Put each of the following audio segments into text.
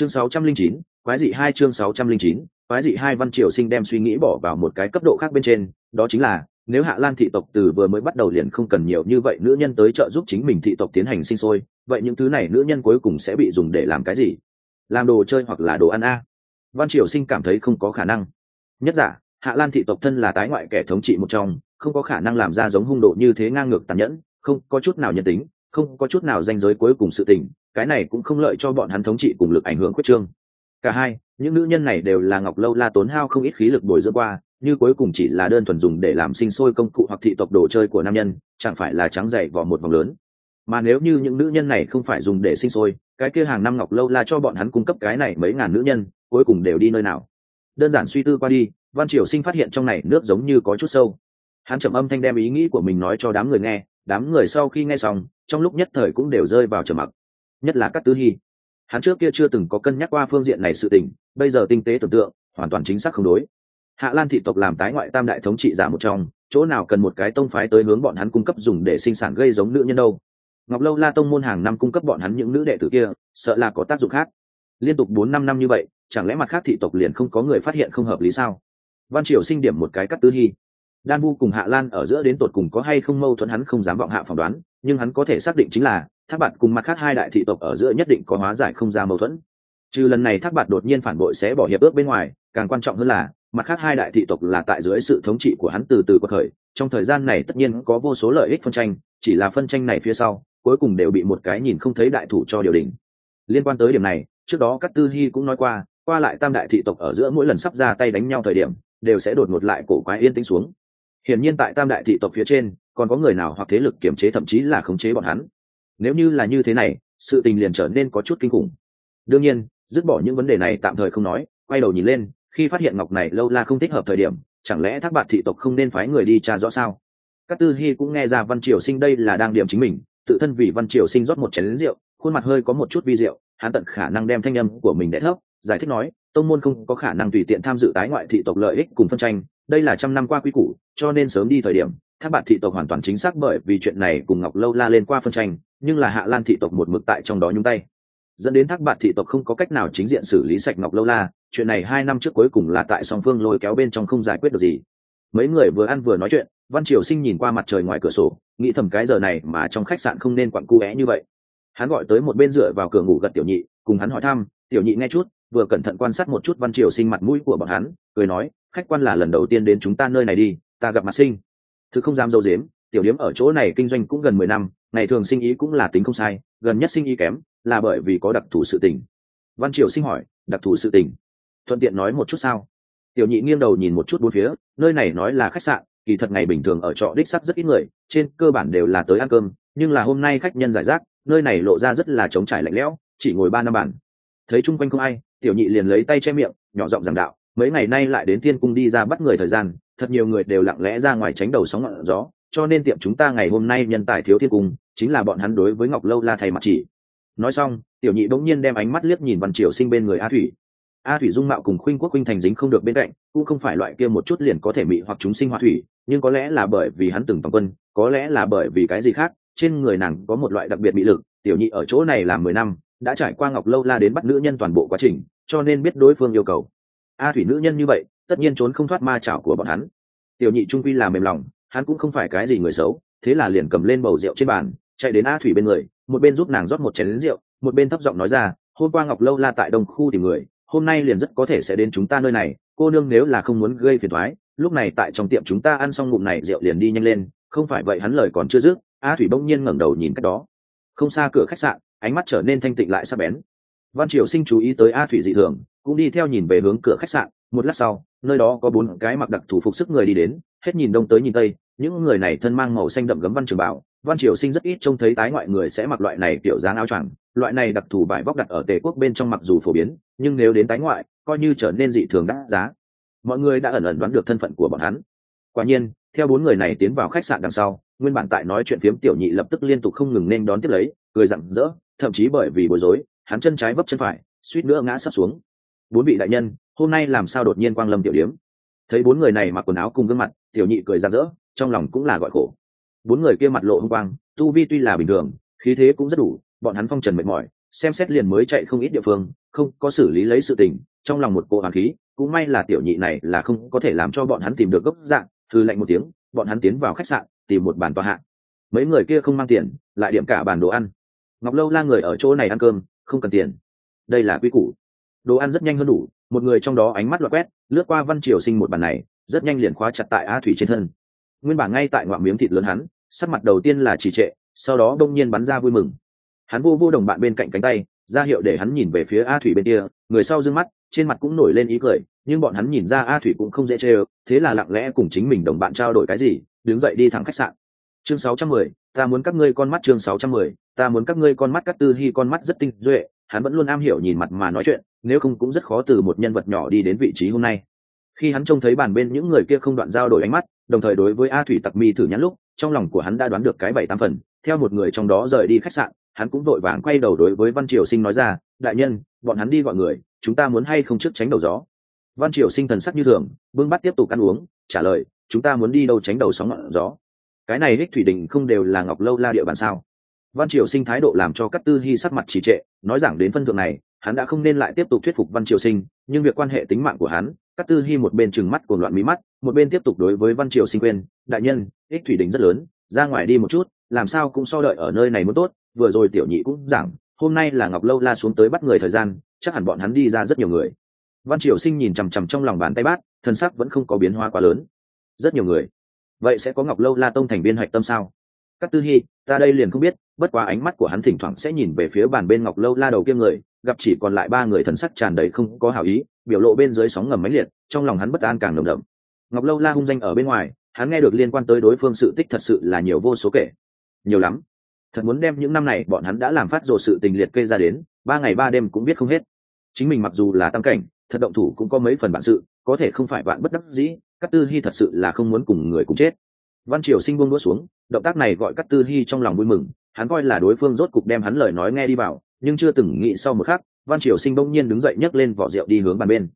chương 609, quái dị hai chương 609, quái dị hai văn triều sinh đem suy nghĩ bỏ vào một cái cấp độ khác bên trên đó chính là nếu hạ lan thị tộc từ vừa mới bắt đầu liền không cần nhiều như vậy nữ nhân tới trợ giúp chính mình thị tộc tiến hành sinh sôi vậy những thứ này nữ nhân cuối cùng sẽ bị dùng để làm cái gì? Làm đồ chơi hoặc là đồ ăn a? Văn triều sinh cảm thấy không có khả năng. Nhất giả hạ lan thị tộc thân là tái ngoại kẻ thống trị một trong không có khả năng làm ra giống hung độ như thế ngang ngược tàn nhẫn không có chút nào nhân tính không có chút nào danh giới cuối cùng sự tình cái này cũng không lợi cho bọn hắn thống trị cùng lực ảnh hưởng quyết trương. Cả hai, những nữ nhân này đều là ngọc lâu la tốn hao không ít khí lực bồi dưỡng qua, như cuối cùng chỉ là đơn thuần dùng để làm sinh sôi công cụ hoặc thị tộc đồ chơi của nam nhân, chẳng phải là trắng dày vào một vòng lớn. Mà nếu như những nữ nhân này không phải dùng để sinh sôi, cái kia hàng năm ngọc lâu la cho bọn hắn cung cấp cái này mấy ngàn nữ nhân, cuối cùng đều đi nơi nào? Đơn giản suy tư qua đi, văn triều sinh phát hiện trong này nước giống như có chút sâu. Hắn trầm âm thanh đem ý nghĩ của mình nói cho đám người nghe, đám người sau khi nghe xong, trong lúc nhất thời cũng đều rơi vào trầm mặc nhất là các tư hy. Hắn trước kia chưa từng có cân nhắc qua phương diện này sự tình, bây giờ tinh tế tưởng tượng, hoàn toàn chính xác không đối. Hạ lan thị tộc làm tái ngoại tam đại thống trị giả một trong, chỗ nào cần một cái tông phái tới hướng bọn hắn cung cấp dùng để sinh sản gây giống nữ nhân đâu. Ngọc lâu la tông môn hàng năm cung cấp bọn hắn những nữ đệ tử kia, sợ là có tác dụng khác. Liên tục bốn năm năm như vậy, chẳng lẽ mặt khác thị tộc liền không có người phát hiện không hợp lý sao? Văn triều sinh điểm một cái cắt tư hy. Đan vu cùng hạ lan ở giữa đến tột cùng có hay không mâu thuẫn hắn không dám vọng hạ phỏng đoán nhưng hắn có thể xác định chính là thác bạt cùng mặt khác hai đại thị tộc ở giữa nhất định có hóa giải không ra mâu thuẫn. Trừ lần này thác bạt đột nhiên phản bội sẽ bỏ hiệp ước bên ngoài, càng quan trọng hơn là, mặt khác hai đại thị tộc là tại dưới sự thống trị của hắn từ từ cuộc khởi, trong thời gian này tất nhiên có vô số lợi ích phân tranh, chỉ là phân tranh này phía sau, cuối cùng đều bị một cái nhìn không thấy đại thủ cho điều đình. Liên quan tới điểm này, trước đó các tư hy cũng nói qua qua lại tam đại thị tộc ở giữa mỗi lần sắp ra tay đánh nhau thời điểm, đều sẽ đột ngột lại cổ quái yên tĩnh xuống. Hiển nhiên tại tam đại thị tộc phía trên còn có người nào hoặc thế lực kiểm chế thậm chí là khống chế bọn hắn? Nếu như là như thế này, sự tình liền trở nên có chút kinh khủng. Đương nhiên, dứt bỏ những vấn đề này tạm thời không nói, quay đầu nhìn lên, khi phát hiện ngọc này lâu la không thích hợp thời điểm, chẳng lẽ thác bạn thị tộc không nên phái người đi tra rõ sao? Các tư hy cũng nghe ra văn triều sinh đây là đang điểm chính mình, tự thân vì văn triều sinh rót một chén lính rượu, khuôn mặt hơi có một chút vi rượu hắn tận khả năng đem thanh âm của mình đẻ thấp, giải thích nói, tông môn không có khả năng tùy tiện tham dự tái ngoại thị tộc lợi ích cùng phân tranh, đây là trăm năm qua quy củ, cho nên sớm đi thời điểm thác bạn thị tộc hoàn toàn chính xác bởi vì chuyện này cùng ngọc lâu la lên qua phân tranh, nhưng là hạ lan thị tộc một mực tại trong đó nhung tay. Dẫn đến thác bạn thị tộc không có cách nào chính diện xử lý sạch ngọc lâu la, chuyện này hai năm trước cuối cùng là tại song phương lôi kéo bên trong không giải quyết được gì. Mấy người vừa ăn vừa nói chuyện, văn triều sinh nhìn qua mặt trời ngoài cửa sổ, nghĩ thầm cái giờ này mà trong khách sạn không nên quặn cu é như vậy. Hắn gọi tới một bên dựa vào cửa ngủ gật tiểu nhị, cùng hắn hỏi thăm, tiểu nhị nghe chút, vừa cẩn thận quan sát một chút văn triều sinh mặt mũi của bọn hắn, cười nói, khách quan là lần đầu tiên đến chúng ta nơi này đi, ta gặp mặt sinh thứ không dám dâu dếm, tiểu điếm ở chỗ này kinh doanh cũng gần mười năm, ngày thường sinh ý cũng là tính không sai, gần nhất sinh ý kém, là bởi vì có đặc thù sự tình. Văn triều sinh hỏi, đặc thù sự tình? Thuận tiện nói một chút sao? Tiểu nhị nghiêng đầu nhìn một chút bốn phía, nơi này nói là khách sạn, kỳ thật ngày bình thường ở trọ đích sắc rất ít người, trên cơ bản đều là tới ăn cơm, nhưng là hôm nay khách nhân giải rác, nơi này lộ ra rất là trống trải lạnh lẽo, chỉ ngồi ba năm bản thấy chung quanh không ai, tiểu nhị liền lấy tay che miệng, nhỏ giọng giảng đạo mấy ngày nay lại đến thiên cung đi ra bắt người thời gian, thật nhiều người đều lặng lẽ ra ngoài tránh đầu sóng ngọn gió, cho nên tiệm chúng ta ngày hôm nay nhân tài thiếu thiên cung, chính là bọn hắn đối với ngọc lâu la thầy mặt chỉ. Nói xong, tiểu nhị bỗng nhiên đem ánh mắt liếc nhìn văn triều sinh bên người a thủy. A thủy dung mạo cùng khuynh quốc khuynh thành dính không được bên cạnh, cũng không phải loại kia một chút liền có thể mị hoặc chúng sinh hoa thủy, nhưng có lẽ là bởi vì hắn từng toàn quân, có lẽ là bởi vì cái gì khác, trên người nàng có một loại đặc biệt bị lực, tiểu nhị ở chỗ này làm mười năm, đã trải qua ngọc lâu la đến bắt nữ nhân toàn bộ quá trình, cho nên biết đối phương yêu cầu a thủy nữ nhân như vậy, tất nhiên trốn không thoát ma chảo của bọn hắn. Tiểu nhị trung quy là mềm lòng, hắn cũng không phải cái gì người xấu, thế là liền cầm lên bầu rượu trên bàn, chạy đến a thủy bên người, một bên giúp nàng rót một chén lính rượu, một bên thấp giọng nói ra, hôm qua ngọc lâu la tại đông khu tìm người, hôm nay liền rất có thể sẽ đến chúng ta nơi này, cô nương nếu là không muốn gây phiền thoái lúc này tại trong tiệm chúng ta ăn xong ngụm này rượu liền đi nhanh lên, không phải vậy hắn lời còn chưa dứt, a thủy bỗng nhiên ngẩng đầu nhìn cách đó. Không xa cửa khách sạn, ánh mắt trở nên thanh tịnh lại sắc bén văn triều sinh chú ý tới a thủy dị thường, cũng đi theo nhìn về hướng cửa khách sạn. Một lát sau, nơi đó có bốn cái mặc đặc thủ phục sức người đi đến, hết nhìn đông tới nhìn tây. Những người này thân mang màu xanh đậm gấm văn trường bảo. Văn triều sinh rất ít trông thấy tái ngoại người sẽ mặc loại này kiểu dáng áo choàng. Loại này đặc thù vải vóc đặt ở tề quốc bên trong mặc dù phổ biến, nhưng nếu đến tái ngoại, coi như trở nên dị thường đắt giá. Mọi người đã ẩn ẩn đoán được thân phận của bọn hắn. Quả nhiên, theo bốn người này tiến vào khách sạn đằng sau, nguyên bản tại nói chuyện phiếm tiểu nhị lập tức liên tục không ngừng nên đón tiếp lấy, cười rặng rỡ, thậm chí bởi vì bối rối hắn chân trái bấp chân phải, suýt nữa ngã sắp xuống. Bốn vị đại nhân, hôm nay làm sao đột nhiên quang lâm tiểu điếm? Thấy bốn người này mặc quần áo cùng gương mặt, tiểu nhị cười rạng rỡ, trong lòng cũng là gọi khổ. Bốn người kia mặt lộ hung quang, tu vi tuy là bình thường, khí thế cũng rất đủ, bọn hắn phong trần mệt mỏi, xem xét liền mới chạy không ít địa phương, không có xử lý lấy sự tình, trong lòng một cô hoàng khí, cũng may là tiểu nhị này là không có thể làm cho bọn hắn tìm được gốc dạng thư lạnh một tiếng, bọn hắn tiến vào khách sạn, tìm một bàn tòa hạng mấy người kia không mang tiền, lại điểm cả bàn đồ ăn. Ngọc lâu la người ở chỗ này ăn cơm không cần tiền. Đây là quy củ. Đồ ăn rất nhanh hơn đủ một người trong đó ánh mắt loạt quét lướt qua văn triều sinh một bàn này rất nhanh liền khóa chặt tại a thủy trên thân. Nguyên bản ngay tại ngoạm miếng thịt lớn hắn sắc mặt đầu tiên là trì trệ sau đó đông nhiên bắn ra vui mừng. Hắn vô vô đồng bạn bên cạnh cánh tay ra hiệu để hắn nhìn về phía a thủy bên kia người sau d ư ơ n g mắt trên mặt cũng nổi lên ý cười nhưng bọn hắn nhìn ra a thủy cũng không dễ chê ơ thế là lặng lẽ cùng chính mình đồng bạn trao đổi cái gì đứng dậy đi thẳng khách sạn. Chương 610, ta muốn các ngươi con mắt chương 610, ta muốn các ngươi con mắt cắt tư hy con mắt rất tinh duệ, hắn vẫn luôn am hiểu nhìn mặt mà nói chuyện, nếu không cũng rất khó từ một nhân vật nhỏ đi đến vị trí hôm nay. Khi hắn trông thấy bàn bên những người kia không đoạn giao đổi ánh mắt, đồng thời đối với a thủy tặc mi thử nhắn lúc, trong lòng của hắn đã đoán được cái bảy tam phần, theo một người trong đó rời đi khách sạn, hắn cũng vội vàng quay đầu đối với văn triều sinh nói ra, đại nhân, bọn hắn đi gọi người, chúng ta muốn hay không trước tránh đầu gió? Văn triều sinh thần sắc như thường bưng bắt tiếp tục ăn uống, trả lời, chúng ta muốn đi đâu tránh đầu sóng ngọn gió? Cái này đích thủy đình không đều là ngọc lâu la địa bàn sao? Văn triều sinh thái độ làm cho các tư hy sắc mặt trì trệ, nói rằng đến phân thượng này, hắn đã không nên lại tiếp tục thuyết phục văn triều sinh, nhưng việc quan hệ tính mạng của hắn các tư hy một bên trừng mắt của loạn mí mắt, một bên tiếp tục đối với văn triều sinh quên đại nhân, ích thủy đình rất lớn, ra ngoài đi một chút, làm sao cũng so đợi ở nơi này muốn tốt, vừa rồi tiểu nhị cũng giảng, hôm nay là ngọc lâu la xuống tới bắt người thời gian, chắc hẳn bọn hắn đi ra rất nhiều người. Văn triều sinh nhìn chằm chằm trong lòng bàn tay bát, thân sắc vẫn không có biến hóa quá lớn. Rất nhiều người. Vậy sẽ có ngọc lâu la tông thành viên hạch tâm sao? Các tư hy ta đây liền không biết, bất quá ánh mắt của hắn thỉnh thoảng sẽ nhìn về phía bàn bên ngọc lâu la đầu kia người, gặp chỉ còn lại ba người thần sắc tràn đầy không có hảo ý, biểu lộ bên dưới sóng ngầm máy liệt, trong lòng hắn bất an càng nồng đậm. Ngọc lâu la hung danh ở bên ngoài, hắn nghe được liên quan tới đối phương sự tích thật sự là nhiều vô số kể. Nhiều lắm. Thật muốn đem những năm này bọn hắn đã làm phát rồ sự tình liệt kê ra đến, ba ngày ba đêm cũng biết không hết. Chính mình mặc dù là tam cảnh, thật động thủ cũng có mấy phần bản sự, có thể không phải bạn bất đắc dĩ các tư hy thật sự là không muốn cùng người cùng chết văn triều sinh buông đũa xuống, động tác này gọi cắt tư hy trong lòng vui mừng, hắn coi là đối phương rốt cục đem hắn lời nói nghe đi vào, nhưng chưa từng nghĩ sau một khắc, văn triều sinh bỗng nhiên đứng dậy nhấc lên vỏ rượu đi hướng bàn bên.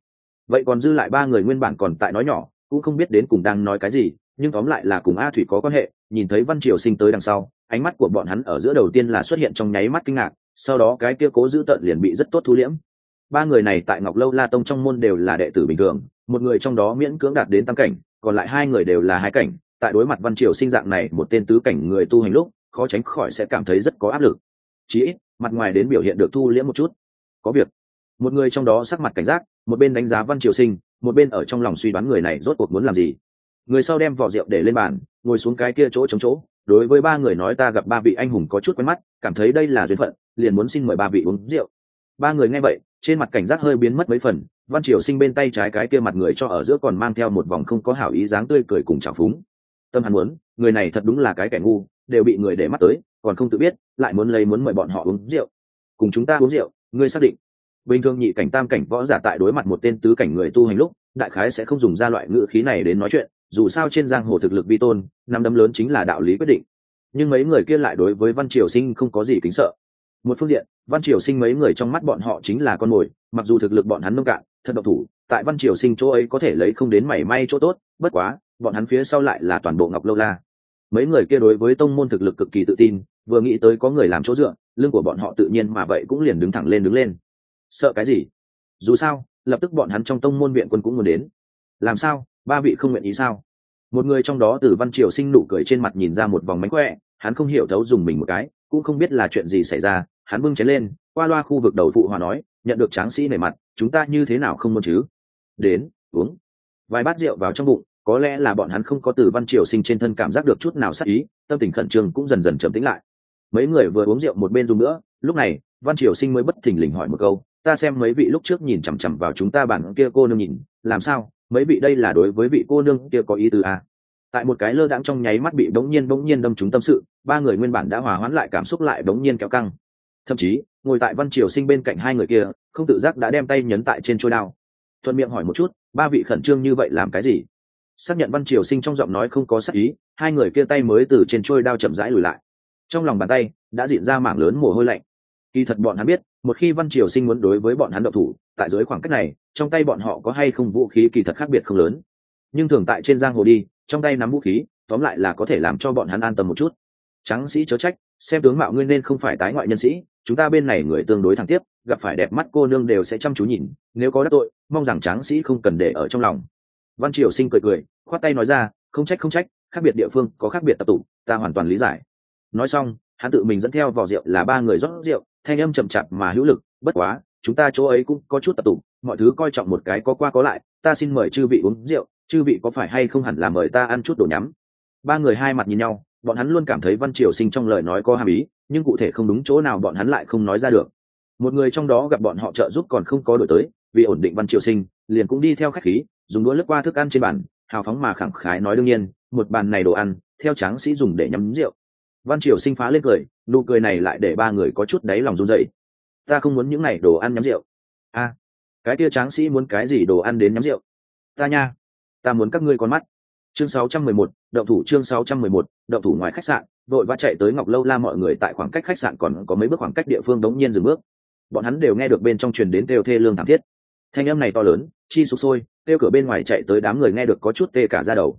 Vậy còn dư lại ba người nguyên bản còn tại nói nhỏ, cũng không biết đến cùng đang nói cái gì, nhưng tóm lại là cùng a thủy có quan hệ, nhìn thấy văn triều sinh tới đằng sau, ánh mắt của bọn hắn ở giữa đầu tiên là xuất hiện trong nháy mắt kinh ngạc, sau đó cái kia cố giữ tận liền bị rất tốt thu liễm. Ba người này tại ngọc lâu la tông trong môn đều là đệ tử bình thường, một người trong đó miễn cưỡng đạt đến tam cảnh, còn lại hai người đều là hai cảnh tại đối mặt văn triều sinh dạng này một tên tứ cảnh người tu hành lúc, khó tránh khỏi sẽ cảm thấy rất có áp lực. Chí ít, mặt ngoài đến biểu hiện được thu liễm một chút. Có việc. Một người trong đó sắc mặt cảnh giác, một bên đánh giá văn triều sinh, một bên ở trong lòng suy đoán người này rốt cuộc muốn làm gì. Người sau đem vỏ rượu để lên bàn, ngồi xuống cái kia chỗ chống chỗ, đối với ba người nói ta gặp ba vị anh hùng có chút quen mắt, cảm thấy đây là duyên phận, liền muốn xin mời ba vị uống rượu. Ba người nghe vậy, trên mặt cảnh giác hơi biến mất mấy phần, văn triều sinh bên tay trái cái kia mặt người cho ở giữa còn mang theo một vòng không có hảo ý dáng tươi cười cùng trào phúng tâm hắn muốn, người này thật đúng là cái kẻ ngu, đều bị người để mắt tới, còn không tự biết, lại muốn lấy muốn mời bọn họ uống rượu. Cùng chúng ta uống rượu, ngươi xác định. Bình thường nhị cảnh tam cảnh võ giả tại đối mặt một tên tứ cảnh người tu hành lúc, đại khái sẽ không dùng ra loại ngữ khí này đến nói chuyện, dù sao trên giang hồ thực lực vi tôn, năm đấm lớn chính là đạo lý quyết định. Nhưng mấy người kia lại đối với văn triều sinh không có gì kính sợ. Một phương diện, văn triều sinh mấy người trong mắt bọn họ chính là con mồi, mặc dù thực lực bọn hắn nông cạn, thật độc thủ, tại văn triều sinh chỗ ấy có thể lấy không đến mảy may chỗ tốt, bất quá bọn hắn phía sau lại là toàn bộ ngọc lâu la. Mấy người kia đối với tông môn thực lực cực kỳ tự tin, vừa nghĩ tới có người làm chỗ dựa, lưng của bọn họ tự nhiên mà vậy cũng liền đứng thẳng lên đứng lên. Sợ cái gì? Dù sao, lập tức bọn hắn trong tông môn viện quân cũng muốn đến. Làm sao? Ba vị không nguyện ý sao? Một người trong đó từ văn triều sinh nụ cười trên mặt nhìn ra một vòng mánh khỏe, hắn không hiểu thấu dùng mình một cái, cũng không biết là chuyện gì xảy ra, hắn bưng chén lên, qua loa khu vực đầu phụ hòa nói, nhận được tráng sĩ nề mặt, chúng ta như thế nào không muốn chứ? Đến, uống. Vài bát rượu vào trong bụng có lẽ là bọn hắn không có từ văn triều sinh trên thân cảm giác được chút nào sắc ý, tâm tình khẩn trương cũng dần dần trầm tĩnh lại. Mấy người vừa uống rượu một bên dùng nữa, lúc này, văn triều sinh mới bất thình lình hỏi một câu, ta xem mấy vị lúc trước nhìn chằm chằm vào chúng ta bản kia cô nương nhìn, làm sao? Mấy vị đây là đối với vị cô nương kia có ý tứ à? tại một cái lơ đãng trong nháy mắt bị đống nhiên đống nhiên đâm trúng tâm sự, ba người nguyên bản đã hòa hoãn lại cảm xúc lại đống nhiên kéo căng. Thậm chí, ngồi tại văn triều sinh bên cạnh hai người kia, không tự giác đã đem tay nhấn tại trên trôi đao. Thuận miệng hỏi một chút, ba vị khẩn trương như vậy làm cái gì? Xác nhận văn triều sinh trong giọng nói không có sắc ý, hai người kia tay mới từ trên trôi đao chậm rãi lùi lại. Trong lòng bàn tay đã diễn ra mảng lớn mồ hôi lạnh. Kỳ thật bọn hắn biết, một khi văn triều sinh muốn đối với bọn hắn độc thủ, tại dưới khoảng cách này, trong tay bọn họ có hay không vũ khí kỳ thật khác biệt không lớn. Nhưng thường tại trên giang hồ đi, trong tay nắm vũ khí, tóm lại là có thể làm cho bọn hắn an tâm một chút. Tráng sĩ chớ trách, xem tướng mạo ngươi nên không phải tái ngoại nhân sĩ, chúng ta bên này người tương đối thẳng tiếp, gặp phải đẹp mắt cô nương đều sẽ chăm chú nhìn, nếu có đắc tội, mong rằng tráng sĩ không cần để ở trong lòng văn triều sinh cười cười, khoát tay nói ra, không trách không trách, khác biệt địa phương có khác biệt tập tụ, ta hoàn toàn lý giải. Nói xong, hắn tự mình dẫn theo vỏ rượu là ba người rót rượu, thanh âm chậm chạp mà hữu lực, bất quá, chúng ta chỗ ấy cũng có chút tập tụ, mọi thứ coi trọng một cái có qua có lại, ta xin mời chư vị uống rượu, chư vị có phải hay không hẳn là mời ta ăn chút đồ nhắm? Ba người hai mặt nhìn nhau, bọn hắn luôn cảm thấy văn triều sinh trong lời nói có hàm ý, nhưng cụ thể không đúng chỗ nào bọn hắn lại không nói ra được. Một người trong đó gặp bọn họ trợ giúp còn không có đổi tới, vì ổn định văn triều sinh, liền cũng đi theo khách khí dùng đũa lướt qua thức ăn trên bàn hào phóng mà khẳng khái nói đương nhiên một bàn này đồ ăn theo tráng sĩ dùng để nhắm rượu. Văn triều sinh phá lên cười nụ cười này lại để ba người có chút đáy lòng run dậy ta không muốn những này đồ ăn nhắm rượu. A cái kia tráng sĩ muốn cái gì đồ ăn đến nhắm rượu? Ta nha ta muốn các ngươi con mắt. Chương 611, động thủ chương 611, động thủ ngoài khách sạn đội va chạy tới ngọc lâu la mọi người tại khoảng cách khách sạn còn có mấy bước khoảng cách địa phương đống nhiên dừng bước. Bọn hắn đều nghe được bên trong truyền đến kêu thê lương thảm thiết thanh âm này to lớn, chi sụp sôi, kêu cửa bên ngoài chạy tới đám người nghe được có chút tê cả ra đầu.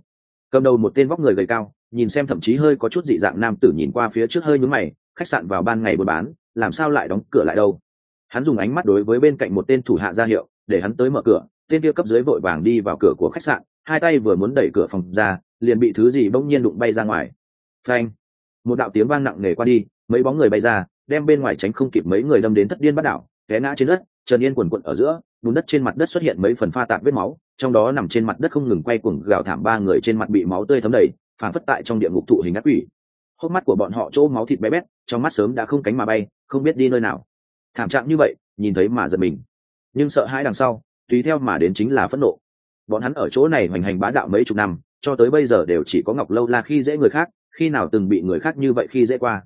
Cầm đầu một tên vóc người gầy cao, nhìn xem thậm chí hơi có chút dị dạng nam tử nhìn qua phía trước hơi nhúng mày, khách sạn vào ban ngày buôn bán, làm sao lại đóng cửa lại đâu? Hắn dùng ánh mắt đối với bên cạnh một tên thủ hạ ra hiệu, để hắn tới mở cửa, tên kia cấp dưới vội vàng đi vào cửa của khách sạn, hai tay vừa muốn đẩy cửa phòng ra, liền bị thứ gì bỗng nhiên đụng bay ra ngoài. Phanh! Một đạo tiếng vang nặng nề qua đi, mấy bóng người bay ra, đem bên ngoài tránh không kịp mấy người đâm đến thất điên bắt đảo, té ngã trên đất trần yên quần quận ở giữa, bùn đất trên mặt đất xuất hiện mấy phần pha tạp vết máu, trong đó nằm trên mặt đất không ngừng quay cuồng gào thảm ba người trên mặt bị máu tươi thấm đầy phản phất tại trong địa ngục thụ hình ác quỷ. Hốc mắt của bọn họ chỗ máu thịt bé bét, trong mắt sớm đã không cánh mà bay, không biết đi nơi nào. Thảm trạng như vậy, nhìn thấy mà giật mình. Nhưng sợ hãi đằng sau, tùy theo mà đến chính là phẫn nộ. Bọn hắn ở chỗ này hoành hành bá đạo mấy chục năm, cho tới bây giờ đều chỉ có ngọc lâu la khi dễ người khác, khi nào từng bị người khác như vậy khi dễ qua.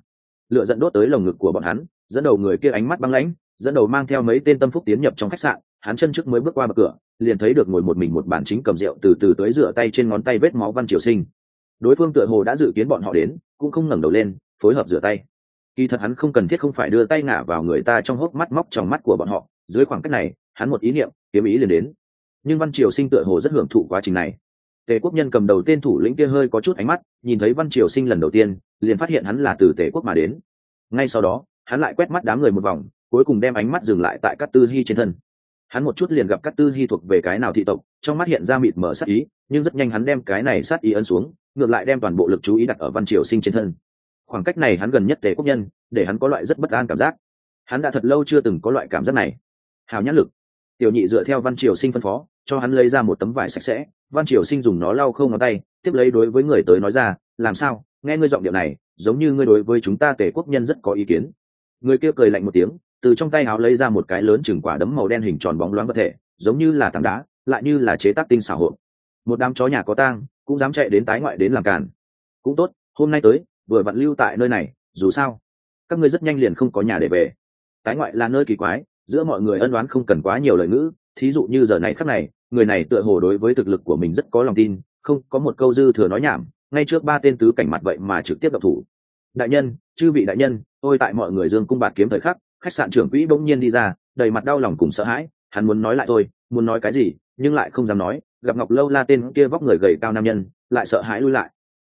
Lựa dẫn đốt tới lồng ngực của bọn hắn, dẫn đầu người kia ánh mắt băng lãnh dẫn đầu mang theo mấy tên tâm phúc tiến nhập trong khách sạn, hắn chân trước mới bước qua bậc cửa, liền thấy được ngồi một mình một bản chính cầm rượu từ từ tới rửa tay trên ngón tay vết máu văn triều sinh. Đối phương tựa hồ đã dự kiến bọn họ đến, cũng không ngẩng đầu lên, phối hợp rửa tay. Kỳ thật hắn không cần thiết không phải đưa tay ngả vào người ta trong hốc mắt móc trong mắt của bọn họ, dưới khoảng cách này, hắn một ý niệm, kiếm ý liền đến. Nhưng văn triều sinh tựa hồ rất hưởng thụ quá trình này. Tề quốc nhân cầm đầu tên thủ lĩnh kia hơi có chút ánh mắt, nhìn thấy văn triều sinh lần đầu tiên, liền phát hiện hắn là từ tề quốc mà đến. Ngay sau đó, hắn lại quét mắt đám người một vòng cuối cùng đem ánh mắt dừng lại tại các tư hy trên thân. Hắn một chút liền gặp các tư hy thuộc về cái nào thị tộc, trong mắt hiện ra mịt mở sát ý, nhưng rất nhanh hắn đem cái này sát ý ấn xuống, ngược lại đem toàn bộ lực chú ý đặt ở văn triều sinh trên thân. Khoảng cách này hắn gần nhất tề quốc nhân, để hắn có loại rất bất an cảm giác. Hắn đã thật lâu chưa từng có loại cảm giác này. Hào nhãn lực. Tiểu nhị dựa theo văn triều sinh phân phó, cho hắn lấy ra một tấm vải sạch sẽ. Văn triều sinh dùng nó lau không ngón tay, tiếp lấy đối với người tới nói ra, làm sao? Nghe ngươi giọng điệu này, giống như ngươi đối với chúng ta Tề quốc nhân rất có ý kiến. Người kia cười lạnh một tiếng từ trong tay áo lấy ra một cái lớn chừng quả đấm màu đen hình tròn bóng loáng vật thể, giống như là tảng đá, lại như là chế tác tinh xảo hộ một đám chó nhà có tang, cũng dám chạy đến tái ngoại đến làm càn. Cũng tốt, hôm nay tới, vừa vặn lưu tại nơi này, dù sao, các ngươi rất nhanh liền không có nhà để về. Tái ngoại là nơi kỳ quái, giữa mọi người ân đoán không cần quá nhiều lời ngữ, thí dụ như giờ này khắc này, người này tựa hồ đối với thực lực của mình rất có lòng tin, không có một câu dư thừa nói nhảm, ngay trước ba tên tứ cảnh mặt vậy mà trực tiếp độc thủ. Đại nhân, chư vị đại nhân, tôi tại mọi người dương cung bạt kiếm thời khắc khách sạn trưởng quỹ bỗng nhiên đi ra, đầy mặt đau lòng cùng sợ hãi, hắn muốn nói lại tôi muốn nói cái gì, nhưng lại không dám nói, gặp ngọc lâu la tên kia vóc người gầy cao nam nhân, lại sợ hãi lui lại.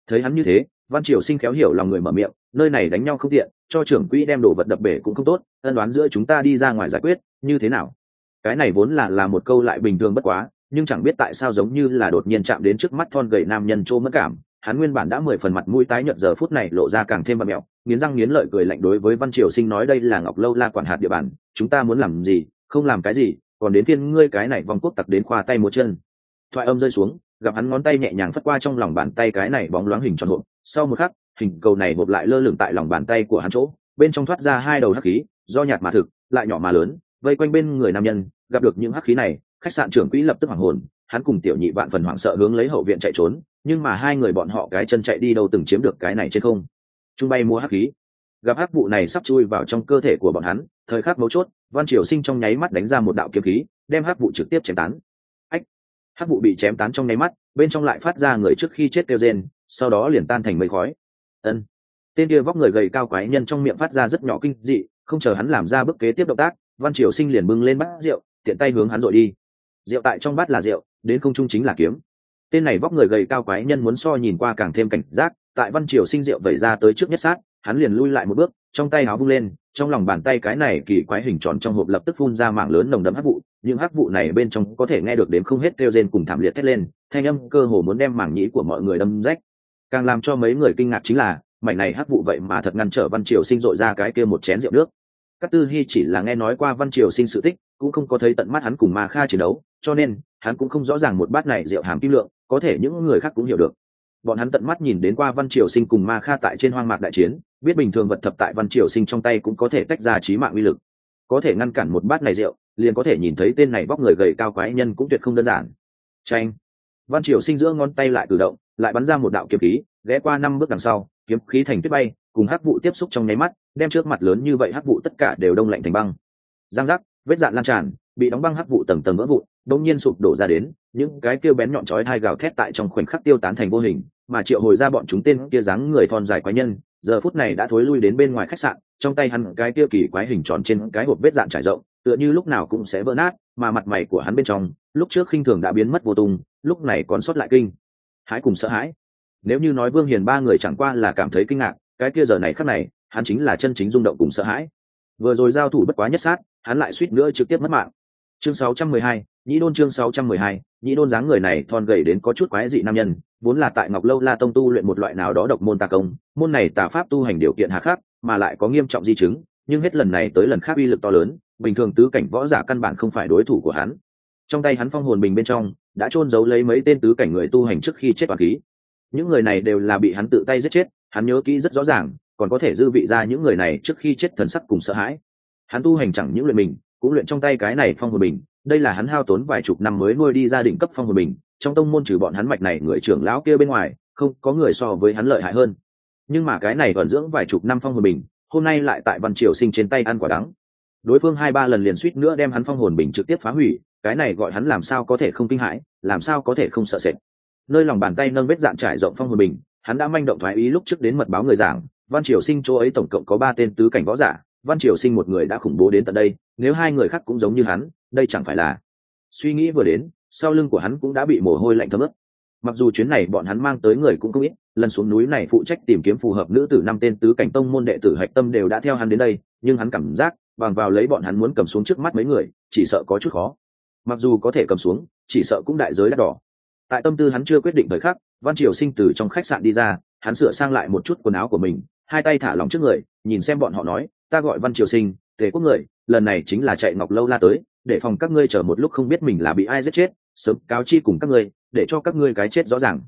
Thấy hắn như thế, văn triều sinh khéo hiểu lòng người mở miệng, nơi này đánh nhau không tiện, cho trưởng quỹ đem đồ vật đập bể cũng không tốt, ân đoán giữa chúng ta đi ra ngoài giải quyết, như thế nào? Cái này vốn là là một câu lại bình thường bất quá, nhưng chẳng biết tại sao giống như là đột nhiên chạm đến trước mắt thon gầy nam nhân trô mất cảm hắn nguyên bản đã mười phần mặt mũi tái nhợt giờ phút này lộ ra càng thêm bặm mẹo, nghiến răng nghiến lợi cười lạnh đối với văn triều sinh nói đây là ngọc lâu la quản hạt địa bàn, chúng ta muốn làm gì, không làm cái gì, còn đến thiên ngươi cái này vòng quốc tặc đến khoa tay một chân. Thoại âm rơi xuống, gặp hắn ngón tay nhẹ nhàng phất qua trong lòng bàn tay cái này bóng loáng hình tròn hộp, sau một khắc, hình cầu này hộp lại lơ lửng tại lòng bàn tay của hắn chỗ, bên trong thoát ra hai đầu hắc khí, do nhạt mà thực, lại nhỏ mà lớn, vây quanh bên người nam nhân, gặp được những hắc khí này, khách sạn trưởng quỹ lập tức hoảng hồn hắn cùng tiểu nhị vạn phần hoảng sợ hướng lấy hậu viện chạy trốn, nhưng mà hai người bọn họ cái chân chạy đi đâu từng chiếm được cái này trên không. Trung bay mua hắc khí. Gặp hắc vụ này sắp chui vào trong cơ thể của bọn hắn, thời khắc mấu chốt, văn triều sinh trong nháy mắt đánh ra một đạo kiếm khí, đem hắc vụ trực tiếp chém tán. Ách! Hắc vụ bị chém tán trong nháy mắt, bên trong lại phát ra người trước khi chết kêu rên, sau đó liền tan thành mây khói. Ân! Tên kia vóc người gầy cao quái nhân trong miệng phát ra rất nhỏ kinh dị, không chờ hắn làm ra bước kế tiếp động tác, văn triều sinh liền bưng lên bát rượu, tiện tay hướng hắn dội đi rượu tại trong bát là rượu, đến không trung chính là kiếm. Tên này vóc người gầy cao quái nhân muốn so nhìn qua càng thêm cảnh giác, tại văn triều sinh rượu vẩy ra tới trước nhất sát, hắn liền lui lại một bước, trong tay áo bung lên, trong lòng bàn tay cái này kỳ quái hình tròn trong hộp lập tức phun ra mạng lớn nồng đậm hắc vụ, những hắc vụ này bên trong có thể nghe được đến không hết kêu rên cùng thảm liệt thét lên, thanh âm cơ hồ muốn đem mảng nhĩ của mọi người đâm rách. Càng làm cho mấy người kinh ngạc chính là, mảnh này hắc vụ vậy mà thật ngăn trở văn triều sinh dội ra cái kia một chén rượu nước. Các tư hy chỉ là nghe nói qua văn triều sinh sự tích cũng không có thấy tận mắt hắn cùng ma kha chiến đấu, cho nên, hắn cũng không rõ ràng một bát này rượu hàm kim lượng, có thể những người khác cũng hiểu được. Bọn hắn tận mắt nhìn đến qua văn triều sinh cùng ma kha tại trên hoang mạc đại chiến, biết bình thường vật thập tại văn triều sinh trong tay cũng có thể tách ra trí mạng uy lực. Có thể ngăn cản một bát này rượu, liền có thể nhìn thấy tên này vóc người gầy cao quái nhân cũng tuyệt không đơn giản. Tranh văn triều sinh giữa ngón tay lại cử động, lại bắn ra một đạo kiếm khí, ghé qua năm bước đằng sau, kiếm khí thành tuyết bay, cùng hắc vụ tiếp xúc trong nháy mắt, đem trước mặt lớn như vậy hắc vụ tất cả đều đông lạnh thành băng. Giang giác vết dạn lan tràn, bị đóng băng hắc vụ tầng tầng vỡ vụn, đột nhiên sụp đổ ra đến, những cái kêu bén nhọn chói hai gào thét tại trong khoảnh khắc tiêu tán thành vô hình, mà triệu hồi ra bọn chúng tên kia dáng người thon dài quái nhân, giờ phút này đã thối lui đến bên ngoài khách sạn, trong tay hắn cái kia kỳ quái hình tròn trên cái hộp vết dạn trải rộng, tựa như lúc nào cũng sẽ vỡ nát, mà mặt mày của hắn bên trong, lúc trước khinh thường đã biến mất vô tung, lúc này còn sót lại kinh. Hãi cùng sợ hãi. Nếu như nói vương hiền ba người chẳng qua là cảm thấy kinh ngạc, cái kia giờ này khắc này, hắn chính là chân chính rung động cùng sợ hãi. Vừa rồi giao thủ bất quá nhất sát hắn lại suýt nữa trực tiếp mất mạng. Chương 612, nhĩ đôn chương 612, nhĩ đôn dáng người này thon gầy đến có chút quái dị nam nhân vốn là tại ngọc lâu la tông tu luyện một loại nào đó độc môn tà công môn này tà pháp tu hành điều kiện hà khắc mà lại có nghiêm trọng di chứng nhưng hết lần này tới lần khác uy lực to lớn bình thường tứ cảnh võ giả căn bản không phải đối thủ của hắn. Trong tay hắn phong hồn bình bên trong đã chôn giấu lấy mấy tên tứ cảnh người tu hành trước khi chết toàn khí. Những người này đều là bị hắn tự tay giết chết hắn nhớ kỹ rất rõ ràng còn có thể dư vị ra những người này trước khi chết thần sắc cùng sợ hãi hắn tu hành chẳng những luyện mình, cũng luyện trong tay cái này phong hồn bình đây là hắn hao tốn vài chục năm mới nuôi đi gia đình cấp phong hồn bình trong tông môn trừ bọn hắn mạch này người trưởng lão kia bên ngoài, không có người so với hắn lợi hại hơn. Nhưng mà cái này vẫn dưỡng vài chục năm phong hồn bình hôm nay lại tại văn triều sinh trên tay ăn quả đắng. Đối phương hai ba lần liền suýt nữa đem hắn phong hồn bình trực tiếp phá hủy, cái này gọi hắn làm sao có thể không kinh hãi, làm sao có thể không sợ sệt. Nơi lòng bàn tay nâng vết dạn trải rộng phong hồn bình hắn đã manh động thoái ý lúc trước đến mật báo người giảng, văn triều sinh chỗ ấy tổng cộng có ba tên tứ cảnh võ giả văn triều sinh một người đã khủng bố đến tận đây, nếu hai người khác cũng giống như hắn, đây chẳng phải là suy nghĩ vừa đến, sau lưng của hắn cũng đã bị mồ hôi lạnh thấm ướt. Mặc dù chuyến này bọn hắn mang tới người cũng không ít, lần xuống núi này phụ trách tìm kiếm phù hợp nữ tử năm tên tứ cảnh tông môn đệ tử hạch tâm đều đã theo hắn đến đây, nhưng hắn cảm giác, bằng vào lấy bọn hắn muốn cầm xuống trước mắt mấy người, chỉ sợ có chút khó. Mặc dù có thể cầm xuống, chỉ sợ cũng đại giới đắt đỏ. Tại tâm tư hắn chưa quyết định thời khắc, văn triều sinh từ trong khách sạn đi ra, hắn sửa sang lại một chút quần áo của mình, hai tay thả lỏng trước người, nhìn xem bọn họ nói ta gọi văn triều sinh, tề quốc người, lần này chính là chạy ngọc lâu la tới, để phòng các ngươi chờ một lúc không biết mình là bị ai giết chết, sớm cáo chi cùng các ngươi, để cho các ngươi cái chết rõ ràng.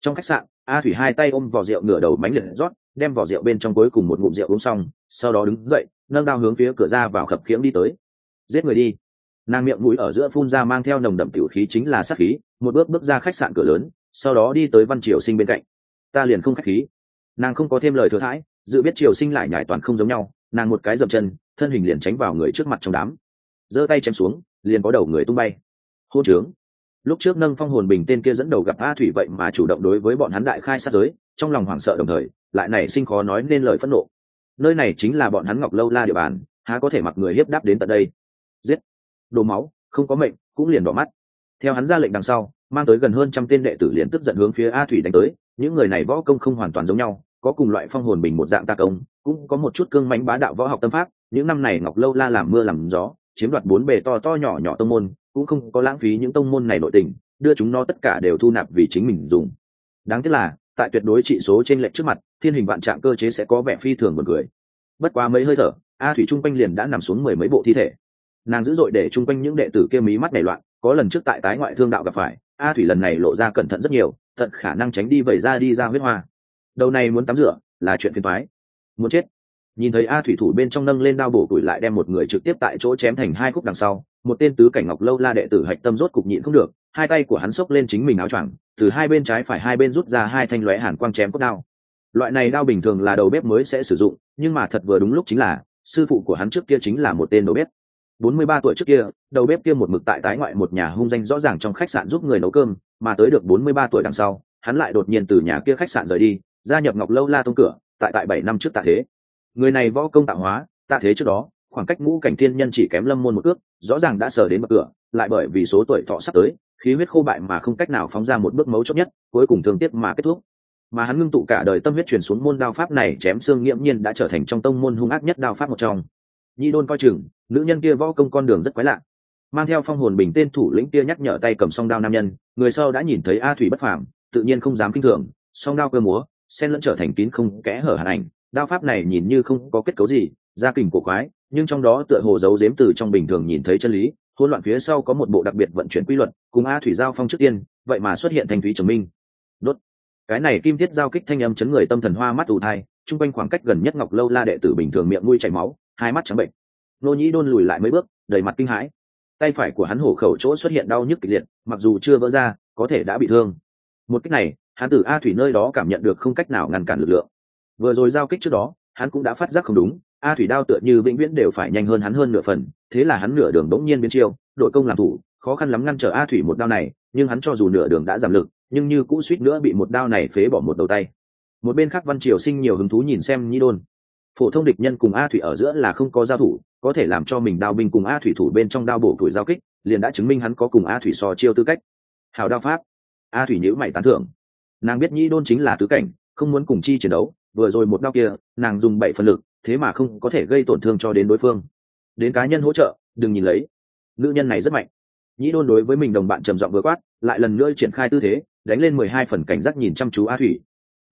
Trong khách sạn, a thủy hai tay ôm vỏ rượu ngửa đầu mánh liệt rót, đem vỏ rượu bên trong cuối cùng một ngụm rượu uống xong, sau đó đứng dậy, nâng đao hướng phía cửa ra vào khập khiễng đi tới. Giết người đi. Nàng miệng mũi ở giữa phun ra mang theo nồng đậm tiểu khí chính là sát khí, một bước bước ra khách sạn cửa lớn, sau đó đi tới văn triều sinh bên cạnh. Ta liền không khách khí. Nàng không có thêm lời thừa thãi, dự biết triều sinh lại nhải toàn không giống nhau nàng một cái dậm chân, thân hình liền tránh vào người trước mặt trong đám. Giơ tay chém xuống, liền có đầu người tung bay. Hô trướng. Lúc trước nâng phong hồn bình tên kia dẫn đầu gặp a thủy vậy mà chủ động đối với bọn hắn đại khai sát giới, trong lòng hoảng sợ đồng thời, lại nảy sinh khó nói nên lời phẫn nộ. Nơi này chính là bọn hắn ngọc lâu la địa bàn, há có thể mặc người hiếp đáp đến tận đây. Giết. Đồ máu, không có mệnh, cũng liền đỏ mắt. Theo hắn ra lệnh đằng sau, mang tới gần hơn trăm tên đệ tử liền tức giận hướng phía a thủy đánh tới, những người này võ công không hoàn toàn giống nhau có cùng loại phong hồn bình một dạng ta công cũng có một chút cương mánh bá đạo võ học tâm pháp, những năm này ngọc lâu la làm mưa làm gió, chiếm đoạt bốn bề to to nhỏ nhỏ tông môn, cũng không có lãng phí những tông môn này nội tình, đưa chúng nó tất cả đều thu nạp vì chính mình dùng. Đáng tiếc là, tại tuyệt đối trị số trên lệch trước mặt, thiên hình vạn trạng cơ chế sẽ có vẻ phi thường một người bất quá mấy hơi thở, a thủy trung quanh liền đã nằm xuống mười mấy bộ thi thể. Nàng dữ dội để trung quanh những đệ tử kia mí mắt nảy loạn, có lần trước tại tái ngoại thương đạo gặp phải, a thủy lần này lộ ra cẩn thận rất nhiều, tận khả năng tránh đi vẩy ra đi ra huyết hoa đầu này muốn tắm rửa là chuyện phiền toái. Muốn chết. Nhìn thấy a thủy thủ bên trong nâng lên đao bổ củi lại đem một người trực tiếp tại chỗ chém thành hai khúc đằng sau, một tên tứ cảnh ngọc lâu la đệ tử hạch tâm rốt cục nhịn không được, hai tay của hắn xốc lên chính mình áo choàng, từ hai bên trái phải hai bên rút ra hai thanh lóe hàn quang chém cốt đao. Loại này đao bình thường là đầu bếp mới sẽ sử dụng, nhưng mà thật vừa đúng lúc chính là, sư phụ của hắn trước kia chính là một tên đầu bếp. Bốn mươi ba tuổi trước kia, đầu bếp kia một mực tại tái ngoại một nhà hung danh rõ ràng trong khách sạn giúp người nấu cơm, mà tới được bốn mươi ba tuổi đằng sau, hắn lại đột nhiên từ nhà kia khách sạn rời đi gia nhập ngọc lâu la tông cửa, tại tại bảy năm trước tạ thế. Người này võ công tạo hóa, tạ thế trước đó, khoảng cách ngũ cảnh thiên nhân chỉ kém lâm môn một ước rõ ràng đã sờ đến bậc cửa, lại bởi vì số tuổi thọ sắp tới, khí huyết khô bại mà không cách nào phóng ra một bước mấu chốt nhất, cuối cùng thương tiếc mà kết thúc. Mà hắn ngưng tụ cả đời tâm huyết truyền xuống môn đao pháp này chém xương nghiễm nhiên đã trở thành trong tông môn hung ác nhất đao pháp một trong. Nhi đôn coi chừng, nữ nhân kia võ công con đường rất quái lạ. Mang theo phong hồn bình tên thủ lĩnh kia nhắc nhở tay cầm song đao nam nhân, người sau đã nhìn thấy a thủy bất phàm, tự nhiên không dám kinh thường, song đao cơ múa sen lẫn trở thành kín không kẽ hở hàn ảnh. Đao pháp này nhìn như không có kết cấu gì, gia kình cổ quái, nhưng trong đó tựa hồ giấu giếm từ trong bình thường nhìn thấy chân lý. Hỗn loạn phía sau có một bộ đặc biệt vận chuyển quy luật, cùng a thủy giao phong trước tiên, vậy mà xuất hiện thành thúy chứng minh. Đốt. Cái này kim thiết giao kích thanh âm chấn người tâm thần hoa mắt ù thai, chung quanh khoảng cách gần nhất ngọc lâu la đệ tử bình thường miệng mũi chảy máu, hai mắt trắng bệnh. Nô nhĩ đôn lùi lại mấy bước, đầy mặt kinh hãi. Tay phải của hắn hổ khẩu chỗ xuất hiện đau nhức kịch liệt, mặc dù chưa vỡ ra, có thể đã bị thương. Một cách này hắn từ a thủy nơi đó cảm nhận được không cách nào ngăn cản lực lượng. Vừa rồi giao kích trước đó, hắn cũng đã phát giác không đúng, a thủy đao tựa như vĩnh viễn đều phải nhanh hơn hắn hơn nửa phần, thế là hắn nửa đường bỗng nhiên biến chiêu, đội công làm thủ, khó khăn lắm ngăn trở a thủy một đao này, nhưng hắn cho dù nửa đường đã giảm lực, nhưng như cũ suýt nữa bị một đao này phế bỏ một đầu tay. Một bên khác văn triều sinh nhiều hứng thú nhìn xem nhi đôn. Phổ thông địch nhân cùng a thủy ở giữa là không có giao thủ, có thể làm cho mình đao binh cùng a thủy thủ bên trong đao bổ tuổi giao kích, liền đã chứng minh hắn có cùng a thủy so chiêu tư cách. Hào đao pháp. A thủy nhữ mày tán thưởng nàng biết nhĩ đôn chính là tứ cảnh, không muốn cùng chi chiến đấu, vừa rồi một đao kia, nàng dùng bảy phần lực, thế mà không có thể gây tổn thương cho đến đối phương. Đến cá nhân hỗ trợ, đừng nhìn lấy. Nữ nhân này rất mạnh. Nhĩ đôn đối với mình đồng bạn trầm giọng vừa quát, lại lần nữa triển khai tư thế, đánh lên mười hai phần cảnh giác nhìn chăm chú a thủy.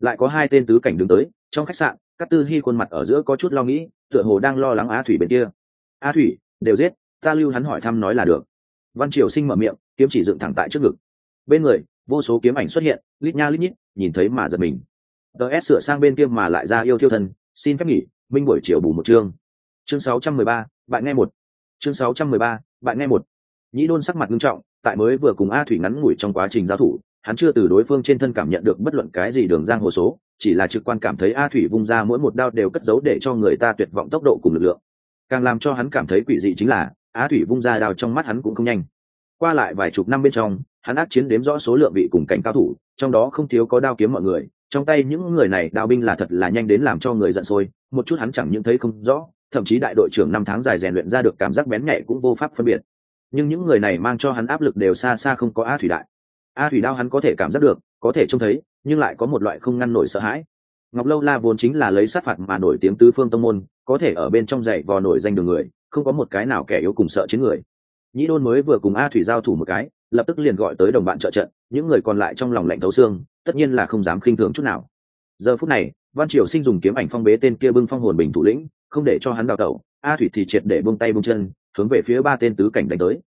Lại có hai tên tứ cảnh đứng tới, trong khách sạn các tư hy khuôn mặt ở giữa có chút lo nghĩ, tựa hồ đang lo lắng a thủy bên kia. A thủy, đều giết, ta lưu hắn hỏi thăm nói là được. Văn triều sinh mở miệng, kiếm chỉ dựng thẳng tại trước ngực. Bên người vô số kiếm ảnh xuất hiện lít nha lít nhít nhìn thấy mà giật mình. Ts sửa sang bên kia mà lại ra yêu thiêu thân xin phép nghỉ minh buổi chiều bù một chương. Chương 613, bạn nghe một. Chương 613, bạn nghe một. Nhĩ đôn sắc mặt nghiêm trọng tại mới vừa cùng a thủy ngắn ngủi trong quá trình giao thủ hắn chưa từ đối phương trên thân cảm nhận được bất luận cái gì đường giang hồ số chỉ là trực quan cảm thấy a thủy vung ra mỗi một đao đều cất giấu để cho người ta tuyệt vọng tốc độ cùng lực lượng. Càng làm cho hắn cảm thấy quỷ dị chính là a thủy vung ra đao trong mắt hắn cũng không nhanh. Qua lại vài chục năm bên trong hắn ác chiến đếm rõ số lượng vị cùng cảnh cao thủ, trong đó không thiếu có đao kiếm mọi người. Trong tay những người này, đao binh là thật là nhanh đến làm cho người giận sôi, một chút hắn chẳng những thấy không rõ, thậm chí đại đội trưởng năm tháng dài rèn luyện ra được cảm giác bén nhạy cũng vô pháp phân biệt. Nhưng những người này mang cho hắn áp lực đều xa xa không có a thủy đại. A thủy đao hắn có thể cảm giác được, có thể trông thấy, nhưng lại có một loại không ngăn nổi sợ hãi. Ngọc lâu la vốn chính là lấy sát phạt mà nổi tiếng tứ phương tông môn, có thể ở bên trong dạy vò nổi danh đường người, không có một cái nào kẻ yếu cùng sợ chiến người. Nhĩ đôn mới vừa cùng a thủy giao thủ một cái lập tức liền gọi tới đồng bạn trợ trận, những người còn lại trong lòng lạnh thấu xương, tất nhiên là không dám khinh thường chút nào. Giờ phút này, văn triều sinh dùng kiếm ảnh phong bế tên kia bưng phong hồn bình thủ lĩnh, không để cho hắn đào tẩu, a thủy thì triệt để bông tay bông chân, hướng về phía ba tên tứ cảnh đánh tới.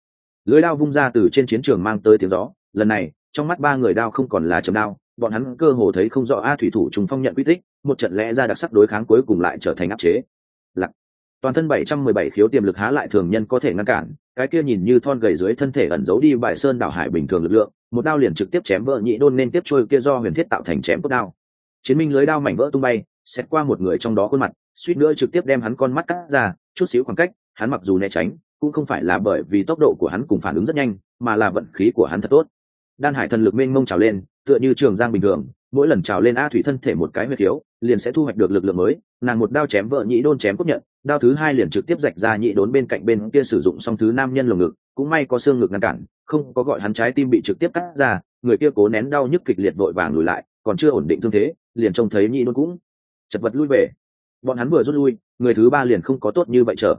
Lưới đao vung ra từ trên chiến trường mang tới tiếng gió, lần này, trong mắt ba người đao không còn là chầm đao, bọn hắn cơ hồ thấy không rõ a thủy thủ trùng phong nhận quy tích, một trận lẽ ra đặc sắc đối kháng cuối cùng lại trở thành áp chế. Lặc toàn thân bảy trăm mười bảy khiếu tiềm lực há lại thường nhân có thể ngăn cản cái kia nhìn như thon gầy dưới thân thể ẩn giấu đi bài sơn đảo hải bình thường lực lượng, một đao liền trực tiếp chém vỡ nhị đôn nên tiếp trôi kia do huyền thiết tạo thành chém cốt đao. Chiến minh lưới đao mảnh vỡ tung bay xét qua một người trong đó khuôn mặt, suýt nữa trực tiếp đem hắn con mắt cắt ra, chút xíu khoảng cách, hắn mặc dù né tránh, cũng không phải là bởi vì tốc độ của hắn cùng phản ứng rất nhanh, mà là vận khí của hắn thật tốt. Đan hải thần lực mênh mông trào lên, tựa như trường giang bình thường, mỗi lần trào lên a thủy thân thể một cái huyết thiếu liền sẽ thu hoạch được lực lượng mới. Nàng một đao chém vợ nhị đôn chém cốt nhận, đao thứ hai liền trực tiếp rạch ra nhị đốn bên cạnh bên kia sử dụng xong thứ nam nhân lồng ngực, cũng may có xương ngực ngăn cản, không có gọi hắn trái tim bị trực tiếp cắt ra, người kia cố nén đau nhức kịch liệt vội vàng lùi lại, còn chưa ổn định thương thế, liền trông thấy nhị đôn cũng chật vật lui về. Bọn hắn vừa rút lui, người thứ ba liền không có tốt như vậy trở.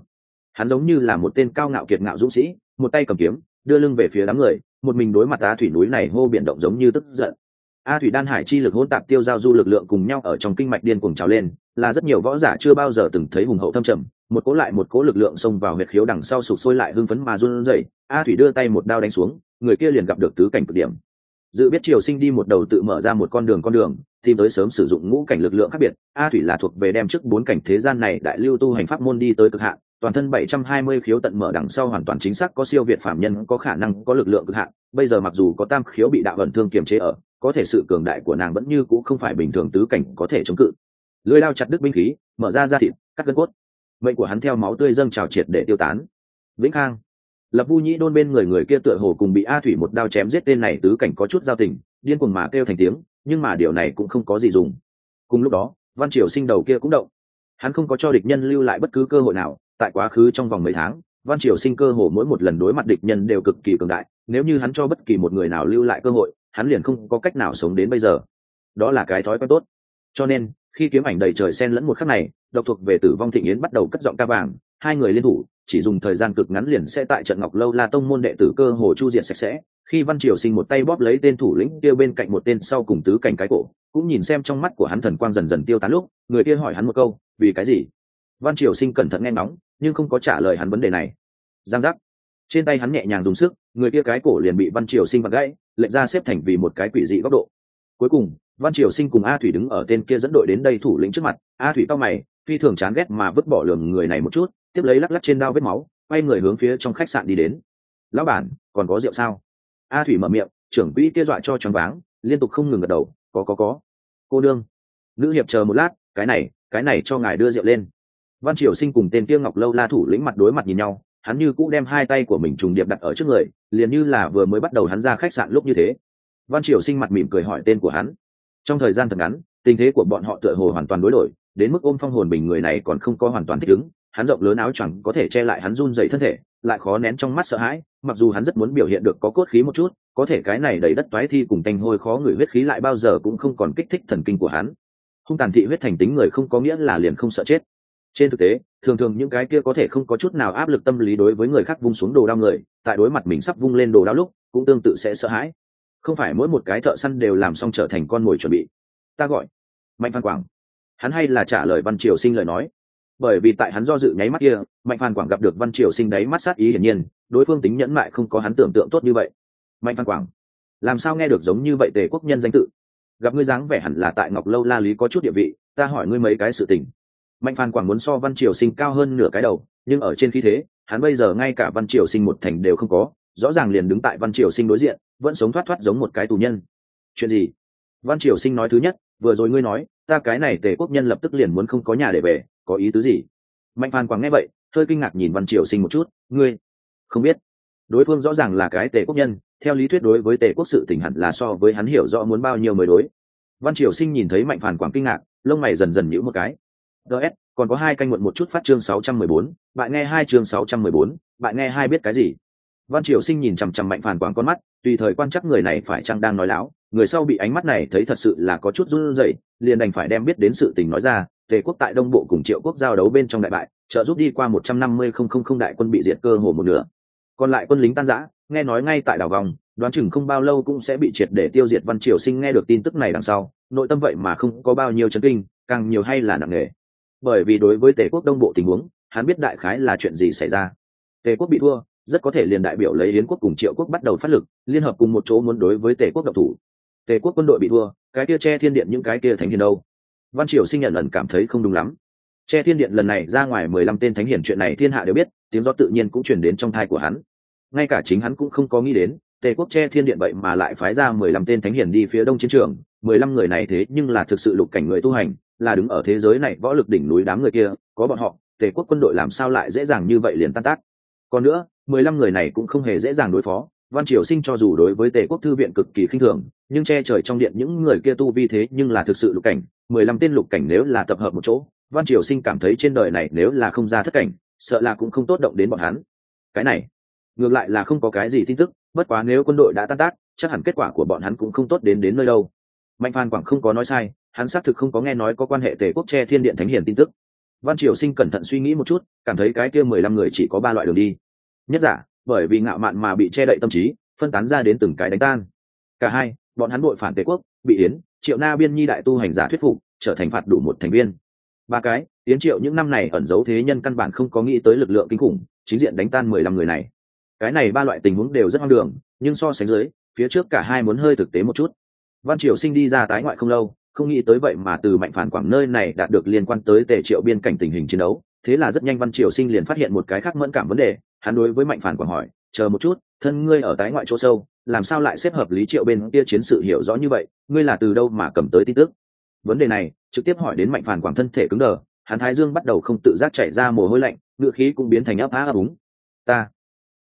Hắn giống như là một tên cao ngạo kiệt ngạo dũng sĩ, một tay cầm kiếm, đưa lưng về phía đám người, một mình đối mặt á thủy núi này hô biển động giống như tức giận a thủy đan hải chi lực hỗn tạp tiêu giao du lực lượng cùng nhau ở trong kinh mạch điên cuồng trào lên, là rất nhiều võ giả chưa bao giờ từng thấy hùng hậu thâm trầm. Một cố lại một cố lực lượng xông vào huyệt khiếu đằng sau sụp sôi lại hưng phấn mà run rẩy. A thủy đưa tay một đao đánh xuống, người kia liền gặp được tứ cảnh cực điểm. Dự biết triều sinh đi một đầu tự mở ra một con đường con đường, tìm tới sớm sử dụng ngũ cảnh lực lượng khác biệt. A thủy là thuộc về đem trước bốn cảnh thế gian này đại lưu tu hành pháp môn đi tới cực hạn, toàn thân 720 khiếu tận mở đằng sau hoàn toàn chính xác có siêu việt phạm nhân, có khả năng, có lực lượng cực hạn. Bây giờ mặc dù có tam khiếu bị đạo ẩn thương kiềm chế ở có thể sự cường đại của nàng vẫn như cũ không phải bình thường tứ cảnh có thể chống cự. Lưỡi lao chặt đứt binh khí, mở ra da thịt, cắt gân cốt. Mệnh của hắn theo máu tươi dâng trào triệt để tiêu tán. Vĩnh khang. Lập vu nhĩ đôn bên người người kia tựa hồ cùng bị a thủy một đao chém giết tên này tứ cảnh có chút giao tình, điên cuồng mà kêu thành tiếng, nhưng mà điều này cũng không có gì dùng. Cùng lúc đó, văn triều sinh đầu kia cũng động. Hắn không có cho địch nhân lưu lại bất cứ cơ hội nào, tại quá khứ trong vòng mấy tháng, văn triều sinh cơ hồ mỗi một lần đối mặt địch nhân đều cực kỳ cường đại, nếu như hắn cho bất kỳ một người nào lưu lại cơ hội hắn liền không có cách nào sống đến bây giờ. Đó là cái thói quen tốt. Cho nên, khi kiếm ảnh đầy trời sen lẫn một khắc này, độc thuộc về tử vong thịnh yến bắt đầu cất giọng ca vàng, hai người liên thủ, chỉ dùng thời gian cực ngắn liền sẽ tại trận ngọc lâu la tông môn đệ tử cơ hồ chu diện sạch sẽ. Khi văn triều sinh một tay bóp lấy tên thủ lĩnh kia bên cạnh một tên sau cùng tứ cảnh cái cổ, cũng nhìn xem trong mắt của hắn thần quang dần dần tiêu tán lúc, người kia hỏi hắn một câu, vì cái gì? Văn triều sinh cẩn thận nghe nóng nhưng không có trả lời hắn vấn đề này. Giang giác. Trên tay hắn nhẹ nhàng dùng sức, người kia cái cổ liền bị văn triều sinh vặt gãy lệnh ra xếp thành vì một cái quỷ dị góc độ. Cuối cùng, văn triều sinh cùng a thủy đứng ở tên kia dẫn đội đến đây thủ lĩnh trước mặt. A thủy cao mày, phi thường chán ghét mà vứt bỏ lường người này một chút, tiếp lấy lắc lắc trên đao vết máu, quay người hướng phía trong khách sạn đi đến. Lão bản, còn có rượu sao? A thủy mở miệng, trưởng quỹ kia dọa cho choáng váng, liên tục không ngừng gật đầu, có có có. Cô đương nữ hiệp chờ một lát, cái này cái này cho ngài đưa rượu lên. Văn triều sinh cùng tên kia ngọc lâu la thủ lĩnh mặt đối mặt nhìn nhau hắn như cũ đem hai tay của mình trùng điệp đặt ở trước người, liền như là vừa mới bắt đầu hắn ra khách sạn lúc như thế. Văn triều sinh mặt mỉm cười hỏi tên của hắn. Trong thời gian thật ngắn, tình thế của bọn họ tựa hồ hoàn toàn đối đổi, đến mức ôm phong hồn bình người này còn không có hoàn toàn thích ứng, hắn rộng lớn áo choàng có thể che lại hắn run dày thân thể, lại khó nén trong mắt sợ hãi, mặc dù hắn rất muốn biểu hiện được có cốt khí một chút, có thể cái này đầy đất toái thi cùng tanh hôi khó người huyết khí lại bao giờ cũng không còn kích thích thần kinh của hắn. Hung tàn thị huyết thành tính người không có nghĩa là liền không sợ chết. Trên thực tế thường thường những cái kia có thể không có chút nào áp lực tâm lý đối với người khác vung xuống đồ đao người, tại đối mặt mình sắp vung lên đồ đao lúc, cũng tương tự sẽ sợ hãi. Không phải mỗi một cái thợ săn đều làm xong trở thành con mồi chuẩn bị. Ta gọi mạnh phan quảng. Hắn hay là trả lời văn triều sinh lời nói. Bởi vì tại hắn do dự nháy mắt kia, mạnh phan quảng gặp được văn triều sinh đáy mắt sát ý hiển nhiên, đối phương tính nhẫn mại không có hắn tưởng tượng tốt như vậy. Mạnh phan quảng, làm sao nghe được giống như vậy tề quốc nhân danh tự? Gặp ngươi dáng vẻ hẳn là tại ngọc lâu la lý có chút địa vị, ta hỏi ngươi mấy cái sự tình mạnh phan quảng muốn so văn triều sinh cao hơn nửa cái đầu, nhưng ở trên khí thế, hắn bây giờ ngay cả văn triều sinh một thành đều không có, rõ ràng liền đứng tại văn triều sinh đối diện, vẫn sống thoát thoát giống một cái tù nhân. Chuyện gì? Văn triều sinh nói thứ nhất, vừa rồi ngươi nói, ta cái này tề quốc nhân lập tức liền muốn không có nhà để về, có ý tứ gì? Mạnh phan quảng nghe vậy, hơi kinh ngạc nhìn văn triều sinh một chút, ngươi không biết. Đối phương rõ ràng là cái tề quốc nhân, theo lý thuyết đối với tề quốc sự tình hẳn là so với hắn hiểu rõ muốn bao nhiêu mới đối. Văn triều sinh nhìn thấy mạnh phản quảng kinh ngạc, lông mày dần dần nhữ một cái ts còn có hai canh muộn một chút phát chương 614, bạn nghe hai chương 614, bạn nghe hai biết cái gì? Văn triều sinh nhìn chằm chằm mạnh phản quảng con mắt tùy thời quan chắc người này phải chăng đang nói láo người sau bị ánh mắt này thấy thật sự là có chút run rẩy liền đành phải đem biết đến sự tình nói ra tề quốc tại đông bộ cùng triệu quốc giao đấu bên trong đại bại trợ giúp đi qua một trăm năm mươi không không không đại quân bị diệt cơ hồ một nửa. Còn lại quân lính tan rã nghe nói ngay tại đảo vòng đoán chừng không bao lâu cũng sẽ bị triệt để tiêu diệt. Văn triều sinh nghe được tin tức này đằng sau nội tâm vậy mà không có bao nhiêu chấn kinh càng nhiều hay là nặng nề bởi vì đối với tề quốc đông bộ tình huống, hắn biết đại khái là chuyện gì xảy ra. Tề quốc bị thua, rất có thể liền đại biểu lấy yến quốc cùng triệu quốc bắt đầu phát lực, liên hợp cùng một chỗ muốn đối với tề quốc độc thủ. Tề quốc quân đội bị thua, cái kia che thiên điện những cái kia thánh hiền đâu? Văn triều sinh nhận ẩn cảm thấy không đúng lắm. Che thiên điện lần này ra ngoài mười lăm tên thánh hiển chuyện này thiên hạ đều biết, tiếng gió tự nhiên cũng chuyển đến trong thai của hắn. Ngay cả chính hắn cũng không có nghĩ đến, tề quốc che thiên điện vậy mà lại phái ra mười lăm tên thánh hiển đi phía đông chiến trường. Mười lăm người này thế nhưng là thực sự lục cảnh người tu hành là đứng ở thế giới này võ lực đỉnh núi đám người kia, có bọn họ, tề quốc quân đội làm sao lại dễ dàng như vậy liền tan tác? Còn nữa, mười lăm người này cũng không hề dễ dàng đối phó, văn triều sinh cho dù đối với tề quốc thư viện cực kỳ khinh thường, nhưng che trời trong điện những người kia tu vi thế nhưng là thực sự lục cảnh, mười lăm tên lục cảnh nếu là tập hợp một chỗ, văn triều sinh cảm thấy trên đời này nếu là không ra thất cảnh, sợ là cũng không tốt động đến bọn hắn. Cái này, ngược lại là không có cái gì tin tức, bất quá nếu quân đội đã tan tác, chắc hẳn kết quả của bọn hắn cũng không tốt đến đến nơi đâu. Mạnh phan quảng không có nói sai hắn xác thực không có nghe nói có quan hệ tề quốc che thiên điện thánh hiền tin tức. Văn triều sinh cẩn thận suy nghĩ một chút, cảm thấy cái kia mười lăm người chỉ có ba loại đường đi. Nhất giả, bởi vì ngạo mạn mà bị che đậy tâm trí, phân tán ra đến từng cái đánh tan. Cả hai, bọn hắn đội phản tề quốc, bị yến, triệu na biên nhi đại tu hành giả thuyết phục, trở thành phạt đủ một thành viên. Ba cái, yến triệu những năm này ẩn giấu thế nhân căn bản không có nghĩ tới lực lượng kinh khủng, chính diện đánh tan mười lăm người này. Cái này ba loại tình huống đều rất hoang đường, nhưng so sánh dưới, phía trước cả hai muốn hơi thực tế một chút. Văn triều sinh đi ra tái ngoại không lâu không nghĩ tới vậy mà từ mạnh phản quảng nơi này đạt được liên quan tới tề triệu biên cảnh tình hình chiến đấu. Thế là rất nhanh văn triều sinh liền phát hiện một cái khác mẫn cảm vấn đề, hắn đối với mạnh phản quảng hỏi, chờ một chút, thân ngươi ở tái ngoại chỗ sâu, làm sao lại xếp hợp lý triệu bên kia chiến sự hiểu rõ như vậy, ngươi là từ đâu mà cầm tới tin tức? Vấn đề này, trực tiếp hỏi đến mạnh phản quảng thân thể cứng đờ, hắn thái dương bắt đầu không tự giác chảy ra mồ hôi lạnh ngựa khí cũng biến thành ấp á ấp úng. Ta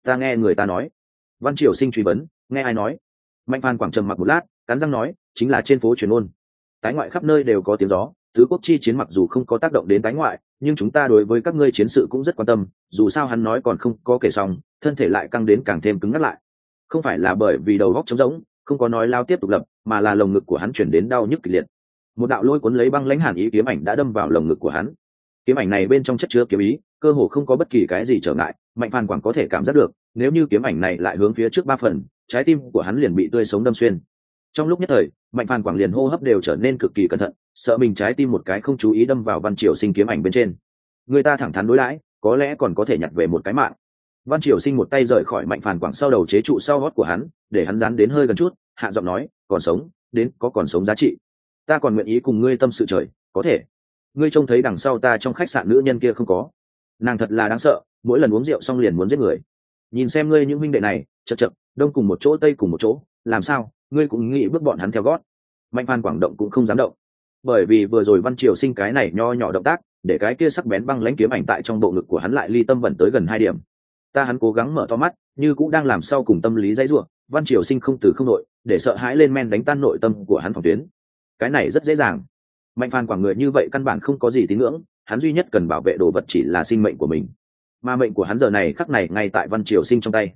ta nghe người ta nói. Văn triều sinh truy vấn, nghe ai nói? Mạnh phản quảng trầm mặc một lát, cắn răng nói, chính là trên phố truyền ôn tái ngoại khắp nơi đều có tiếng gió, tứ quốc chi chiến mặc dù không có tác động đến tái ngoại, nhưng chúng ta đối với các ngươi chiến sự cũng rất quan tâm, dù sao hắn nói còn không có kể xong, thân thể lại căng đến càng thêm cứng ngắt lại. Không phải là bởi vì đầu góc trống rỗng, không có nói lao tiếp tục lập, mà là lồng ngực của hắn chuyển đến đau nhức kịch liệt. Một đạo lôi cuốn lấy băng lãnh hàn ý kiếm ảnh đã đâm vào lồng ngực của hắn. Kiếm ảnh này bên trong chất chứa kiếm ý, cơ hồ không có bất kỳ cái gì trở ngại, mạnh phàn quảng có thể cảm giác được, nếu như kiếm ảnh này lại hướng phía trước ba phần, trái tim của hắn liền bị tươi sống đâm xuyên trong lúc nhất thời mạnh phàn quảng liền hô hấp đều trở nên cực kỳ cẩn thận sợ mình trái tim một cái không chú ý đâm vào văn triều sinh kiếm ảnh bên trên. Người ta thẳng thắn đối lãi, có lẽ còn có thể nhặt về một cái mạng. Văn triều sinh một tay rời khỏi mạnh phàn quảng sau đầu chế trụ sau gót của hắn để hắn dán đến hơi gần chút hạ giọng nói còn sống đến có còn sống giá trị? Ta còn nguyện ý cùng ngươi tâm sự trời có thể. Ngươi trông thấy đằng sau ta trong khách sạn nữ nhân kia không có. Nàng thật là đáng sợ mỗi lần uống rượu xong liền muốn giết người. Nhìn xem ngươi những minh đệ này chật chật đông cùng một chỗ tây cùng một chỗ làm sao? Ngươi cũng nghĩ bước bọn hắn theo gót. Mạnh phan quảng động cũng không dám động. Bởi vì vừa rồi văn triều sinh cái này nho nhỏ động tác, để cái kia sắc bén băng lãnh kiếm ảnh tại trong bộ ngực của hắn lại ly tâm vận tới gần hai điểm. Ta hắn cố gắng mở to mắt, như cũng đang làm sau cùng tâm lý dãy ruộng văn triều sinh không từ không nội, để sợ hãi lên men đánh tan nội tâm của hắn phòng tuyến. Cái này rất dễ dàng. Mạnh phan quảng người như vậy căn bản không có gì tín ngưỡng, hắn duy nhất cần bảo vệ đồ vật chỉ là sinh mệnh của mình. Mà mệnh của hắn giờ này khắc này ngay tại văn triều sinh trong tay.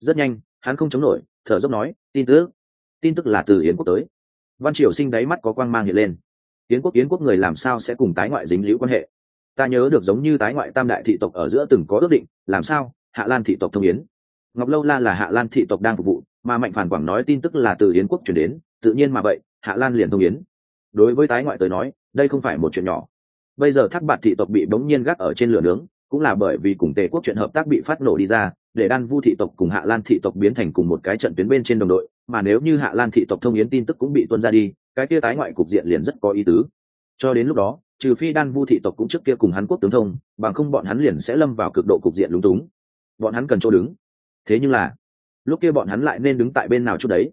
Rất nhanh, hắn không chống nổi, thở dốc nói, tin tức tin tức là từ yến quốc tới. Văn triều sinh đáy mắt có quang mang hiện lên. Yến quốc yến quốc người làm sao sẽ cùng tái ngoại dính liễu quan hệ? Ta nhớ được giống như tái ngoại tam đại thị tộc ở giữa từng có ước định, làm sao? Hạ lan thị tộc thông yến. Ngọc lâu la là hạ lan thị tộc đang phục vụ, mà mạnh phản quảng nói tin tức là từ yến quốc chuyển đến, tự nhiên mà vậy, hạ lan liền thông yến. Đối với tái ngoại tới nói, đây không phải một chuyện nhỏ. Bây giờ thác bạt thị tộc bị bỗng nhiên gác ở trên lửa nướng, cũng là bởi vì cùng tề quốc chuyện hợp tác bị phát nổ đi ra để đan vu thị tộc cùng hạ lan thị tộc biến thành cùng một cái trận tuyến bên trên đồng đội, mà nếu như hạ lan thị tộc thông yến tin tức cũng bị tuân ra đi, cái kia tái ngoại cục diện liền rất có ý tứ. Cho đến lúc đó, trừ phi đan vu thị tộc cũng trước kia cùng hắn quốc tướng thông, bằng không bọn hắn liền sẽ lâm vào cực độ cục diện lúng túng. Bọn hắn cần chỗ đứng. Thế nhưng là, lúc kia bọn hắn lại nên đứng tại bên nào chút đấy?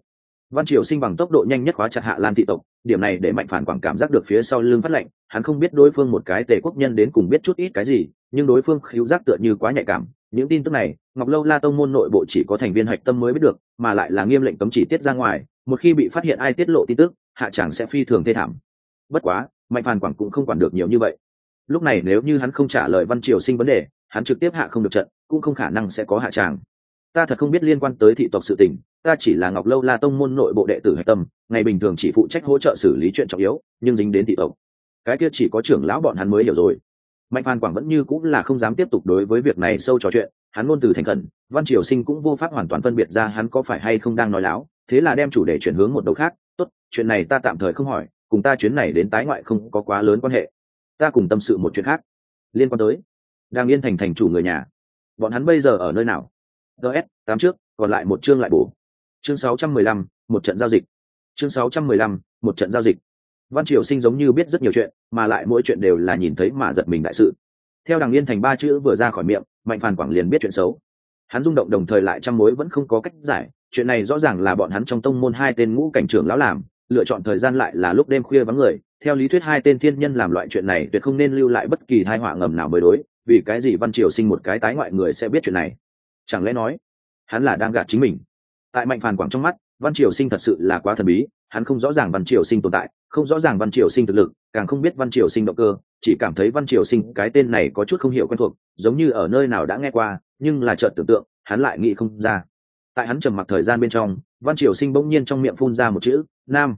Văn triều sinh bằng tốc độ nhanh nhất khóa chặt hạ lan thị tộc, điểm này để mạnh phản quảng cảm giác được phía sau lưng phát lệnh, hắn không biết đối phương một cái tề quốc nhân đến cùng biết chút ít cái gì, nhưng đối phương khiếu giác tựa như quá nhạy cảm những tin tức này, ngọc lâu la tông môn nội bộ chỉ có thành viên hạch tâm mới biết được, mà lại là nghiêm lệnh cấm chỉ tiết ra ngoài, một khi bị phát hiện ai tiết lộ tin tức, hạ chẳng sẽ phi thường thê thảm. Bất quá, mạnh phàn quảng cũng không quản được nhiều như vậy. Lúc này nếu như hắn không trả lời văn triều sinh vấn đề, hắn trực tiếp hạ không được trận, cũng không khả năng sẽ có hạ tràng. Ta thật không biết liên quan tới thị tộc sự tình, ta chỉ là ngọc lâu la tông môn nội bộ đệ tử hạch tâm, ngày bình thường chỉ phụ trách hỗ trợ xử lý chuyện trọng yếu, nhưng dính đến thị tộc. Cái kia chỉ có trưởng lão bọn hắn mới hiểu rồi mạnh phan quảng vẫn như cũng là không dám tiếp tục đối với việc này sâu trò chuyện, hắn ngôn từ thành khẩn, văn triều sinh cũng vô pháp hoàn toàn phân biệt ra hắn có phải hay không đang nói láo, thế là đem chủ đề chuyển hướng một đầu khác, tốt, chuyện này ta tạm thời không hỏi, cùng ta chuyến này đến tái ngoại không có quá lớn quan hệ. Ta cùng tâm sự một chuyện khác. Liên quan tới đang yên thành thành chủ người nhà. Bọn hắn bây giờ ở nơi nào? Ts tám trước, còn lại một chương lại bổ. Chương sáu trăm mười lăm, một trận giao dịch. Chương sáu trăm mười lăm, một trận giao dịch văn triều sinh giống như biết rất nhiều chuyện, mà lại mỗi chuyện đều là nhìn thấy mà giật mình đại sự. Theo đằng yên thành ba chữ vừa ra khỏi miệng, mạnh phản quảng liền biết chuyện xấu. Hắn rung động đồng thời lại trăm mối vẫn không có cách giải, chuyện này rõ ràng là bọn hắn trong tông môn hai tên ngũ cảnh trưởng lão làm, lựa chọn thời gian lại là lúc đêm khuya vắng người, theo lý thuyết hai tên thiên nhân làm loại chuyện này tuyệt không nên lưu lại bất kỳ thai họa ngầm nào mới đối, vì cái gì văn triều sinh một cái tái ngoại người sẽ biết chuyện này? Chẳng lẽ nói, hắn là đang gạt chính mình? Tại mạnh phản quảng trong mắt, văn triều sinh thật sự là quá thần bí hắn không rõ ràng văn triều sinh tồn tại, không rõ ràng văn triều sinh thực lực, càng không biết văn triều sinh động cơ, chỉ cảm thấy văn triều sinh cái tên này có chút không hiểu quen thuộc, giống như ở nơi nào đã nghe qua, nhưng là chợt tưởng tượng, hắn lại nghĩ không ra. Tại hắn trầm mặc thời gian bên trong, văn triều sinh bỗng nhiên trong miệng phun ra một chữ, nam.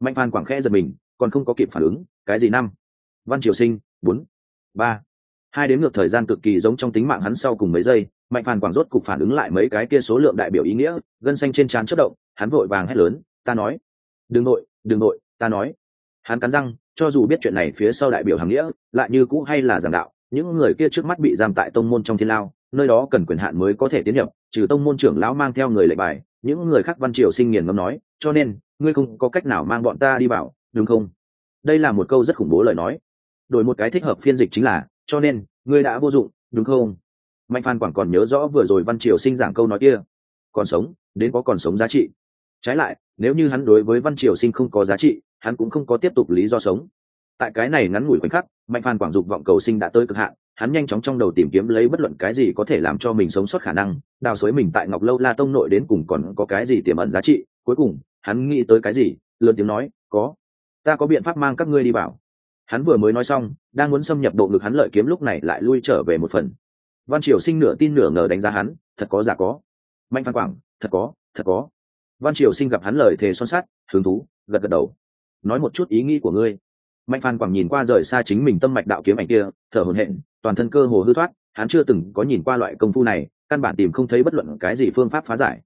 Mạnh phan quảng khẽ giật mình, còn không có kịp phản ứng, cái gì năm văn triều sinh, bốn, ba. Hai đến ngược thời gian cực kỳ giống trong tính mạng hắn sau cùng mấy giây, mạnh phan quảng rốt cục phản ứng lại mấy cái kia số lượng đại biểu ý nghĩa, gân xanh trên trán chất động, hắn vội vàng hét lớn, ta nói đừng nội đừng nội, ta nói. Hắn cắn răng, cho dù biết chuyện này phía sau đại biểu hàng nghĩa, lại như cũ hay là giảng đạo, những người kia trước mắt bị giam tại tông môn trong thiên lao, nơi đó cần quyền hạn mới có thể tiến nhập, trừ tông môn trưởng lão mang theo người lệ bài, những người khác văn triều sinh nghiền ngâm nói, cho nên, ngươi không có cách nào mang bọn ta đi bảo, đúng không? Đây là một câu rất khủng bố lời nói. Đổi một cái thích hợp phiên dịch chính là, cho nên, ngươi đã vô dụng, đúng không? Mạnh phan quảng còn nhớ rõ vừa rồi văn triều sinh giảng câu nói kia. Còn sống, đến có còn sống giá trị. Trái lại nếu như hắn đối với văn triều sinh không có giá trị, hắn cũng không có tiếp tục lý do sống. Tại cái này ngắn ngủi khoảnh khắc, mạnh phan quảng dục vọng cầu sinh đã tới cực hạn, hắn nhanh chóng trong đầu tìm kiếm lấy bất luận cái gì có thể làm cho mình sống sót khả năng, đào xới mình tại ngọc lâu la tông nội đến cùng còn có cái gì tiềm ẩn giá trị, cuối cùng, hắn nghĩ tới cái gì, lớn tiếng nói, có, ta có biện pháp mang các ngươi đi bảo hắn vừa mới nói xong, đang muốn xâm nhập độ ngực hắn lợi kiếm lúc này lại lui trở về một phần. Văn triều sinh nửa tin nửa ngờ đánh giá hắn, thật có giả có. Mạnh phan quảng, thật có thật có văn triều sinh gặp hắn lời thề son sắt, hứng thú, gật gật đầu. Nói một chút ý nghĩ của ngươi. Mạnh phan quảng nhìn qua rời xa chính mình tâm mạch đạo kiếm ảnh kia, thở hổn hển, toàn thân cơ hồ hư thoát, hắn chưa từng có nhìn qua loại công phu này, căn bản tìm không thấy bất luận cái gì phương pháp phá giải.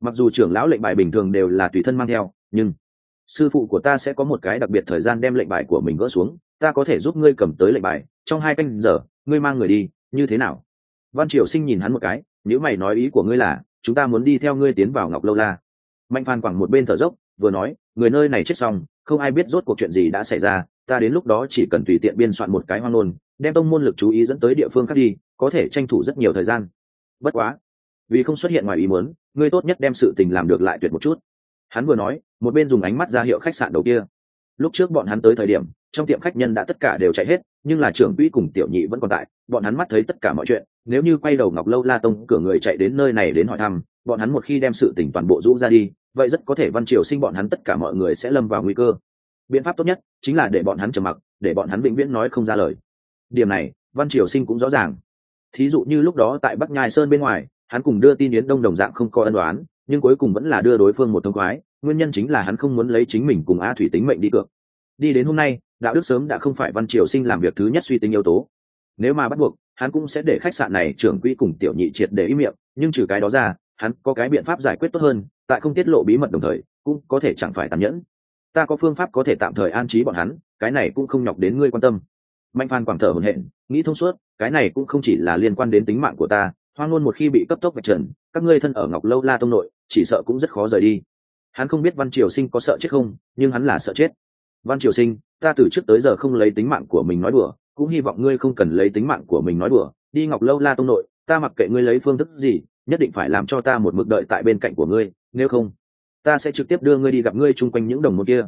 Mặc dù trưởng lão lệnh bài bình thường đều là tùy thân mang theo, nhưng sư phụ của ta sẽ có một cái đặc biệt thời gian đem lệnh bài của mình gỡ xuống, ta có thể giúp ngươi cầm tới lệnh bài, trong hai canh giờ, ngươi mang người đi, như thế nào? Văn triều sinh nhìn hắn một cái nếu mày nói ý của ngươi là, chúng ta muốn đi theo ngươi tiến vào ngọc lâu la mạnh phan quẳng một bên thở dốc, vừa nói, người nơi này chết xong, không ai biết rốt cuộc chuyện gì đã xảy ra, ta đến lúc đó chỉ cần tùy tiện biên soạn một cái hoang nôn đem tông môn lực chú ý dẫn tới địa phương khác đi, có thể tranh thủ rất nhiều thời gian. Bất quá, vì không xuất hiện ngoài ý muốn, ngươi tốt nhất đem sự tình làm được lại tuyệt một chút. Hắn vừa nói, một bên dùng ánh mắt ra hiệu khách sạn đầu kia. Lúc trước bọn hắn tới thời điểm, trong tiệm khách nhân đã tất cả đều chạy hết, nhưng là trưởng quỹ cùng tiểu nhị vẫn còn tại, bọn hắn mắt thấy tất cả mọi chuyện, nếu như quay đầu ngọc lâu la tông cửa người chạy đến nơi này đến hỏi thăm, bọn hắn một khi đem sự tỉnh toàn bộ rũ ra đi vậy rất có thể văn triều sinh bọn hắn tất cả mọi người sẽ lâm vào nguy cơ. Biện pháp tốt nhất chính là để bọn hắn trầm mặc, để bọn hắn vĩnh viễn nói không ra lời. Điểm này, văn triều sinh cũng rõ ràng. Thí dụ như lúc đó tại bắc nhai sơn bên ngoài, hắn cùng đưa tin yến đông đồng dạng không có ân đoán nhưng cuối cùng vẫn là đưa đối phương một thông khoái, nguyên nhân chính là hắn không muốn lấy chính mình cùng a thủy tính mệnh đi cược. Đi đến hôm nay, đạo đức sớm đã không phải văn triều sinh làm việc thứ nhất suy tính yếu tố. Nếu mà bắt buộc, hắn cũng sẽ để khách sạn này trưởng quỹ cùng tiểu nhị triệt để ý miệng, nhưng trừ cái đó ra, hắn có cái biện pháp giải quyết tốt hơn tại không tiết lộ bí mật đồng thời, cũng có thể chẳng phải tàn nhẫn. Ta có phương pháp có thể tạm thời an trí bọn hắn, cái này cũng không nhọc đến ngươi quan tâm. Mạnh phan quảng thở hồn hện nghĩ thông suốt, cái này cũng không chỉ là liên quan đến tính mạng của ta, hoang luôn một khi bị cấp tốc vạch trần, các ngươi thân ở ngọc lâu la tông nội, chỉ sợ cũng rất khó rời đi. Hắn không biết văn triều sinh có sợ chết không, nhưng hắn là sợ chết. Văn triều sinh, ta từ trước tới giờ không lấy tính mạng của mình nói đùa, cũng hy vọng ngươi không cần lấy tính mạng của mình nói đùa. Đi ngọc lâu la tông nội, ta mặc kệ ngươi lấy phương thức gì, nhất định phải làm cho ta một mực đợi tại bên cạnh của ngươi nếu không, ta sẽ trực tiếp đưa ngươi đi gặp ngươi chung quanh những đồng môn kia.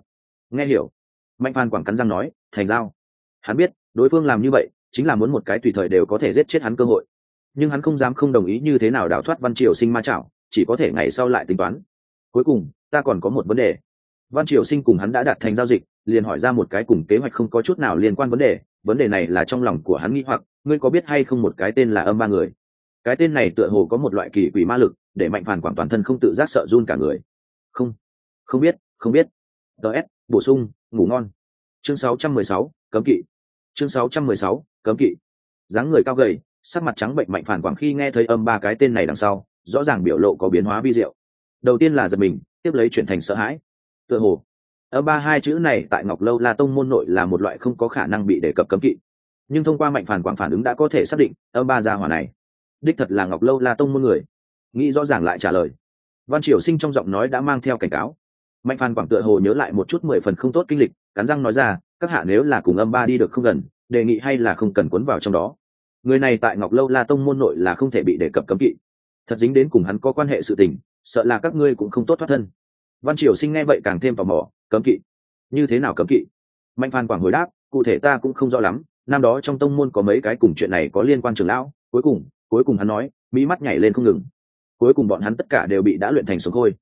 Nghe hiểu? Mạnh phan quảng cắn răng nói, thành giao. Hắn biết, đối phương làm như vậy, chính là muốn một cái tùy thời đều có thể giết chết hắn cơ hội. Nhưng hắn không dám không đồng ý như thế nào đào thoát văn triều sinh ma chảo, chỉ có thể ngày sau lại tính toán. Cuối cùng, ta còn có một vấn đề. Văn triều sinh cùng hắn đã đạt thành giao dịch, liền hỏi ra một cái cùng kế hoạch không có chút nào liên quan vấn đề. Vấn đề này là trong lòng của hắn nghĩ hoặc, ngươi có biết hay không một cái tên là âm ba người? Cái tên này tựa hồ có một loại kỳ quỷ ma lực để mạnh phản quản toàn thân không tự giác sợ run cả người. Không không biết không biết. Ts bổ sung ngủ ngon. Chương 616, cấm kỵ. Chương 616, cấm kỵ. Dáng người cao gầy sắc mặt trắng bệnh mạnh phản quảng khi nghe thấy âm ba cái tên này đằng sau rõ ràng biểu lộ có biến hóa vi diệu. Đầu tiên là giật mình tiếp lấy chuyển thành sợ hãi. Tựa hồ âm ba hai chữ này tại ngọc lâu la tông môn nội là một loại không có khả năng bị đề cập cấm kỵ. Nhưng thông qua mạnh phản quảng phản ứng đã có thể xác định âm ba gia hỏa này đích thật là ngọc lâu la tông môn người nghĩ rõ ràng lại trả lời. Văn triều sinh trong giọng nói đã mang theo cảnh cáo. Mạnh phan quảng tựa hồ nhớ lại một chút mười phần không tốt kinh lịch, cắn răng nói ra, các hạ nếu là cùng âm ba đi được không gần, đề nghị hay là không cần cuốn vào trong đó. Người này tại ngọc lâu la tông môn nội là không thể bị đề cập cấm kỵ. Thật dính đến cùng hắn có quan hệ sự tình, sợ là các ngươi cũng không tốt thoát thân. Văn triều sinh nghe vậy càng thêm tò mò, cấm kỵ? Như thế nào cấm kỵ? Mạnh phan quảng hồi đáp, cụ thể ta cũng không rõ lắm, năm đó trong tông môn có mấy cái cùng chuyện này có liên quan trường lão, cuối cùng cuối cùng hắn nói mỹ mắt nhảy lên không ngừng cuối cùng bọn hắn tất cả đều bị đã luyện thành sống khôi.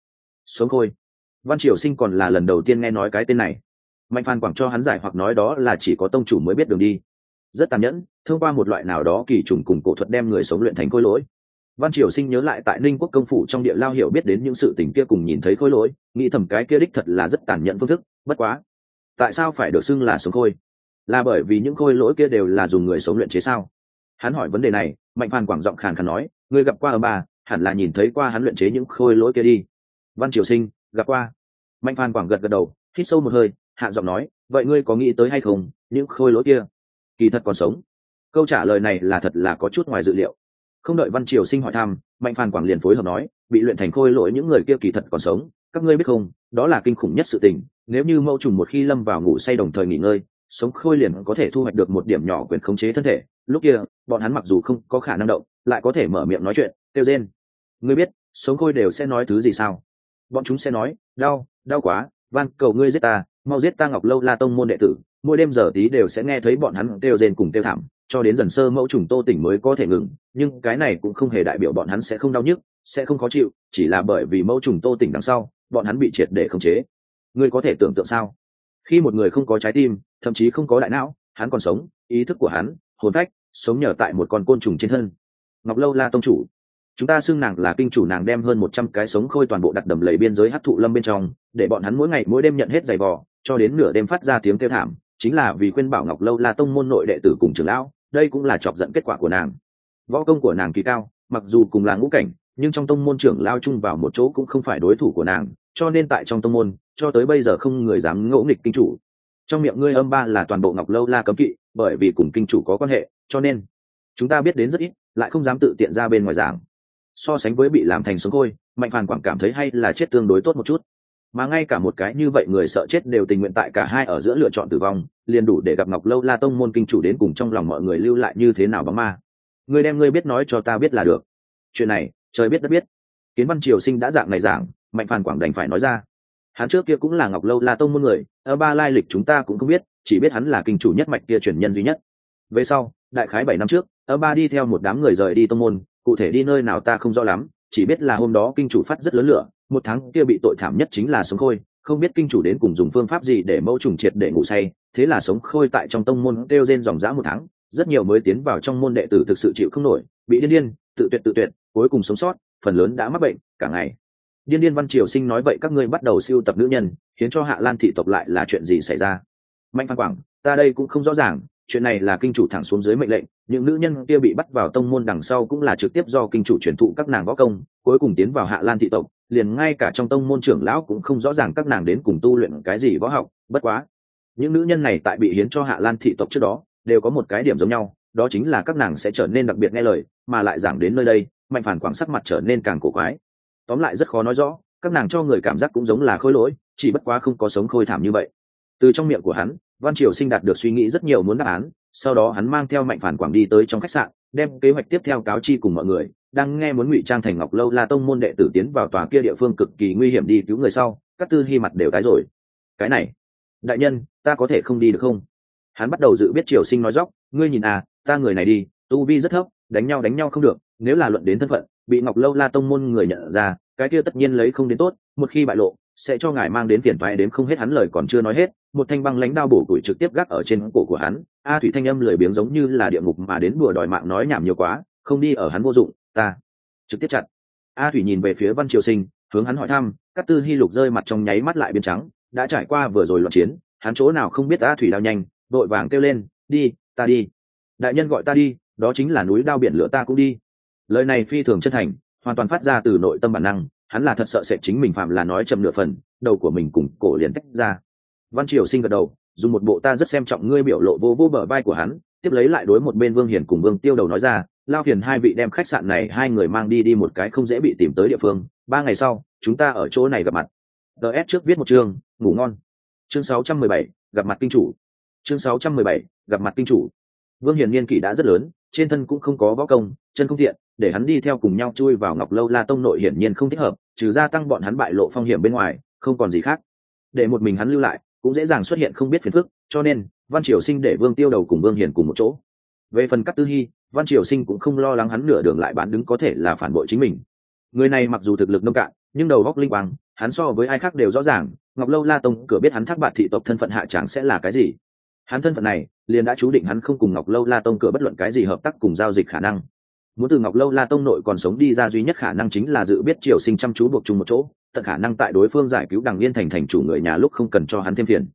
Sống khôi? Văn triều sinh còn là lần đầu tiên nghe nói cái tên này. Mạnh phan quảng cho hắn giải hoặc nói đó là chỉ có tông chủ mới biết đường đi. Rất tàn nhẫn, thông qua một loại nào đó kỳ trùng cùng cổ thuật đem người sống luyện thành khôi lỗi. Văn triều sinh nhớ lại tại ninh quốc công phủ trong địa lao hiểu biết đến những sự tình kia cùng nhìn thấy khôi lỗi, nghĩ thầm cái kia đích thật là rất tàn nhẫn phương thức, bất quá. Tại sao phải được xưng là sống khôi? Là bởi vì những khôi lỗi kia đều là dùng người sống luyện chế sao? Hắn hỏi vấn đề này, mạnh phan quảng giọng khàn khàn nói, ngươi gặp qua ở bà hẳn là nhìn thấy qua hắn luyện chế những khôi lỗi kia đi. Văn triều sinh, gặp qua. Mạnh phan quảng gật gật đầu, hít sâu một hơi, hạ giọng nói, vậy ngươi có nghĩ tới hay không, những khôi lỗi kia? Kỳ thật còn sống. Câu trả lời này là thật là có chút ngoài dự liệu. Không đợi văn triều sinh hỏi thăm, mạnh phan quảng liền phối hợp nói, bị luyện thành khôi lỗi những người kia kỳ thật còn sống, các ngươi biết không, đó là kinh khủng nhất sự tình, nếu như mẫu trùng một khi lâm vào ngủ say đồng thời nghỉ ngơi, sống khôi liền có thể thu hoạch được một điểm nhỏ quyền khống chế thân thể. Lúc kia, bọn hắn mặc dù không có khả năng động, lại có thể mở miệng nói chuyện kêu rên ngươi biết, sống khôi đều sẽ nói thứ gì sao? Bọn chúng sẽ nói, đau đau quá, van, cầu ngươi giết ta, mau giết ta ngọc lâu la tông môn đệ tử. Mỗi đêm giờ tí đều sẽ nghe thấy bọn hắn kêu rên cùng kêu thảm, cho đến dần sơ mẫu trùng tô tỉnh mới có thể ngừng. Nhưng cái này cũng không hề đại biểu bọn hắn sẽ không đau nhức, sẽ không khó chịu, chỉ là bởi vì mẫu trùng tô tỉnh đằng sau, bọn hắn bị triệt để khống chế. Ngươi có thể tưởng tượng sao? Khi một người không có trái tim, thậm chí không có đại não, hắn còn sống, ý thức của hắn, hồn phách, sống nhờ tại một con côn trùng trên thân. Ngọc lâu la tông chủ chúng ta xưng nàng là kinh chủ nàng đem hơn một trăm cái sống khôi toàn bộ đặt đầm lầy biên giới hắc thụ lâm bên trong, để bọn hắn mỗi ngày mỗi đêm nhận hết giày vò, cho đến nửa đêm phát ra tiếng kêu thảm, chính là vì khuyên bảo ngọc lâu la tông môn nội đệ tử cùng trưởng lão, đây cũng là chọc dẫn kết quả của nàng. Võ công của nàng kỳ cao, mặc dù cùng là ngũ cảnh, nhưng trong tông môn trưởng lao chung vào một chỗ cũng không phải đối thủ của nàng, cho nên tại trong tông môn, cho tới bây giờ không người dám ngỗ nghịch kinh chủ. Trong miệng ngươi âm ba là toàn bộ ngọc lâu la cấm kỵ, bởi vì cùng kinh chủ có quan hệ, cho nên chúng ta biết đến rất ít, lại không dám tự tiện ra bên ngoài giảng so sánh với bị làm thành sống khôi, mạnh phản quảng cảm thấy hay là chết tương đối tốt một chút. Mà ngay cả một cái như vậy người sợ chết đều tình nguyện tại cả hai ở giữa lựa chọn tử vong, liền đủ để gặp ngọc lâu la tông môn kinh chủ đến cùng trong lòng mọi người lưu lại như thế nào bóng ma. Người đem ngươi biết nói cho ta biết là được. Chuyện này, trời biết đất biết. Kiến văn triều sinh đã dạng này giảng mạnh phản quảng đành phải nói ra. Hắn trước kia cũng là ngọc lâu la tông môn người, ở ba lai lịch chúng ta cũng không biết, chỉ biết hắn là kinh chủ nhất mạch kia truyền nhân duy nhất. Về sau, đại khái bảy năm trước, ở ba đi theo một đám người rời đi tông môn cụ thể đi nơi nào ta không rõ lắm, chỉ biết là hôm đó kinh chủ phát rất lớn lửa, một tháng kia bị tội thảm nhất chính là sống khôi, không biết kinh chủ đến cùng dùng phương pháp gì để mẫu trùng triệt để ngủ say, thế là sống khôi tại trong tông môn kêu rên dòng dã một tháng, rất nhiều mới tiến vào trong môn đệ tử thực sự chịu không nổi, bị điên điên, tự tuyệt tự tuyệt, cuối cùng sống sót, phần lớn đã mắc bệnh, cả ngày. Điên điên văn triều sinh nói vậy các ngươi bắt đầu siêu tập nữ nhân, khiến cho hạ lan thị tộc lại là chuyện gì xảy ra? Mạnh phan quảng, ta đây cũng không rõ ràng chuyện này là kinh chủ thẳng xuống dưới mệnh lệnh, những nữ nhân kia bị bắt vào tông môn đằng sau cũng là trực tiếp do kinh chủ truyền thụ các nàng võ công, cuối cùng tiến vào hạ lan thị tộc, liền ngay cả trong tông môn trưởng lão cũng không rõ ràng các nàng đến cùng tu luyện cái gì võ học, bất quá, những nữ nhân này tại bị hiến cho hạ lan thị tộc trước đó, đều có một cái điểm giống nhau, đó chính là các nàng sẽ trở nên đặc biệt nghe lời, mà lại giảng đến nơi đây, mạnh phản quảng sắc mặt trở nên càng cổ quái. Tóm lại rất khó nói rõ, các nàng cho người cảm giác cũng giống là khôi lỗi, chỉ bất quá không có sống khôi thảm như vậy. Từ trong miệng của hắn văn triều sinh đạt được suy nghĩ rất nhiều muốn đáp án, sau đó hắn mang theo mạnh phản quảng đi tới trong khách sạn, đem kế hoạch tiếp theo cáo chi cùng mọi người, đang nghe muốn ngụy trang thành ngọc lâu la tông môn đệ tử tiến vào tòa kia địa phương cực kỳ nguy hiểm đi cứu người sau, các tư hy mặt đều tái rồi. Cái này, đại nhân, ta có thể không đi được không? Hắn bắt đầu dự biết triều sinh nói dóc, ngươi nhìn à ta người này đi, tu vi rất thấp, đánh nhau đánh nhau không được, nếu là luận đến thân phận, bị ngọc lâu la tông môn người nhận ra, cái kia tất nhiên lấy không đến tốt, một khi bại lộ sẽ cho ngài mang đến phiền toái đến không hết hắn lời còn chưa nói hết, một thanh băng lãnh đao bổ củi trực tiếp gác ở trên cổ của hắn, a thủy thanh âm lười biếng giống như là địa ngục mà đến bùa đòi mạng nói nhảm nhiều quá, không đi ở hắn vô dụng, ta trực tiếp chặt. A thủy nhìn về phía văn triều sinh, hướng hắn hỏi thăm các tư hy lục rơi mặt trong nháy mắt lại biến trắng, đã trải qua vừa rồi loạn chiến, hắn chỗ nào không biết a thủy đao nhanh, vội vàng kêu lên, đi, ta đi. Đại nhân gọi ta đi, đó chính là núi đao biển lửa ta cũng đi. Lời này phi thường chân thành, hoàn toàn phát ra từ nội tâm bản năng hắn là thật sợ sẽ chính mình phạm là nói chậm nửa phần đầu của mình cùng cổ liền tách ra. Văn triều sinh gật đầu dùng một bộ ta rất xem trọng ngươi biểu lộ vô vô bờ vai của hắn tiếp lấy lại đối một bên vương hiền cùng vương tiêu đầu nói ra lao phiền hai vị đem khách sạn này hai người mang đi đi một cái không dễ bị tìm tới địa phương ba ngày sau chúng ta ở chỗ này gặp mặt. Ds trước viết một chương ngủ ngon. Chương 617, gặp mặt kinh chủ. Chương 617, gặp mặt kinh chủ vương hiền niên kỷ đã rất lớn, trên thân cũng không có võ công, chân không thiện để hắn đi theo cùng nhau chui vào ngọc lâu la tông nội hiển nhiên không thích hợp, trừ gia tăng bọn hắn bại lộ phong hiểm bên ngoài, không còn gì khác. Để một mình hắn lưu lại, cũng dễ dàng xuất hiện không biết phiền phức, cho nên, văn triều sinh để vương tiêu đầu cùng vương hiền cùng một chỗ. Về phần các tư hy, văn triều sinh cũng không lo lắng hắn nửa đường lại bán đứng có thể là phản bội chính mình. Người này mặc dù thực lực nông cạn, nhưng đầu góc linh quang, hắn so với ai khác đều rõ ràng, ngọc lâu la tông, cửa biết hắn thác bạt thị tộc thân phận hạ tràng sẽ là cái gì hắn thân phận này liền đã chú định hắn không cùng ngọc lâu la tông cửa bất luận cái gì hợp tác cùng giao dịch khả năng. Muốn từ ngọc lâu la tông nội còn sống đi ra duy nhất khả năng chính là dự biết triều sinh chăm chú buộc chung một chỗ, tận khả năng tại đối phương giải cứu đằng yên thành thành chủ người nhà lúc không cần cho hắn thêm phiền.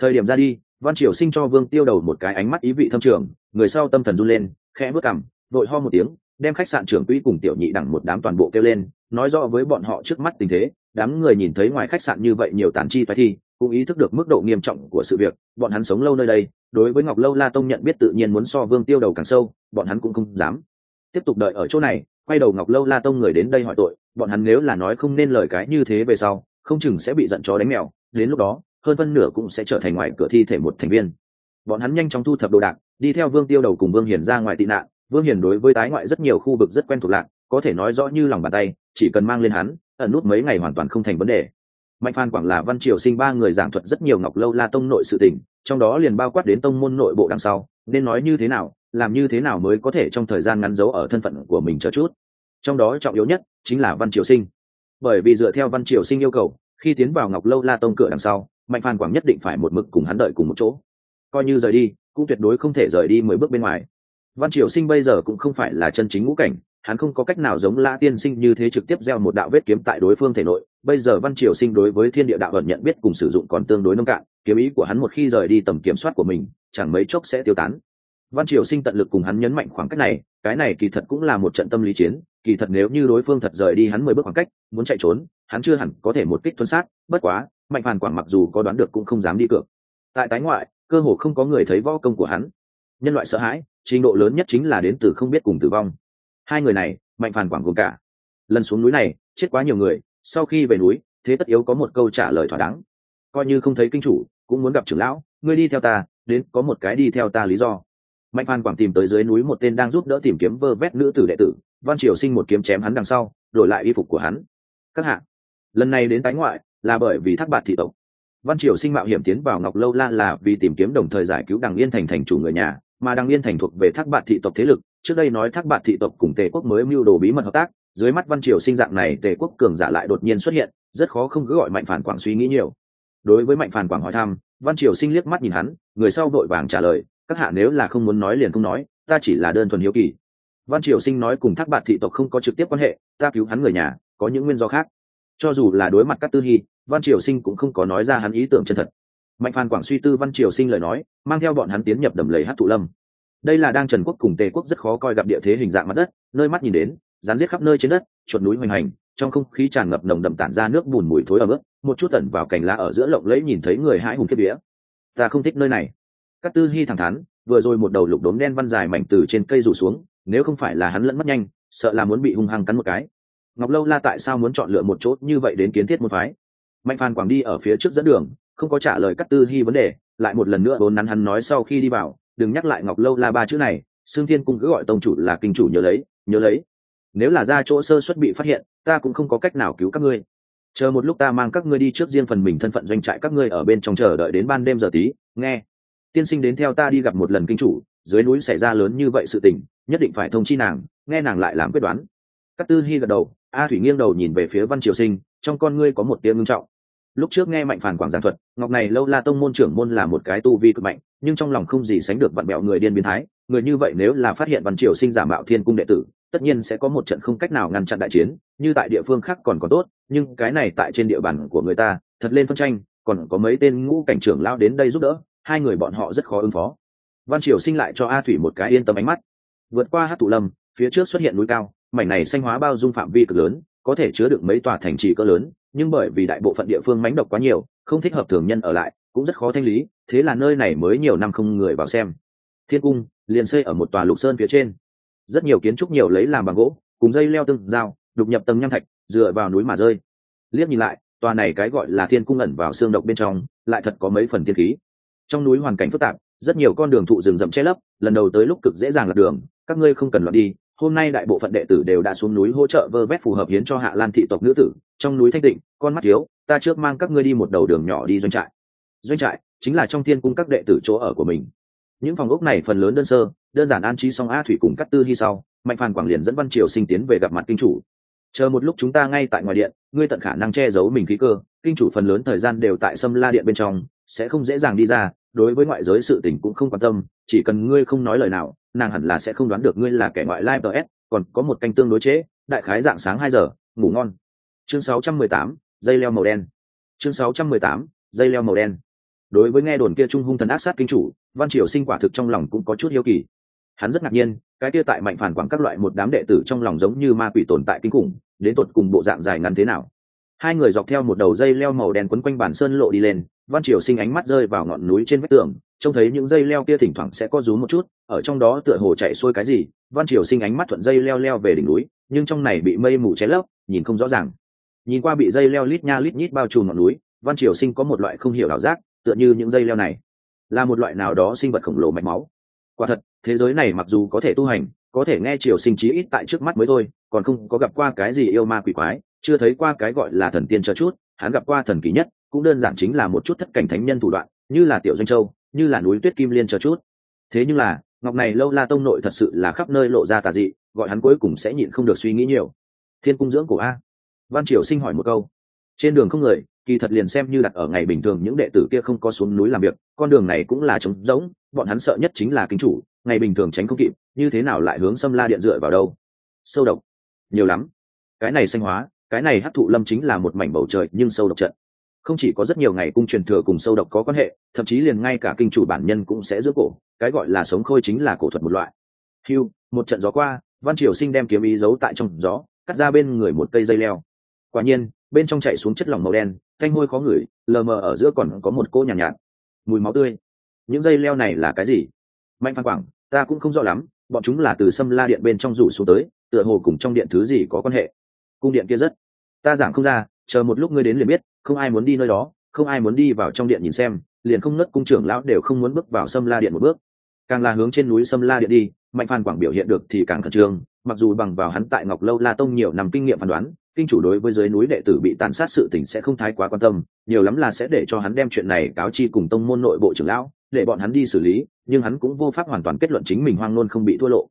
Thời điểm ra đi, văn triều sinh cho vương tiêu đầu một cái ánh mắt ý vị thâm trường, người sau tâm thần run lên, khẽ bước cằm, vội ho một tiếng, đem khách sạn trưởng quỹ cùng tiểu nhị đẳng một đám toàn bộ kêu lên, nói rõ với bọn họ trước mắt tình thế, đám người nhìn thấy ngoài khách sạn như vậy nhiều tàn chi toái thi cũng ý thức được mức độ nghiêm trọng của sự việc, bọn hắn sống lâu nơi đây, đối với ngọc lâu la tông nhận biết tự nhiên muốn so vương tiêu đầu càng sâu, bọn hắn cũng không dám. Tiếp tục đợi ở chỗ này, quay đầu ngọc lâu la tông người đến đây hỏi tội, bọn hắn nếu là nói không nên lời cái như thế về sau, không chừng sẽ bị giận chó đánh mèo, đến lúc đó, hơn phân nửa cũng sẽ trở thành ngoài cửa thi thể một thành viên. Bọn hắn nhanh chóng thu thập đồ đạc, đi theo vương tiêu đầu cùng vương hiền ra ngoài tị nạn. Vương hiền đối với tái ngoại rất nhiều khu vực rất quen thuộc lạc, có thể nói rõ như lòng bàn tay, chỉ cần mang lên hắn, ẩn nút mấy ngày hoàn toàn không thành vấn đề mạnh phan quảng là văn triều sinh ba người giảng thuật rất nhiều ngọc lâu la tông nội sự tình, trong đó liền bao quát đến tông môn nội bộ đằng sau, nên nói như thế nào, làm như thế nào mới có thể trong thời gian ngắn giấu ở thân phận của mình chờ chút. Trong đó trọng yếu nhất chính là văn triều sinh. Bởi vì dựa theo văn triều sinh yêu cầu, khi tiến vào ngọc lâu la tông cửa đằng sau, mạnh phan quảng nhất định phải một mực cùng hắn đợi cùng một chỗ. Coi như rời đi, cũng tuyệt đối không thể rời đi mười bước bên ngoài. Văn triều sinh bây giờ cũng không phải là chân chính ngũ cảnh hắn không có cách nào giống lã tiên sinh như thế trực tiếp gieo một đạo vết kiếm tại đối phương thể nội. Bây giờ văn triều sinh đối với thiên địa đạo ẩn nhận biết cùng sử dụng còn tương đối nông cạn, kiếm ý của hắn một khi rời đi tầm kiểm soát của mình, chẳng mấy chốc sẽ tiêu tán. Văn triều sinh tận lực cùng hắn nhấn mạnh khoảng cách này, cái này kỳ thật cũng là một trận tâm lý chiến, kỳ thật nếu như đối phương thật rời đi hắn mười bước khoảng cách, muốn chạy trốn, hắn chưa hẳn có thể một kích tuân sát, bất quá, mạnh phản quảng mặc dù có đoán được cũng không dám đi cược. Tại tái ngoại, cơ hồ không có người thấy võ công của hắn. Nhân loại sợ hãi, trình độ lớn nhất chính là đến từ không biết cùng tử vong hai người này, mạnh phản quảng gồm cả. Lần xuống núi này, chết quá nhiều người, sau khi về núi, thế tất yếu có một câu trả lời thỏa đáng. Coi như không thấy kinh chủ, cũng muốn gặp trưởng lão, ngươi đi theo ta, đến có một cái đi theo ta lý do. Mạnh phan quảng tìm tới dưới núi một tên đang giúp đỡ tìm kiếm vơ vét nữ tử đệ tử, văn triều sinh một kiếm chém hắn đằng sau, đổi lại y phục của hắn. Các hạng lần này đến tái ngoại, là bởi vì thác bạt thị tộc. Văn triều sinh mạo hiểm tiến vào ngọc lâu la là vì tìm kiếm đồng thời giải cứu đằng yên thành thành chủ người nhà, mà đằng yên thành thuộc về thác bạt thị tộc thế lực trước đây nói thác bạt thị tộc cùng tề quốc mới mưu đồ bí mật hợp tác, dưới mắt văn triều sinh dạng này tề quốc cường giả lại đột nhiên xuất hiện, rất khó không cứ gọi mạnh phản quảng suy nghĩ nhiều. Đối với mạnh phản quảng hỏi thăm, văn triều sinh liếc mắt nhìn hắn, người sau vội vàng trả lời, các hạ nếu là không muốn nói liền không nói, ta chỉ là đơn thuần hiếu kỳ. Văn triều sinh nói cùng thác bạt thị tộc không có trực tiếp quan hệ, ta cứu hắn người nhà, có những nguyên do khác. Cho dù là đối mặt các tư hy, văn triều sinh cũng không có nói ra hắn ý tưởng chân thật. Mạnh phan quảng suy tư văn triều sinh lời nói, mang theo bọn hắn tiến nhập đầm lầy hát thụ lâm đây là đang trần quốc cùng tề quốc rất khó coi gặp địa thế hình dạng mặt đất, nơi mắt nhìn đến, rán giết khắp nơi trên đất, chuột núi hoành hành, trong không khí tràn ngập nồng đậm tản ra nước bùn mùi thối ở mức một chút tẩn vào cành lá ở giữa lộng lẫy nhìn thấy người hãi hùng kiếp vía. Ta không thích nơi này. Các tư hy thẳng thắn, vừa rồi một đầu lục đốm đen văn dài mảnh từ trên cây rủ xuống, nếu không phải là hắn lẫn mất nhanh, sợ là muốn bị hung hăng cắn một cái. Ngọc lâu la tại sao muốn chọn lựa một chỗ như vậy đến kiến thiết một phái? Mạnh phan quảng đi ở phía trước dẫn đường, không có trả lời cắt tư hy vấn đề, lại một lần nữa vốn nắn hắn nói sau khi đi vào đừng nhắc lại ngọc lâu la ba chữ này xương thiên cung cứ gọi tông chủ là kinh chủ nhớ lấy nhớ lấy. Nếu là ra chỗ sơ xuất bị phát hiện, ta cũng không có cách nào cứu các ngươi. Chờ một lúc ta mang các ngươi đi trước riêng phần mình thân phận doanh trại các ngươi ở bên trong chờ đợi đến ban đêm giờ tí, nghe. Tiên sinh đến theo ta đi gặp một lần kinh chủ, dưới núi xảy ra lớn như vậy sự tình, nhất định phải thông chi nàng, nghe nàng lại làm quyết đoán. Các tư hy gật đầu, a thủy nghiêng đầu nhìn về phía văn triều sinh, trong con ngươi có một tiếng ngưng trọng lúc trước nghe mạnh phản quảng giảng thuật, ngọc này lâu la tông môn trưởng môn là một cái tu vi cực mạnh, nhưng trong lòng không gì sánh được vặn mẹo người điên biến thái. Người như vậy nếu là phát hiện văn triều sinh giả mạo thiên cung đệ tử, tất nhiên sẽ có một trận không cách nào ngăn chặn đại chiến, như tại địa phương khác còn có tốt, nhưng cái này tại trên địa bàn của người ta, thật lên phân tranh, còn có mấy tên ngũ cảnh trưởng lao đến đây giúp đỡ, hai người bọn họ rất khó ứng phó. Văn triều sinh lại cho a thủy một cái yên tâm ánh mắt. Vượt qua hát tụ lâm, phía trước xuất hiện núi cao, mảnh này xanh hóa bao dung phạm vi cực lớn, có thể chứa được mấy tòa thành trì cỡ lớn nhưng bởi vì đại bộ phận địa phương mánh độc quá nhiều, không thích hợp thường nhân ở lại, cũng rất khó thanh lý, thế là nơi này mới nhiều năm không người vào xem. Thiên cung, liền xây ở một tòa lục sơn phía trên. Rất nhiều kiến trúc nhiều lấy làm bằng gỗ, cùng dây leo tương dao đục nhập tầng nham thạch, dựa vào núi mà rơi. Liếc nhìn lại, tòa này cái gọi là thiên cung ẩn vào xương độc bên trong, lại thật có mấy phần thiên khí. Trong núi hoàn cảnh phức tạp, rất nhiều con đường thụ rừng rậm che lấp, lần đầu tới lúc cực dễ dàng lạc đường, các ngươi không cần loạn đi hôm nay đại bộ phận đệ tử đều đã xuống núi hỗ trợ vơ vét phù hợp hiến cho hạ lan thị tộc nữ tử. Trong núi thanh tịnh, con mắt thiếu, ta trước mang các ngươi đi một đầu đường nhỏ đi doanh trại. Doanh trại chính là trong thiên cung các đệ tử chỗ ở của mình. Những phòng ốc này phần lớn đơn sơ, đơn giản an trí xong a thủy cùng cắt tư hy sau, mạnh phàn quảng liền dẫn văn triều sinh tiến về gặp mặt kinh chủ. Chờ một lúc chúng ta ngay tại ngoài điện, ngươi tận khả năng che giấu mình khí cơ, kinh chủ phần lớn thời gian đều tại sâm la điện bên trong, sẽ không dễ dàng đi ra đối với ngoại giới sự tình cũng không quan tâm chỉ cần ngươi không nói lời nào nàng hẳn là sẽ không đoán được ngươi là kẻ ngoại lai ts còn có một canh tương đối chế đại khái dạng sáng hai giờ ngủ ngon. Chương 618, dây leo màu đen. Chương 618, dây leo màu đen. Đối với nghe đồn kia trung hung thần ác sát kinh chủ văn triều sinh quả thực trong lòng cũng có chút hiếu kỳ. Hắn rất ngạc nhiên cái kia tại mạnh phản quảng các loại một đám đệ tử trong lòng giống như ma quỷ tồn tại kinh khủng đến tột cùng bộ dạng dài ngắn thế nào. Hai người dọc theo một đầu dây leo màu đen quấn quanh bản sơn lộ đi lên văn triều sinh ánh mắt rơi vào ngọn núi trên vách tường, trông thấy những dây leo kia thỉnh thoảng sẽ có rú một chút, ở trong đó tựa hồ chạy xuôi cái gì, văn triều sinh ánh mắt thuận dây leo leo về đỉnh núi, nhưng trong này bị mây mù che lấp, nhìn không rõ ràng. Nhìn qua bị dây leo lít nha lít nhít bao trùm ngọn núi, văn triều sinh có một loại không hiểu ảo giác, tựa như những dây leo này, là một loại nào đó sinh vật khổng lồ mạch máu. Quả thật, thế giới này mặc dù có thể tu hành, có thể nghe triều sinh chí ít tại trước mắt mới thôi, còn không có gặp qua cái gì yêu ma quỷ quái, chưa thấy qua cái gọi là thần tiên cho chút hắn gặp qua thần kỳ nhất, cũng đơn giản chính là một chút thất cảnh thánh nhân thủ đoạn, như là tiểu doanh châu, như là núi tuyết kim liên cho chút. Thế nhưng là, ngọc này lâu la tông nội thật sự là khắp nơi lộ ra tà dị, gọi hắn cuối cùng sẽ nhịn không được suy nghĩ nhiều. Thiên cung dưỡng của a. Văn triều sinh hỏi một câu. Trên đường không người, kỳ thật liền xem như đặt ở ngày bình thường những đệ tử kia không có xuống núi làm việc, con đường này cũng là trống rỗng, bọn hắn sợ nhất chính là kính chủ, ngày bình thường tránh không kịp, như thế nào lại hướng xâm la điện dựa vào đâu? Sâu độc. Nhiều lắm. Cái này xanh hóa cái này hấp thụ lâm chính là một mảnh bầu trời nhưng sâu độc trận. Không chỉ có rất nhiều ngày cung truyền thừa cùng sâu độc có quan hệ thậm chí liền ngay cả kinh chủ bản nhân cũng sẽ giữ cổ cái gọi là sống khôi chính là cổ thuật một loại. Hiu một trận gió qua văn triều sinh đem kiếm ý giấu tại trong gió cắt ra bên người một cây dây leo. Quả nhiên bên trong chạy xuống chất lỏng màu đen thanh hôi khó ngửi lờ mờ ở giữa còn có một cô nhàn nhạt, nhạt mùi máu tươi. Những dây leo này là cái gì? Mạnh phan quảng ta cũng không rõ lắm bọn chúng là từ sâm la điện bên trong rủ xuống tới tựa hồ cùng trong điện thứ gì có quan hệ cung điện kia rất. Ta giảng không ra, chờ một lúc ngươi đến liền biết, không ai muốn đi nơi đó, không ai muốn đi vào trong điện nhìn xem, liền không nứt cung trưởng lão đều không muốn bước vào sâm la điện một bước. Càng là hướng trên núi sâm la điện đi, mạnh phan quảng biểu hiện được thì càng khẩn trương, mặc dù bằng vào hắn tại ngọc lâu la tông nhiều năm kinh nghiệm phán đoán, kinh chủ đối với dưới núi đệ tử bị tàn sát sự tình sẽ không thái quá quan tâm, nhiều lắm là sẽ để cho hắn đem chuyện này cáo chi cùng tông môn nội bộ trưởng lão, để bọn hắn đi xử lý, nhưng hắn cũng vô pháp hoàn toàn kết luận chính mình hoang nôn không bị thua lộ.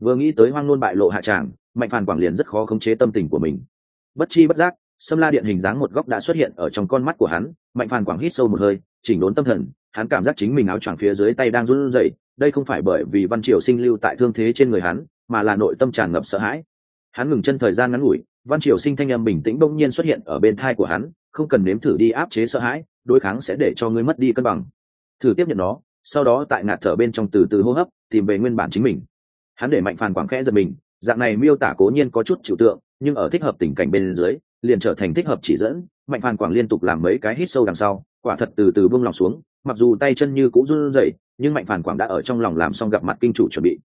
Vừa nghĩ tới hoang nôn bại lộ hạ tràng mạnh phản quảng liền rất khó khống chế tâm tình của mình. Bất chi bất giác, sâm la điện hình dáng một góc đã xuất hiện ở trong con mắt của hắn. Mạnh phản quảng hít sâu một hơi, chỉnh đốn tâm thần, hắn cảm giác chính mình áo choàng phía dưới tay đang run rẩy. Đây không phải bởi vì văn triều sinh lưu tại thương thế trên người hắn, mà là nội tâm tràn ngập sợ hãi. Hắn ngừng chân thời gian ngắn ngủi, văn triều sinh thanh âm bình tĩnh bỗng nhiên xuất hiện ở bên thai của hắn, không cần nếm thử đi áp chế sợ hãi, đối kháng sẽ để cho ngươi mất đi cân bằng. Thử tiếp nhận nó, sau đó tại ngạt thở bên trong từ từ hô hấp, tìm về nguyên bản chính mình. Hắn để mạnh phản quảng khẽ giật mình dạng này miêu tả cố nhiên có chút chịu tượng, nhưng ở thích hợp tình cảnh bên dưới, liền trở thành thích hợp chỉ dẫn, mạnh phàn quảng liên tục làm mấy cái hít sâu đằng sau, quả thật từ từ buông lòng xuống, mặc dù tay chân như cũng run rẩy, nhưng mạnh phàn quảng đã ở trong lòng làm xong gặp mặt kinh chủ chuẩn bị.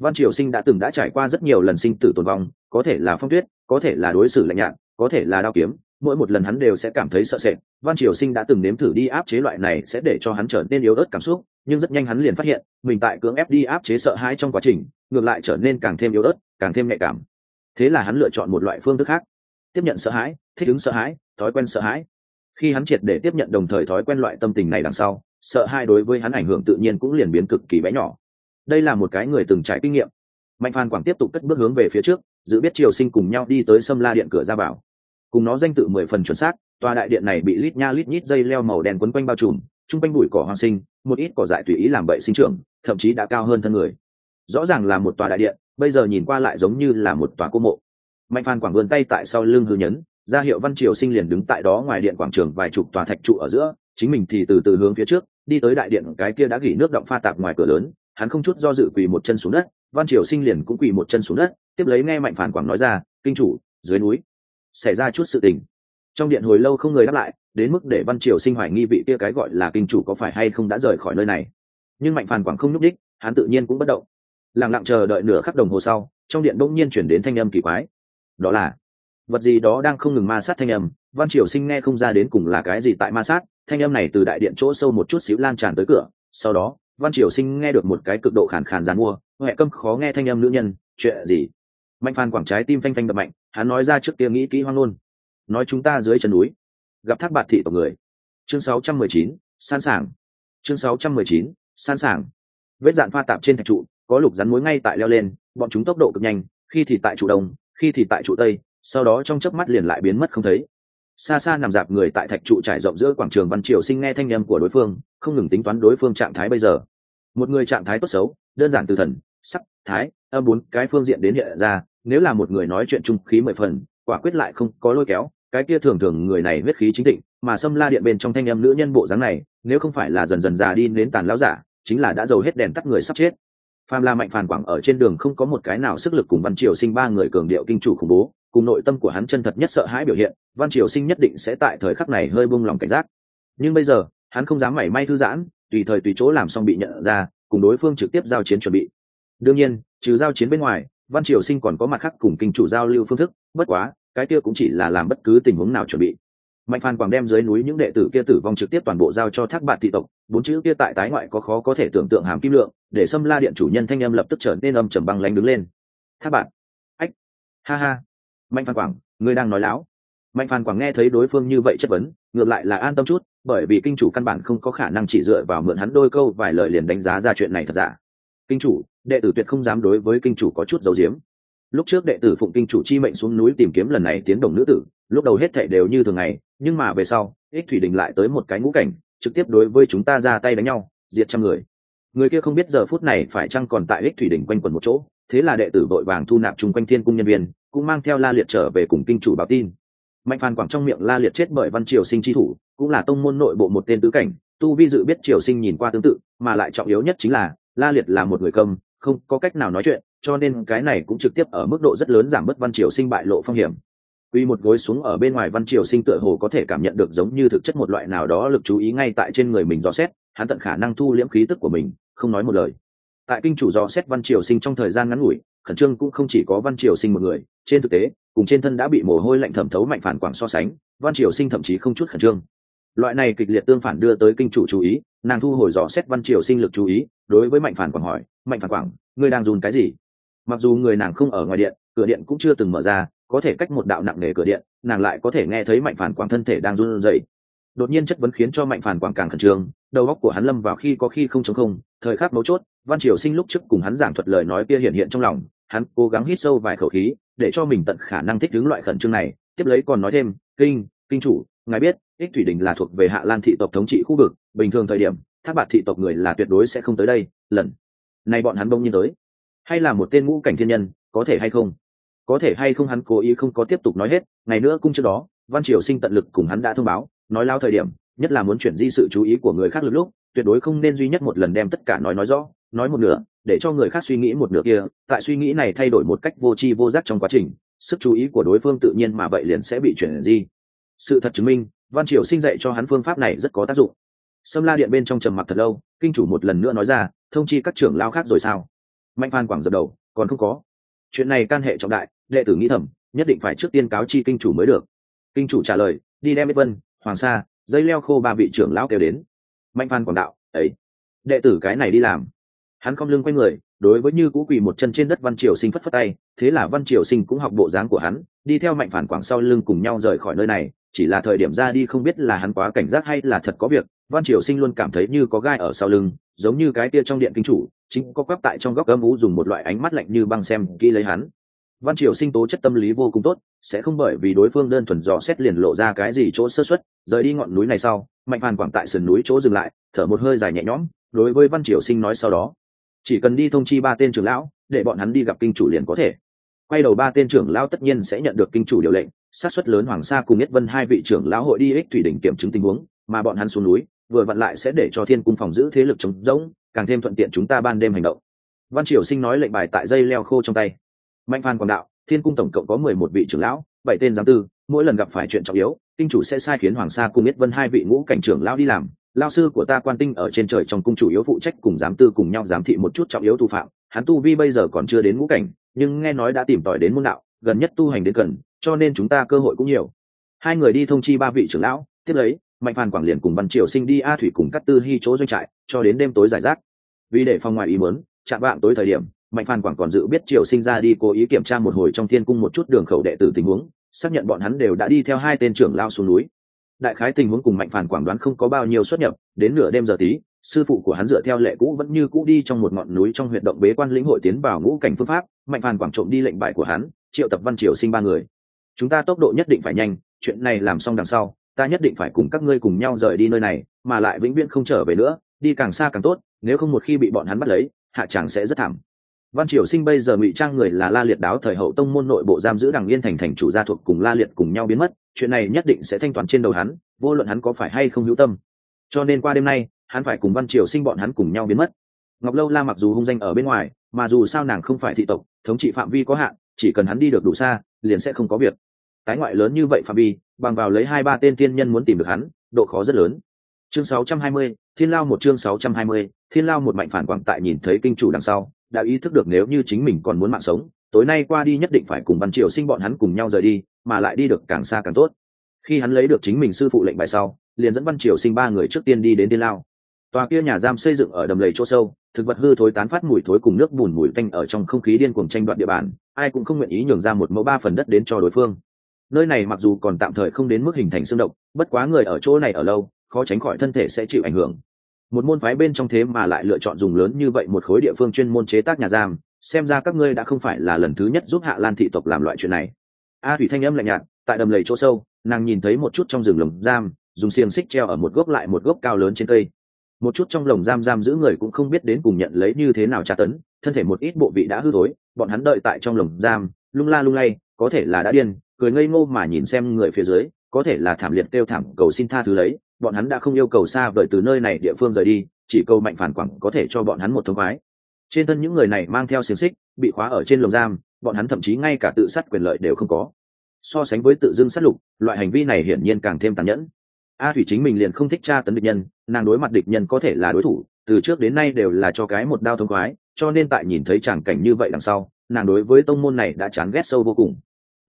Văn triều sinh đã từng đã trải qua rất nhiều lần sinh tử tồn vong, có thể là phong tuyết, có thể là đối xử lạnh nhạt, có thể là đao kiếm, mỗi một lần hắn đều sẽ cảm thấy sợ sệt. Văn triều sinh đã từng nếm thử đi áp chế loại này sẽ để cho hắn trở nên yếu ớt cảm xúc, nhưng rất nhanh hắn liền phát hiện, mình tại cưỡng ép đi áp chế sợ hãi trong quá trình, ngược lại trở nên càng thêm yếu ớt càng thêm nhạy cảm. Thế là hắn lựa chọn một loại phương thức khác. Tiếp nhận sợ hãi, thích ứng sợ hãi, thói quen sợ hãi. Khi hắn triệt để tiếp nhận đồng thời thói quen loại tâm tình này đằng sau, sợ hãi đối với hắn ảnh hưởng tự nhiên cũng liền biến cực kỳ bé nhỏ. Đây là một cái người từng trải kinh nghiệm. Mạnh phan quảng tiếp tục cất bước hướng về phía trước, giữ biết triều sinh cùng nhau đi tới sâm la điện cửa ra vào. Cùng nó danh tự mười phần chuẩn xác, tòa đại điện này bị lít nha lít nhít dây leo màu đen quấn quanh bao trùm, chung quanh bụi cỏ hoang sinh, một ít cỏ dại tùy ý làm bậy sinh trưởng, thậm chí đã cao hơn thân người. Rõ ràng là một tòa đại điện bây giờ nhìn qua lại giống như là một tòa cô mộ. Mạnh phan quảng vươn tay tại sau lưng hư nhấn, ra hiệu văn triều sinh liền đứng tại đó ngoài điện quảng trường vài chục tòa thạch trụ ở giữa, chính mình thì từ từ hướng phía trước, đi tới đại điện cái kia đã gỉ nước động pha tạp ngoài cửa lớn, hắn không chút do dự quỳ một chân xuống đất, văn triều sinh liền cũng quỳ một chân xuống đất, tiếp lấy nghe mạnh phản quảng nói ra, kinh chủ, dưới núi xảy ra chút sự tình. Trong điện hồi lâu không người đáp lại, đến mức để văn triều sinh hoài nghi vị kia cái gọi là kinh chủ có phải hay không đã rời khỏi nơi này. Nhưng mạnh phản quảng không nhúc đích hắn tự nhiên cũng bất động lặng lặng chờ đợi nửa khắc đồng hồ sau trong điện bỗng nhiên chuyển đến thanh âm kỳ quái. Đó là vật gì đó đang không ngừng ma sát thanh âm văn triều sinh nghe không ra đến cùng là cái gì tại ma sát thanh âm này từ đại điện chỗ sâu một chút xíu lan tràn tới cửa sau đó văn triều sinh nghe được một cái cực độ khàn khàn dàn mua huệ câm khó nghe thanh âm nữ nhân chuyện gì? Mạnh phan quảng trái tim phanh phanh đập mạnh hắn nói ra trước kia nghĩ kỹ hoang luôn. Nói chúng ta dưới chân núi gặp thác bạt thị tộc người. Chương 619, sẵn sàng chương 619, sẵn sàng vết dạn pha tạp trên thạch trụ có lục rắn mối ngay tại leo lên, bọn chúng tốc độ cực nhanh, khi thì tại trụ đông, khi thì tại trụ tây, sau đó trong chớp mắt liền lại biến mất không thấy. Xa xa nằm dạp người tại thạch trụ trải rộng giữa quảng trường văn triều sinh nghe thanh â m của đối phương, không ngừng tính toán đối phương trạng thái bây giờ. Một người trạng thái tốt xấu, đơn giản từ thần, sắc, thái, âm bốn, cái phương diện đến hiện ra, nếu là một người nói chuyện trung khí mười phần, quả quyết lại không có lôi kéo, cái kia thường thường người này huyết khí chính định mà xâm la điện bên trong thanh âm nữ nhân bộ dáng này, nếu không phải là dần dần già đi đến tàn lão giả, chính là đã giàu hết đèn tắt người sắp chết phàm la mạnh phàn quảng ở trên đường không có một cái nào sức lực cùng văn triều sinh ba người cường điệu kinh chủ khủng bố, cùng nội tâm của hắn chân thật nhất sợ hãi biểu hiện, văn triều sinh nhất định sẽ tại thời khắc này hơi buông lòng cảnh giác. Nhưng bây giờ, hắn không dám mảy may thư giãn, tùy thời tùy chỗ làm xong bị nhận ra, cùng đối phương trực tiếp giao chiến chuẩn bị. Đương nhiên, trừ giao chiến bên ngoài, văn triều sinh còn có mặt khác cùng kinh chủ giao lưu phương thức, bất quá, cái kia cũng chỉ là làm bất cứ tình huống nào chuẩn bị mạnh phan quảng đem dưới núi những đệ tử kia tử vong trực tiếp toàn bộ giao cho thác bạn thị tộc, bốn chữ kia tại tái ngoại có khó có thể tưởng tượng hàm kim lượng, để xâm la điện chủ nhân thanh âm lập tức trở nên âm trầm băng lánh đứng lên. Thác bạn ách. Ha ha. Mạnh phan quảng, ngươi đang nói láo. Mạnh phan quảng nghe thấy đối phương như vậy chất vấn, ngược lại là an tâm chút, bởi vì kinh chủ căn bản không có khả năng chỉ dựa vào mượn hắn đôi câu vài lời liền đánh giá ra chuyện này thật giả. Kinh chủ, đệ tử tuyệt không dám đối với kinh chủ có chút dấu diếm lúc trước đệ tử phụng kinh chủ chi mệnh xuống núi tìm kiếm lần này tiến đồng nữ tử, lúc đầu hết thệ đều như thường ngày nhưng mà về sau, ích thủy đình lại tới một cái ngũ cảnh, trực tiếp đối với chúng ta ra tay đánh nhau, diệt trăm người. Người kia không biết giờ phút này phải chăng còn tại ích thủy đình quanh quẩn một chỗ, thế là đệ tử vội vàng thu nạp chung quanh thiên cung nhân viên, cũng mang theo la liệt trở về cùng kinh chủ báo tin. Mạnh phan quảng trong miệng la liệt chết bởi văn triều sinh tri thủ, cũng là tông môn nội bộ một tên tứ cảnh, tu vi dự biết triều sinh nhìn qua tương tự, mà lại trọng yếu nhất chính là, la liệt là một người công không có cách nào nói chuyện, cho nên cái này cũng trực tiếp ở mức độ rất lớn giảm bớt văn triều sinh bại lộ phong hiểm. Quy một gối xuống ở bên ngoài Văn Triều Sinh tựa hồ có thể cảm nhận được giống như thực chất một loại nào đó lực chú ý ngay tại trên người mình dò xét, hắn tận khả năng thu liễm khí tức của mình, không nói một lời. Tại kinh chủ dò xét Văn Triều Sinh trong thời gian ngắn ngủi, khẩn trương cũng không chỉ có Văn Triều Sinh một người, trên thực tế, cùng trên thân đã bị mồ hôi lạnh thẩm thấu mạnh phản quảng so sánh, Văn Triều Sinh thậm chí không chút khẩn trương. Loại này kịch liệt tương phản đưa tới kinh chủ chú ý, nàng thu hồi dò xét Văn Triều Sinh lực chú ý, đối với mạnh phản quảng hỏi, "Mạnh phản quảng, ngươi đang run cái gì?" Mặc dù người nàng không ở ngoài điện, cửa điện cũng chưa từng mở ra, có thể cách một đạo nặng nề cửa điện, nàng lại có thể nghe thấy mạnh phản quang thân thể đang run rẩy. Đột nhiên chất vấn khiến cho mạnh phản quang càng khẩn trương, đầu óc của hắn lâm vào khi có khi không chống không, thời khắc mấu chốt, văn triều sinh lúc trước cùng hắn giảng thuật lời nói kia hiện hiện trong lòng, hắn cố gắng hít sâu vài khẩu khí, để cho mình tận khả năng thích ứng loại khẩn trương này. Tiếp lấy còn nói thêm, kinh kinh chủ, ngài biết, ích thủy đình là thuộc về hạ lan thị tộc thống trị khu vực, bình thường thời điểm tháp bạt thị tộc người là tuyệt đối sẽ không tới đây, lần này bọn hắn bông nhiên tới. Hay là một tên ngũ cảnh thiên nhân, có thể hay không? Có thể hay không hắn cố ý không có tiếp tục nói hết, ngày nữa cung trước đó, văn triều sinh tận lực cùng hắn đã thông báo, nói lao thời điểm, nhất là muốn chuyển di sự chú ý của người khác lực lúc, tuyệt đối không nên duy nhất một lần đem tất cả nói nói rõ, nói một nửa, để cho người khác suy nghĩ một nửa kia, tại suy nghĩ này thay đổi một cách vô tri vô giác trong quá trình, sức chú ý của đối phương tự nhiên mà vậy liền sẽ bị chuyển di. Sự thật chứng minh, văn triều sinh dạy cho hắn phương pháp này rất có tác dụng. Sâm la điện bên trong trầm mặc thật lâu, kinh chủ một lần nữa nói ra, thông chi các trưởng lao khác rồi sao? Mạnh phan quảng dập đầu, còn không có. Chuyện này can hệ trọng đại đệ tử nghĩ thầm, nhất định phải trước tiên cáo chi kinh chủ mới được. Kinh chủ trả lời, đi đem bích vân, hoàng sa, dây leo khô ba vị trưởng lão kêu đến. Mạnh phan quảng đạo, ấy, đệ tử cái này đi làm. Hắn không lưng quay người, đối với như cũ quỳ một chân trên đất văn triều sinh phất phất tay, thế là văn triều sinh cũng học bộ dáng của hắn, đi theo mạnh phản quảng sau lưng cùng nhau rời khỏi nơi này, chỉ là thời điểm ra đi không biết là hắn quá cảnh giác hay là thật có việc, văn triều sinh luôn cảm thấy như có gai ở sau lưng, giống như cái tia trong điện kinh chủ, chính có quắp tại trong góc âm ú dùng một loại ánh mắt lạnh như băng xem kỹ lấy hắn văn triều sinh tố chất tâm lý vô cùng tốt, sẽ không bởi vì đối phương đơn thuần dò xét liền lộ ra cái gì chỗ sơ xuất rời đi ngọn núi này sau, mạnh phàn quảng tại sườn núi chỗ dừng lại, thở một hơi dài nhẹ nhõm, đối với văn triều sinh nói sau đó, chỉ cần đi thông chi ba tên trưởng lão, để bọn hắn đi gặp kinh chủ liền có thể. Quay đầu ba tên trưởng lão tất nhiên sẽ nhận được kinh chủ điều lệnh sát xuất lớn hoàng sa cùng nhất vân hai vị trưởng lão hội đi ích thủy đỉnh kiểm chứng tình huống, mà bọn hắn xuống núi, vừa vặn lại sẽ để cho thiên cung phòng giữ thế lực chống rỗng, càng thêm thuận tiện chúng ta ban đêm hành động. Văn triều sinh nói lệnh bài tại dây leo khô trong tay mạnh phan quảng đạo, thiên cung tổng cộng có mười một vị trưởng lão, bảy tên giám tư, mỗi lần gặp phải chuyện trọng yếu, kinh chủ sẽ sai khiến hoàng sa cùng biết vân hai vị ngũ cảnh trưởng lão đi làm. Lao sư của ta quan tinh ở trên trời trong cung chủ yếu phụ trách cùng giám tư cùng nhau giám thị một chút trọng yếu tu phạm. Hắn tu vi bây giờ còn chưa đến ngũ cảnh, nhưng nghe nói đã tìm tòi đến môn đạo, gần nhất tu hành đến gần cho nên chúng ta cơ hội cũng nhiều. Hai người đi thông chi ba vị trưởng lão, tiếp lấy, mạnh phan quảng liền cùng văn triều sinh đi a thủy cùng cắt tư hy chỗ doanh trại, cho đến đêm tối giải rác. Vì để phòng ngoài ý muốn, chạm vạng tối thời điểm mạnh phan quảng còn dự biết triều sinh ra đi cố ý kiểm tra một hồi trong thiên cung một chút đường khẩu đệ tử tình huống, xác nhận bọn hắn đều đã đi theo hai tên trưởng lao xuống núi. Đại khái tình huống cùng mạnh phản quảng đoán không có bao nhiêu xuất nhập, đến nửa đêm giờ tí, sư phụ của hắn dựa theo lệ cũ vẫn như cũ đi trong một ngọn núi trong huyện động bế quan lĩnh hội tiến vào ngũ cảnh phương pháp, mạnh phản quảng trộm đi lệnh bại của hắn, triệu tập văn triều sinh ba người. Chúng ta tốc độ nhất định phải nhanh, chuyện này làm xong đằng sau, ta nhất định phải cùng các ngươi cùng nhau rời đi nơi này, mà lại vĩnh viễn không trở về nữa, đi càng xa càng tốt, nếu không một khi bị bọn hắn bắt lấy, hạ chàng sẽ rất thảm văn triều sinh bây giờ ngụy trang người là la liệt đáo thời hậu tông môn nội bộ giam giữ đằng yên thành thành chủ gia thuộc cùng la liệt cùng nhau biến mất chuyện này nhất định sẽ thanh toán trên đầu hắn vô luận hắn có phải hay không hữu tâm. Cho nên qua đêm nay hắn phải cùng văn triều sinh bọn hắn cùng nhau biến mất. Ngọc lâu la mặc dù hung danh ở bên ngoài mà dù sao nàng không phải thị tộc thống trị phạm vi có hạn chỉ cần hắn đi được đủ xa liền sẽ không có việc. Tái ngoại lớn như vậy phạm vi bằng vào lấy hai ba tên tiên nhân muốn tìm được hắn độ khó rất lớn. Chương 620, thiên lao một chương 620, thiên lao một mạnh phản quảng tại nhìn thấy kinh chủ đằng sau đã ý thức được nếu như chính mình còn muốn mạng sống, tối nay qua đi nhất định phải cùng văn triều sinh bọn hắn cùng nhau rời đi, mà lại đi được càng xa càng tốt. Khi hắn lấy được chính mình sư phụ lệnh bài sau, liền dẫn văn triều sinh ba người trước tiên đi đến tiên lao. Tòa kia nhà giam xây dựng ở đầm lầy chỗ sâu, thực vật hư thối tán phát mùi thối cùng nước bùn mùi tanh ở trong không khí điên cuồng tranh đoạt địa bàn, ai cũng không nguyện ý nhường ra một mẫu ba phần đất đến cho đối phương. Nơi này mặc dù còn tạm thời không đến mức hình thành xương động, bất quá người ở chỗ này ở lâu, khó tránh khỏi thân thể sẽ chịu ảnh hưởng một môn phái bên trong thế mà lại lựa chọn dùng lớn như vậy một khối địa phương chuyên môn chế tác nhà giam, xem ra các ngươi đã không phải là lần thứ nhất giúp hạ lan thị tộc làm loại chuyện này. A thủy thanh âm lạnh nhạt, tại đầm lầy chỗ sâu, nàng nhìn thấy một chút trong rừng lồng giam, dùng xiềng xích treo ở một gốc lại một gốc cao lớn trên cây. Một chút trong lồng giam giam giữ người cũng không biết đến cùng nhận lấy như thế nào tra tấn, thân thể một ít bộ vị đã hư thối, bọn hắn đợi tại trong lồng giam, lung la lung lay, có thể là đã điên, cười ngây ngô mà nhìn xem người phía dưới, có thể là thảm liệt kêu thảm cầu xin tha thứ lấy bọn hắn đã không yêu cầu xa vời từ nơi này địa phương rời đi, chỉ câu mạnh phản quẳng có thể cho bọn hắn một thông khoái. Trên thân những người này mang theo xiềng xích, bị khóa ở trên lồng giam, bọn hắn thậm chí ngay cả tự sát quyền lợi đều không có. So sánh với tự dưng sát lục, loại hành vi này hiển nhiên càng thêm tàn nhẫn. A thủy chính mình liền không thích tra tấn địch nhân, nàng đối mặt địch nhân có thể là đối thủ, từ trước đến nay đều là cho cái một đao thông khoái, cho nên tại nhìn thấy tràng cảnh như vậy đằng sau, nàng đối với tông môn này đã chán ghét sâu vô cùng.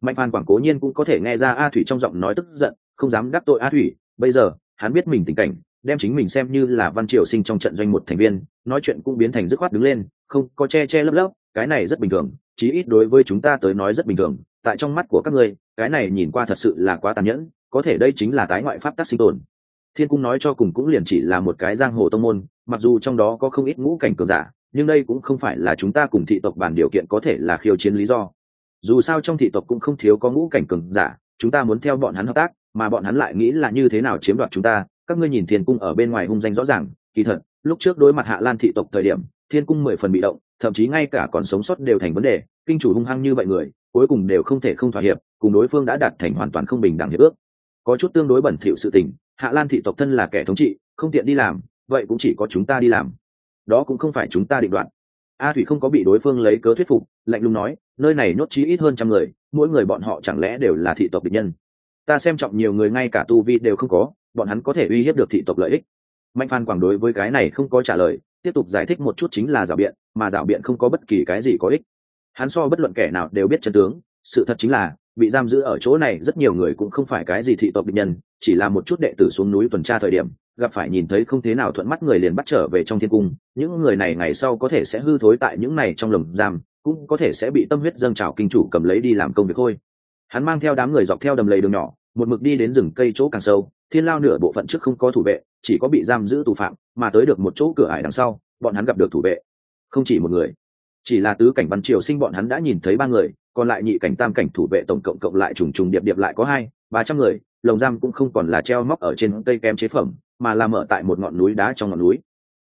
Mạnh phan quảng cố nhiên cũng có thể nghe ra a thủy trong giọng nói tức giận, không dám đắc tội a thủy, bây giờ hắn biết mình tình cảnh, đem chính mình xem như là văn triều sinh trong trận doanh một thành viên, nói chuyện cũng biến thành dứt khoát đứng lên, không có che che lấp lấp, cái này rất bình thường, chí ít đối với chúng ta tới nói rất bình thường, tại trong mắt của các ngươi, cái này nhìn qua thật sự là quá tàn nhẫn, có thể đây chính là tái ngoại pháp tác sinh tồn. Thiên cung nói cho cùng cũng liền chỉ là một cái giang hồ tông môn, mặc dù trong đó có không ít ngũ cảnh cường giả, nhưng đây cũng không phải là chúng ta cùng thị tộc bản điều kiện có thể là khiêu chiến lý do. Dù sao trong thị tộc cũng không thiếu có ngũ cảnh cường giả, chúng ta muốn theo bọn hắn hợp tác mà bọn hắn lại nghĩ là như thế nào chiếm đoạt chúng ta, các ngươi nhìn thiên cung ở bên ngoài hung danh rõ ràng, kỳ thật, lúc trước đối mặt hạ lan thị tộc thời điểm, thiên cung mười phần bị động, thậm chí ngay cả còn sống sót đều thành vấn đề, kinh chủ hung hăng như vậy người, cuối cùng đều không thể không thỏa hiệp, cùng đối phương đã đạt thành hoàn toàn không bình đẳng hiệp ước. Có chút tương đối bẩn thỉu sự tình, hạ lan thị tộc thân là kẻ thống trị, không tiện đi làm, vậy cũng chỉ có chúng ta đi làm. Đó cũng không phải chúng ta định đoạt. A thủy không có bị đối phương lấy cớ thuyết phục, lạnh lùng nói, nơi này nhốt chí ít hơn trăm người, mỗi người bọn họ chẳng lẽ đều là thị tộc địch nhân? Ta xem trọng nhiều người ngay cả tu vi đều không có, bọn hắn có thể uy hiếp được thị tộc lợi ích. Mạnh phan quảng đối với cái này không có trả lời, tiếp tục giải thích một chút chính là rào biện, mà rào biện không có bất kỳ cái gì có ích. Hắn so bất luận kẻ nào đều biết chân tướng, sự thật chính là, bị giam giữ ở chỗ này rất nhiều người cũng không phải cái gì thị tộc địch nhân, chỉ là một chút đệ tử xuống núi tuần tra thời điểm, gặp phải nhìn thấy không thế nào thuận mắt người liền bắt trở về trong thiên cung, những người này ngày sau có thể sẽ hư thối tại những này trong lồng giam, cũng có thể sẽ bị tâm huyết dâng trào kinh chủ cầm lấy đi làm công việc thôi hắn mang theo đám người dọc theo đầm lầy đường nhỏ, một mực đi đến rừng cây chỗ càng sâu, thiên lao nửa bộ phận trước không có thủ vệ, chỉ có bị giam giữ tù phạm, mà tới được một chỗ cửa ải đằng sau, bọn hắn gặp được thủ vệ. Không chỉ một người, chỉ là tứ cảnh văn triều sinh bọn hắn đã nhìn thấy ba người, còn lại nhị cảnh tam cảnh thủ vệ tổng cộng cộng lại trùng trùng điệp điệp lại có hai, ba trăm người, lồng giam cũng không còn là treo móc ở trên cây kem chế phẩm, mà là mở tại một ngọn núi đá trong ngọn núi.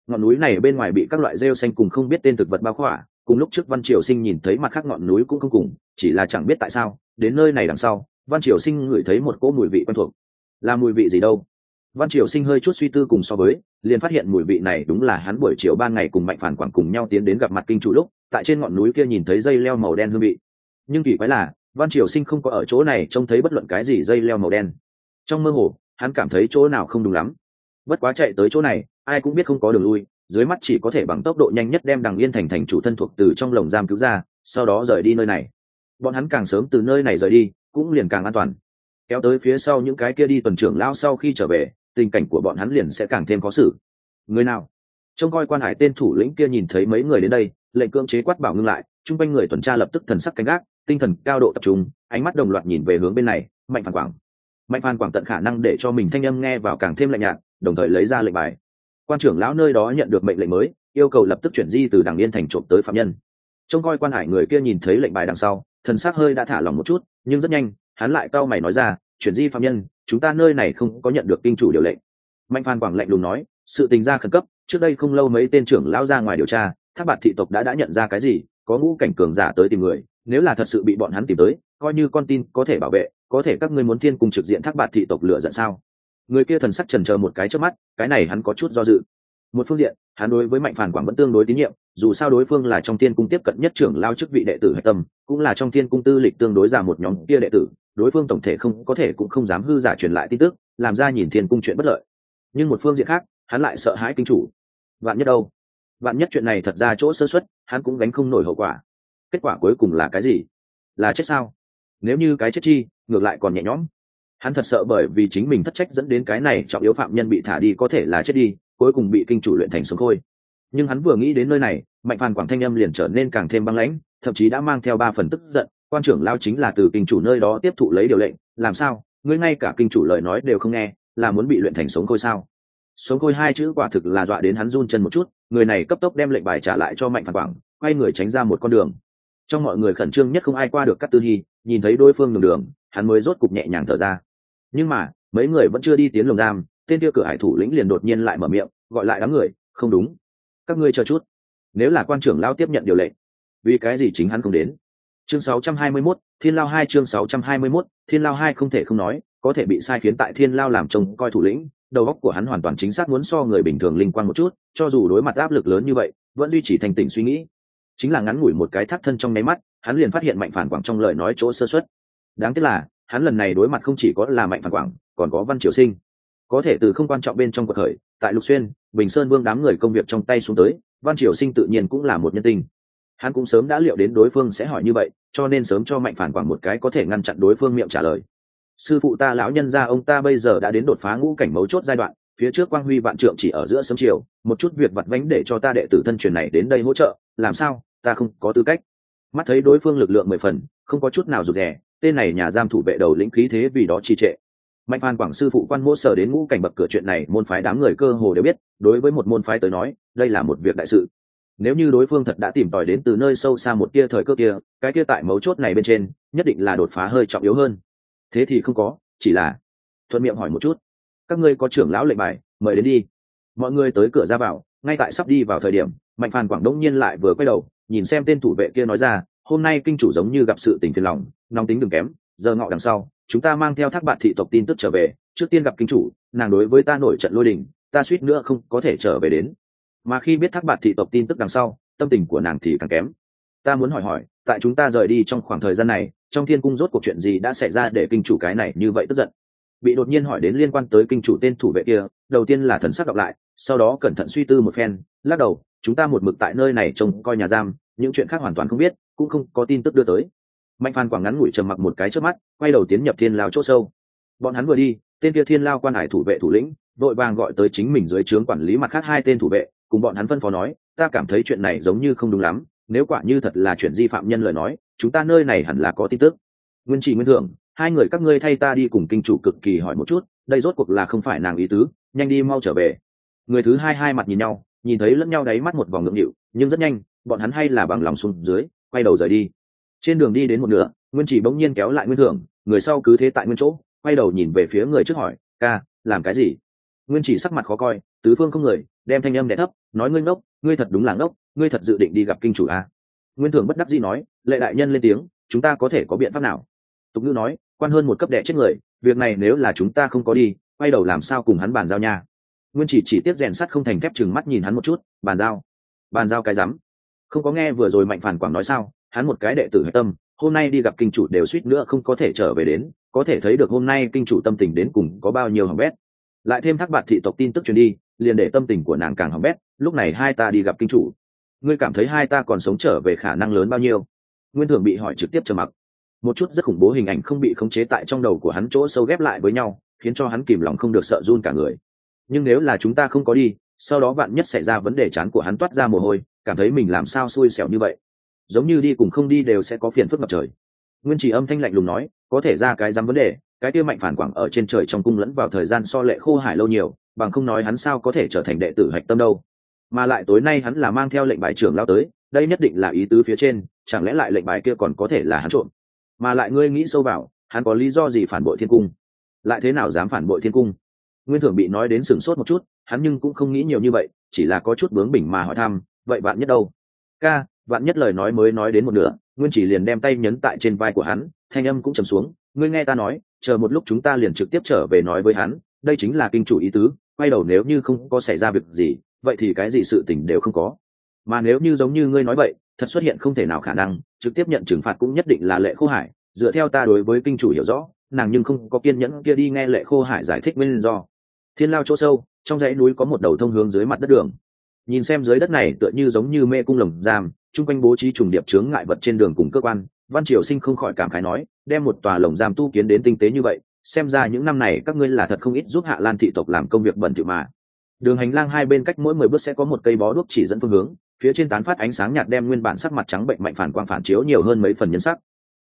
Ngọn núi này bên ngoài bị các loại rêu xanh cùng không biết tên thực vật bao khỏa, cùng lúc trước văn triều sinh nhìn thấy mặt khác ngọn núi cũng không cùng, chỉ là chẳng biết tại sao đến nơi này đằng sau, văn triều sinh ngửi thấy một cỗ mùi vị quen thuộc. Là mùi vị gì đâu? Văn triều sinh hơi chút suy tư cùng so với, liền phát hiện mùi vị này đúng là hắn buổi chiều ban ngày cùng mạnh phản quảng cùng nhau tiến đến gặp mặt kinh chủ lúc, tại trên ngọn núi kia nhìn thấy dây leo màu đen hương vị. Nhưng kỳ quái là, văn triều sinh không có ở chỗ này trông thấy bất luận cái gì dây leo màu đen. Trong mơ hồ, hắn cảm thấy chỗ nào không đúng lắm. Bất quá chạy tới chỗ này, ai cũng biết không có đường lui, dưới mắt chỉ có thể bằng tốc độ nhanh nhất đem đằng yên thành thành chủ thân thuộc từ trong lồng giam cứu ra, sau đó rời đi nơi này bọn hắn càng sớm từ nơi này rời đi, cũng liền càng an toàn. Kéo tới phía sau những cái kia đi tuần trưởng lao sau khi trở về, tình cảnh của bọn hắn liền sẽ càng thêm khó xử. Người nào? Trông coi quan hải tên thủ lĩnh kia nhìn thấy mấy người đến đây, lệnh cưỡng chế quát bảo ngưng lại, chung quanh người tuần tra lập tức thần sắc canh gác tinh thần cao độ tập trung, ánh mắt đồng loạt nhìn về hướng bên này, mạnh phản quảng. Mạnh phan quảng tận khả năng để cho mình thanh âm nghe vào càng thêm lạnh nhạt, đồng thời lấy ra lệnh bài. Quan trưởng lão nơi đó nhận được mệnh lệnh mới, yêu cầu lập tức chuyển di từ đảng yên thành trộm tới phạm nhân. Trông coi quan hải người kia nhìn thấy lệnh bài đằng sau thần s c hơi đã thả lòng một chút, nhưng rất nhanh, hắn lại cau mày nói ra, chuyển di phạm nhân, chúng ta nơi này không có nhận được kinh chủ điều lệnh. Mạnh phan quảng lệnh lùng nói, sự tình ra khẩn cấp, trước đây không lâu mấy tên trưởng lão ra ngoài điều tra tháp bạt thị tộc đã đã nhận ra cái gì, có ngũ cảnh cường giả tới tìm người, nếu là thật sự bị bọn hắn tìm tới, coi như con tin có thể bảo vệ, có thể các ngươi muốn thiên cùng trực diện thác bạt thị tộc lựa giận sao? Người kia thần sắc trần chờ một cái trước mắt, cái này hắn có chút do dự một phương diện, hắn đối với mạnh phản quảng vẫn tương đối tín nhiệm, dù sao đối phương là trong thiên cung tiếp cận nhất trưởng lao chức vị đệ tử hạch tâm, cũng là trong thiên cung tư lịch tương đối già một nhóm kia đệ tử, đối phương tổng thể không, có thể cũng không dám hư giả truyền lại tin tức, làm ra nhìn thiên cung chuyện bất lợi. Nhưng một phương diện khác, hắn lại sợ hãi kinh chủ. Vạn nhất đâu? Vạn nhất chuyện này thật ra chỗ sơ xuất hắn cũng gánh không nổi hậu quả. Kết quả cuối cùng là cái gì? Là chết sao? Nếu như cái chết chi, ngược lại còn nhẹ nhõm. Hắn thật sợ bởi vì chính mình thất trách dẫn đến cái này trọng yếu phạm nhân bị thả đi có thể là chết đi cuối cùng bị kinh chủ luyện thành sống khôi. Nhưng hắn vừa nghĩ đến nơi này, mạnh phàn quảng thanh âm liền trở nên càng thêm băng lãnh, thậm chí đã mang theo ba phần tức giận, quan trưởng lao chính là từ kinh chủ nơi đó tiếp thụ lấy điều lệnh, làm sao? Ngươi ngay cả kinh chủ lời nói đều không nghe, là muốn bị luyện thành sống khôi sao? Sống khôi hai chữ quả thực là dọa đến hắn run chân một chút, người này cấp tốc đem lệnh bài trả lại cho mạnh phàn quảng, quay người tránh ra một con đường. Trong mọi người khẩn trương nhất không ai qua được cắt tư hy, nhìn thấy đối phương đường đường, hắn mới rốt cục nhẹ nhàng thở ra. Nhưng mà, mấy người vẫn chưa đi tiến lồng giam tên kia cửa hải thủ lĩnh liền đột nhiên lại mở miệng gọi lại đám người không đúng các ngươi chờ chút nếu là quan trưởng lao tiếp nhận điều lệnh vì cái gì chính hắn không đến? Chương 621, thiên lao hai chương 621, thiên lao hai không thể không nói có thể bị sai khiến tại thiên lao làm trông coi thủ lĩnh đầu óc của hắn hoàn toàn chính xác muốn so người bình thường linh quan một chút cho dù đối mặt áp lực lớn như vậy vẫn duy trì thành tỉnh suy nghĩ. Chính là ngắn ngủi một cái thắt thân trong nháy mắt hắn liền phát hiện mạnh phản quảng trong lời nói chỗ sơ xuất đáng tiếc là hắn lần này đối mặt không chỉ có là mạnh phản quảng còn có văn triều sinh có thể từ không quan trọng bên trong cuộc khởi, tại lục xuyên, bình sơn vương đám người công việc trong tay xuống tới, văn triều sinh tự nhiên cũng là một nhân tình. Hắn cũng sớm đã liệu đến đối phương sẽ hỏi như vậy, cho nên sớm cho mạnh phản quảng một cái có thể ngăn chặn đối phương miệng trả lời. Sư phụ ta, lão nhân gia ông ta bây giờ đã đến đột phá ngũ cảnh mấu chốt giai đoạn, phía trước quang huy vạn trượng chỉ ở giữa sớm chiều, một chút việc vặt vánh để cho ta đệ tử thân truyền này đến đây hỗ trợ, làm sao, ta không có tư cách. Mắt thấy đối phương lực lượng mười phần, không có chút nào rụt rè, tên này nhà giam thủ vệ đầu lĩnh khí thế vì đó trì trệ mạnh phan quảng sư phụ quan mỗ sở đến ngũ cảnh bậc cửa chuyện này, môn phái đám người cơ hồ đều biết, đối với một môn phái tới nói, đây là một việc đại sự. Nếu như đối phương thật đã tìm tòi đến từ nơi sâu xa một tia thời cơ kia, cái kia tại mấu chốt này bên trên, nhất định là đột phá hơi trọng yếu hơn. Thế thì không có, chỉ là thuận miệng hỏi một chút. Các ngươi có trưởng lão lệnh bài, mời đến đi. Mọi người tới cửa ra vào, ngay tại sắp đi vào thời điểm, mạnh Phan quảng đông nhiên lại vừa quay đầu, nhìn xem tên thủ vệ kia nói ra, hôm nay kinh chủ giống như gặp sự tình phiền lòng, nóng tính đừng kém, giờ ngọ đằng sau chúng ta mang theo thác bạn thị tộc tin tức trở về, trước tiên gặp kinh chủ, nàng đối với ta nổi trận lôi đình, ta suýt nữa không có thể trở về đến. Mà khi biết thác bạn thị tộc tin tức đằng sau, tâm tình của nàng thì càng kém. Ta muốn hỏi hỏi, tại chúng ta rời đi trong khoảng thời gian này, trong thiên cung rốt cuộc chuyện gì đã xảy ra để kinh chủ cái này như vậy tức giận? Bị đột nhiên hỏi đến liên quan tới kinh chủ tên thủ vệ kia, đầu tiên là thần sắc đọc lại, sau đó cẩn thận suy tư một phen, lắc đầu, chúng ta một mực tại nơi này trông coi nhà giam, những chuyện khác hoàn toàn không biết, cũng không có tin tức đưa tới mạnh phan quảng ngắn ngủi trầm mặc một cái trước mắt, quay đầu tiến nhập thiên lao c h ỗ sâu. Bọn hắn vừa đi, tên kia thiên lao quan hải thủ vệ thủ lĩnh, vội vàng gọi tới chính mình dưới trướng quản lý mặt khác hai tên thủ vệ, cùng bọn hắn phân phó nói, ta cảm thấy chuyện này giống như không đúng lắm, nếu quả như thật là chuyện di phạm nhân lời nói, chúng ta nơi này hẳn là có tin tức. Nguyên trị nguyên thượng, hai người các ngươi thay ta đi cùng kinh chủ cực kỳ hỏi một chút, đây rốt cuộc là không phải nàng ý tứ, nhanh đi mau trở về. Người thứ hai hai mặt nhìn nhau, nhìn thấy lẫn nhau đáy mắt một vòng ngượng nghịu, nhưng rất nhanh, bọn hắn hay là bằng lòng xuống dưới, quay đầu rời đi trên đường đi đến một nửa, nguyên chỉ bỗng nhiên kéo lại nguyên thưởng người sau cứ thế tại nguyên chỗ, quay đầu nhìn về phía người trước hỏi, ca, làm cái gì? Nguyên chỉ sắc mặt khó coi, tứ phương không người, đem thanh âm đẻ thấp, nói, ngươi ngốc, ngươi thật đúng là ngốc, ngươi thật dự định đi gặp kinh chủ à? nguyên thường bất đắc dĩ nói, lệ đại nhân lên tiếng, chúng ta có thể có biện pháp nào? Tục ngữ nói, quan hơn một cấp đẻ chết người, việc này nếu là chúng ta không có đi, quay đầu làm sao cùng hắn bàn giao nha? Nguyên chỉ chỉ tiếp rèn sắt không thành thép chừng mắt nhìn hắn một chút, bàn giao bàn giao cái rắm. Không có nghe vừa rồi mạnh phản quảng nói sao? Hắn một cái đệ tử tâm, hôm nay đi gặp kinh chủ đều suýt nữa không có thể trở về đến, có thể thấy được hôm nay kinh chủ tâm tình đến cùng có bao nhiêu hỏng bét. Lại thêm thác bạt thị tộc tin tức truyền đi, liền để tâm tình của nàng càng hỏng bét, lúc này hai ta đi gặp kinh chủ. Ngươi cảm thấy hai ta còn sống trở về khả năng lớn bao nhiêu? Nguyên thường bị hỏi trực tiếp trầm mặc. Một chút rất khủng bố hình ảnh không bị khống chế tại trong đầu của hắn chỗ sâu ghép lại với nhau, khiến cho hắn kìm lòng không được sợ run cả người. Nhưng nếu là chúng ta không có đi, sau đó vạn nhất xảy ra vấn đề chán của hắn toát ra mồ hôi, cảm thấy mình làm sao xui xẻo như vậy? Giống như đi cùng không đi đều sẽ có phiền phức ngập trời. Nguyên chỉ âm thanh lạnh lùng nói, có thể ra cái dám vấn đề, cái kia mạnh phản quảng ở trên trời trong cung lẫn vào thời gian so lệ khô hải lâu nhiều, bằng không nói hắn sao có thể trở thành đệ tử hạch tâm đâu. Mà lại tối nay hắn là mang theo lệnh bài trưởng lao tới, đây nhất định là ý tứ phía trên, chẳng lẽ lại lệnh bài kia còn có thể là hắn trộm? Mà lại ngươi nghĩ sâu vào, hắn có lý do gì phản bội thiên cung? Lại thế nào dám phản bội thiên cung? Nguyên thường bị nói đến sửng sốt một chút, hắn nhưng cũng không nghĩ nhiều như vậy, chỉ là có chút bướng bỉnh mà hỏi thăm, vậy bạn nhất đâu? Ca vạn nhất lời nói mới nói đến một nửa, nguyên chỉ liền đem tay nhấn tại trên vai của hắn, thanh âm cũng trầm xuống, ngươi nghe ta nói, chờ một lúc chúng ta liền trực tiếp trở về nói với hắn, đây chính là kinh chủ ý tứ, quay đầu nếu như không có xảy ra việc gì, vậy thì cái gì sự tình đều không có. Mà nếu như giống như ngươi nói vậy, thật xuất hiện không thể nào khả năng, trực tiếp nhận trừng phạt cũng nhất định là lệ khô hải, dựa theo ta đối với kinh chủ hiểu rõ, nàng nhưng không có kiên nhẫn kia đi nghe lệ khô hải giải thích nguyên do. Thiên lao chỗ sâu, trong dãy núi có một đầu thông hướng dưới mặt đất đường. Nhìn xem dưới đất này tựa như giống như mê cung lồng giam chung quanh bố trí trùng điệp chướng ngại vật trên đường cùng cơ quan, văn triều sinh không khỏi cảm khái nói, đem một tòa lồng giam tu kiến đến tinh tế như vậy, xem ra những năm này các ngươi là thật không ít giúp hạ lan thị tộc làm công việc bẩn thỉu mà. Đường hành lang hai bên cách mỗi mười bước sẽ có một cây bó đuốc chỉ dẫn phương hướng, phía trên tán phát ánh sáng nhạt đem nguyên bản sắc mặt trắng bệnh mạnh phản quang phản chiếu nhiều hơn mấy phần nhân sắc.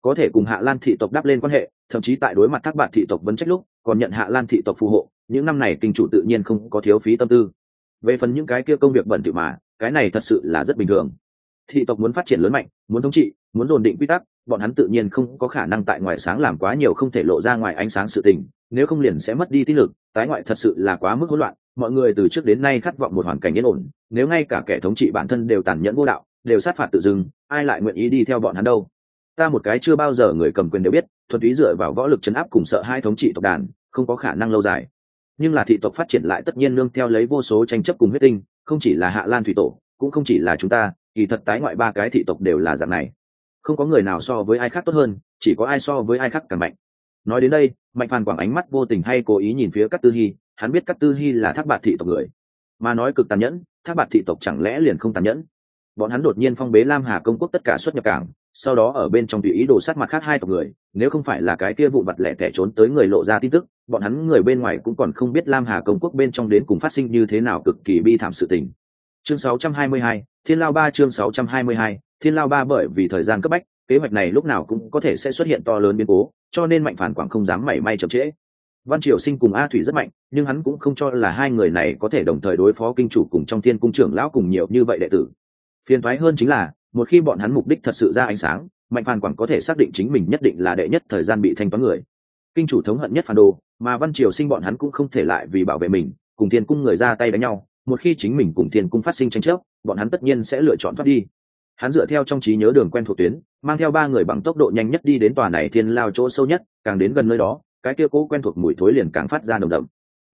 Có thể cùng hạ lan thị tộc đáp lên quan hệ, thậm chí tại đối mặt thác bạn thị tộc vấn trách lúc, còn nhận hạ lan thị tộc phù hộ, những năm này kinh chủ tự nhiên không có thiếu phí tâm tư. Về phần những cái kia công việc bẩn thỉu mà, cái này thật sự là rất bình thường thị tộc muốn phát triển lớn mạnh, muốn thống trị, muốn dồn định quy tắc, bọn hắn tự nhiên không có khả năng tại ngoài sáng làm quá nhiều không thể lộ ra ngoài ánh sáng sự tình, nếu không liền sẽ mất đi tín lực, tái ngoại thật sự là quá mức hỗn loạn, mọi người từ trước đến nay khát vọng một hoàn cảnh yên ổn, nếu ngay cả kẻ thống trị bản thân đều tàn nhẫn vô đạo, đều sát phạt tự dưng, ai lại nguyện ý đi theo bọn hắn đâu? Ta một cái chưa bao giờ người cầm quyền đều biết, thuần túy dựa vào võ lực chấn áp cùng sợ hai thống trị tộc đàn, không có khả năng lâu dài. Nhưng là thị tộc phát triển lại tất nhiên nương theo lấy vô số tranh chấp cùng huyết tinh, không chỉ là hạ lan thủy tổ, cũng không chỉ là chúng ta kỳ thật tái ngoại ba cái thị tộc đều là dạng này. Không có người nào so với ai khác tốt hơn, chỉ có ai so với ai khác càng mạnh. Nói đến đây, mạnh phàn quảng ánh mắt vô tình hay cố ý nhìn phía các tư hy, hắn biết các tư hy là thác bạt thị tộc người. Mà nói cực tàn nhẫn, thác bạt thị tộc chẳng lẽ liền không tàn nhẫn? Bọn hắn đột nhiên phong bế lam hà công quốc tất cả xuất nhập cảng, sau đó ở bên trong tùy ý đồ sát mặt khác hai tộc người, nếu không phải là cái kia vụ vặt lẻ tẻ trốn tới người lộ ra tin tức, bọn hắn người bên ngoài cũng còn không biết lam hà công quốc bên trong đến cùng phát sinh như thế nào cực kỳ bi thảm sự tình chương 622, thiên lao ba chương 622, thiên lao ba bởi vì thời gian cấp bách kế hoạch này lúc nào cũng có thể sẽ xuất hiện to lớn biến cố cho nên mạnh phản quảng không dám mảy may chậm trễ. Văn triều sinh cùng a thủy rất mạnh nhưng hắn cũng không cho là hai người này có thể đồng thời đối phó kinh chủ cùng trong thiên cung trưởng lão cùng nhiều như vậy đệ tử. Phiền thoái hơn chính là một khi bọn hắn mục đích thật sự ra ánh sáng mạnh phản quảng có thể xác định chính mình nhất định là đệ nhất thời gian bị thanh toán người. Kinh chủ thống hận nhất phản đồ mà văn triều sinh bọn hắn cũng không thể lại vì bảo vệ mình cùng thiên cung người ra tay đánh nhau một khi chính mình cùng thiên cung phát sinh tranh chấp, bọn hắn tất nhiên sẽ lựa chọn thoát đi. Hắn dựa theo trong trí nhớ đường quen thuộc tuyến, mang theo ba người bằng tốc độ nhanh nhất đi đến tòa này thiên lao chỗ sâu nhất, càng đến gần nơi đó, cái kia cố quen thuộc mùi thối liền càng phát ra nồng đậm.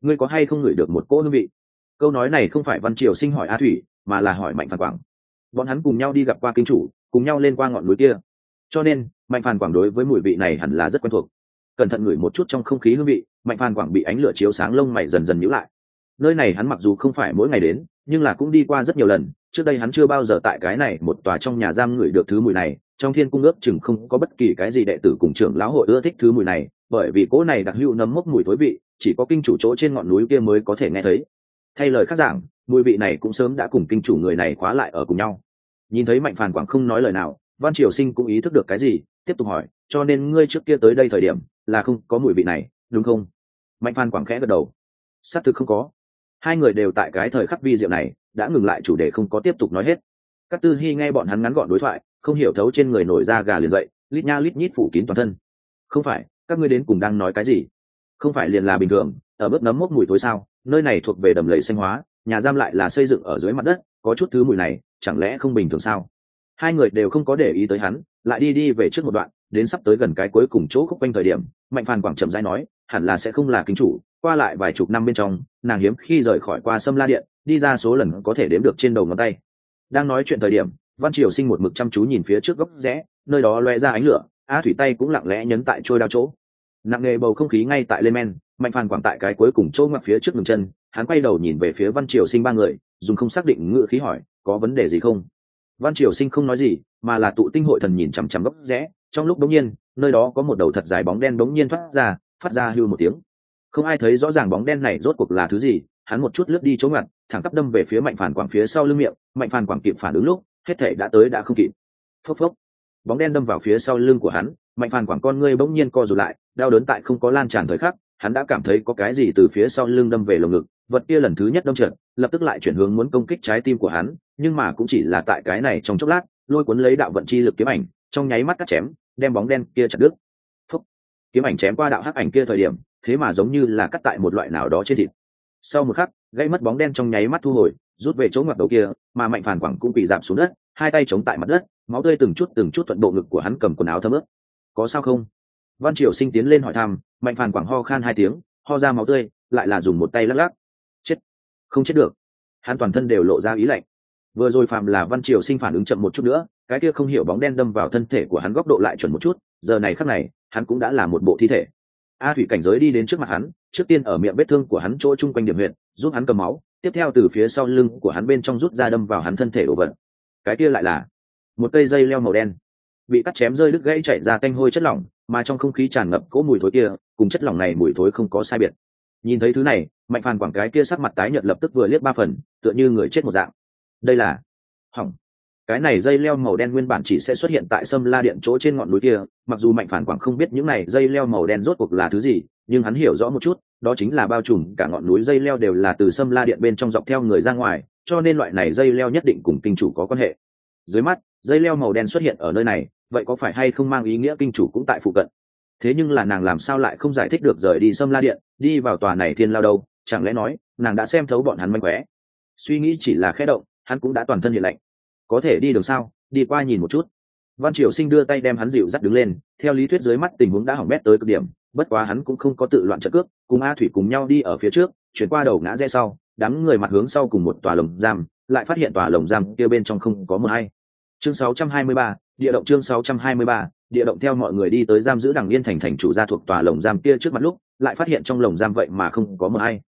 Ngươi có hay không ngửi được một cỗ hương vị? Câu nói này không phải văn triều sinh hỏi a thủy, mà là hỏi mạnh phản quảng. Bọn hắn cùng nhau đi gặp qua kinh chủ, cùng nhau lên qua ngọn núi kia. Cho nên, mạnh phản quảng đối với mùi vị này hẳn là rất quen thuộc. Cẩn thận ngửi một chút trong không khí hương vị, mạnh phản quảng bị ánh lửa chiếu sáng lông mày dần dần nhíu lại nơi này hắn mặc dù không phải mỗi ngày đến, nhưng là cũng đi qua rất nhiều lần, trước đây hắn chưa bao giờ tại cái này một tòa trong nhà giam ngửi được thứ mùi này, trong thiên cung ước chừng không có bất kỳ cái gì đệ tử cùng trưởng lão hội ưa thích thứ mùi này, bởi vì cỗ này đặc hữu nấm mốc mùi thối vị, chỉ có kinh chủ chỗ trên ngọn núi kia mới có thể nghe thấy. Thay lời khác giảng, mùi vị này cũng sớm đã cùng kinh chủ người này khóa lại ở cùng nhau. Nhìn thấy mạnh phản quảng không nói lời nào, văn triều sinh cũng ý thức được cái gì, tiếp tục hỏi, cho nên ngươi trước kia tới đây thời điểm, là không có mùi vị này, đúng không? Mạnh phan quảng khẽ gật đầu. Xác thực không có hai người đều tại cái thời khắc vi diệu này, đã ngừng lại chủ đề không có tiếp tục nói hết. Các tư hy nghe bọn hắn ngắn gọn đối thoại, không hiểu thấu trên người nổi da gà liền dậy, lít nha lít nhít phủ kín toàn thân. Không phải, các ngươi đến cùng đang nói cái gì? Không phải liền là bình thường, ở bước nấm mốc mùi tối sao, nơi này thuộc về đầm lầy xanh hóa, nhà giam lại là xây dựng ở dưới mặt đất, có chút thứ mùi này, chẳng lẽ không bình thường sao? Hai người đều không có để ý tới hắn, lại đi đi về trước một đoạn, đến sắp tới gần cái cuối cùng chỗ khúc quanh thời điểm, mạnh phàn quảng trầm dai nói, hẳn là sẽ không là kính chủ qua lại vài chục năm bên trong, nàng hiếm khi rời khỏi qua sâm la điện, đi ra số lần có thể đếm được trên đầu ngón tay. Đang nói chuyện thời điểm, văn triều sinh một mực chăm chú nhìn phía trước góc rẽ, nơi đó loe ra ánh lửa, á thủy tay cũng lặng lẽ nhấn tại trôi đao chỗ. Nặng nề bầu không khí ngay tại lên men, mạnh phàn quảng tại cái cuối cùng chỗ ngoặt phía trước ngừng chân, hắn quay đầu nhìn về phía văn triều sinh ba người, dùng không xác định ngự khí hỏi, có vấn đề gì không? Văn triều sinh không nói gì, mà là tụ tinh hội thần nhìn chằm chằm góc rẽ, trong lúc đống nhiên, nơi đó có một đầu thật dài bóng đen đống nhiên thoát ra, phát ra hưu một tiếng không ai thấy rõ ràng bóng đen này rốt cuộc là thứ gì, hắn một chút lướt đi chỗ ngặt thẳng tắp đâm về phía mạnh phản quảng phía sau lưng miệng, mạnh phản quảng kịp phản ứng lúc, hết thể đã tới đã không kịp. Phốc phốc. Bóng đen đâm vào phía sau lưng của hắn, mạnh phản quảng con ngươi bỗng nhiên co rụt lại, đau đớn tại không có lan tràn thời khắc, hắn đã cảm thấy có cái gì từ phía sau lưng đâm về lồng ngực, vật kia lần thứ nhất đâm trượt, lập tức lại chuyển hướng muốn công kích trái tim của hắn, nhưng mà cũng chỉ là tại cái này trong chốc lát, lôi cuốn lấy đạo vận chi lực kiếm ảnh, trong nháy mắt cắt chém, đem bóng đen kia chặt đứt. Phúc kiếm ảnh chém qua đạo hắc ảnh kia thời điểm thế mà giống như là cắt tại một loại nào đó trên thịt. Sau một khắc gây mất bóng đen trong nháy mắt thu hồi, rút về chỗ ngoặt đầu kia, mà mạnh phản quẳng cũng bị giảm xuống đất, hai tay chống tại mặt đất, máu tươi từng chút từng chút thuận bộ ngực của hắn cầm quần áo thấm ướt. Có sao không? Văn triều sinh tiến lên hỏi thăm, mạnh phản quẳng ho khan hai tiếng, ho ra máu tươi, lại là dùng một tay lắc lắc. Chết, không chết được. Hắn toàn thân đều lộ ra ý lạnh. Vừa rồi phàm là văn triều sinh phản ứng chậm một chút nữa, cái kia không hiểu bóng đen đâm vào thân thể của hắn góc độ lại chuẩn một chút, giờ này khắc này, hắn cũng đã là một bộ thi thể a thủy cảnh giới đi đến trước mặt hắn, trước tiên ở miệng vết thương của hắn chỗ chung quanh điểm huyện giúp hắn cầm máu, tiếp theo từ phía sau lưng của hắn bên trong rút ra đâm vào hắn thân thể đổ vật. Cái kia lại là một cây dây leo màu đen, bị cắt chém rơi đứt gãy chảy ra canh hôi chất lỏng, mà trong không khí tràn ngập cỗ mùi thối kia, cùng chất lỏng này mùi thối không có sai biệt. Nhìn thấy thứ này, mạnh phàn quảng cái kia sắc mặt tái nhợt lập tức vừa liếc ba phần, tựa như người chết một dạng. Đây là hỏng cái này dây leo màu đen nguyên bản chỉ sẽ xuất hiện tại sâm la điện chỗ trên ngọn núi kia, mặc dù mạnh phản quảng không biết những này dây leo màu đen rốt cuộc là thứ gì, nhưng hắn hiểu rõ một chút, đó chính là bao trùm cả ngọn núi dây leo đều là từ sâm la điện bên trong dọc theo người ra ngoài, cho nên loại này dây leo nhất định cùng kinh chủ có quan hệ. Dưới mắt, dây leo màu đen xuất hiện ở nơi này, vậy có phải hay không mang ý nghĩa kinh chủ cũng tại phụ cận? Thế nhưng là nàng làm sao lại không giải thích được rời đi sâm la điện, đi vào tòa này thiên lao đâu, chẳng lẽ nói, nàng đã xem thấu bọn hắn manh khóe suy nghĩ chỉ là khẽ động, hắn cũng đã toàn thân hiện lạnh có thể đi đường sao? Đi qua nhìn một chút. Văn triều sinh đưa tay đem hắn dịu dắt đứng lên theo lý thuyết dưới mắt tình huống đã hỏng bét tới cực điểm bất quá hắn cũng không có tự loạn trợ cước cùng a thủy cùng nhau đi ở phía trước chuyển qua đầu ngã rẽ sau đám người mặt hướng sau cùng một tòa lồng giam lại phát hiện tòa lồng giam kia bên trong không có mờ hay. Chương 623, địa động chương 623, địa động theo mọi người đi tới giam giữ đằng yên thành thành chủ gia thuộc tòa lồng giam kia trước mặt lúc lại phát hiện trong lồng giam vậy mà không có mờ hay.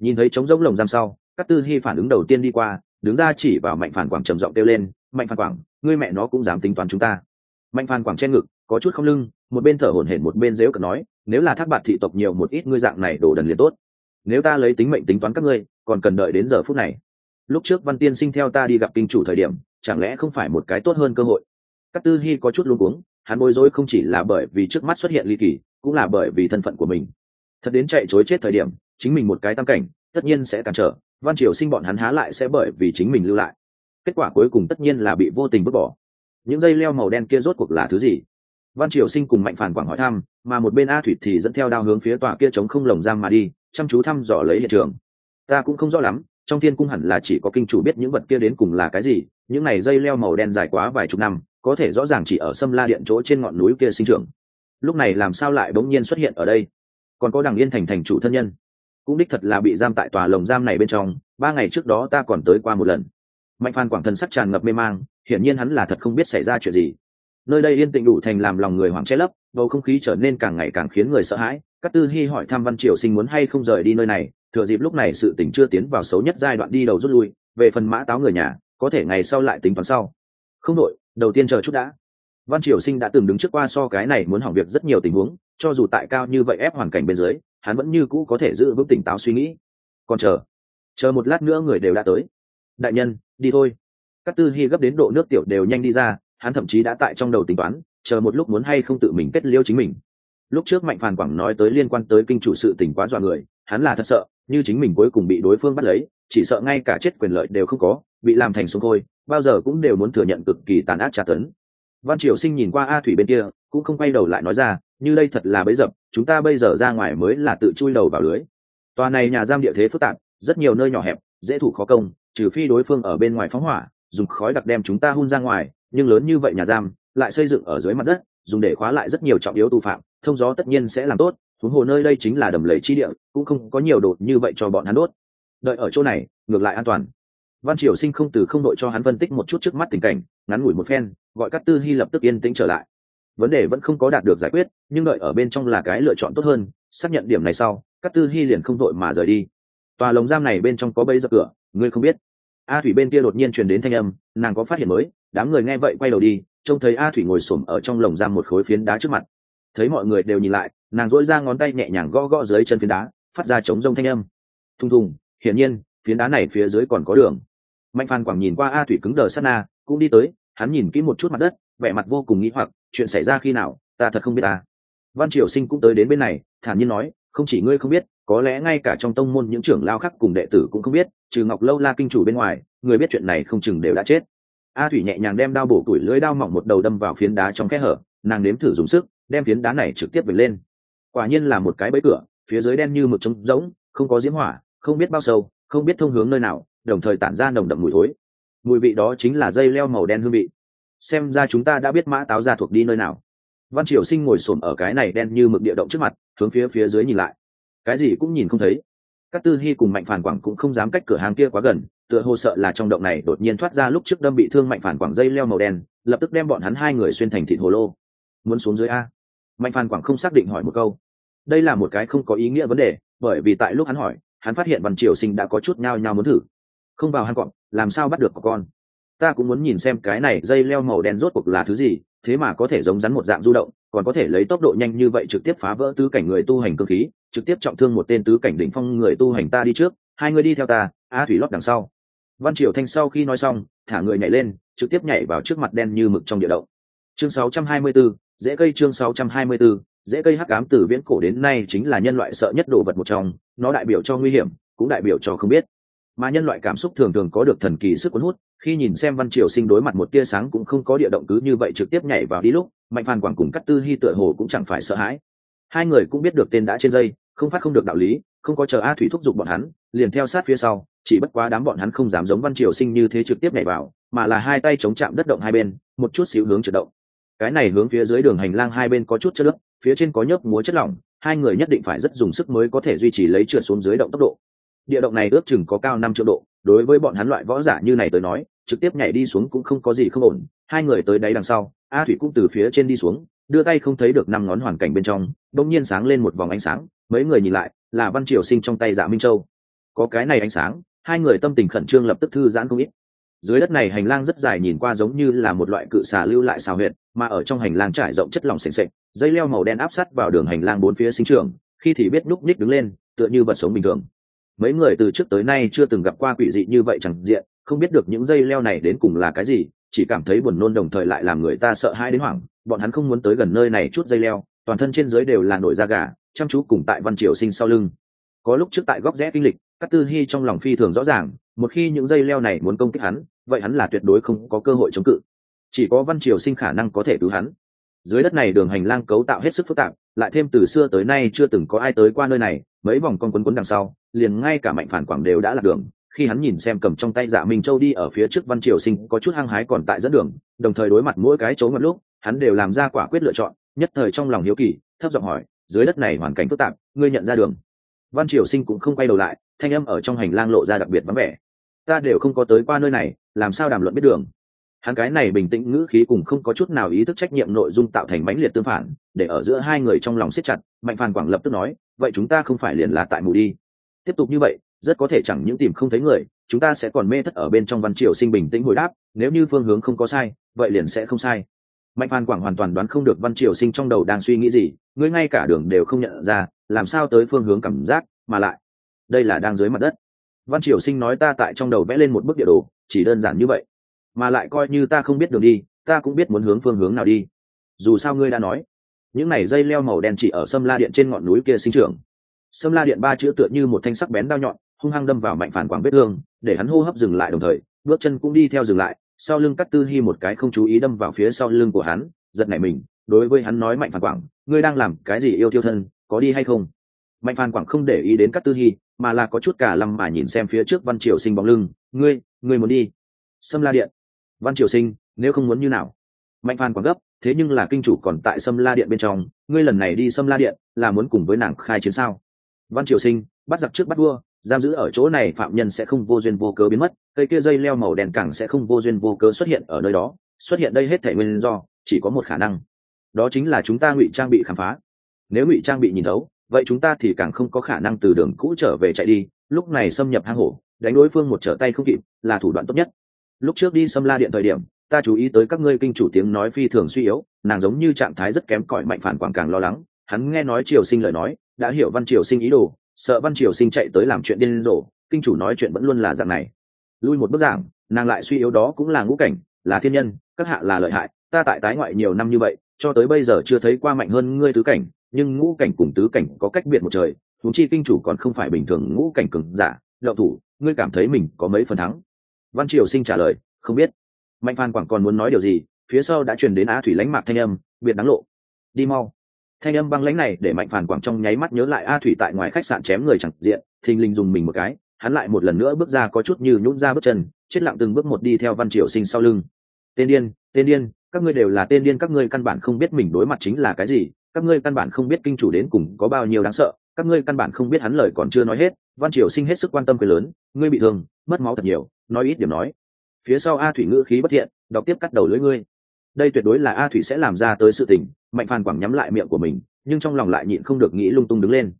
Nhìn thấy trống rỗng lồng giam sau các tư hy phản ứng đầu tiên đi qua đứng ra chỉ vào mạnh phản quảng trầm giọng kêu lên, mạnh phản quảng, ngươi mẹ nó cũng dám tính toán chúng ta. Mạnh phản quảng trên ngực, có chút không lưng, một bên thở hổn hển một bên dếu cợt nói, nếu là thác bạt thị tộc nhiều một ít ngươi dạng này đổ đần liền tốt. Nếu ta lấy tính mệnh tính toán các ngươi, còn cần đợi đến giờ phút này. Lúc trước văn tiên sinh theo ta đi gặp kinh chủ thời điểm, chẳng lẽ không phải một cái tốt hơn cơ hội? Các tư hy có chút luôn cuống, hắn bối rối không chỉ là bởi vì trước mắt xuất hiện ly kỳ, cũng là bởi vì thân phận của mình. Thật đến chạy chối chết thời điểm, chính mình một cái tam cảnh, tất nhiên sẽ cản trở văn triều sinh bọn hắn há lại sẽ bởi vì chính mình lưu lại. Kết quả cuối cùng tất nhiên là bị vô tình vứt bỏ. Những dây leo màu đen kia rốt cuộc là thứ gì? Văn triều sinh cùng mạnh phản quảng hỏi thăm, mà một bên a thủy thì dẫn theo đao hướng phía tòa kia chống không lồng giam mà đi, chăm chú thăm dò lấy hiện trường. Ta cũng không rõ lắm, trong thiên cung hẳn là chỉ có kinh chủ biết những vật kia đến cùng là cái gì, những này dây leo màu đen dài quá vài chục năm, có thể rõ ràng chỉ ở sâm la điện chỗ trên ngọn núi kia sinh trưởng. Lúc này làm sao lại bỗng nhiên xuất hiện ở đây? Còn có đằng yên thành thành chủ thân nhân cũng đích thật là bị giam tại tòa lồng giam này bên trong, ba ngày trước đó ta còn tới qua một lần. Mạnh phan quảng thần sắc tràn ngập mê mang, hiển nhiên hắn là thật không biết xảy ra chuyện gì. Nơi đây yên tĩnh đủ thành làm lòng người hoảng che lấp, bầu không khí trở nên càng ngày càng khiến người sợ hãi. Các tư hy hỏi thăm văn triều sinh muốn hay không rời đi nơi này, thừa dịp lúc này sự tình chưa tiến vào xấu nhất giai đoạn đi đầu rút lui, về phần mã táo người nhà, có thể ngày sau lại tính toán sau. Không đội đầu tiên chờ chút đã. Văn triều sinh đã từng đứng trước qua so cái này muốn hỏng việc rất nhiều tình huống, cho dù tại cao như vậy ép hoàn cảnh bên dưới hắn vẫn như cũ có thể giữ vững tỉnh táo suy nghĩ. Còn chờ chờ một lát nữa người đều đã tới. Đại nhân, đi thôi. Các tư hy gấp đến độ nước tiểu đều nhanh đi ra, hắn thậm chí đã tại trong đầu tính toán, chờ một lúc muốn hay không tự mình kết liêu chính mình. Lúc trước mạnh phàn quảng nói tới liên quan tới kinh chủ sự tỉnh quá dọa người, hắn là thật sợ, như chính mình cuối cùng bị đối phương bắt lấy, chỉ sợ ngay cả chết quyền lợi đều không có, bị làm thành xuống khôi bao giờ cũng đều muốn thừa nhận cực kỳ tàn ác tra tấn. Văn triều sinh nhìn qua a thủy bên kia, cũng không quay đầu lại nói ra, như đây thật là bấy dập chúng ta bây giờ ra ngoài mới là tự chui đầu vào lưới. Tòa này nhà giam địa thế phức tạp, rất nhiều nơi nhỏ hẹp, dễ thủ khó công, trừ phi đối phương ở bên ngoài phóng hỏa, dùng khói đặc đem chúng ta hun ra ngoài, nhưng lớn như vậy nhà giam, lại xây dựng ở dưới mặt đất, dùng để khóa lại rất nhiều trọng yếu tù phạm, thông gió tất nhiên sẽ làm tốt, huống hồ nơi đây chính là đầm lầy chi địa, cũng không có nhiều đột như vậy cho bọn hắn đốt. Đợi ở chỗ này, ngược lại an toàn. Văn triều sinh không từ không đội cho hắn phân tích một chút trước mắt tình cảnh, ngắn ngủi một phen, gọi các tư hy lập tức yên tĩnh trở lại vấn đề vẫn không có đạt được giải quyết, nhưng đợi ở bên trong là cái lựa chọn tốt hơn, xác nhận điểm này sau các tư hy liền không đội mà rời đi. Tòa lồng giam này bên trong có bẫy dập cửa, ngươi không biết. A thủy bên kia đột nhiên truyền đến thanh âm, nàng có phát hiện mới, đám người nghe vậy quay đầu đi, trông thấy a thủy ngồi xổm ở trong lồng giam một khối phiến đá trước mặt. Thấy mọi người đều nhìn lại, nàng dỗi ra ngón tay nhẹ nhàng gõ gõ dưới chân phiến đá, phát ra chống rông thanh âm. Thùng thùng, hiển nhiên, phiến đá này phía dưới còn có đường. Mạnh phan quảng nhìn qua a thủy cứng đờ sát na, cũng đi tới, hắn nhìn kỹ một chút mặt đất vẻ mặt vô cùng nghĩ hoặc, chuyện xảy ra khi nào? Ta thật không biết ta văn triều sinh cũng tới đến bên này, thản nhiên nói, không chỉ ngươi không biết, có lẽ ngay cả trong tông môn những trưởng lao khác cùng đệ tử cũng không biết, trừ ngọc lâu la kinh chủ bên ngoài, người biết chuyện này không chừng đều đã chết. A thủy nhẹ nhàng đem đao bổ tuổi lưới đao mỏng một đầu đâm vào phiến đá trong kẽ hở, nàng nếm thử dùng sức, đem phiến đá này trực tiếp vệt lên. Quả nhiên là một cái bẫy cửa, phía dưới đen như mực trống rỗng, không có diễm hỏa, không biết bao sâu, không biết thông hướng nơi nào, đồng thời tản ra nồng đậm mùi thối. Mùi vị đó chính là dây leo màu đen hương vị xem ra chúng ta đã biết mã táo ra thuộc đi nơi nào. Văn triều sinh ngồi xổm ở cái này đen như mực địa động trước mặt, hướng phía phía dưới nhìn lại. Cái gì cũng nhìn không thấy. Các tư hy cùng mạnh phản quảng cũng không dám cách cửa hàng kia quá gần, tựa hồ sợ là trong động này đột nhiên thoát ra lúc trước đâm bị thương mạnh phản quảng dây leo màu đen, lập tức đem bọn hắn hai người xuyên thành thịt hồ lô. Muốn xuống dưới a? Mạnh phản quảng không xác định hỏi một câu. Đây là một cái không có ý nghĩa vấn đề, bởi vì tại lúc hắn hỏi, hắn phát hiện văn triều sinh đã có chút nhao nhao muốn thử. Không vào hang cọp, làm sao bắt được con? Ta cũng muốn nhìn xem cái này dây leo màu đen rốt cuộc là thứ gì thế mà có thể giống rắn một dạng du động còn có thể lấy tốc độ nhanh như vậy trực tiếp phá vỡ tứ cảnh người tu hành cơ khí trực tiếp trọng thương một tên tứ cảnh đỉnh phong người tu hành ta đi trước hai người đi theo ta a thủy lót đằng sau. Văn triều thanh sau khi nói xong thả người nhảy lên trực tiếp nhảy vào trước mặt đen như mực trong địa động. Chương 624, dễ cây chương 624, dễ cây hắc ám từ viễn cổ đến nay chính là nhân loại sợ nhất đồ vật một trong nó đại biểu cho nguy hiểm cũng đại biểu cho không biết mà nhân loại cảm xúc thường thường có được thần kỳ sức cuốn hút, khi nhìn xem văn triều sinh đối mặt một tia sáng cũng không có địa động cứ như vậy trực tiếp nhảy vào đi lúc, mạnh phan quảng cùng cắt tư hy tựa hồ cũng chẳng phải sợ hãi. Hai người cũng biết được tên đã trên dây, không phát không được đạo lý, không có chờ a thủy thúc giục bọn hắn, liền theo sát phía sau, chỉ bất quá đám bọn hắn không dám giống văn triều sinh như thế trực tiếp nhảy vào, mà là hai tay chống chạm đất động hai bên, một chút xíu hướng trượt động. Cái này hướng phía dưới đường hành lang hai bên có chút chất lớp phía trên có nhớp múa chất lỏng, hai người nhất định phải rất dùng sức mới có thể duy trì lấy trượt xuống dưới động tốc độ địa động này ước chừng có cao năm triệu độ, đối với bọn hắn loại võ giả như này tới nói, trực tiếp nhảy đi xuống cũng không có gì không ổn. Hai người tới đáy đằng sau, a thủy cũng từ phía trên đi xuống, đưa tay không thấy được năm ngón hoàn cảnh bên trong đông nhiên sáng lên một vòng ánh sáng, mấy người nhìn lại, là văn triều sinh trong tay dạ minh châu. Có cái này ánh sáng, hai người tâm tình khẩn trương lập tức thư giãn không ít. Dưới đất này hành lang rất dài nhìn qua giống như là một loại cự xà lưu lại xào huyệt, mà ở trong hành lang trải rộng chất lỏng sềnh sệch dây leo màu đen áp sát vào đường hành lang bốn phía sinh trường khi thì biết núc ních đứng lên, tựa như vật sống bình thường mấy người từ trước tới nay chưa từng gặp qua quỷ dị như vậy chẳng diện, không biết được những dây leo này đến cùng là cái gì, chỉ cảm thấy buồn nôn đồng thời lại làm người ta sợ hãi đến hoảng, bọn hắn không muốn tới gần nơi này chút dây leo, toàn thân trên dưới đều là nổi da gà, chăm chú cùng tại văn triều sinh sau lưng. Có lúc trước tại góc rẽ kinh lịch các tư hy trong lòng phi thường rõ ràng, một khi những dây leo này muốn công kích hắn, vậy hắn là tuyệt đối không có cơ hội chống cự. Chỉ có văn triều sinh khả năng có thể cứu hắn. Dưới đất này đường hành lang cấu tạo hết sức phức tạp, lại thêm từ xưa tới nay chưa từng có ai tới qua nơi này, mấy vòng con quấn quấn đằng sau liền ngay cả mạnh phản quảng đều đã lạc đường, khi hắn nhìn xem cầm trong tay giả minh châu đi ở phía trước văn triều sinh có chút hăng hái còn tại dẫn đường, đồng thời đối mặt mỗi cái chỗ ngập lúc, hắn đều làm ra quả quyết lựa chọn, nhất thời trong lòng hiếu kỳ, thấp giọng hỏi, dưới đất này hoàn cảnh phức tạp, ngươi nhận ra đường? Văn triều sinh cũng không quay đầu lại, thanh âm ở trong hành lang lộ ra đặc biệt vắng vẻ. Ta đều không có tới qua nơi này, làm sao đàm luận biết đường? Hắn cái này bình tĩnh ngữ khí cùng không có chút nào ý thức trách nhiệm nội dung tạo thành mãnh liệt tương phản, để ở giữa hai người trong lòng siết chặt, mạnh phàn quảng lập tức nói, vậy chúng ta không phải liền là tại mù đi tiếp tục như vậy, rất có thể chẳng những tìm không thấy người, chúng ta sẽ còn mê thất ở bên trong văn triều sinh bình tĩnh hồi đáp, nếu như phương hướng không có sai, vậy liền sẽ không sai. Mạnh phan quảng hoàn toàn đoán không được văn triều sinh trong đầu đang suy nghĩ gì, ngươi ngay cả đường đều không nhận ra, làm sao tới phương hướng cảm giác mà lại. Đây là đang dưới mặt đất. Văn triều sinh nói ta tại trong đầu vẽ lên một bức địa đồ, chỉ đơn giản như vậy. Mà lại coi như ta không biết đường đi, ta cũng biết muốn hướng phương hướng nào đi. Dù sao ngươi đã nói, những này dây leo màu đen chỉ ở sâm la điện trên ngọn núi kia sinh trưởng sâm la điện ba chữ tựa như một thanh sắc bén đao nhọn, hung hăng đâm vào mạnh phản quảng vết thương, để hắn hô hấp dừng lại đồng thời, bước chân cũng đi theo dừng lại, sau lưng cắt tư hy một cái không chú ý đâm vào phía sau lưng của hắn, giật nảy mình, đối với hắn nói mạnh phản quảng, ngươi đang làm cái gì, yêu thiêu thân, có đi hay không? Mạnh phản quảng không để ý đến cắt tư hy, mà là có chút cả lăm mà nhìn xem phía trước văn triều sinh bóng lưng, ngươi ngươi muốn đi? Sâm la điện. Văn triều sinh, nếu không muốn như nào? Mạnh phản quảng gấp, thế nhưng là kinh chủ còn tại sâm la điện bên trong, ngươi lần này đi sâm la điện, là muốn cùng với nàng khai chiến sao? Văn triều sinh, bắt giặc trước bắt vua, giam giữ ở chỗ này phạm nhân sẽ không vô duyên vô cớ biến mất, cây kia dây leo màu đen càng sẽ không vô duyên vô cớ xuất hiện ở nơi đó, xuất hiện đây hết thể nguyên do, chỉ có một khả năng. Đó chính là chúng ta ngụy trang bị khám phá. Nếu ngụy trang bị nhìn thấu, vậy chúng ta thì càng không có khả năng từ đường cũ trở về chạy đi, lúc này xâm nhập hang hổ, đánh đối phương một trở tay không kịp, là thủ đoạn tốt nhất. Lúc trước đi xâm la điện thời điểm, ta chú ý tới các ngươi kinh chủ tiếng nói phi thường suy yếu, nàng giống như trạng thái rất kém cỏi, mạnh phản quảng càng lo lắng. Hắn nghe nói triều sinh lời nói đã hiểu văn triều sinh ý đồ, sợ văn triều sinh chạy tới làm chuyện điên rồ, kinh chủ nói chuyện vẫn luôn là dạng này. Lui một bức giảng, nàng lại suy yếu đó cũng là ngũ cảnh, là thiên nhân, các hạ là lợi hại, ta tại tái ngoại nhiều năm như vậy, cho tới bây giờ chưa thấy qua mạnh hơn ngươi tứ cảnh, nhưng ngũ cảnh cùng tứ cảnh có cách biệt một trời thúng chi kinh chủ còn không phải bình thường ngũ cảnh cứng giả đậu thủ, ngươi cảm thấy mình có mấy phần thắng? Văn triều sinh trả lời, không biết. Mạnh phan quảng còn muốn nói điều gì, phía sau đã truyền đến á thủy lánh mạc thanh âm, biệt đáng lộ. Đi mau thanh âm băng lãnh này để mạnh phản quảng trong nháy mắt nhớ lại a thủy tại ngoài khách sạn chém người chẳng diện, thình linh dùng mình một cái, hắn lại một lần nữa bước ra có chút như nhún ra bước chân, chết lặng từng bước một đi theo văn triều sinh sau lưng. Tên điên tên điên, các ngươi đều là tên điên, các ngươi căn bản không biết mình đối mặt chính là cái gì, các ngươi căn bản không biết kinh chủ đến cùng có bao nhiêu đáng sợ, các ngươi căn bản không biết hắn lời còn chưa nói hết. Văn triều sinh hết sức quan tâm quyền lớn, ngươi bị thương, mất máu thật nhiều, nói ít điểm nói. Phía sau a thủy ngữ khí bất thiện, đọc tiếp cắt đầu lưỡi ngươi đây tuyệt đối là a thủy sẽ làm ra tới sự tình, mạnh phan quảng nhắm lại miệng của mình, nhưng trong lòng lại nhịn không được nghĩ lung tung đứng lên.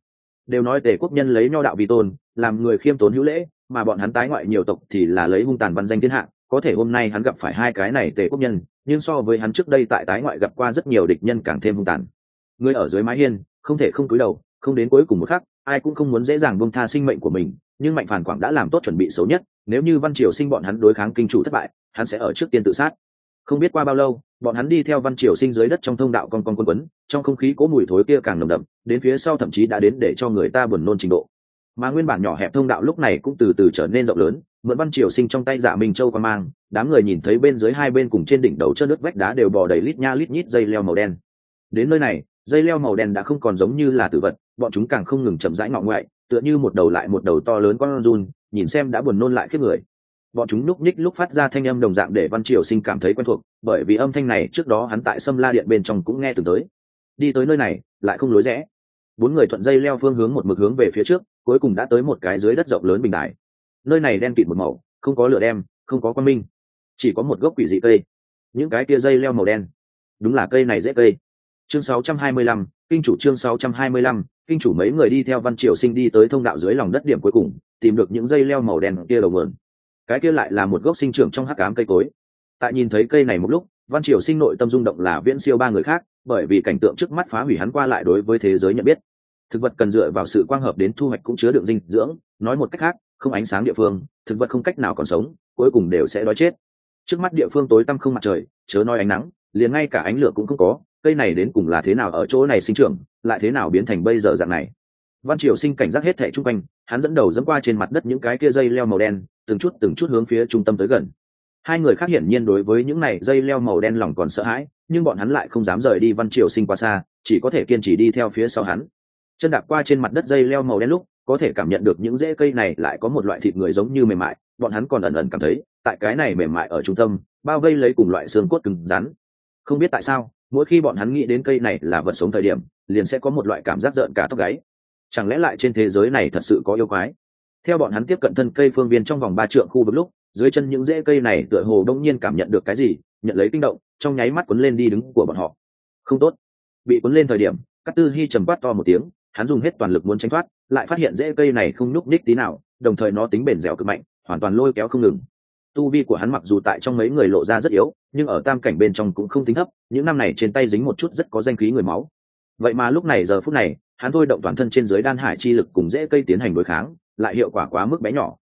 Đều nói tề quốc nhân lấy nho đạo vi tôn, làm người khiêm tốn hữu lễ, mà bọn hắn tái ngoại nhiều tộc thì là lấy hung tàn văn danh thiên hạ, có thể hôm nay hắn gặp phải hai cái này tề quốc nhân, nhưng so với hắn trước đây tại tái ngoại gặp qua rất nhiều địch nhân càng thêm hung tàn. Người ở dưới mái hiên, không thể không cúi đầu, không đến cuối cùng một khắc, ai cũng không muốn dễ dàng buông tha sinh mệnh của mình, nhưng mạnh phản quảng đã làm tốt chuẩn bị xấu nhất, nếu như văn triều sinh bọn hắn đối kháng kinh chủ thất bại, hắn sẽ ở trước tiên tự sát không biết qua bao lâu, bọn hắn đi theo văn triều sinh dưới đất trong thông đạo con con quân quấn, trong không khí cố mùi thối kia càng nồng đậm, đến phía sau thậm chí đã đến để cho người ta buồn nôn trình độ. Mà nguyên bản nhỏ hẹp thông đạo lúc này cũng từ từ trở nên rộng lớn, mượn văn triều sinh trong tay dạ minh châu quan mang, đám người nhìn thấy bên dưới hai bên cùng trên đỉnh đầu chân nước vách đá đều bò đầy lít nha lít nhít dây leo màu đen. Đến nơi này, dây leo màu đen đã không còn giống như là tử vật, bọn chúng càng không ngừng chậm rãi ngọ ngoại, tựa như một đầu lại một đầu to lớn con run, nhìn xem đã buồn nôn lại khiếp người bọn chúng lúc nhích lúc phát ra thanh âm đồng dạng để văn triều sinh cảm thấy quen thuộc bởi vì âm thanh này trước đó hắn tại sâm la điện bên trong cũng nghe từng tới. Đi tới nơi này lại không lối rẽ. Bốn người thuận dây leo phương hướng một mực hướng về phía trước cuối cùng đã tới một cái dưới đất rộng lớn bình đài. Nơi này đen kịt một màu không có lửa đem không có quan minh chỉ có một gốc quỷ dị cây. Những cái kia dây leo màu đen. Đúng là cây này dễ cây. Chương 625, kinh chủ chương 625, kinh chủ mấy người đi theo văn triều sinh đi tới thông đạo dưới lòng đất điểm cuối cùng tìm được những dây leo màu đen kia đầu nguồn cái kia lại là một gốc sinh trưởng trong hắc ám cây cối. Tại nhìn thấy cây này một lúc, văn triều sinh nội tâm rung động là viễn siêu ba người khác, bởi vì cảnh tượng trước mắt phá hủy hắn qua lại đối với thế giới nhận biết. Thực vật cần dựa vào sự quang hợp đến thu hoạch cũng chứa đựng dinh dưỡng, nói một cách khác, không ánh sáng địa phương, thực vật không cách nào còn sống, cuối cùng đều sẽ đói chết. Trước mắt địa phương tối tăm không mặt trời, chớ nói ánh nắng, liền ngay cả ánh lửa cũng không có, cây này đến cùng là thế nào ở chỗ này sinh trưởng, lại thế nào biến thành bây giờ dạng này. Văn triều sinh cảnh giác hết thẻ chung quanh, hắn dẫn đầu dẫm qua trên mặt đất những cái kia dây leo màu đen từng chút từng chút hướng phía trung tâm tới gần. Hai người khác hiển nhiên đối với những này dây leo màu đen lòng còn sợ hãi, nhưng bọn hắn lại không dám rời đi văn triều sinh qua xa, chỉ có thể kiên trì đi theo phía sau hắn. Chân đạp qua trên mặt đất dây leo màu đen lúc, có thể cảm nhận được những rễ cây này lại có một loại thịt người giống như mềm mại, bọn hắn còn ẩn ẩn cảm thấy, tại cái này mềm mại ở trung tâm, bao vây lấy cùng loại xương cốt cứng rắn. Không biết tại sao, mỗi khi bọn hắn nghĩ đến cây này là vật sống thời điểm, liền sẽ có một loại cảm giác rợn cả tóc gáy. Chẳng lẽ lại trên thế giới này thật sự có yêu quái? Theo bọn hắn tiếp cận thân cây phương viên trong vòng ba trượng khu vực lúc, dưới chân những rễ cây này tựa hồ đông nhiên cảm nhận được cái gì, nhận lấy kinh động, trong nháy mắt quấn lên đi đứng của bọn họ. Không tốt. Bị quấn lên thời điểm các tư hy trầm quát to một tiếng, hắn dùng hết toàn lực muốn tránh thoát, lại phát hiện rễ cây này không nhúc ních tí nào, đồng thời nó tính bền dẻo cực mạnh, hoàn toàn lôi kéo không ngừng. Tu vi của hắn mặc dù tại trong mấy người lộ ra rất yếu, nhưng ở tam cảnh bên trong cũng không tính thấp, những năm này trên tay dính một chút rất có danh khí người máu. Vậy mà lúc này giờ phút này, hắn thôi động toàn thân trên dưới đan hải chi lực cùng dễ cây tiến hành đối kháng lại hiệu quả quá mức bé nhỏ.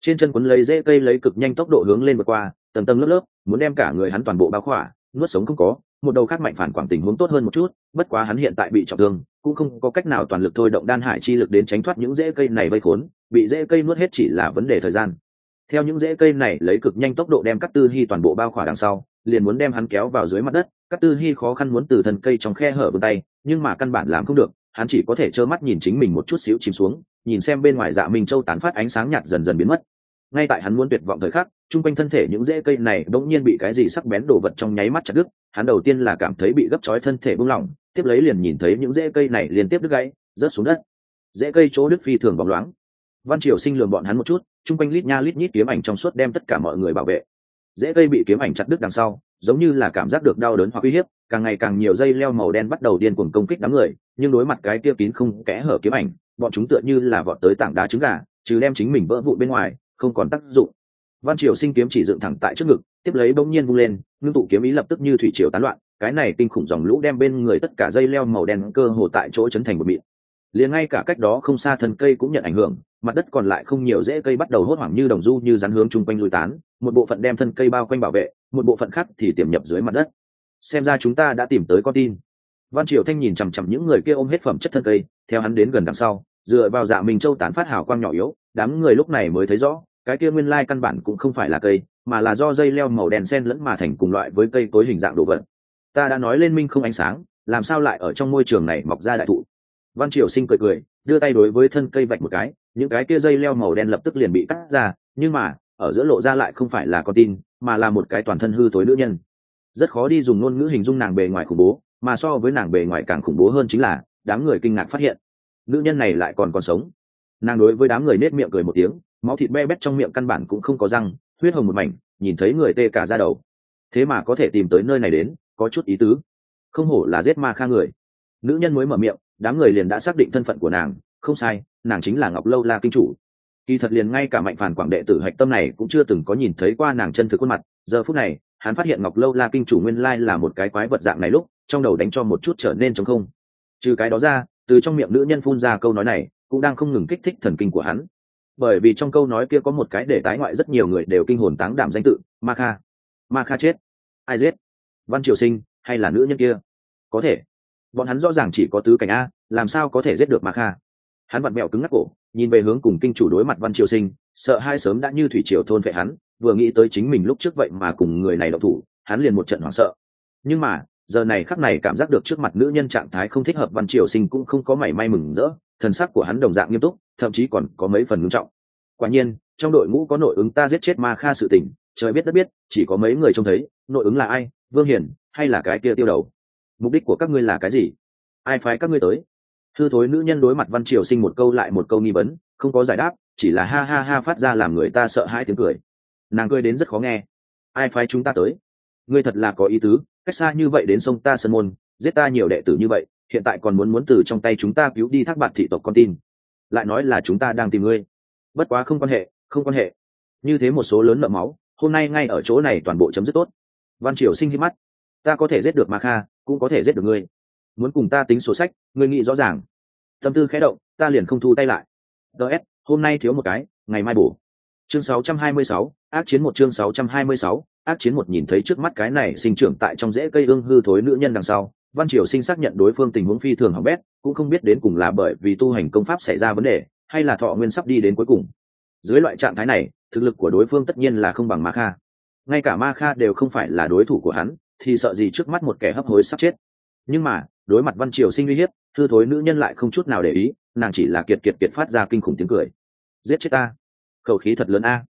Trên chân quấn lấy dễ cây lấy cực nhanh tốc độ hướng lên vượt qua, tầng tầng lớp lớp, muốn đem cả người hắn toàn bộ bao khỏa, nuốt sống không có, một đầu khác mạnh phản quảng tình huống tốt hơn một chút, bất quá hắn hiện tại bị trọng thương, cũng không có cách nào toàn lực thôi động đan hải chi lực đến tránh thoát những rễ cây này vây khốn, bị rễ cây nuốt hết chỉ là vấn đề thời gian. Theo những rễ cây này lấy cực nhanh tốc độ đem các tư hy toàn bộ bao khỏa đằng sau, liền muốn đem hắn kéo vào dưới mặt đất các tư hy khó khăn muốn từ thân cây trong khe hở vươn tay, nhưng mà căn bản làm không được hắn chỉ có thể trơ mắt nhìn chính mình một chút xíu chìm xuống, nhìn xem bên ngoài dạ minh châu tán phát ánh sáng nhạt dần dần biến mất. Ngay tại hắn muốn tuyệt vọng thời khắc, chung quanh thân thể những rễ cây này bỗng nhiên bị cái gì sắc bén đổ vật trong nháy mắt chặt đứt, hắn đầu tiên là cảm thấy bị gấp chói thân thể buông lỏng, tiếp lấy liền nhìn thấy những rễ cây này liên tiếp đứt gãy, rớt xuống đất. Rễ cây chỗ đứt phi thường bóng loáng. Văn triều sinh lường bọn hắn một chút, chung quanh lít nha lít nhít kiếm ảnh trong suốt đem tất cả mọi người bảo vệ. Rễ cây bị kiếm ảnh chặt đứt đằng sau, giống như là cảm giác được đau đớn hoặc uy hiếp, càng ngày càng nhiều dây leo màu đen bắt đầu điên cuồng công kích đám người nhưng đối mặt cái kia kín không kẽ hở kiếm ảnh, bọn chúng tựa như là vọt tới tảng đá trứng gà chứ đem chính mình vỡ vụn bên ngoài, không còn tác dụng. Văn triều sinh kiếm chỉ dựng thẳng tại trước ngực, tiếp lấy bỗng nhiên vung lên, ngưng tụ kiếm ý lập tức như thủy triều tán loạn, cái này kinh khủng dòng lũ đem bên người tất cả dây leo màu đen cơ hồ tại chỗ chấn thành một mịn liền ngay cả cách đó không xa thân cây cũng nhận ảnh hưởng, mặt đất còn lại không nhiều dễ cây bắt đầu hốt hoảng như đồng du như rắn hướng chung quanh lui tán, một bộ phận đem thân cây bao quanh bảo vệ, một bộ phận khác thì tiềm nhập dưới mặt đất. Xem ra chúng ta đã tìm tới con tin văn triều thanh nhìn chằm chằm những người kia ôm hết phẩm chất thân cây, theo hắn đến gần đằng sau, dựa vào dạ mình châu tán phát hào quang nhỏ yếu, đám người lúc này mới thấy rõ, cái kia nguyên lai căn bản cũng không phải là cây, mà là do dây leo màu đen sen lẫn mà thành cùng loại với cây tối hình dạng đồ vật. Ta đã nói lên minh không ánh sáng, làm sao lại ở trong môi trường này mọc ra đại thụ? Văn triều sinh cười cười, đưa tay đối với thân cây vạch một cái, những cái kia dây leo màu đen lập tức liền bị cắt ra, nhưng mà, ở giữa lộ ra lại không phải là con tin, mà là một cái toàn thân hư tối nữ nhân. Rất khó đi dùng ngôn ngữ hình dung nàng bề ngoài khủng bố mà so với nàng bề ngoài càng khủng bố hơn chính là, đám người kinh ngạc phát hiện, nữ nhân này lại còn còn sống. Nàng đối với đám người nết miệng cười một tiếng, máu thịt be bét trong miệng căn bản cũng không có răng, huyết hồng một mảnh, nhìn thấy người tê cả ra đầu. Thế mà có thể tìm tới nơi này đến, có chút ý tứ. Không hổ là giết ma kha người. Nữ nhân mới mở miệng, đám người liền đã xác định thân phận của nàng, không sai, nàng chính là ngọc lâu la kinh chủ. Kỳ thật liền ngay cả mạnh phản quảng đệ tử hạch tâm này cũng chưa từng có nhìn thấy qua nàng chân thực khuôn mặt, giờ phút này hắn phát hiện ngọc lâu la kinh chủ nguyên lai là một cái quái vật dạng này lúc, trong đầu đánh cho một chút trở nên chống không. Trừ cái đó ra, từ trong miệng nữ nhân phun ra câu nói này, cũng đang không ngừng kích thích thần kinh của hắn. Bởi vì trong câu nói kia có một cái để tái ngoại rất nhiều người đều kinh hồn táng đảm danh tự, ma kha. Ma kha chết. Ai giết? Văn triều sinh, hay là nữ nhân kia? Có thể. Bọn hắn rõ ràng chỉ có tứ cảnh a, làm sao có thể giết được ma kha? Hắn vặn mẹo cứng ngắc cổ, nhìn về hướng cùng kinh chủ đối mặt văn triều sinh, sợ hai sớm đã như thủy triều thôn vệ hắn vừa nghĩ tới chính mình lúc trước vậy mà cùng người này đậu thủ, hắn liền một trận hoảng sợ. Nhưng mà, giờ này khắc này cảm giác được trước mặt nữ nhân trạng thái không thích hợp, văn triều sinh cũng không có mảy may mừng rỡ, thần sắc của hắn đồng dạng nghiêm túc, thậm chí còn có mấy phần ngưng trọng. Quả nhiên, trong đội ngũ có nội ứng ta giết chết ma kha sự tình, trời biết đất biết, chỉ có mấy người trông thấy, nội ứng là ai, vương hiển, hay là cái kia tiêu đầu? Mục đích của các ngươi là cái gì? Ai phái các ngươi tới? Thư thối nữ nhân đối mặt văn triều sinh một câu lại một câu nghi vấn, không có giải đáp, chỉ là ha ha ha phát ra làm người ta sợ hai tiếng cười nàng cười đến rất khó nghe. Ai phái chúng ta tới? Ngươi thật là có ý tứ, cách xa như vậy đến sông ta sân môn, giết ta nhiều đệ tử như vậy, hiện tại còn muốn muốn từ trong tay chúng ta cứu đi thác bạt thị tộc con tin. Lại nói là chúng ta đang tìm ngươi. Bất quá không quan hệ, không quan hệ. Như thế một số lớn nợ máu, hôm nay ngay ở chỗ này toàn bộ chấm dứt tốt. Văn triều sinh hít mắt. Ta có thể giết được ma kha, cũng có thể giết được ngươi. Muốn cùng ta tính sổ sách, ngươi nghĩ rõ ràng. Tâm tư khẽ động, ta liền không thu tay lại. Ts hôm nay thiếu một cái, ngày mai bổ chương 626, ác chiến một chương 626, ác chiến một nhìn thấy trước mắt cái này sinh trưởng tại trong rễ cây ương hư thối nữ nhân đằng sau văn triều sinh xác nhận đối phương tình huống phi thường hỏng bét cũng không biết đến cùng là bởi vì tu hành công pháp xảy ra vấn đề hay là thọ nguyên sắp đi đến cuối cùng. Dưới loại trạng thái này thực lực của đối phương tất nhiên là không bằng ma kha. Ngay cả ma kha đều không phải là đối thủ của hắn thì sợ gì trước mắt một kẻ hấp hối sắp chết. Nhưng mà đối mặt văn triều sinh uy hiếp thư thối nữ nhân lại không chút nào để ý nàng chỉ là kiệt kiệt kiệt phát ra kinh khủng tiếng cười. Giết chết ta khẩu khí thật lớn a.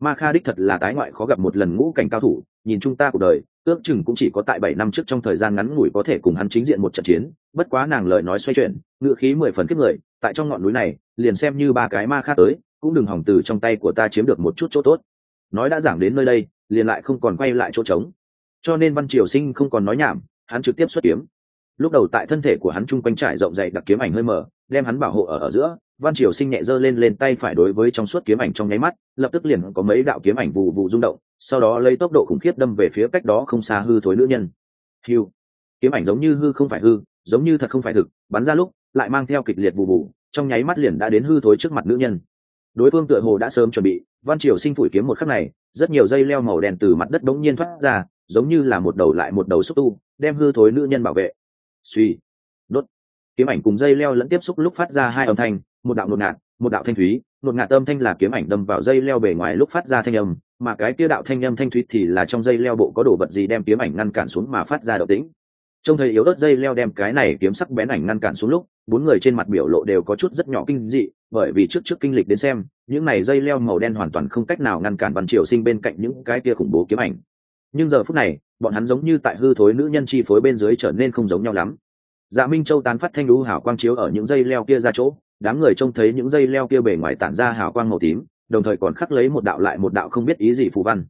Ma kha đích thật là tái ngoại khó gặp một lần ngũ cảnh cao thủ, nhìn chúng ta cuộc đời, ước chừng cũng chỉ có tại bảy năm trước trong thời gian ngắn ngủi có thể cùng hắn chính diện một trận chiến, bất quá nàng lời nói xoay chuyển ngự khí mười phần kiếp người, tại trong ngọn núi này, liền xem như ba cái ma kha tới, cũng đừng hỏng từ trong tay của ta chiếm được một chút chỗ tốt. Nói đã giảng đến nơi đây, liền lại không còn quay lại chỗ trống. Cho nên văn triều sinh không còn nói nhảm, hắn trực tiếp xuất kiếm. Lúc đầu tại thân thể của hắn chung quanh trải rộng dày đặc kiếm ảnh hơi mở, đem hắn bảo hộ ở ở giữa văn triều sinh nhẹ giơ lên lên tay phải đối với trong suốt kiếm ảnh trong nháy mắt, lập tức liền có mấy đạo kiếm ảnh vụ vụ rung động, sau đó lấy tốc độ khủng khiếp đâm về phía cách đó không xa hư thối nữ nhân. Hiu kiếm ảnh giống như hư không phải hư, giống như thật không phải thực, bắn ra lúc, lại mang theo kịch liệt vụ vụ, trong nháy mắt liền đã đến hư thối trước mặt nữ nhân. Đối phương tựa hồ đã sớm chuẩn bị, văn triều sinh phủi kiếm một khắc này, rất nhiều dây leo màu đen từ mặt đất đống nhiên thoát ra, giống như là một đầu lại một đầu xúc tu, đem hư thối nữ nhân bảo vệ. Suy đốt. Kiếm ảnh cùng dây leo lẫn tiếp xúc lúc phát ra hai âm thanh một đạo nột ngạt, một đạo thanh thúy. Nột ngạt âm thanh là kiếm ảnh đâm vào dây leo bề ngoài lúc phát ra thanh âm, mà cái kia đạo thanh âm thanh thúy thì là trong dây leo bộ có đồ vật gì đem kiếm ảnh ngăn cản xuống mà phát ra động tĩnh. Trông thấy yếu ớt dây leo đem cái này kiếm sắc bén ảnh ngăn cản xuống lúc, bốn người trên mặt biểu lộ đều có chút rất nhỏ kinh dị, bởi vì trước trước kinh lịch đến xem, những này dây leo màu đen hoàn toàn không cách nào ngăn cản văn triều sinh bên cạnh những cái kia khủng bố kiếm ảnh. Nhưng giờ phút này, bọn hắn giống như tại hư thối nữ nhân chi phối bên dưới trở nên không giống nhau lắm. Dạ minh châu tán phát thanh lũ hảo quang chiếu ở những dây leo kia ra chỗ đám người trông thấy những dây leo kia bề ngoài tản ra hào quang màu tím, đồng thời còn khắc lấy một đạo lại một đạo không biết ý gì phù văn.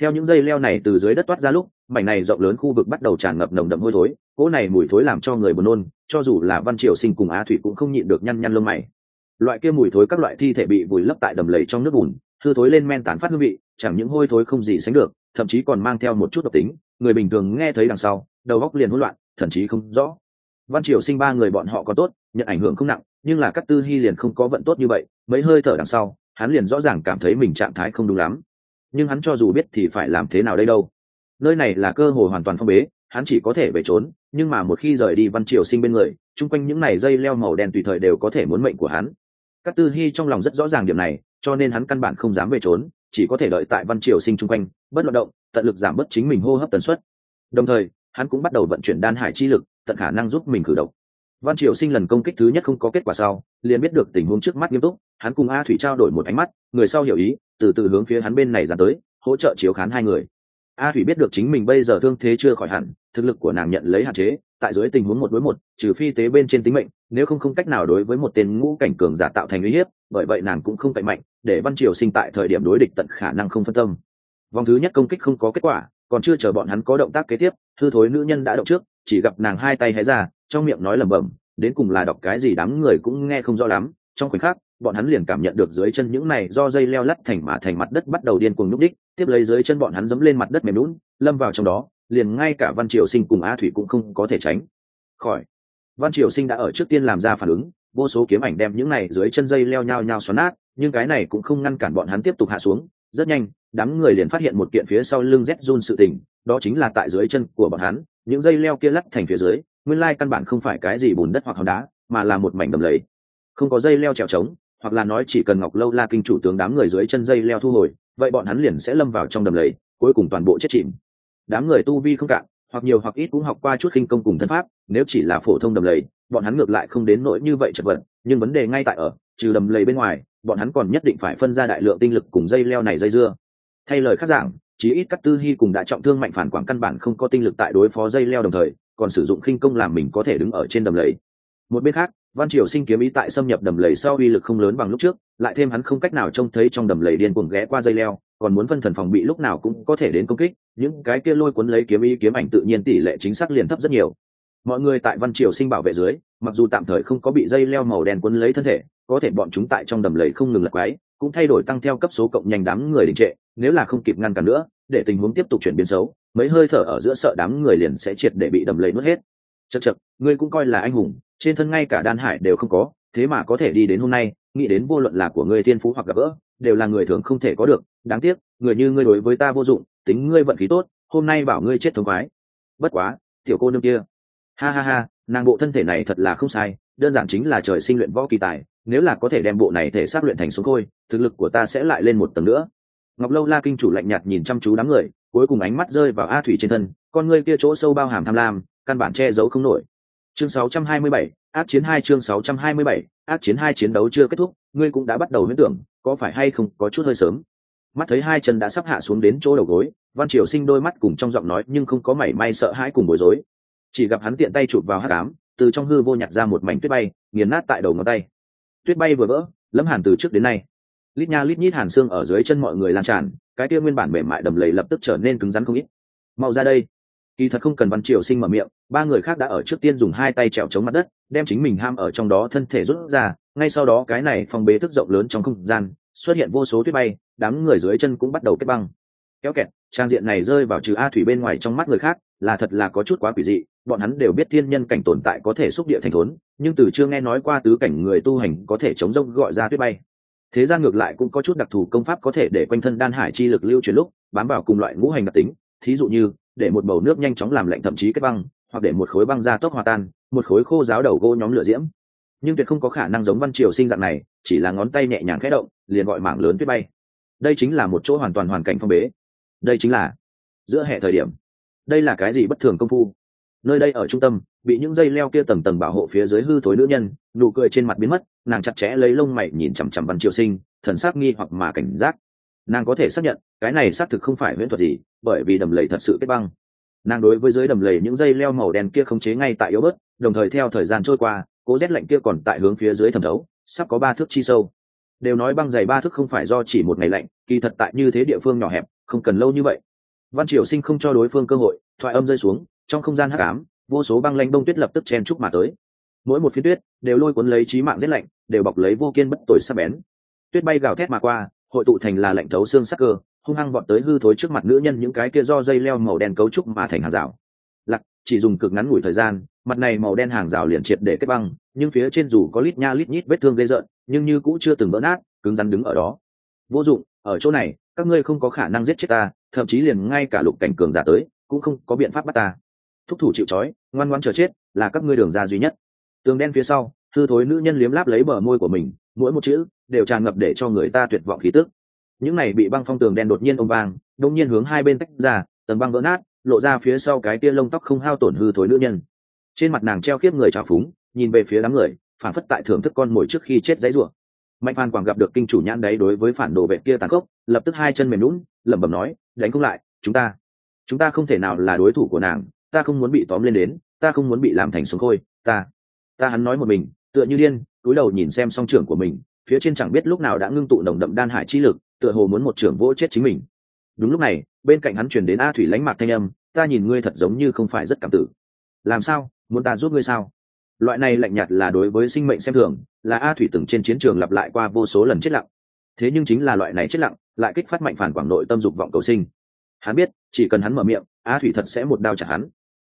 Theo những dây leo này từ dưới đất toát ra lúc, mảnh này rộng lớn khu vực bắt đầu tràn ngập nồng đậm hôi thối, cỗ này mùi thối làm cho người buồn nôn, cho dù là văn triều sinh cùng á thủy cũng không nhịn được nhăn nhăn lông mày. Loại kia mùi thối các loại thi thể bị vùi lấp tại đầm lầy trong nước bùn, hư thối lên men tán phát hương vị, chẳng những hôi thối không gì sánh được, thậm chí còn mang theo một chút độc tính, người bình thường nghe thấy đằng sau, đầu góc liền hỗn loạn, thậm chí không rõ. Văn triều sinh ba người bọn họ có tốt, nhận ảnh hưởng không nặng nhưng là các tư hy liền không có vận tốt như vậy, mấy hơi thở đằng sau, hắn liền rõ ràng cảm thấy mình trạng thái không đúng lắm. Nhưng hắn cho dù biết thì phải làm thế nào đây đâu? Nơi này là cơ hội hoàn toàn phong bế, hắn chỉ có thể về trốn, nhưng mà một khi rời đi văn triều sinh bên người, chung quanh những này dây leo màu đen tùy thời đều có thể muốn mệnh của hắn. Các tư hy trong lòng rất rõ ràng điểm này, cho nên hắn căn bản không dám về trốn, chỉ có thể đợi tại văn triều sinh chung quanh, bất luận động, tận lực giảm bớt chính mình hô hấp tần suất. Đồng thời, hắn cũng bắt đầu vận chuyển đan hải chi lực, tận khả năng giúp mình cử động văn triều sinh lần công kích thứ nhất không có kết quả sau, liền biết được tình huống trước mắt nghiêm túc, hắn cùng a thủy trao đổi một ánh mắt, người sau hiểu ý, từ từ hướng phía hắn bên này dàn tới, hỗ trợ chiếu khán hai người. A thủy biết được chính mình bây giờ thương thế chưa khỏi hẳn, thực lực của nàng nhận lấy hạn chế, tại dưới tình huống một đối một, trừ phi tế bên trên tính mệnh, nếu không không cách nào đối với một tên ngũ cảnh cường giả tạo thành uy hiếp, bởi vậy nàng cũng không cậy mạnh, để văn triều sinh tại thời điểm đối địch tận khả năng không phân tâm. Vòng thứ nhất công kích không có kết quả, còn chưa chờ bọn hắn có động tác kế tiếp thư thối nữ nhân đã động trước, chỉ gặp nàng hai tay hé ra trong miệng nói lẩm bẩm, đến cùng là đọc cái gì đám người cũng nghe không rõ lắm. Trong khoảnh khắc, bọn hắn liền cảm nhận được dưới chân những này do dây leo lắt thành mà thành mặt đất bắt đầu điên cuồng nhúc đích tiếp lấy dưới chân bọn hắn dẫm lên mặt đất mềm lún lâm vào trong đó, liền ngay cả văn triều sinh cùng a thủy cũng không có thể tránh khỏi. Văn triều sinh đã ở trước tiên làm ra phản ứng, vô số kiếm ảnh đem những này dưới chân dây leo nhao nhao xoắn nát, nhưng cái này cũng không ngăn cản bọn hắn tiếp tục hạ xuống. Rất nhanh, đám người liền phát hiện một kiện phía sau lưng rét run sự tình, đó chính là tại dưới chân của bọn hắn, những dây leo kia lắt thành phía dưới nguyên lai căn bản không phải cái gì bùn đất hoặc hòn đá, mà là một mảnh đầm lầy. Không có dây leo trèo trống, hoặc là nói chỉ cần ngọc lâu la kinh chủ tướng đám người dưới chân dây leo thu hồi, vậy bọn hắn liền sẽ lâm vào trong đầm lầy, cuối cùng toàn bộ chết chìm. Đám người tu vi không cạn, hoặc nhiều hoặc ít cũng học qua chút khinh công cùng thân pháp, nếu chỉ là phổ thông đầm lầy, bọn hắn ngược lại không đến nỗi như vậy chật vật, nhưng vấn đề ngay tại ở, trừ đầm lầy bên ngoài, bọn hắn còn nhất định phải phân ra đại lượng tinh lực cùng dây leo này dây dưa. Thay lời khác giảng, chí ít các tư hy cùng đã trọng thương mạnh phản quảng căn bản không có tinh lực tại đối phó dây leo đồng thời còn sử dụng khinh công làm mình có thể đứng ở trên đầm lầy. Một bên khác, văn triều sinh kiếm ý tại xâm nhập đầm lầy sau uy lực không lớn bằng lúc trước, lại thêm hắn không cách nào trông thấy trong đầm lầy điên cuồng ghé qua dây leo, còn muốn phân thần phòng bị lúc nào cũng có thể đến công kích, những cái kia lôi cuốn lấy kiếm ý kiếm ảnh tự nhiên tỷ lệ chính xác liền thấp rất nhiều. Mọi người tại văn triều sinh bảo vệ dưới, mặc dù tạm thời không có bị dây leo màu đen quấn lấy thân thể, có thể bọn chúng tại trong đầm lầy không ngừng lật quái, cũng thay đổi tăng theo cấp số cộng nhanh đám người đình trệ, nếu là không kịp ngăn cản nữa, để tình huống tiếp tục chuyển biến xấu mấy hơi thở ở giữa sợ đám người liền sẽ triệt để bị đầm lầy nuốt hết. Chật chật ngươi cũng coi là anh hùng, trên thân ngay cả đan hải đều không có, thế mà có thể đi đến hôm nay, nghĩ đến vô luận là của ngươi thiên phú hoặc gặp gỡ, đều là người thường không thể có được. Đáng tiếc, người như ngươi đối với ta vô dụng, tính ngươi vận khí tốt, hôm nay bảo ngươi chết thống khoái. Bất quá, tiểu cô nương kia. Ha ha ha, nàng bộ thân thể này thật là không sai, đơn giản chính là trời sinh luyện võ kỳ tài, nếu là có thể đem bộ này thể xác luyện thành số khôi, thực lực của ta sẽ lại lên một tầng nữa. Ngọc lâu la kinh chủ lạnh nhạt nhìn chăm chú đám người cuối cùng ánh mắt rơi vào a thủy trên thân con ngươi kia chỗ sâu bao hàm tham lam căn bản che giấu không nổi. Chương 627, áp chiến hai chương 627, áp chiến hai chiến đấu chưa kết thúc ngươi cũng đã bắt đầu huyễn tưởng có phải hay không có chút hơi sớm. Mắt thấy hai chân đã sắp hạ xuống đến chỗ đầu gối văn triều sinh đôi mắt cùng trong giọng nói nhưng không có mảy may sợ hãi cùng bối rối. Chỉ gặp hắn tiện tay chụp vào hát cám từ trong hư vô nhặt ra một mảnh tuyết bay nghiền nát tại đầu ngón tay. Tuyết bay vừa vỡ lâm hàn từ trước đến nay lít nha lít nhít hàn xương ở dưới chân mọi người lan tràn cái kia nguyên bản mềm mại đầm lầy lập tức trở nên cứng rắn không ít. Mau ra đây. Kỳ thật không cần văn triều sinh mở miệng, ba người khác đã ở trước tiên dùng hai tay trèo chống mặt đất, đem chính mình ham ở trong đó thân thể rút ra, ngay sau đó cái này phòng bế thức rộng lớn trong không gian, xuất hiện vô số tuyết bay, đám người dưới chân cũng bắt đầu kết băng. Kéo kẹt, trang diện này rơi vào trừ a thủy bên ngoài trong mắt người khác, là thật là có chút quá quỷ dị, bọn hắn đều biết thiên nhân cảnh tồn tại có thể xúc địa thành thốn, nhưng từ chưa nghe nói qua tứ cảnh người tu hành có thể chống rông gọi ra tuyết bay thế gian ngược lại cũng có chút đặc thù công pháp có thể để quanh thân đan hải chi lực lưu chuyển lúc, bám vào cùng loại ngũ hành đặc tính, thí dụ như, để một bầu nước nhanh chóng làm lạnh thậm chí kết băng, hoặc để một khối băng ra tốc hòa tan, một khối khô giáo đầu gỗ nhóm lửa diễm. Nhưng tuyệt không có khả năng giống văn triều sinh dạng này, chỉ là ngón tay nhẹ nhàng khẽ động, liền gọi mảng lớn tuyết bay. Đây chính là một chỗ hoàn toàn hoàn cảnh phong bế. Đây chính là giữa hệ thời điểm. Đây là cái gì bất thường công phu? Nơi đây ở trung tâm, bị những dây leo kia tầng tầng bảo hộ phía dưới hư thối nữ nhân, nụ cười trên mặt biến mất, nàng chặt chẽ lấy lông mày nhìn chằm chằm văn triều sinh, thần sắc nghi hoặc mà cảnh giác. Nàng có thể xác nhận, cái này xác thực không phải huyễn thuật gì, bởi vì đầm lầy thật sự kết băng. Nàng đối với dưới đầm lầy những dây leo màu đen kia không chế ngay tại yếu bớt, đồng thời theo thời gian trôi qua, cố rét lạnh kia còn tại hướng phía dưới thẩm thấu, sắp có ba thước chi sâu. Đều nói băng dày ba thước không phải do chỉ một ngày lạnh, kỳ thật tại như thế địa phương nhỏ hẹp, không cần lâu như vậy. Văn triều sinh không cho đối phương cơ hội, thoại âm rơi xuống trong không gian hắc ám, vô số băng lanh đông tuyết lập tức chen trúc mà tới. Mỗi một phiến tuyết đều lôi cuốn lấy trí mạng rét lạnh, đều bọc lấy vô kiên bất tội sắc bén. Tuyết bay gào thét mà qua, hội tụ thành là lạnh thấu xương sắc cơ, hung hăng vọt tới hư thối trước mặt nữ nhân những cái kia do dây leo màu đen cấu trúc mà thành hàng rào. Lặc chỉ dùng cực ngắn ngủi thời gian, mặt này màu đen hàng rào liền triệt để kết băng, nhưng phía trên dù có lít nha lít nhít vết thương gây rợn, nhưng như cũng chưa từng vỡ nát, cứng rắn đứng ở đó. Vô dụng, ở chỗ này, các ngươi không có khả năng giết chết ta, thậm chí liền ngay cả lục cảnh cường giả tới, cũng không có biện pháp bắt ta thúc thủ chịu trói, ngoan ngoan chờ chết, là các ngươi đường ra duy nhất. Tường đen phía sau hư thối nữ nhân liếm láp lấy bờ môi của mình, mỗi một chữ đều tràn ngập để cho người ta tuyệt vọng khí tức. Những này bị băng phong tường đen đột nhiên ông vang, đông nhiên hướng hai bên tách ra, tầng băng vỡ nát, lộ ra phía sau cái tia lông tóc không hao tổn hư thối nữ nhân. Trên mặt nàng treo kiếp người trào phúng, nhìn về phía đám người phản phất tại thưởng thức con mồi trước khi chết giấy rủa. Mạnh phan quảng gặp được kinh chủ nhãn đấy đối với phản đồ vệ kia tàn khốc, lập tức hai chân mềm lún lẩm bẩm nói, đánh không lại, chúng ta chúng ta không thể nào là đối thủ của nàng ta không muốn bị tóm lên đến, ta không muốn bị làm thành sống khôi, ta ta hắn nói một mình, tựa như điên cúi đầu nhìn xem song trưởng của mình, phía trên chẳng biết lúc nào đã ngưng tụ nồng đậm đan hải chi lực, tựa hồ muốn một trưởng vỗ chết chính mình. Đúng lúc này, bên cạnh hắn chuyển đến a thủy lánh mạc thanh âm, ta nhìn ngươi thật giống như không phải rất cảm tử. Làm sao? Muốn ta giúp ngươi sao? Loại này lạnh nhạt là đối với sinh mệnh xem thường, là a thủy từng trên chiến trường lặp lại qua vô số lần chết lặng. Thế nhưng chính là loại này chết lặng, lại kích phát mạnh phản quảng nội tâm dục vọng cầu sinh. Hắn biết, chỉ cần hắn mở miệng, a thủy thật sẽ một đao trả hắn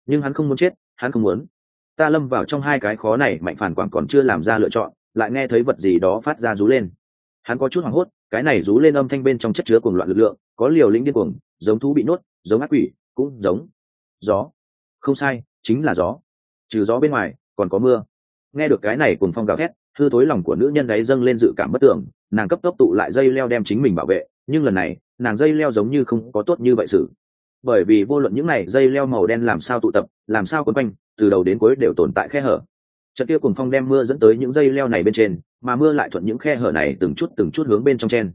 nhưng hắn không muốn chết, hắn không muốn. Ta lâm vào trong hai cái khó này, mạnh phản quảng còn chưa làm ra lựa chọn, lại nghe thấy vật gì đó phát ra rú lên. Hắn có chút hoảng hốt, cái này rú lên âm thanh bên trong chất chứa cuồng loạn lực lượng, có liều lĩnh điên cuồng, giống thú bị nuốt giống ác quỷ, cũng giống gió. Không sai, chính là gió. Trừ gió bên ngoài, còn có mưa. Nghe được cái này cùng phong gào thét, hư thối lòng của nữ nhân đấy dâng lên dự cảm bất tưởng, nàng cấp tốc tụ lại dây leo đem chính mình bảo vệ, nhưng lần này, nàng dây leo giống như không có tốt như vậy sự bởi vì vô luận những này dây leo màu đen làm sao tụ tập, làm sao quấn quanh, từ đầu đến cuối đều tồn tại khe hở. Trận kia cùng phong đem mưa dẫn tới những dây leo này bên trên, mà mưa lại thuận những khe hở này từng chút từng chút hướng bên trong chen.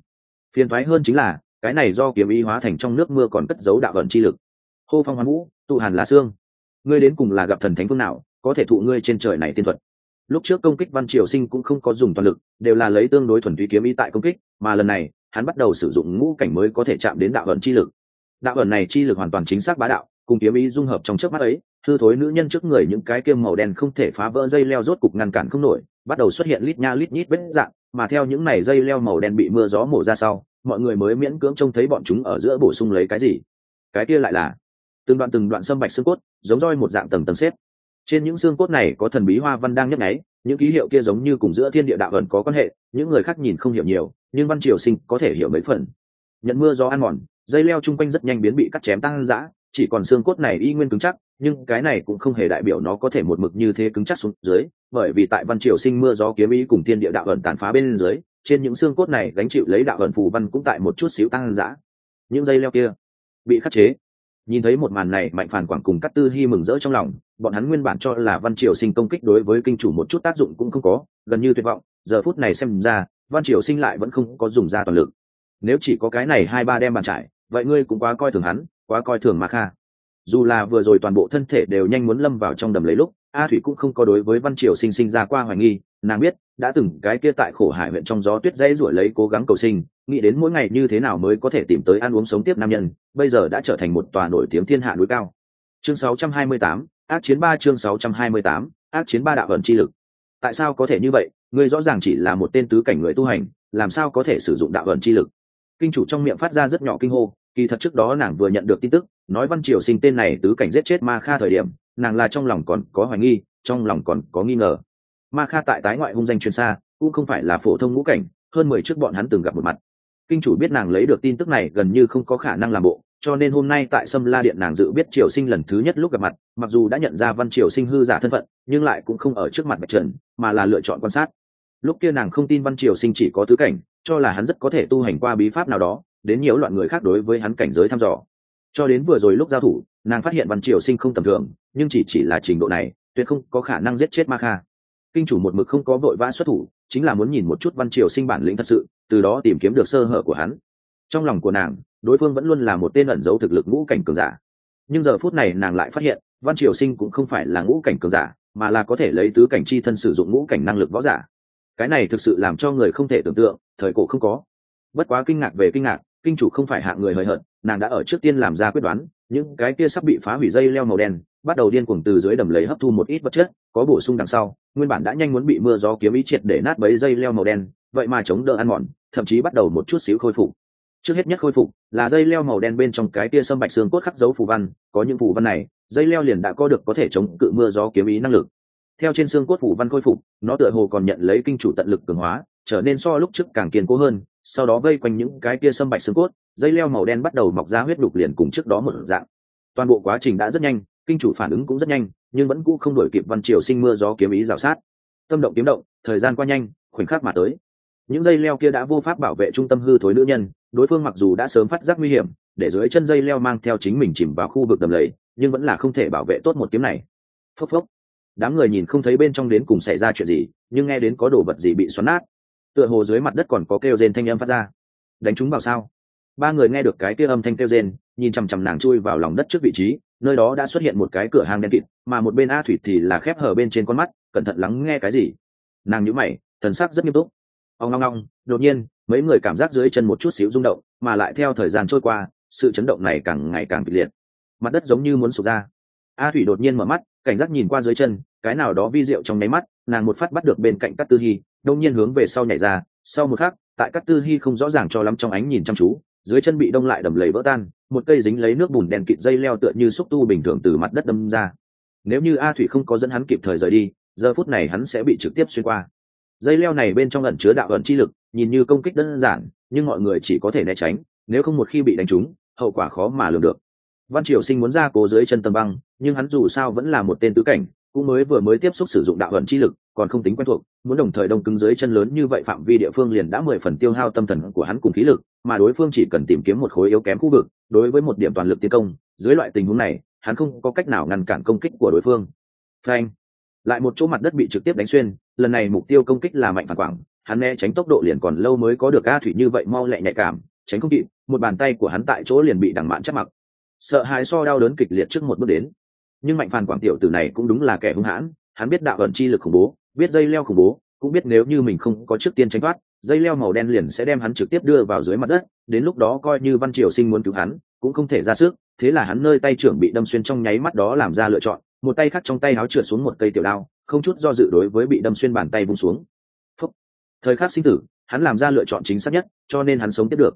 Phiền thoái hơn chính là, cái này do kiếm ý hóa thành trong nước mưa còn cất giấu đạo vận chi lực. Hô phong hoán vũ, tụ hàn lá xương. Ngươi đến cùng là gặp thần thánh phương nào, có thể thụ ngươi trên trời này tiên thuật. Lúc trước công kích văn triều sinh cũng không có dùng toàn lực, đều là lấy tương đối thuần túy kiếm ý tại công kích, mà lần này, hắn bắt đầu sử dụng ngũ cảnh mới có thể chạm đến đạo vận chi lực đạo ẩn này chi lực hoàn toàn chính xác bá đạo, cùng kiếm ý dung hợp trong trước mắt ấy thư thối nữ nhân trước người những cái kiêm màu đen không thể phá vỡ dây leo rốt cục ngăn cản không nổi, bắt đầu xuất hiện lít nha lít nhít vết dạng, mà theo những này dây leo màu đen bị mưa gió mổ ra sau, mọi người mới miễn cưỡng trông thấy bọn chúng ở giữa bổ sung lấy cái gì. Cái kia lại là từng đoạn từng đoạn sâm bạch xương cốt, giống roi một dạng tầng tầng xếp. Trên những xương cốt này có thần bí hoa văn đang nhấp nháy, những ký hiệu kia giống như cùng giữa thiên địa đạo ẩn có quan hệ, những người khác nhìn không hiểu nhiều, nhưng văn triều sinh có thể hiểu mấy phần. Nhận mưa do ăn mòn dây leo chung quanh rất nhanh biến bị cắt chém tăng dã chỉ còn xương cốt này y nguyên cứng chắc, nhưng cái này cũng không hề đại biểu nó có thể một mực như thế cứng chắc xuống dưới, bởi vì tại văn triều sinh mưa gió kiếm ý cùng thiên địa đạo ẩn tàn phá bên dưới, trên những xương cốt này gánh chịu lấy đạo ẩn phù văn cũng tại một chút xíu tăng dã những dây leo kia bị khắc chế. Nhìn thấy một màn này, mạnh phản quảng cùng cắt tư hy mừng rỡ trong lòng, bọn hắn nguyên bản cho là văn triều sinh công kích đối với kinh chủ một chút tác dụng cũng không có, gần như tuyệt vọng, giờ phút này xem ra, văn triều sinh lại vẫn không có dùng ra toàn lực. Nếu chỉ có cái này hai ba đem bàn trải vậy ngươi cũng quá coi thường hắn quá coi thường ma kha. Dù là vừa rồi toàn bộ thân thể đều nhanh muốn lâm vào trong đầm lấy lúc a thủy cũng không có đối với văn triều sinh sinh ra qua hoài nghi nàng biết đã từng cái kia tại khổ hải huyện trong gió tuyết dãy ruổi lấy cố gắng cầu sinh nghĩ đến mỗi ngày như thế nào mới có thể tìm tới ăn uống sống tiếp nam nhân bây giờ đã trở thành một tòa nổi tiếng thiên hạ núi cao. Chương 628, ác chiến ba chương 628, ác chiến ba đạo vận chi lực. Tại sao có thể như vậy? Ngươi rõ ràng chỉ là một tên tứ cảnh người tu hành làm sao có thể sử dụng đạo vận chi lực? Kinh chủ trong miệng phát ra rất nhỏ kinh hô kỳ thật trước đó nàng vừa nhận được tin tức, nói văn triều sinh tên này tứ cảnh giết chết ma kha thời điểm, nàng là trong lòng còn có hoài nghi, trong lòng còn có nghi ngờ. Ma kha tại tái ngoại hung danh chuyên xa, cũng không phải là phổ thông ngũ cảnh, hơn mười trước bọn hắn từng gặp một mặt. Kinh chủ biết nàng lấy được tin tức này gần như không có khả năng làm bộ, cho nên hôm nay tại sâm la điện nàng dự biết triều sinh lần thứ nhất lúc gặp mặt, mặc dù đã nhận ra văn triều sinh hư giả thân phận, nhưng lại cũng không ở trước mặt bạch trần, mà là lựa chọn quan sát. Lúc kia nàng không tin văn triều sinh chỉ có tứ cảnh, cho là hắn rất có thể tu hành qua bí pháp nào đó đến nhiều loạn người khác đối với hắn cảnh giới thăm dò. Cho đến vừa rồi lúc giao thủ, nàng phát hiện văn triều sinh không tầm thường, nhưng chỉ chỉ là trình độ này, tuyệt không có khả năng giết chết ma kha. Kinh chủ một mực không có vội vã xuất thủ, chính là muốn nhìn một chút văn triều sinh bản lĩnh thật sự, từ đó tìm kiếm được sơ hở của hắn. Trong lòng của nàng, đối phương vẫn luôn là một tên ẩn giấu thực lực ngũ cảnh cường giả. Nhưng giờ phút này nàng lại phát hiện, văn triều sinh cũng không phải là ngũ cảnh cường giả, mà là có thể lấy tứ cảnh chi thân sử dụng ngũ cảnh năng lực võ giả. Cái này thực sự làm cho người không thể tưởng tượng, thời cổ không có. Bất quá kinh ngạc về kinh ngạc kinh chủ không phải hạ người hời hợt, nàng đã ở trước tiên làm ra quyết đoán, những cái kia sắp bị phá hủy dây leo màu đen, bắt đầu điên cuồng từ dưới đầm lấy hấp thu một ít vật chất, có bổ sung đằng sau, nguyên bản đã nhanh muốn bị mưa gió kiếm ý triệt để nát bấy dây leo màu đen, vậy mà chống đỡ ăn mòn, thậm chí bắt đầu một chút xíu khôi phục. Trước hết nhất khôi phục là dây leo màu đen bên trong cái tia sâm bạch xương cốt khắc dấu phù văn, có những phù văn này, dây leo liền đã có được có thể chống cự mưa gió kiếm ý năng lực. Theo trên xương cốt phù văn khôi phục, nó tựa hồ còn nhận lấy kinh chủ tận lực cường hóa trở nên so lúc trước càng kiên cố hơn, sau đó vây quanh những cái kia sâm bạch xương cốt, dây leo màu đen bắt đầu mọc ra huyết đục liền cùng trước đó một dạng. Toàn bộ quá trình đã rất nhanh, kinh chủ phản ứng cũng rất nhanh, nhưng vẫn cũ không đổi kịp văn triều sinh mưa gió kiếm ý rào sát. Tâm động kiếm động, thời gian qua nhanh, khoảnh khắc mà tới. Những dây leo kia đã vô pháp bảo vệ trung tâm hư thối nữ nhân, đối phương mặc dù đã sớm phát giác nguy hiểm, để dưới chân dây leo mang theo chính mình chìm vào khu vực đầm lầy, nhưng vẫn là không thể bảo vệ tốt một kiếm này. Phốc phốc. Đám người nhìn không thấy bên trong đến cùng xảy ra chuyện gì, nhưng nghe đến có đồ vật gì bị xoắn nát tựa hồ dưới mặt đất còn có kêu rên thanh âm phát ra. Đánh chúng vào sao? Ba người nghe được cái kia âm thanh kêu rên nhìn chằm chằm nàng chui vào lòng đất trước vị trí nơi đó đã xuất hiện một cái cửa hàng đen kịt mà một bên a thủy thì là khép hở bên trên con mắt cẩn thận lắng nghe cái gì. Nàng nhữ mày thần sắc rất nghiêm túc. Ông ngong ngong, đột nhiên mấy người cảm giác dưới chân một chút xíu rung động mà lại theo thời gian trôi qua sự chấn động này càng ngày càng kịch liệt. Mặt đất giống như muốn sụp ra a thủy đột nhiên mở mắt, cảnh giác nhìn qua dưới chân, cái nào đó vi diệu trong nháy mắt, nàng một phát bắt được bên cạnh các tư hy đông nhiên hướng về sau nhảy ra, sau một khắc, tại các tư hy không rõ ràng cho lắm trong ánh nhìn chăm chú, dưới chân bị đông lại đầm lầy vỡ tan, một cây dính lấy nước bùn đèn kịt dây leo tựa như xúc tu bình thường từ mặt đất đâm ra. Nếu như a thủy không có dẫn hắn kịp thời rời đi, giờ phút này hắn sẽ bị trực tiếp xuyên qua. Dây leo này bên trong ẩn chứa đạo ẩn chi lực, nhìn như công kích đơn giản, nhưng mọi người chỉ có thể né tránh, nếu không một khi bị đánh trúng, hậu quả khó mà lường được. Văn triều sinh muốn ra cố dưới chân tầng băng nhưng hắn dù sao vẫn là một tên tứ cảnh, cũng mới vừa mới tiếp xúc sử dụng đạo vận chi lực, còn không tính quen thuộc, muốn đồng thời đông cứng dưới chân lớn như vậy phạm vi địa phương liền đã mười phần tiêu hao tâm thần của hắn cùng khí lực, mà đối phương chỉ cần tìm kiếm một khối yếu kém khu vực, đối với một điểm toàn lực tiến công, dưới loại tình huống này, hắn không có cách nào ngăn cản công kích của đối phương. Phanh. lại một chỗ mặt đất bị trực tiếp đánh xuyên, lần này mục tiêu công kích là mạnh phản quảng, hắn né tránh tốc độ liền còn lâu mới có được a thủy như vậy mau lẹ nhạy cảm, tránh không kịp, một bàn tay của hắn tại chỗ liền bị đằng mạn chắc mặc. Sợ hãi so đau đớn kịch liệt trước một bước đến nhưng mạnh phàn quảng tiểu tử này cũng đúng là kẻ hung hãn, hắn biết đạo ẩn chi lực khủng bố, biết dây leo khủng bố, cũng biết nếu như mình không có trước tiên tránh thoát, dây leo màu đen liền sẽ đem hắn trực tiếp đưa vào dưới mặt đất, đến lúc đó coi như văn triều sinh muốn cứu hắn, cũng không thể ra sức, thế là hắn nơi tay trưởng bị đâm xuyên trong nháy mắt đó làm ra lựa chọn, một tay khác trong tay áo trượt xuống một cây tiểu đao, không chút do dự đối với bị đâm xuyên bàn tay vung xuống Phúc. thời khắc sinh tử, hắn làm ra lựa chọn chính xác nhất, cho nên hắn sống tiếp được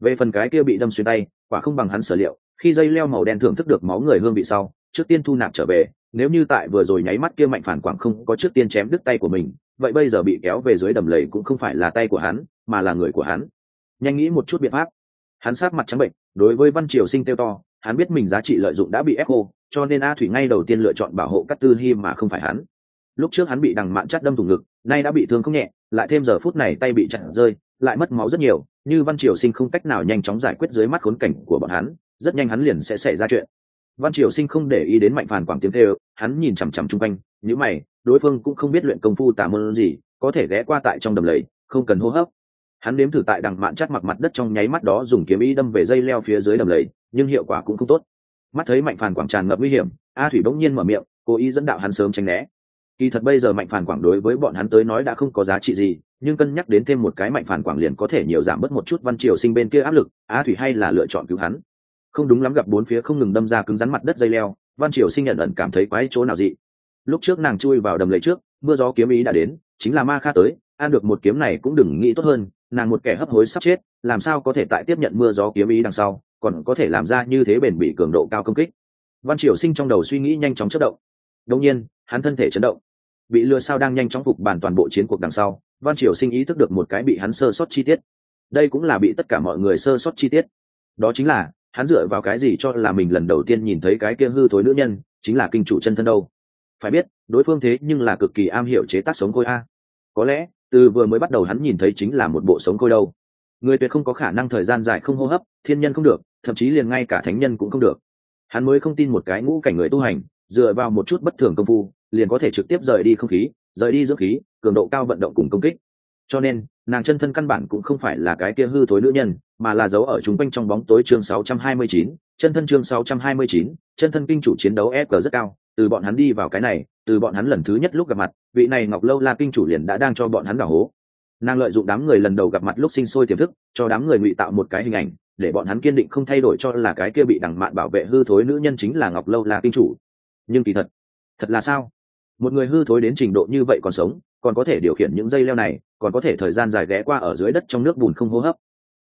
về phần cái kia bị đâm xuyên tay, quả không bằng hắn sở liệu, khi dây leo màu đen thưởng thức được máu người hương vị sau trước tiên thu nạp trở về, nếu như tại vừa rồi nháy mắt kia mạnh phản quảng không có trước tiên chém đứt tay của mình, vậy bây giờ bị kéo về dưới đầm lầy cũng không phải là tay của hắn, mà là người của hắn. Nhanh nghĩ một chút biện pháp. Hắn sát mặt trắng bệnh, đối với văn triều sinh tiêu to, hắn biết mình giá trị lợi dụng đã bị ép khô, cho nên a thủy ngay đầu tiên lựa chọn bảo hộ cắt tư hi mà không phải hắn. Lúc trước hắn bị đằng mạn chắt đâm thủng ngực, nay đã bị thương không nhẹ, lại thêm giờ phút này tay bị chặn rơi, lại mất máu rất nhiều, như văn triều sinh không cách nào nhanh chóng giải quyết dưới mắt khốn cảnh của bọn hắn, rất nhanh hắn liền sẽ xảy ra chuyện văn triều sinh không để ý đến mạnh phản quảng tiếng tê hắn nhìn chằm chằm chung quanh Nếu mày, đối phương cũng không biết luyện công phu tà môn gì, có thể ghé qua tại trong đầm lầy, không cần hô hấp. Hắn nếm thử tại đằng mạn chắt mặc mặt đất trong nháy mắt đó dùng kiếm ý đâm về dây leo phía dưới đầm lầy, nhưng hiệu quả cũng không tốt. Mắt thấy mạnh phản quảng tràn ngập nguy hiểm, a thủy bỗng nhiên mở miệng, cố ý dẫn đạo hắn sớm tránh né. Kỳ thật bây giờ mạnh phản quảng đối với bọn hắn tới nói đã không có giá trị gì, nhưng cân nhắc đến thêm một cái mạnh phản quảng liền có thể nhiều giảm bớt một chút văn triều sinh bên kia áp lực, a thủy hay là lựa chọn cứu hắn không đúng lắm gặp bốn phía không ngừng đâm ra cứng rắn mặt đất dây leo, văn triều sinh nhận ẩn cảm thấy quái chỗ nào dị. Lúc trước nàng chui vào đầm lầy trước, mưa gió kiếm ý đã đến, chính là ma kha tới, ăn được một kiếm này cũng đừng nghĩ tốt hơn, nàng một kẻ hấp hối sắp chết, làm sao có thể tại tiếp nhận mưa gió kiếm ý đằng sau, còn có thể làm ra như thế bền bị cường độ cao công kích. Văn triều sinh trong đầu suy nghĩ nhanh chóng chất động. Đông nhiên, hắn thân thể chấn động. Bị lừa sao đang nhanh chóng phục bàn toàn bộ chiến cuộc đằng sau, văn triều sinh ý thức được một cái bị hắn sơ sót chi tiết. Đây cũng là bị tất cả mọi người sơ sót chi tiết. Đó chính là hắn dựa vào cái gì cho là mình lần đầu tiên nhìn thấy cái kia hư thối nữ nhân chính là kinh chủ chân thân đâu? Phải biết, đối phương thế nhưng là cực kỳ am hiểu chế tác sống khôi a. Có lẽ, từ vừa mới bắt đầu hắn nhìn thấy chính là một bộ sống khôi đâu. Người tuyệt không có khả năng thời gian dài không hô hấp, thiên nhân không được, thậm chí liền ngay cả thánh nhân cũng không được. Hắn mới không tin một cái ngũ cảnh người tu hành, dựa vào một chút bất thường công phu, liền có thể trực tiếp rời đi không khí, rời đi dưỡng khí, cường độ cao vận động cùng công kích. Cho nên, nàng chân thân căn bản cũng không phải là cái kia hư thối nữ nhân mà là dấu ở chúng quanh trong bóng tối chương 629, chân thân chương 629, chân thân kinh chủ chiến đấu FG rất cao. Từ bọn hắn đi vào cái này từ bọn hắn lần thứ nhất lúc gặp mặt vị này ngọc lâu la kinh chủ liền đã đang cho bọn hắn đảo hố. Nàng lợi dụng đám người lần đầu gặp mặt lúc sinh sôi tiềm thức cho đám người ngụy tạo một cái hình ảnh để bọn hắn kiên định không thay đổi cho là cái kia bị đằng mạn bảo vệ hư thối nữ nhân chính là ngọc lâu la kinh chủ. Nhưng kỳ thật thật là sao? Một người hư thối đến trình độ như vậy còn sống còn có thể điều khiển những dây leo này còn có thể thời gian dài ghé qua ở dưới đất trong nước bùn không hô hấp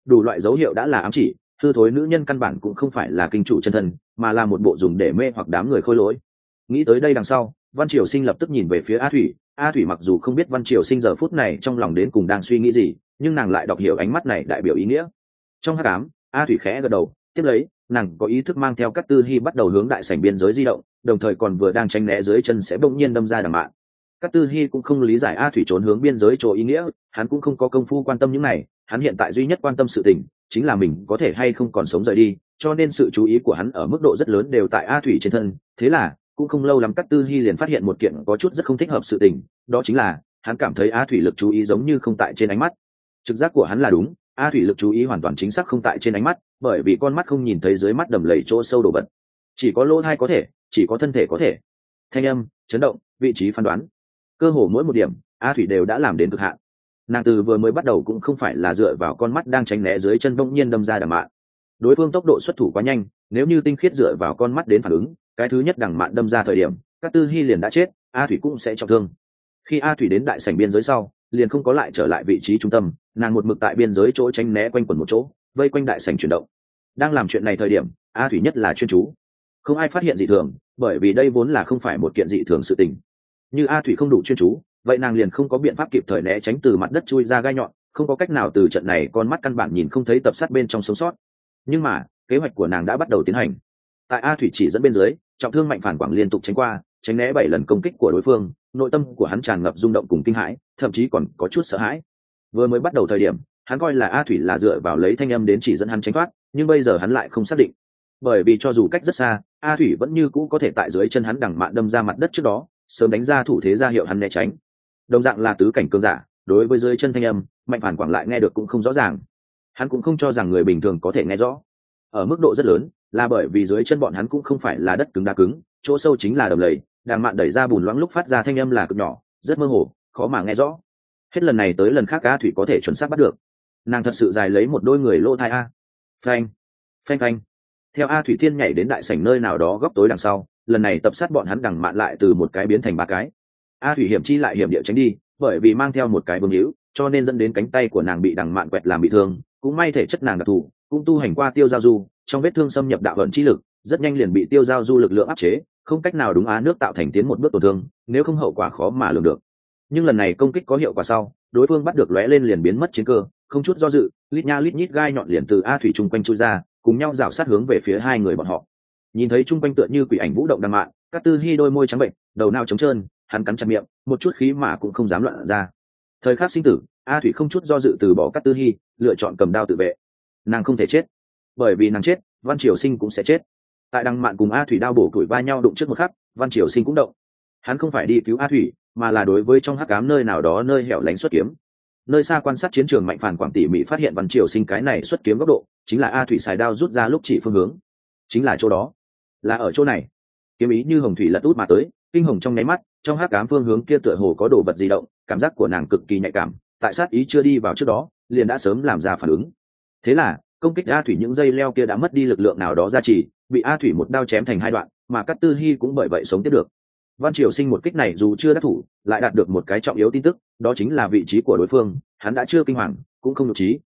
đủ loại dấu hiệu đã là ám chỉ hư thối nữ nhân căn bản cũng không phải là kinh chủ chân thân, mà là một bộ dùng để mê hoặc đám người khôi lỗi. Nghĩ tới đây đằng sau, văn triều sinh lập tức nhìn về phía a thủy. A thủy mặc dù không biết văn triều sinh giờ phút này trong lòng đến cùng đang suy nghĩ gì, nhưng nàng lại đọc hiểu ánh mắt này đại biểu ý nghĩa. Trong hát cám a thủy khẽ gật đầu, tiếp lấy, nàng có ý thức mang theo các tư hy bắt đầu hướng đại sảnh biên giới di động, đồng thời còn vừa đang tranh né dưới chân sẽ bỗng nhiên đâm ra đằng mạng. Các tư hy cũng không lý giải a thủy trốn hướng biên giới chỗ ý nghĩa, hắn cũng không có công phu quan tâm những này hắn hiện tại duy nhất quan tâm sự tình, chính là mình có thể hay không còn sống rời đi, cho nên sự chú ý của hắn ở mức độ rất lớn đều tại a thủy trên thân. Thế là, cũng không lâu lắm các tư hy liền phát hiện một kiện có chút rất không thích hợp sự tình, đó chính là, hắn cảm thấy a thủy lực chú ý giống như không tại trên ánh mắt. Trực giác của hắn là đúng, a thủy lực chú ý hoàn toàn chính xác không tại trên ánh mắt, bởi vì con mắt không nhìn thấy dưới mắt đầm lầy chỗ sâu đồ vật. Chỉ có lỗ thai có thể, chỉ có thân thể có thể. Thanh âm, chấn động, vị trí phán đoán. Cơ hồ mỗi một điểm, a thủy đều đã làm đến cực hạn nàng từ vừa mới bắt đầu cũng không phải là dựa vào con mắt đang tránh né dưới chân bỗng nhiên đâm ra đằng mạn. Đối phương tốc độ xuất thủ quá nhanh, nếu như tinh khiết dựa vào con mắt đến phản ứng, cái thứ nhất đằng mạn đâm ra thời điểm, các tư hy liền đã chết, a thủy cũng sẽ trọng thương. Khi a thủy đến đại sảnh biên giới sau, liền không có lại trở lại vị trí trung tâm, nàng một mực tại biên giới chỗ tránh né quanh quẩn một chỗ, vây quanh đại sảnh chuyển động. Đang làm chuyện này thời điểm, a thủy nhất là chuyên chú. Không ai phát hiện dị thường, bởi vì đây vốn là không phải một kiện dị thường sự tình. Như a thủy không đủ chuyên chú vậy nàng liền không có biện pháp kịp thời né tránh từ mặt đất chui ra gai nhọn, không có cách nào từ trận này con mắt căn bản nhìn không thấy tập sát bên trong sống sót. Nhưng mà, kế hoạch của nàng đã bắt đầu tiến hành. Tại a thủy chỉ dẫn bên dưới, trọng thương mạnh phản quảng liên tục tránh qua, tránh né bảy lần công kích của đối phương, nội tâm của hắn tràn ngập rung động cùng kinh hãi, thậm chí còn có chút sợ hãi. Vừa mới bắt đầu thời điểm, hắn coi là a thủy là dựa vào lấy thanh âm đến chỉ dẫn hắn tránh thoát, nhưng bây giờ hắn lại không xác định. Bởi vì cho dù cách rất xa, a thủy vẫn như cũ có thể tại dưới chân hắn đằng mạn đâm ra mặt đất trước đó, sớm đánh ra thủ thế ra hiệu hắn né tránh đồng dạng là tứ cảnh cương giả, đối với dưới chân thanh âm, mạnh phản quảng lại nghe được cũng không rõ ràng. Hắn cũng không cho rằng người bình thường có thể nghe rõ. Ở mức độ rất lớn, là bởi vì dưới chân bọn hắn cũng không phải là đất cứng đá cứng, chỗ sâu chính là đầm lầy, đàng mạn đẩy ra bùn loãng lúc phát ra thanh âm là cực nhỏ, rất mơ hồ, khó mà nghe rõ. Hết lần này tới lần khác a thủy có thể chuẩn xác bắt được. Nàng thật sự dài lấy một đôi người lô thai a. Phanh phanh phanh. Theo a thủy thiên nhảy đến đại sảnh nơi nào đó góc tối đằng sau, lần này tập sát bọn hắn đằng mạn lại từ một cái biến thành ba cái a thủy hiểm chi lại hiểm địa tránh đi, bởi vì mang theo một cái vương hữu, cho nên dẫn đến cánh tay của nàng bị đằng mạn quẹt làm bị thương, cũng may thể chất nàng đặc thù, cũng tu hành qua tiêu giao du, trong vết thương xâm nhập đạo vận chi lực, rất nhanh liền bị tiêu giao du lực lượng áp chế, không cách nào đúng á nước tạo thành tiến một bước tổn thương, nếu không hậu quả khó mà lường được. Nhưng lần này công kích có hiệu quả sau, đối phương bắt được lóe lên liền biến mất chiến cơ, không chút do dự, lít nha lít nhít gai nhọn liền từ a thủy chung quanh chui ra, cùng nhau rảo sát hướng về phía hai người bọn họ. Nhìn thấy chung quanh tựa như quỷ ảnh vũ động đằng mạn, các tư hy đôi môi trắng bệnh, đầu nao trống trơn hắn cắn chặt miệng, một chút khí mà cũng không dám loạn ra. Thời khắc sinh tử, a thủy không chút do dự từ bỏ các tư hy, lựa chọn cầm đao tự vệ. Nàng không thể chết, bởi vì nàng chết, văn triều sinh cũng sẽ chết. Tại đăng mạn cùng a thủy đao bổ tuổi va nhau đụng trước một khắc, văn triều sinh cũng động. Hắn không phải đi cứu a thủy, mà là đối với trong hắc cám nơi nào đó nơi hẻo lánh xuất kiếm. Nơi xa quan sát chiến trường mạnh phản quảng tỉ mỹ phát hiện văn triều sinh cái này xuất kiếm góc độ, chính là a thủy xài đao rút ra lúc chỉ phương hướng. Chính là chỗ đó. Là ở chỗ này. Kiếm ý như hồng thủy lật út mà tới, kinh hồng trong nháy mắt trong hắc cám phương hướng kia tựa hồ có đồ vật di động, cảm giác của nàng cực kỳ nhạy cảm, tại sát ý chưa đi vào trước đó, liền đã sớm làm ra phản ứng. Thế là, công kích a thủy những dây leo kia đã mất đi lực lượng nào đó ra chỉ, bị a thủy một đao chém thành hai đoạn, mà các tư hy cũng bởi vậy sống tiếp được. Văn triều sinh một kích này dù chưa đắc thủ, lại đạt được một cái trọng yếu tin tức, đó chính là vị trí của đối phương, hắn đã chưa kinh hoàng, cũng không nhục trí.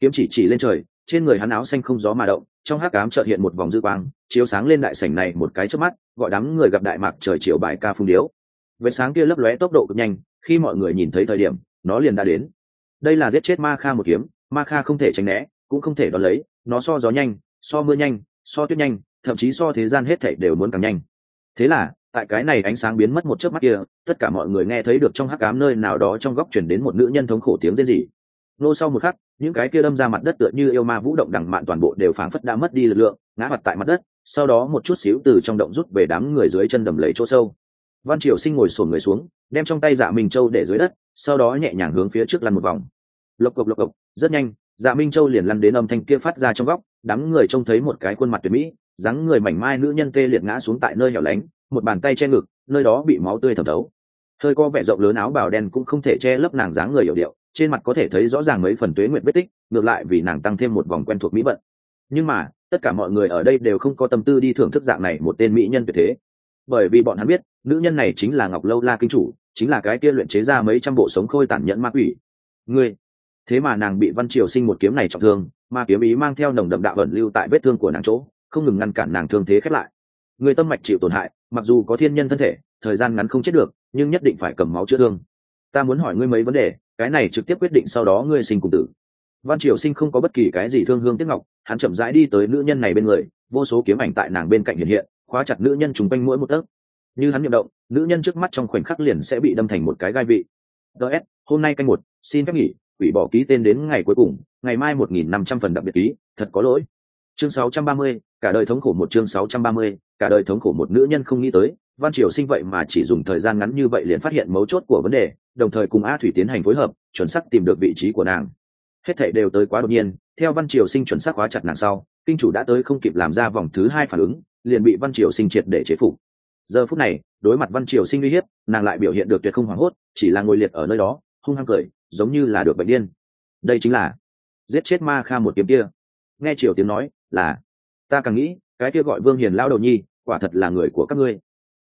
Kiếm chỉ chỉ lên trời, trên người hắn áo xanh không gió mà động, trong hát cám chợt hiện một vòng dư quang, chiếu sáng lên đại sảnh này một cái trước mắt, gọi đám người gặp đại mạc trời chiều bài ca phung điếu vệt sáng kia lấp lóe tốc độ cực nhanh, khi mọi người nhìn thấy thời điểm, nó liền đã đến. Đây là giết chết ma kha một kiếm, ma kha không thể tránh né, cũng không thể đón lấy, nó so gió nhanh, so mưa nhanh, so tuyết nhanh, thậm chí so thế gian hết thảy đều muốn càng nhanh. Thế là, tại cái này ánh sáng biến mất một chớp mắt kia, tất cả mọi người nghe thấy được trong hắc ám nơi nào đó trong góc chuyển đến một nữ nhân thống khổ tiếng rên rỉ. Nô sau một khắc, những cái kia đâm ra mặt đất tựa như yêu ma vũ động đằng mạn toàn bộ đều phảng phất đã mất đi lực lượng, ngã mặt tại mặt đất, sau đó một chút xíu từ trong động rút về đám người dưới chân đầm lấy chỗ sâu văn triều sinh ngồi sổn người xuống, đem trong tay dạ minh châu để dưới đất, sau đó nhẹ nhàng hướng phía trước lăn một vòng. Lộc cộc lộc cộc, rất nhanh dạ minh châu liền lăn đến âm thanh kia phát ra trong góc, đám người trông thấy một cái khuôn mặt tuyệt mỹ, dáng người mảnh mai nữ nhân tê liệt ngã xuống tại nơi hẻo lánh, một bàn tay che ngực, nơi đó bị máu tươi thẩm thấu. Hơi có vẻ rộng lớn áo bào đen cũng không thể che lấp nàng dáng người hiểu điệu, trên mặt có thể thấy rõ ràng mấy phần tuế nguyện vết tích, ngược lại vì nàng tăng thêm một vòng quen thuộc mỹ vận. Nhưng mà, tất cả mọi người ở đây đều không có tâm tư đi thưởng thức dạng này một tên mỹ nhân tuyệt thế bởi vì bọn hắn biết, nữ nhân này chính là ngọc lâu la kinh chủ, chính là cái kia luyện chế ra mấy trăm bộ sống khôi tản nhẫn ma quỷ. Ngươi, thế mà nàng bị văn triều sinh một kiếm này trọng thương, ma kiếm ý mang theo nồng đậm đạo ẩn lưu tại vết thương của nàng chỗ, không ngừng ngăn cản nàng thương thế khép lại. Người tâm mạch chịu tổn hại, mặc dù có thiên nhân thân thể, thời gian ngắn không chết được, nhưng nhất định phải cầm máu chữa thương. Ta muốn hỏi ngươi mấy vấn đề, cái này trực tiếp quyết định sau đó ngươi sinh cùng tử. Văn triều sinh không có bất kỳ cái gì thương hương tiếc ngọc, hắn chậm rãi đi tới nữ nhân này bên người, vô số kiếm ảnh tại nàng bên cạnh hiện hiện khóa chặt nữ nhân trùng quanh mỗi một tấc. Như hắn niệm động, nữ nhân trước mắt trong khoảnh khắc liền sẽ bị đâm thành một cái gai vị. Ts hôm nay canh một, xin phép nghỉ hủy bỏ ký tên đến ngày cuối cùng, ngày mai một nghìn năm trăm phần đặc biệt ký, thật có lỗi. Chương sáu trăm ba mươi, cả đời thống khổ một chương sáu trăm ba mươi, cả đời thống khổ một nữ nhân không nghĩ tới, văn triều sinh vậy mà chỉ dùng thời gian ngắn như vậy liền phát hiện mấu chốt của vấn đề, đồng thời cùng a thủy tiến hành phối hợp, chuẩn xác tìm được vị trí của nàng. Hết thảy đều tới quá đột nhiên, theo văn triều sinh chuẩn xác hóa chặt nàng sau, kinh chủ đã tới không kịp làm ra vòng thứ hai phản ứng liền bị văn triều sinh triệt để chế phục. Giờ phút này, đối mặt văn triều sinh uy hiếp, nàng lại biểu hiện được tuyệt không hoảng hốt, chỉ là ngồi liệt ở nơi đó, hung hăng cười, giống như là được bệnh điên. Đây chính là giết chết ma kha một kiếm kia. Nghe triều tiếng nói, là, ta càng nghĩ, cái kia gọi vương hiền lao đầu nhi, quả thật là người của các ngươi.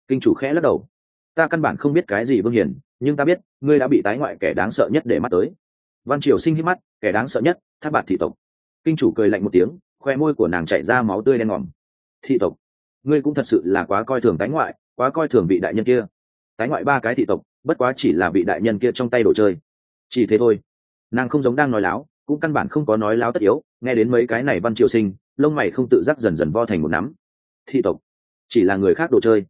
Kinh chủ khẽ lắc đầu, ta căn bản không biết cái gì vương hiền, nhưng ta biết, ngươi đã bị tái ngoại kẻ đáng sợ nhất để mắt tới. Văn triều sinh hít mắt, kẻ đáng sợ nhất, thác bạt thị tộc. Kinh chủ cười lạnh một tiếng, khoe môi của nàng chạy ra máu tươi đen ngòm. Thị tộc ngươi cũng thật sự là quá coi thường tái ngoại, quá coi thường vị đại nhân kia. Tái ngoại ba cái thị tộc, bất quá chỉ là vị đại nhân kia trong tay đồ chơi. Chỉ thế thôi. Nàng không giống đang nói láo, cũng căn bản không có nói láo tất yếu, nghe đến mấy cái này văn triều sinh, lông mày không tự giác dần dần vo thành một nắm. Thị tộc, chỉ là người khác đồ chơi.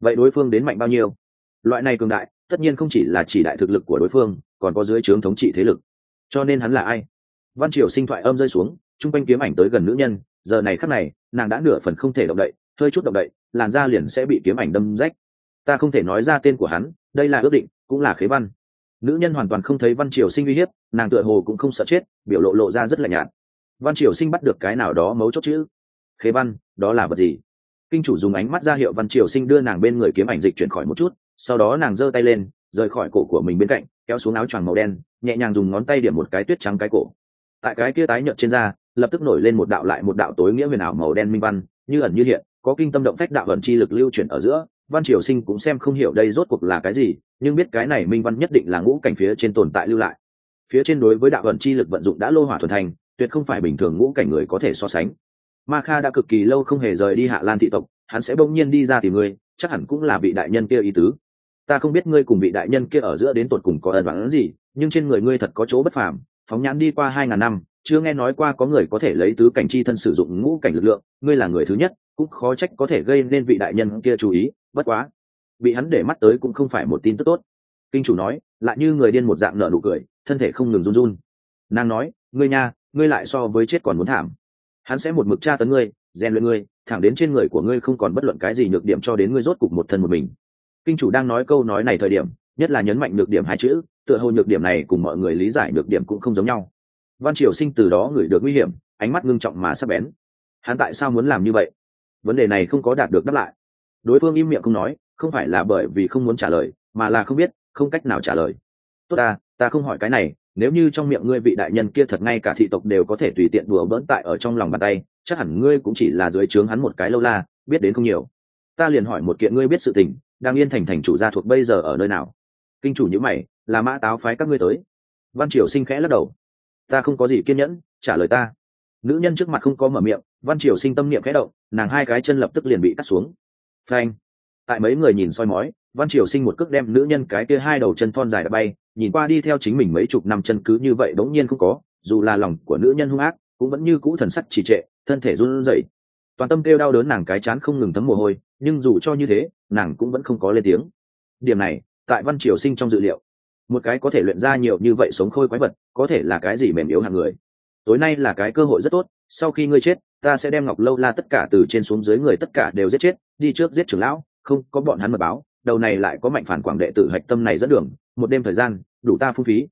Vậy đối phương đến mạnh bao nhiêu? Loại này cường đại, tất nhiên không chỉ là chỉ đại thực lực của đối phương, còn có dưới trướng thống trị thế lực. Cho nên hắn là ai? Văn triều sinh thoại âm rơi xuống, chung quanh kiếm ảnh tới gần nữ nhân, giờ này khắc này, nàng đã nửa phần không thể động đậy hơi chút động đậy, làn da liền sẽ bị kiếm ảnh đâm rách. Ta không thể nói ra tên của hắn, đây là ước định, cũng là khế văn. Nữ nhân hoàn toàn không thấy văn triều sinh uy hiếp, nàng tựa hồ cũng không sợ chết, biểu lộ lộ ra rất là nhạt. Văn triều sinh bắt được cái nào đó mấu chốt chữ khế văn, đó là vật gì? Kinh chủ dùng ánh mắt ra hiệu văn triều sinh đưa nàng bên người kiếm ảnh dịch chuyển khỏi một chút, sau đó nàng giơ tay lên, rời khỏi cổ của mình bên cạnh, kéo xuống áo choàng màu đen, nhẹ nhàng dùng ngón tay điểm một cái tuyết trắng cái cổ. Tại cái kia tái nhợt trên da, lập tức nổi lên một đạo lại một đạo tối nghĩa huyền ảo màu đen minh văn, như ẩn như hiện có kinh tâm động phách đạo ẩn chi lực lưu chuyển ở giữa, văn triều sinh cũng xem không hiểu đây rốt cuộc là cái gì, nhưng biết cái này minh văn nhất định là ngũ cảnh phía trên tồn tại lưu lại. Phía trên đối với đạo ẩn chi lực vận dụng đã lô hỏa thuần thành, tuyệt không phải bình thường ngũ cảnh người có thể so sánh. Ma kha đã cực kỳ lâu không hề rời đi hạ lan thị tộc, hắn sẽ bỗng nhiên đi ra tìm ngươi, chắc hẳn cũng là vị đại nhân kia ý tứ. Ta không biết ngươi cùng vị đại nhân kia ở giữa đến tột cùng có ẩn đoán gì, nhưng trên người ngươi thật có chỗ bất phàm, phóng nhãn đi qua hai ngàn năm, chưa nghe nói qua có người có thể lấy tứ cảnh chi thân sử dụng ngũ cảnh lực lượng, ngươi là người thứ nhất cũng khó trách có thể gây nên vị đại nhân kia chú ý, bất quá, bị hắn để mắt tới cũng không phải một tin tức tốt. Kinh chủ nói, lại như người điên một dạng nở nụ cười, thân thể không ngừng run run. Nàng nói, ngươi nha, ngươi lại so với chết còn muốn thảm. Hắn sẽ một mực tra tấn ngươi, rèn luyện ngươi, thẳng đến trên người của ngươi không còn bất luận cái gì nhược điểm cho đến ngươi rốt cục một thân một mình. Kinh chủ đang nói câu nói này thời điểm, nhất là nhấn mạnh nhược điểm hai chữ, tựa hồ nhược điểm này cùng mọi người lý giải nhược điểm cũng không giống nhau. Văn triều sinh từ đó gửi được nguy hiểm, ánh mắt ngưng trọng mà sắp bén. Hắn tại sao muốn làm như vậy? Vấn đề này không có đạt được đáp lại. Đối phương im miệng không nói, không phải là bởi vì không muốn trả lời, mà là không biết, không cách nào trả lời. Tốt ta ta không hỏi cái này, nếu như trong miệng ngươi vị đại nhân kia thật ngay cả thị tộc đều có thể tùy tiện đùa bỡn tại ở trong lòng bàn tay, chắc hẳn ngươi cũng chỉ là dưới trướng hắn một cái lâu la, biết đến không nhiều. Ta liền hỏi một kiện ngươi biết sự tình, đang yên thành thành chủ gia thuộc bây giờ ở nơi nào? Kinh chủ nhữ mày, là mã táo phái các ngươi tới. Văn triều sinh khẽ lắc đầu. Ta không có gì kiên nhẫn, trả lời ta nữ nhân trước mặt không có mở miệng, văn triều sinh tâm niệm khẽ động, nàng hai cái chân lập tức liền bị cắt xuống. Phanh. Tại mấy người nhìn soi mói, văn triều sinh một cước đem nữ nhân cái kia hai đầu chân thon dài đã bay, nhìn qua đi theo chính mình mấy chục năm chân cứ như vậy đống nhiên không có, dù là lòng của nữ nhân hung ác, cũng vẫn như cũ thần sắc trì trệ, thân thể run rẩy. Toàn tâm kêu đau đớn nàng cái chán không ngừng thấm mồ hôi, nhưng dù cho như thế, nàng cũng vẫn không có lên tiếng. Điểm này, tại văn triều sinh trong dự liệu, một cái có thể luyện ra nhiều như vậy sống khôi quái vật, có thể là cái gì mềm yếu hàng người tối nay là cái cơ hội rất tốt, sau khi ngươi chết, ta sẽ đem ngọc lâu la tất cả từ trên xuống dưới người tất cả đều giết chết, đi trước giết trưởng lão, không có bọn hắn mật báo, đầu này lại có mạnh phản quảng đệ tử hạch tâm này dẫn đường, một đêm thời gian, đủ ta phung phí.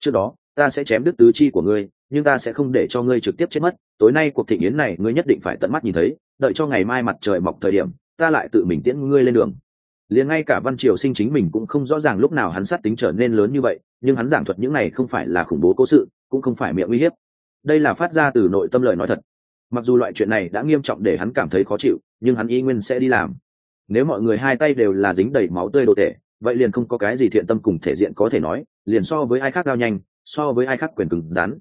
Trước đó, ta sẽ chém đứt tứ chi của ngươi, nhưng ta sẽ không để cho ngươi trực tiếp chết mất, tối nay cuộc thị yến này ngươi nhất định phải tận mắt nhìn thấy, đợi cho ngày mai mặt trời mọc thời điểm, ta lại tự mình tiễn ngươi lên đường. Liền ngay cả văn triều sinh chính mình cũng không rõ ràng lúc nào hắn sát tính trở nên lớn như vậy, nhưng hắn giảng thuật những này không phải là khủng bố cố sự, cũng không phải miệng uy hiếp đây là phát ra từ nội tâm lời nói thật. Mặc dù loại chuyện này đã nghiêm trọng để hắn cảm thấy khó chịu, nhưng hắn y nguyên sẽ đi làm. Nếu mọi người hai tay đều là dính đầy máu tươi đồ tệ vậy liền không có cái gì thiện tâm cùng thể diện có thể nói, liền so với ai khác đao nhanh, so với ai khác quyền cứng rắn.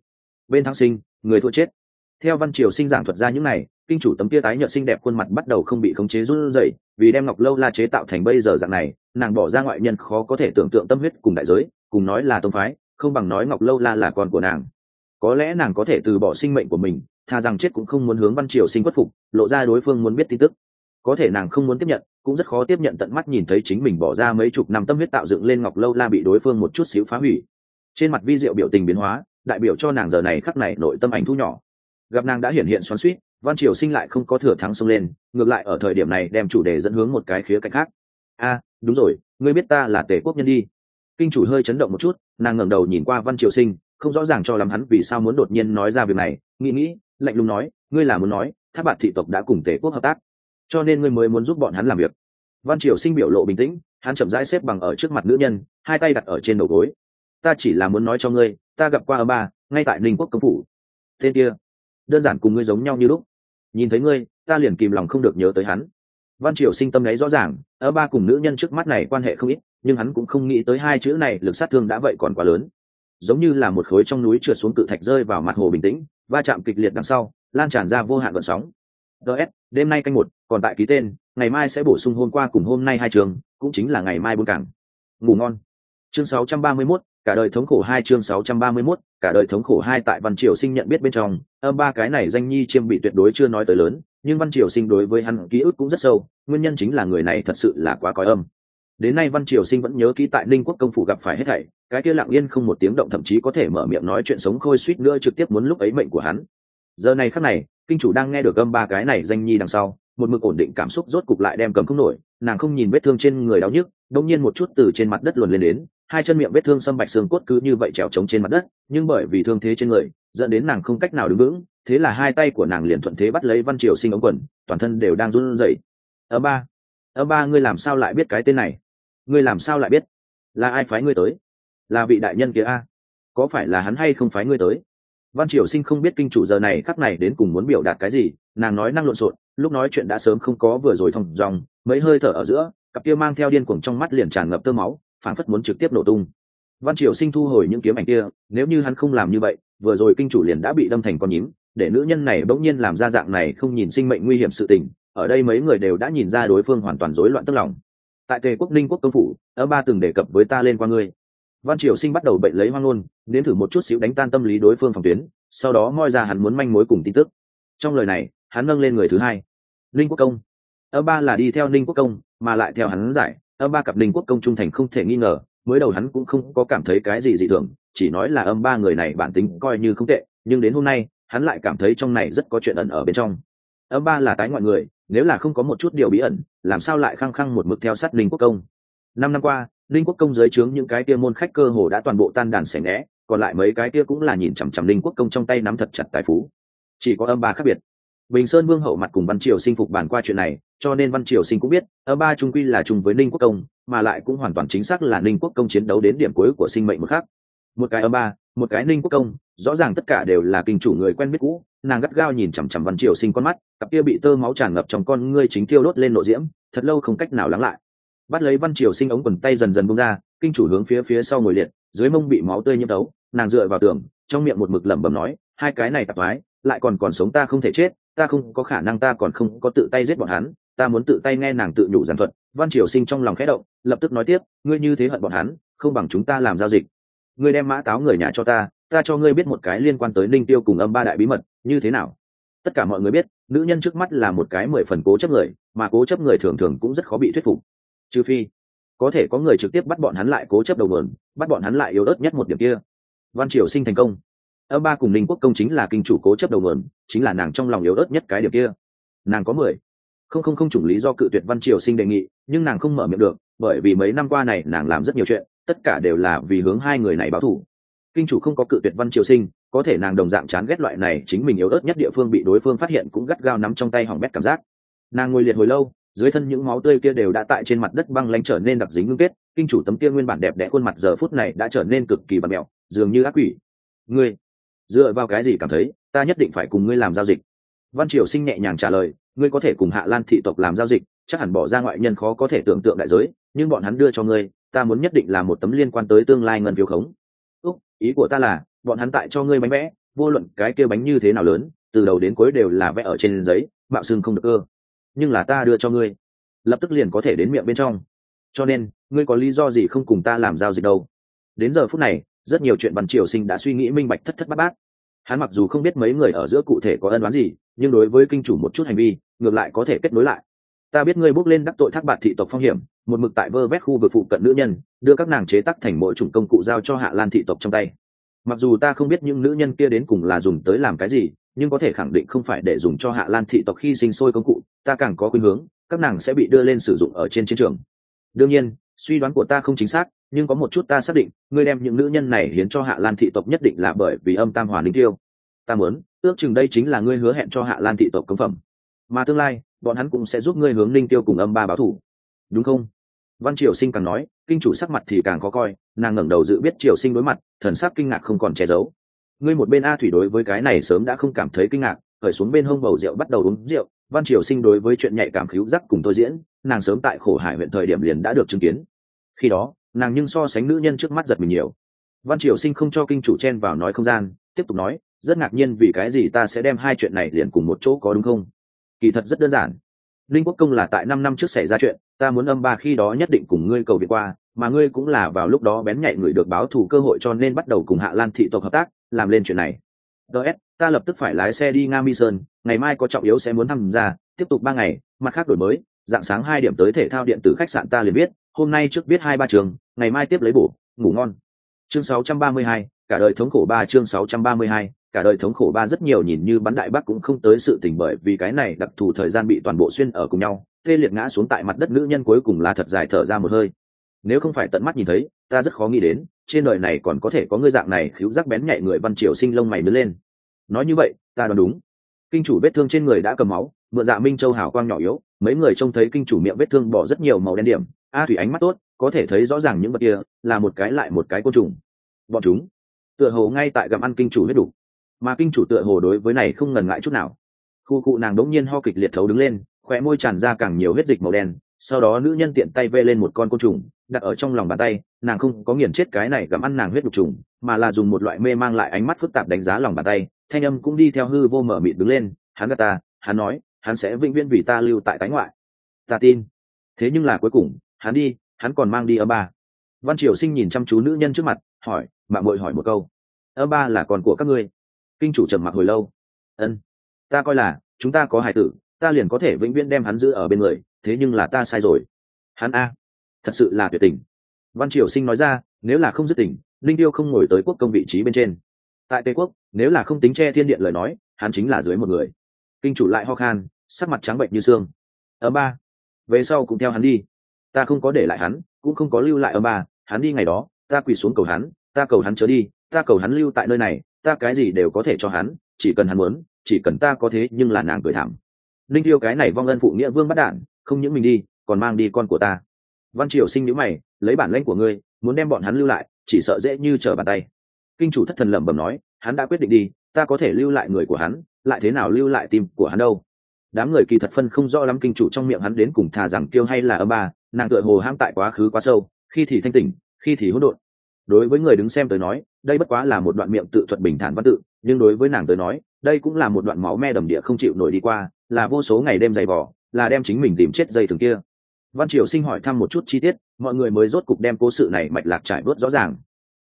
Bên thắng sinh, người thua chết. Theo văn triều sinh giảng thuật ra những này, kinh chủ tấm kia tái nhợt xinh đẹp khuôn mặt bắt đầu không bị khống chế run rẩy, vì đem ngọc lâu la chế tạo thành bây giờ dạng này, nàng bỏ ra ngoại nhân khó có thể tưởng tượng tâm huyết cùng đại giới, cùng nói là tông phái, không bằng nói ngọc lâu la là con của nàng có lẽ nàng có thể từ bỏ sinh mệnh của mình thà rằng chết cũng không muốn hướng văn triều sinh khuất phục, lộ ra đối phương muốn biết tin tức. Có thể nàng không muốn tiếp nhận, cũng rất khó tiếp nhận tận mắt nhìn thấy chính mình bỏ ra mấy chục năm tâm huyết tạo dựng lên ngọc lâu la bị đối phương một chút xíu phá hủy. Trên mặt vi diệu biểu tình biến hóa, đại biểu cho nàng giờ này khắc này nội tâm ảnh thu nhỏ. Gặp nàng đã hiện hiện xoắn suýt văn triều sinh lại không có thừa thắng xông lên, ngược lại ở thời điểm này đem chủ đề dẫn hướng một cái khía cạnh khác. A, đúng rồi, ngươi biết ta là tề quốc nhân đi. Kinh chủ hơi chấn động một chút, nàng ngẩng đầu nhìn qua văn triều sinh không rõ ràng cho lắm hắn vì sao muốn đột nhiên nói ra việc này. Nghĩ nghĩ, lạnh lùng nói, ngươi là muốn nói tháp bạt thị tộc đã cùng tề quốc hợp tác, cho nên ngươi mới muốn giúp bọn hắn làm việc. Văn triều sinh biểu lộ bình tĩnh, hắn chậm rãi xếp bằng ở trước mặt nữ nhân, hai tay đặt ở trên đầu gối. Ta chỉ là muốn nói cho ngươi, ta gặp qua ở ba, ngay tại ninh quốc công phủ. Tên kia, đơn giản cùng ngươi giống nhau như lúc. Nhìn thấy ngươi, ta liền kìm lòng không được nhớ tới hắn. Văn triều sinh tâm đấy rõ ràng, ở ba cùng nữ nhân trước mắt này quan hệ không ít, nhưng hắn cũng không nghĩ tới hai chữ này lực sát thương đã vậy còn quá lớn giống như là một khối trong núi trượt xuống cự thạch rơi vào mặt hồ bình tĩnh va chạm kịch liệt đằng sau lan tràn ra vô hạn vận sóng. Ts đêm nay canh một còn tại ký tên ngày mai sẽ bổ sung hôm qua cùng hôm nay hai trường cũng chính là ngày mai buôn cảng. Ngủ ngon. Chương 631, cả đời thống khổ hai chương 631, cả đời thống khổ hai tại văn triều sinh nhận biết bên trong. Âm ba cái này danh nhi chiêm bị tuyệt đối chưa nói tới lớn nhưng văn triều sinh đối với hắn ký ức cũng rất sâu nguyên nhân chính là người này thật sự là quá cói âm đến nay văn triều sinh vẫn nhớ ký tại ninh quốc công phủ gặp phải hết thảy, cái kia lặng yên không một tiếng động thậm chí có thể mở miệng nói chuyện sống khôi suýt nữa trực tiếp muốn lúc ấy mệnh của hắn. Giờ này khắc này, kinh chủ đang nghe được âm ba cái này danh nhi đằng sau, một mực ổn định cảm xúc rốt cục lại đem cầm không nổi, nàng không nhìn vết thương trên người đau nhức, đông nhiên một chút từ trên mặt đất luồn lên đến, hai chân miệng vết thương xâm bạch xương cốt cứ như vậy trèo trống trên mặt đất, nhưng bởi vì thương thế trên người, dẫn đến nàng không cách nào đứng vững, thế là hai tay của nàng liền thuận thế bắt lấy văn triều sinh ống quần, toàn thân đều đang run rẩy. Ơ ba ơ ba ngươi làm sao lại biết cái tên này? Ngươi làm sao lại biết? Là ai phái ngươi tới? Là vị đại nhân kia a? Có phải là hắn hay không phái ngươi tới? Văn triều sinh không biết kinh chủ giờ này khắc này đến cùng muốn biểu đạt cái gì, nàng nói năng lộn xộn, lúc nói chuyện đã sớm không có vừa rồi thòng dòng mấy hơi thở ở giữa, cặp kia mang theo điên cuồng trong mắt liền tràn ngập tơ máu phản phất muốn trực tiếp nổ tung. Văn triều sinh thu hồi những kiếm ảnh kia, nếu như hắn không làm như vậy, vừa rồi kinh chủ liền đã bị đâm thành con nhím, để nữ nhân này bỗng nhiên làm ra dạng này không nhìn sinh mệnh nguy hiểm sự tình, ở đây mấy người đều đã nhìn ra đối phương hoàn toàn rối loạn tức lòng tại tề quốc ninh quốc công phủ ơ ba từng đề cập với ta lên qua ngươi. Văn triều sinh bắt đầu bệnh lấy hoang ngôn, đến thử một chút xíu đánh tan tâm lý đối phương phòng tuyến, sau đó moi ra hắn muốn manh mối cùng tin tức. Trong lời này, hắn nâng lên người thứ hai. Linh quốc công. Âm ba là đi theo linh quốc công, mà lại theo hắn giải. Âm ba cặp linh quốc công trung thành không thể nghi ngờ, mới đầu hắn cũng không có cảm thấy cái gì dị thường, chỉ nói là âm ba người này bản tính coi như không tệ, nhưng đến hôm nay, hắn lại cảm thấy trong này rất có chuyện ẩn ở bên trong âm ba là tái ngoại người, nếu là không có một chút điều bí ẩn, làm sao lại khăng khăng một mực theo sát linh quốc công? Năm năm qua, linh quốc công dưới trướng những cái kia môn khách cơ hồ đã toàn bộ tan đàn xẻ ngẽ còn lại mấy cái kia cũng là nhìn chằm chằm linh quốc công trong tay nắm thật chặt tài phú. Chỉ có âm ba khác biệt. Bình sơn vương hậu mặt cùng văn triều sinh phục bàn qua chuyện này, cho nên văn triều sinh cũng biết, âm ba trung quy là chung với ninh quốc công, mà lại cũng hoàn toàn chính xác là ninh quốc công chiến đấu đến điểm cuối của sinh mệnh một khác một cái âm ba, một cái ninh quốc công, rõ ràng tất cả đều là kinh chủ người quen biết cũ, nàng gắt gao nhìn chằm chằm văn triều sinh con mắt cặp kia bị tơ máu tràn ngập trong con ngươi chính tiêu đốt lên nội diễm, thật lâu không cách nào lắng lại. Bắt lấy văn triều sinh ống quần tay dần dần bung ra, kinh chủ hướng phía phía sau ngồi liệt, dưới mông bị máu tươi nhiễm tấu, nàng dựa vào tường, trong miệng một mực lẩm bẩm nói, hai cái này tạp mái lại còn còn sống ta không thể chết, ta không có khả năng ta còn không có tự tay giết bọn hắn, ta muốn tự tay nghe nàng tự nhủ giàn thuật. Văn triều sinh trong lòng khẽ động, lập tức nói tiếp, ngươi như thế hận bọn hắn, không bằng chúng ta làm giao dịch. Ngươi đem mã táo người nhà cho ta ta cho ngươi biết một cái liên quan tới ninh tiêu cùng âm ba đại bí mật, như thế nào? Tất cả mọi người biết, nữ nhân trước mắt là một cái mười phần cố chấp người, mà cố chấp người thường thường cũng rất khó bị thuyết phục. Trừ phi, có thể có người trực tiếp bắt bọn hắn lại cố chấp đầu mườn bắt bọn hắn lại yếu ớt nhất một điểm kia. Văn triều sinh thành công. Âm ba cùng ninh quốc công chính là kinh chủ cố chấp đầu mườn chính là nàng trong lòng yếu ớt nhất cái điểm kia. Nàng có mười. Không không không chủng lý do cự tuyệt văn triều sinh đề nghị, nhưng nàng không mở miệng được, bởi vì mấy năm qua này nàng làm rất nhiều chuyện, tất cả đều là vì hướng hai người này báo thù kinh chủ không có cự tuyệt văn triều sinh, có thể nàng đồng dạng chán ghét loại này chính mình yếu ớt nhất địa phương bị đối phương phát hiện cũng gắt gao nắm trong tay hỏng bét cảm giác. Nàng ngồi liệt hồi lâu, dưới thân những máu tươi kia đều đã tại trên mặt đất băng lanh trở nên đặc dính ngưng kết, kinh chủ tấm kia nguyên bản đẹp đẽ khuôn mặt giờ phút này đã trở nên cực kỳ bẩn mẹo, dường như ác quỷ. Ngươi, dựa vào cái gì cảm thấy ta nhất định phải cùng ngươi làm giao dịch? Văn triều sinh nhẹ nhàng trả lời, ngươi có thể cùng hạ lan thị tộc làm giao dịch, chắc hẳn bỏ ra ngoại nhân khó có thể tưởng tượng đại giới, nhưng bọn hắn đưa cho ngươi, ta muốn nhất định là một tấm liên quan tới tương lai ngân phiếu khống ý của ta là, bọn hắn tại cho ngươi bánh vẽ, vô luận cái kia bánh như thế nào lớn, từ đầu đến cuối đều là vẽ ở trên giấy mạo xưng không được cơ. Nhưng là ta đưa cho ngươi, lập tức liền có thể đến miệng bên trong. Cho nên, ngươi có lý do gì không cùng ta làm giao dịch đâu? Đến giờ phút này, rất nhiều chuyện văn triều sinh đã suy nghĩ minh bạch thất thất bát bát. Hắn mặc dù không biết mấy người ở giữa cụ thể có ân đoán gì, nhưng đối với kinh chủ một chút hành vi, ngược lại có thể kết nối lại ta biết ngươi bước lên đắc tội thác bạt thị tộc phong hiểm, một mực tại vơ vét khu vực phụ cận nữ nhân, đưa các nàng chế tắc thành mỗi chủng công cụ giao cho hạ lan thị tộc trong tay. Mặc dù ta không biết những nữ nhân kia đến cùng là dùng tới làm cái gì, nhưng có thể khẳng định không phải để dùng cho hạ lan thị tộc khi sinh sôi công cụ, ta càng có khuynh hướng, các nàng sẽ bị đưa lên sử dụng ở trên chiến trường. Đương nhiên, suy đoán của ta không chính xác, nhưng có một chút ta xác định, ngươi đem những nữ nhân này hiến cho hạ lan thị tộc nhất định là bởi vì âm tam hòa linh tiêu. Ta muốn, ước chừng đây chính là ngươi hứa hẹn cho hạ lan thị tộc cấm phẩm. Mà tương lai bọn hắn cũng sẽ giúp ngươi hướng linh tiêu cùng âm ba báo thủ. Đúng không? Văn triều sinh càng nói, kinh chủ sắc mặt thì càng khó coi, nàng ngẩng đầu dự biết triều sinh đối mặt, thần sắc kinh ngạc không còn che giấu. Ngươi một bên a thủy đối với cái này sớm đã không cảm thấy kinh ngạc, khởi xuống bên hông bầu rượu bắt đầu uống rượu, văn triều sinh đối với chuyện nhạy cảm khíu giác cùng tôi diễn, nàng sớm tại khổ hải huyện thời điểm liền đã được chứng kiến. Khi đó, nàng nhưng so sánh nữ nhân trước mắt giật mình nhiều. Văn triều sinh không cho kinh chủ chen vào nói không gian, tiếp tục nói, rất ngạc nhiên vì cái gì ta sẽ đem hai chuyện này liền cùng một chỗ có đúng không? Kỳ thật rất đơn giản. Linh quốc công là tại năm năm trước xảy ra chuyện ta muốn âm ba khi đó nhất định cùng ngươi cầu việt qua mà ngươi cũng là vào lúc đó bén nhạy người được báo thù cơ hội cho nên bắt đầu cùng hạ lan thị tộc hợp tác làm lên chuyện này. Ts ta lập tức phải lái xe đi nga mi sơn ngày mai có trọng yếu sẽ muốn tham gia tiếp tục ba ngày mặt khác đổi mới dạng sáng hai điểm tới thể thao điện tử khách sạn ta liền biết hôm nay trước biết hai ba trường ngày mai tiếp lấy bổ ngủ ngon. Chương 632, cả đời thống khổ ba chương 632, cả đời thống khổ ba rất nhiều nhìn như bắn đại bắc cũng không tới sự tình bởi vì cái này đặc thù thời gian bị toàn bộ xuyên ở cùng nhau, tê liệt ngã xuống tại mặt đất nữ nhân cuối cùng là thật dài thở ra một hơi. Nếu không phải tận mắt nhìn thấy, ta rất khó nghĩ đến, trên đời này còn có thể có ngươi dạng này khiếu giác bén nhạy người văn triều sinh lông mày mới lên. Nói như vậy, ta đoán đúng. Kinh chủ vết thương trên người đã cầm máu, mượn dạ minh châu hào quang nhỏ yếu, mấy người trông thấy kinh chủ miệng vết thương bỏ rất nhiều màu đen điểm, a thủy ánh mắt tốt, có thể thấy rõ ràng những vật kia là một cái lại một cái côn trùng. Bọn chúng, tựa hồ ngay tại gặm ăn kinh chủ huyết đủ mà kinh chủ tựa hồ đối với này không ngần ngại chút nào. Khu cụ nàng đống nhiên ho kịch liệt thấu đứng lên, khóe môi tràn ra càng nhiều huyết dịch màu đen, sau đó nữ nhân tiện tay vê lên một con côn trùng, đặt ở trong lòng bàn tay, nàng không có nghiền chết cái này gặm ăn nàng huyết đục trùng, mà là dùng một loại mê mang lại ánh mắt phức tạp đánh giá lòng bàn tay, thanh âm cũng đi theo hư vô mở mịt đứng lên, hắn gạt ta, hắn nói, hắn sẽ vĩnh viễn vì ta lưu tại tái ngoại. Ta tin. Thế nhưng là cuối cùng, hắn đi, hắn còn mang đi âm ba. Văn triều sinh nhìn chăm chú nữ nhân trước mặt, hỏi, mạng mội hỏi một câu. Âm ba là con của các ngươi? Kinh chủ trầm mặc hồi lâu. Ân, ta coi là chúng ta có hài tử, ta liền có thể vĩnh viễn đem hắn giữ ở bên người, thế nhưng là ta sai rồi. Hắn a, thật sự là tuyệt tình. Văn triều sinh nói ra, nếu là không dứt tình, linh tiêu không ngồi tới quốc công vị trí bên trên. Tại tây quốc, nếu là không tính che thiên điện lời nói, hắn chính là dưới một người. Kinh chủ lại ho khan, sắc mặt trắng bệnh như xương. Ở ba, về sau cũng theo hắn đi. Ta không có để lại hắn, cũng không có lưu lại ở ba, hắn đi ngày đó, ta quỳ xuống cầu hắn, ta cầu hắn chớ đi, ta cầu hắn lưu tại nơi này ta cái gì đều có thể cho hắn, chỉ cần hắn muốn, chỉ cần ta có thế nhưng là nàng cười thảm. Linh tiêu cái này vong ân phụ nghĩa vương bắt đản, không những mình đi, còn mang đi con của ta. Văn triều sinh nhữ mày, lấy bản lãnh của ngươi, muốn đem bọn hắn lưu lại, chỉ sợ dễ như trở bàn tay. Kinh chủ thất thần lẩm bẩm nói, hắn đã quyết định đi, ta có thể lưu lại người của hắn, lại thế nào lưu lại tim của hắn đâu? Đám người kỳ thật phân không rõ lắm kinh chủ trong miệng hắn đến cùng thà rằng tiêu hay là âm ba, nàng tựa hồ ham tại quá khứ quá sâu, khi thì thanh tỉnh, khi thì hỗn độn. Đối với người đứng xem tới nói đây bất quá là một đoạn miệng tự thuật bình thản văn tự, nhưng đối với nàng tới nói, đây cũng là một đoạn máu me đầm địa không chịu nổi đi qua, là vô số ngày đêm dày vỏ là đem chính mình tìm chết dây thường kia. Văn triều sinh hỏi thăm một chút chi tiết, mọi người mới rốt cục đem cố sự này mạch lạc trải bớt rõ ràng.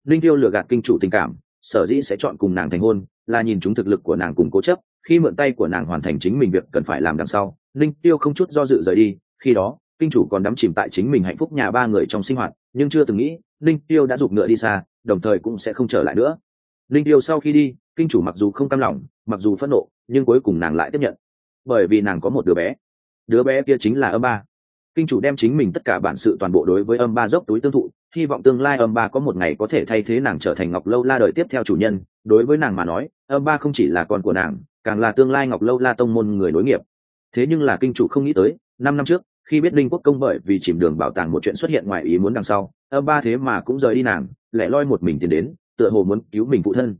Linh tiêu lừa gạt kinh chủ tình cảm, sở dĩ sẽ chọn cùng nàng thành hôn, là nhìn chúng thực lực của nàng cùng cố chấp, khi mượn tay của nàng hoàn thành chính mình việc cần phải làm đằng sau, linh tiêu không chút do dự rời đi, khi đó kinh chủ còn đắm chìm tại chính mình hạnh phúc nhà ba người trong sinh hoạt, nhưng chưa từng nghĩ, linh tiêu đã giục ngựa đi xa, đồng thời cũng sẽ không trở lại nữa. Linh tiêu sau khi đi, kinh chủ mặc dù không cam lòng, mặc dù phẫn nộ, nhưng cuối cùng nàng lại tiếp nhận. Bởi vì nàng có một đứa bé. Đứa bé kia chính là âm ba. Kinh chủ đem chính mình tất cả bản sự toàn bộ đối với âm ba dốc túi tương thụ, hy vọng tương lai âm ba có một ngày có thể thay thế nàng trở thành ngọc lâu la đời tiếp theo chủ nhân. Đối với nàng mà nói, âm ba không chỉ là con của nàng, càng là tương lai ngọc lâu la tông môn người nối nghiệp. Thế nhưng là kinh chủ không nghĩ tới, năm năm trước khi biết linh quốc công bởi vì chìm đường bảo tàng một chuyện xuất hiện ngoài ý muốn đằng sau, âm ba thế mà cũng rời đi nàng, lẻ loi một mình tiến đến, tựa hồ muốn cứu mình phụ thân.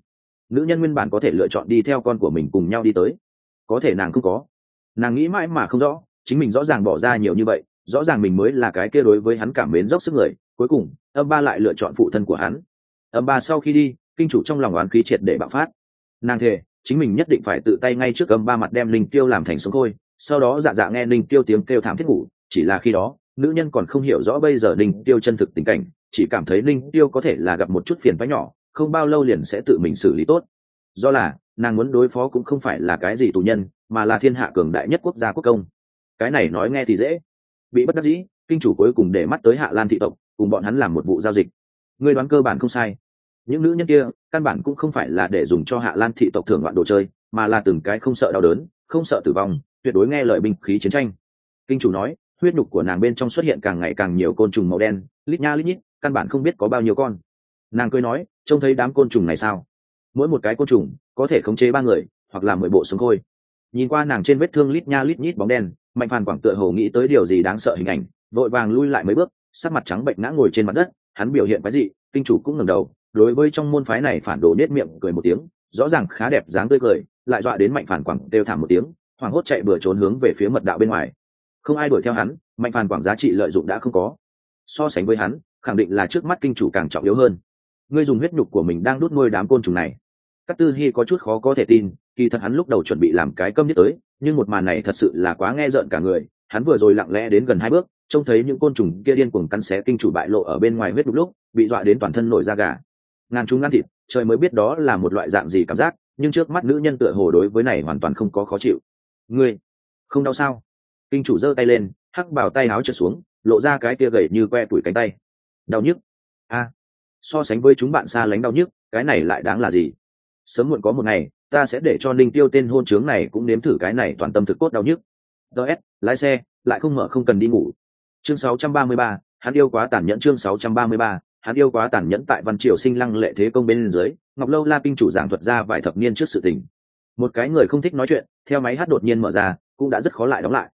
Nữ nhân nguyên bản có thể lựa chọn đi theo con của mình cùng nhau đi tới. Có thể nàng không có. Nàng nghĩ mãi mà không rõ, chính mình rõ ràng bỏ ra nhiều như vậy, rõ ràng mình mới là cái kia đối với hắn cảm mến dốc sức người, cuối cùng, âm ba lại lựa chọn phụ thân của hắn. Âm ba sau khi đi, kinh chủ trong lòng oán khí triệt để bạo phát. Nàng thề, chính mình nhất định phải tự tay ngay trước âm ba mặt đem linh tiêu làm thành sống khôi, sau đó dạ dạ nghe linh tiêu tiếng kêu thảm thiết ngủ chỉ là khi đó, nữ nhân còn không hiểu rõ bây giờ linh tiêu chân thực tình cảnh, chỉ cảm thấy linh tiêu có thể là gặp một chút phiền phái nhỏ, không bao lâu liền sẽ tự mình xử lý tốt. Do là, nàng muốn đối phó cũng không phải là cái gì tù nhân, mà là thiên hạ cường đại nhất quốc gia quốc công. Cái này nói nghe thì dễ. Bị bất đắc dĩ, kinh chủ cuối cùng để mắt tới hạ lan thị tộc, cùng bọn hắn làm một vụ giao dịch. Người đoán cơ bản không sai. Những nữ nhân kia, căn bản cũng không phải là để dùng cho hạ lan thị tộc thưởng loạn đồ chơi, mà là từng cái không sợ đau đớn, không sợ tử vong, tuyệt đối nghe lời binh khí chiến tranh. Kinh chủ nói huyết nhục của nàng bên trong xuất hiện càng ngày càng nhiều côn trùng màu đen, lít nha lít nhít, căn bản không biết có bao nhiêu con. Nàng cười nói, trông thấy đám côn trùng này sao? Mỗi một cái côn trùng có thể khống chế ba người, hoặc là mười bộ sống khôi. Nhìn qua nàng trên vết thương lít nha lít nhít bóng đen, mạnh phàn quảng tựa hồ nghĩ tới điều gì đáng sợ hình ảnh, vội vàng lui lại mấy bước, sắc mặt trắng bệnh ngã ngồi trên mặt đất, hắn biểu hiện cái gì kinh chủ cũng ngẩng đầu, đối với trong môn phái này phản đồ nết miệng cười một tiếng, rõ ràng khá đẹp dáng tươi cười, lại dọa đến mạnh phản quảng đều thảm một tiếng, hoảng hốt chạy bừa trốn hướng về phía mật đạo bên ngoài không ai đuổi theo hắn, mạnh phản quảng giá trị lợi dụng đã không có. So sánh với hắn, khẳng định là trước mắt kinh chủ càng trọng yếu hơn. Ngươi dùng huyết nhục của mình đang đút nuôi đám côn trùng này. Các tư hy có chút khó có thể tin, kỳ thật hắn lúc đầu chuẩn bị làm cái câm nhất tới, nhưng một màn này thật sự là quá nghe rợn cả người, hắn vừa rồi lặng lẽ đến gần hai bước, trông thấy những côn trùng kia điên cuồng cắn xé kinh chủ bại lộ ở bên ngoài huyết đục lúc, bị dọa đến toàn thân nổi da gà. Ngàn chúng ngăn thịt, trời mới biết đó là một loại dạng gì cảm giác, nhưng trước mắt nữ nhân tựa hồ đối với này hoàn toàn không có khó chịu. Ngươi, không đau sao? Kinh chủ giơ tay lên hắc bảo tay áo trượt xuống lộ ra cái kia gầy như que tuổi cánh tay. Đau nhức. A. So sánh với chúng bạn xa lánh đau nhức cái này lại đáng là gì? Sớm muộn có một ngày ta sẽ để cho ninh tiêu tên hôn trướng này cũng nếm thử cái này toàn tâm thực cốt đau nhức. Ts lái xe lại không mở không cần đi ngủ. Chương 633, hắn yêu quá tàn nhẫn chương 633, hắn yêu quá tàn nhẫn tại văn triều sinh lăng lệ thế công bên dưới ngọc lâu la kinh chủ giảng thuật ra vài thập niên trước sự tình. Một cái người không thích nói chuyện theo máy hát đột nhiên mở ra cũng đã rất khó lại đóng lại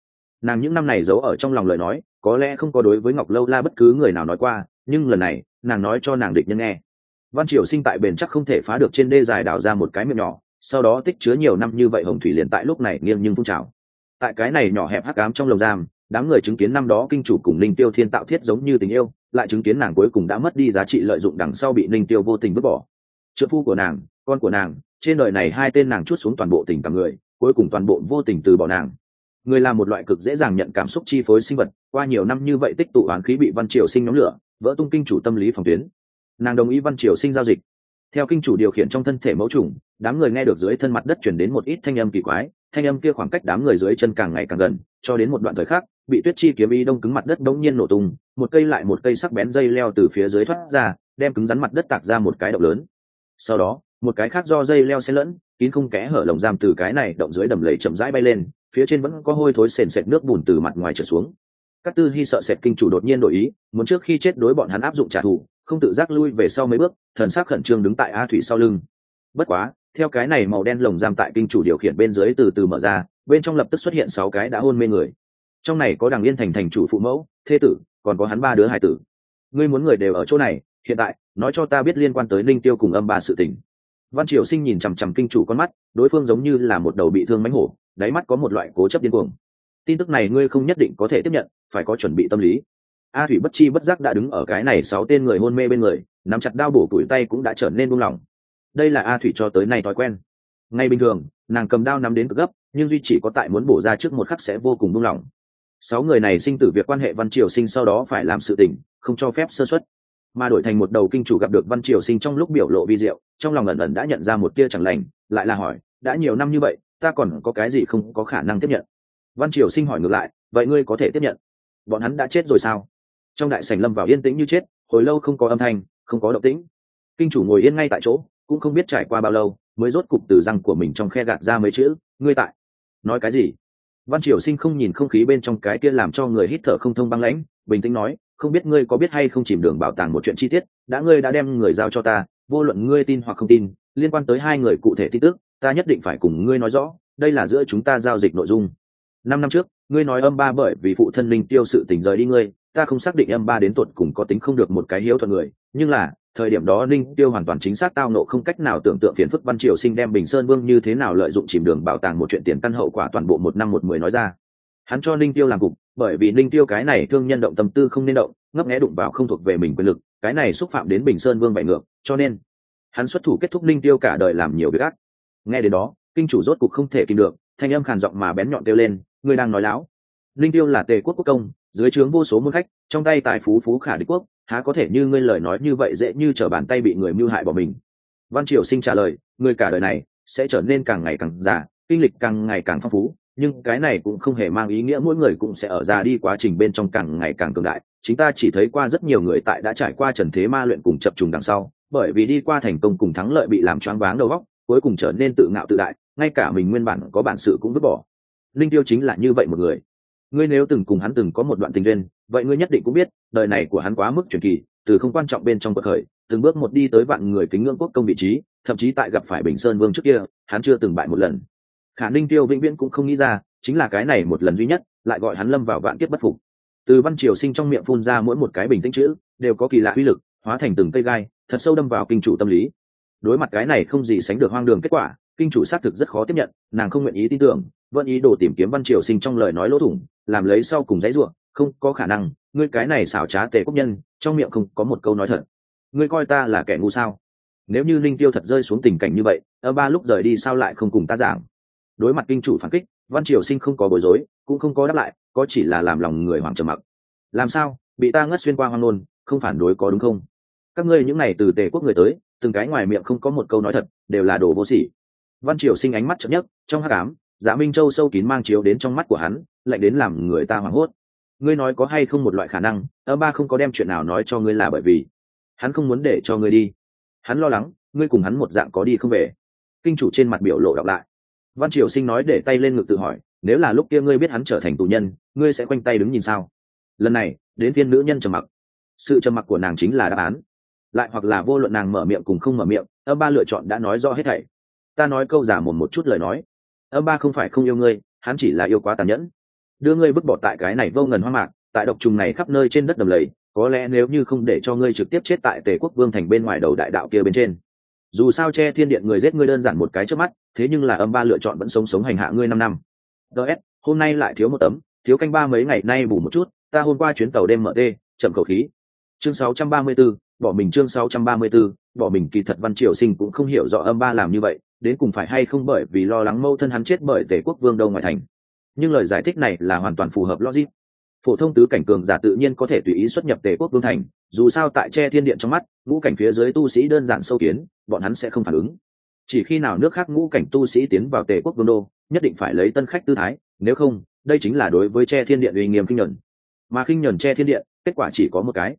nàng những năm này giấu ở trong lòng lời nói, có lẽ không có đối với ngọc lâu la bất cứ người nào nói qua, nhưng lần này, nàng nói cho nàng địch nhân nghe. Văn triều sinh tại bền chắc không thể phá được trên đê dài đào ra một cái miệng nhỏ, sau đó tích chứa nhiều năm như vậy hồng thủy liền tại lúc này nghiêng nhưng phun trào. Tại cái này nhỏ hẹp hắc ám trong lồng giam, đám người chứng kiến năm đó kinh chủ cùng linh tiêu thiên tạo thiết giống như tình yêu, lại chứng kiến nàng cuối cùng đã mất đi giá trị lợi dụng đằng sau bị linh tiêu vô tình vứt bỏ. Trợ phu của nàng, con của nàng, trên đời này hai tên nàng chút xuống toàn bộ tình cảm người, cuối cùng toàn bộ vô tình từ bỏ nàng người là một loại cực dễ dàng nhận cảm xúc chi phối sinh vật, qua nhiều năm như vậy tích tụ oán khí bị văn triều sinh nhóm lửa, vỡ tung kinh chủ tâm lý phòng tuyến. Nàng đồng ý văn triều sinh giao dịch. Theo kinh chủ điều khiển trong thân thể mẫu trùng đám người nghe được dưới thân mặt đất chuyển đến một ít thanh âm kỳ quái, thanh âm kia khoảng cách đám người dưới chân càng ngày càng gần, cho đến một đoạn thời khắc, bị tuyết chi kiếm y đông cứng mặt đất đống nhiên nổ tung, một cây lại một cây sắc bén dây leo từ phía dưới thoát ra, đem cứng rắn mặt đất tạc ra một cái động lớn. Sau đó, một cái khác do dây leo xen lẫn, kín không kẽ hở lồng giam từ cái này động dưới đầm lầy chậm rãi bay lên phía trên vẫn có hôi thối sền sệt nước bùn từ mặt ngoài trở xuống. Các tư hy sợ sệt kinh chủ đột nhiên đổi ý, muốn trước khi chết đối bọn hắn áp dụng trả thù, không tự giác lui về sau mấy bước, thần sắc khẩn trương đứng tại a thủy sau lưng. Bất quá, theo cái này màu đen lồng giam tại kinh chủ điều khiển bên dưới từ từ mở ra, bên trong lập tức xuất hiện sáu cái đã hôn mê người. Trong này có đằng yên thành thành chủ phụ mẫu, thê tử, còn có hắn ba đứa hải tử. Ngươi muốn người đều ở chỗ này, hiện tại, nói cho ta biết liên quan tới linh tiêu cùng âm ba sự tình. Văn triều sinh nhìn chằm chằm kinh chủ con mắt, đối phương giống như là một đầu bị thương mánh hổ đáy mắt có một loại cố chấp điên cuồng. Tin tức này ngươi không nhất định có thể tiếp nhận, phải có chuẩn bị tâm lý. A thủy bất chi bất giác đã đứng ở cái này sáu tên người hôn mê bên người, nắm chặt đao bổ tuổi tay cũng đã trở nên buông lỏng. Đây là a thủy cho tới nay thói quen. Ngay bình thường, nàng cầm đao nắm đến cực gấp, nhưng duy chỉ có tại muốn bổ ra trước một khắc sẽ vô cùng buông lỏng. Sáu người này sinh tử việc quan hệ văn triều sinh sau đó phải làm sự tình, không cho phép sơ xuất mà đổi thành một đầu kinh chủ gặp được văn triều sinh trong lúc biểu lộ vi diệu, trong lòng ẩn ẩn đã nhận ra một tia chẳng lành, lại là hỏi, đã nhiều năm như vậy ta còn có cái gì không có khả năng tiếp nhận? Văn triều sinh hỏi ngược lại, vậy ngươi có thể tiếp nhận? Bọn hắn đã chết rồi sao? Trong đại sảnh lâm vào yên tĩnh như chết, hồi lâu không có âm thanh, không có động tĩnh. Kinh chủ ngồi yên ngay tại chỗ, cũng không biết trải qua bao lâu, mới rốt cục từ răng của mình trong khe gạt ra mấy chữ, ngươi tại nói cái gì? Văn triều sinh không nhìn không khí bên trong cái kia làm cho người hít thở không thông băng lãnh, bình tĩnh nói, không biết ngươi có biết hay không chìm đường bảo tàng một chuyện chi tiết, đã ngươi đã đem người giao cho ta, vô luận ngươi tin hoặc không tin, liên quan tới hai người cụ thể tin tức ta nhất định phải cùng ngươi nói rõ, đây là giữa chúng ta giao dịch nội dung. Năm năm trước, ngươi nói âm ba bởi vì phụ thân linh tiêu sự tình rời đi ngươi, ta không xác định âm ba đến tuột cùng có tính không được một cái hiếu thuận người, nhưng là, thời điểm đó linh tiêu hoàn toàn chính xác tao nộ không cách nào tưởng tượng phiền phức văn triều sinh đem bình sơn vương như thế nào lợi dụng chìm đường bảo tàng một chuyện tiền căn hậu quả toàn bộ một năm một mười nói ra. Hắn cho linh tiêu làm cục, bởi vì linh tiêu cái này thương nhân động tâm tư không nên động, ngấp nghé đụng vào không thuộc về mình quyền lực, cái này xúc phạm đến bình sơn vương bại ngược, cho nên, hắn xuất thủ kết thúc linh tiêu cả đời làm nhiều việc ác nghe đến đó, kinh chủ rốt cục không thể kìm được, thanh âm khàn giọng mà bén nhọn kêu lên, ngươi đang nói láo. Linh tiêu là tề quốc quốc công, dưới trướng vô số môn khách, trong tay tài phú phú khả đế quốc, há có thể như ngươi lời nói như vậy dễ như t r ở bàn tay bị người mưu hại bỏ mình? Văn triều sinh trả lời người cả đời này sẽ trở nên càng ngày càng già, kinh lịch càng ngày càng phong phú, nhưng cái này cũng không hề mang ý nghĩa mỗi người cũng sẽ ở già đi quá trình bên trong càng ngày càng cường đại. Chúng ta chỉ thấy qua rất nhiều người tại đã trải qua trần thế ma luyện cùng chập trùng đằng sau, bởi vì đi qua thành công cùng thắng lợi bị làm choáng váng đầu óc cuối cùng trở nên tự ngạo tự đại, ngay cả mình nguyên bản có bản sự cũng vứt bỏ. Linh tiêu chính là như vậy một người. Ngươi nếu từng cùng hắn từng có một đoạn tình duyên, vậy ngươi nhất định cũng biết, đời này của hắn quá mức truyền kỳ, từ không quan trọng bên trong cuộc khởi, từng bước một đi tới vạn người kính ngưỡng quốc công vị trí, thậm chí tại gặp phải bình sơn vương trước kia, hắn chưa từng bại một lần. Khả ninh tiêu vĩnh viễn cũng không nghĩ ra, chính là cái này một lần duy nhất, lại gọi hắn lâm vào vạn kiếp bất phục. Từ văn triều sinh trong miệng phun ra mỗi một cái bình tĩnh chữ, đều có kỳ lạ uy lực, hóa thành từng cây gai, thật sâu đâm vào kinh chủ tâm lý đối mặt cái này không gì sánh được hoang đường kết quả, kinh chủ xác thực rất khó tiếp nhận, nàng không nguyện ý tin tưởng, vẫn ý đồ tìm kiếm văn triều sinh trong lời nói lỗ thủng, làm lấy sau cùng dãy ruộng, không có khả năng, ngươi cái này xảo trá tề quốc nhân, trong miệng không có một câu nói thật. Ngươi coi ta là kẻ ngu sao? Nếu như linh tiêu thật rơi xuống tình cảnh như vậy ở ba lúc rời đi sao lại không cùng ta giảng? Đối mặt kinh chủ phản kích, văn triều sinh không có bối rối, cũng không có đáp lại, có chỉ là làm lòng người hoàng trầm mặc. Làm sao? Bị ta ngất xuyên qua hoang nôn không phản đối có đúng không? Các ngươi những này từ tề quốc người tới từng cái ngoài miệng không có một câu nói thật, đều là đồ vô sỉ. Văn triều sinh ánh mắt chậm nhất trong hát cám giả dạ minh châu sâu kín mang chiếu đến trong mắt của hắn, lạnh đến làm người ta hoảng hốt. Ngươi nói có hay không một loại khả năng ơ ba không có đem chuyện nào nói cho ngươi là bởi vì hắn không muốn để cho ngươi đi. Hắn lo lắng, ngươi cùng hắn một dạng có đi không về. Kinh chủ trên mặt biểu lộ đọc lại. Văn triều sinh nói để tay lên ngực tự hỏi, nếu là lúc kia ngươi biết hắn trở thành tù nhân, ngươi sẽ quanh tay đứng nhìn sao? Lần này, đến phiên nữ nhân trầm mặc. Sự trầm mặc của nàng chính là đáp án lại hoặc là vô luận nàng mở miệng cùng không mở miệng âm ba lựa chọn đã nói rõ hết thảy. Ta nói câu giả một một chút lời nói. Âm ba không phải không yêu ngươi hắn chỉ là yêu quá tàn nhẫn. Đưa ngươi vứt bỏ tại cái này vô ngần hoang mạc tại độc trùng này khắp nơi trên đất đầm lầy có lẽ nếu như không để cho ngươi trực tiếp chết tại tề quốc vương thành bên ngoài đầu đại đạo kia bên trên. Dù sao che thiên điện người giết ngươi đơn giản một cái trước mắt thế nhưng là âm ba lựa chọn vẫn sống sống hành hạ ngươi năm năm. Ts hôm nay lại thiếu một tấm thiếu canh ba mấy ngày nay bù một chút ta hôm qua chuyến tàu đêm mở tê chậm khẩu khí. Chương 634, bỏ mình chương 634, bỏ mình kỳ thật văn triều sinh cũng không hiểu rõ âm ba làm như vậy đến cùng phải hay không bởi vì lo lắng mâu thân hắn chết bởi tề quốc vương đâu ngoài thành. Nhưng lời giải thích này là hoàn toàn phù hợp logic. Phổ thông tứ cảnh cường giả tự nhiên có thể tùy ý xuất nhập tề quốc vương thành dù sao tại che thiên điện trong mắt ngũ cảnh phía dưới tu sĩ đơn giản sâu kiến bọn hắn sẽ không phản ứng. Chỉ khi nào nước khác ngũ cảnh tu sĩ tiến vào tề quốc vương đô nhất định phải lấy tân khách tư thái nếu không đây chính là đối với che thiên điện uy nghiêm kinh nhuận. Mà kinh nhuận che thiên điện kết quả chỉ có một cái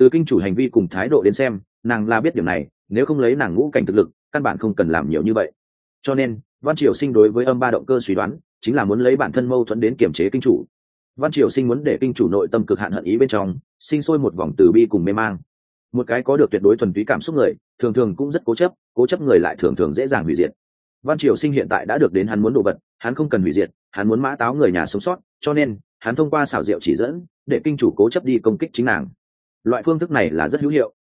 từ kinh chủ hành vi cùng thái độ đến xem, nàng là biết điểm này, nếu không lấy nàng ngũ cảnh thực lực, căn bản không cần làm nhiều như vậy. Cho nên, văn triều sinh đối với âm ba động cơ suy đoán, chính là muốn lấy bản thân mâu thuẫn đến kiểm chế kinh chủ. Văn triều sinh muốn để kinh chủ nội tâm cực hạn hận ý bên trong, sinh sôi một vòng từ bi cùng mê mang. Một cái có được tuyệt đối thuần túy cảm xúc người, thường thường cũng rất cố chấp cố chấp người lại thường thường dễ dàng hủy diệt. Văn triều sinh hiện tại đã được đến hắn muốn đồ vật, hắn không cần hủy diệt, hắn muốn mã táo người nhà sống sót, cho nên, hắn thông qua xảo diệu chỉ dẫn, để kinh chủ cố chấp đi công kích chính nàng loại phương thức này là rất hữu hiệu.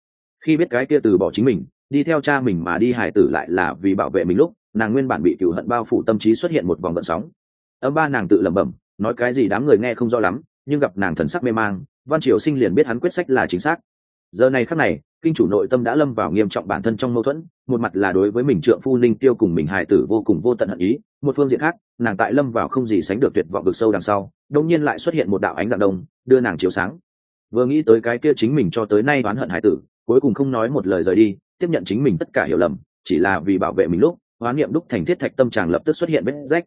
Khi biết cái kia từ bỏ chính mình, đi theo cha mình mà đi Hải tử lại là vì bảo vệ mình lúc, nàng nguyên bản bị cựu hận bao phủ tâm trí xuất hiện một vòng vận sóng. Âm ba nàng tự lẩm bẩm, nói cái gì đám người nghe không rõ lắm, nhưng gặp nàng thần sắc mê mang, văn triều sinh liền biết hắn quyết sách là chính xác. Giờ này khắc này, kinh chủ nội tâm đã lâm vào nghiêm trọng bản thân trong mâu thuẫn, một mặt là đối với mình trượng phu ninh tiêu cùng mình hài tử vô cùng vô tận hận ý, một phương diện khác, nàng tại lâm vào không gì sánh được tuyệt vọng được sâu đằng sau đông nhiên lại xuất hiện một đạo ánh dạng đông, đưa nàng chiếu sáng vừa nghĩ tới cái kia chính mình cho tới nay oán hận hải tử, cuối cùng không nói một lời rời đi, tiếp nhận chính mình tất cả hiểu lầm, chỉ là vì bảo vệ mình lúc hoán niệm đúc thành thiết thạch tâm tràng lập tức xuất hiện vết rách.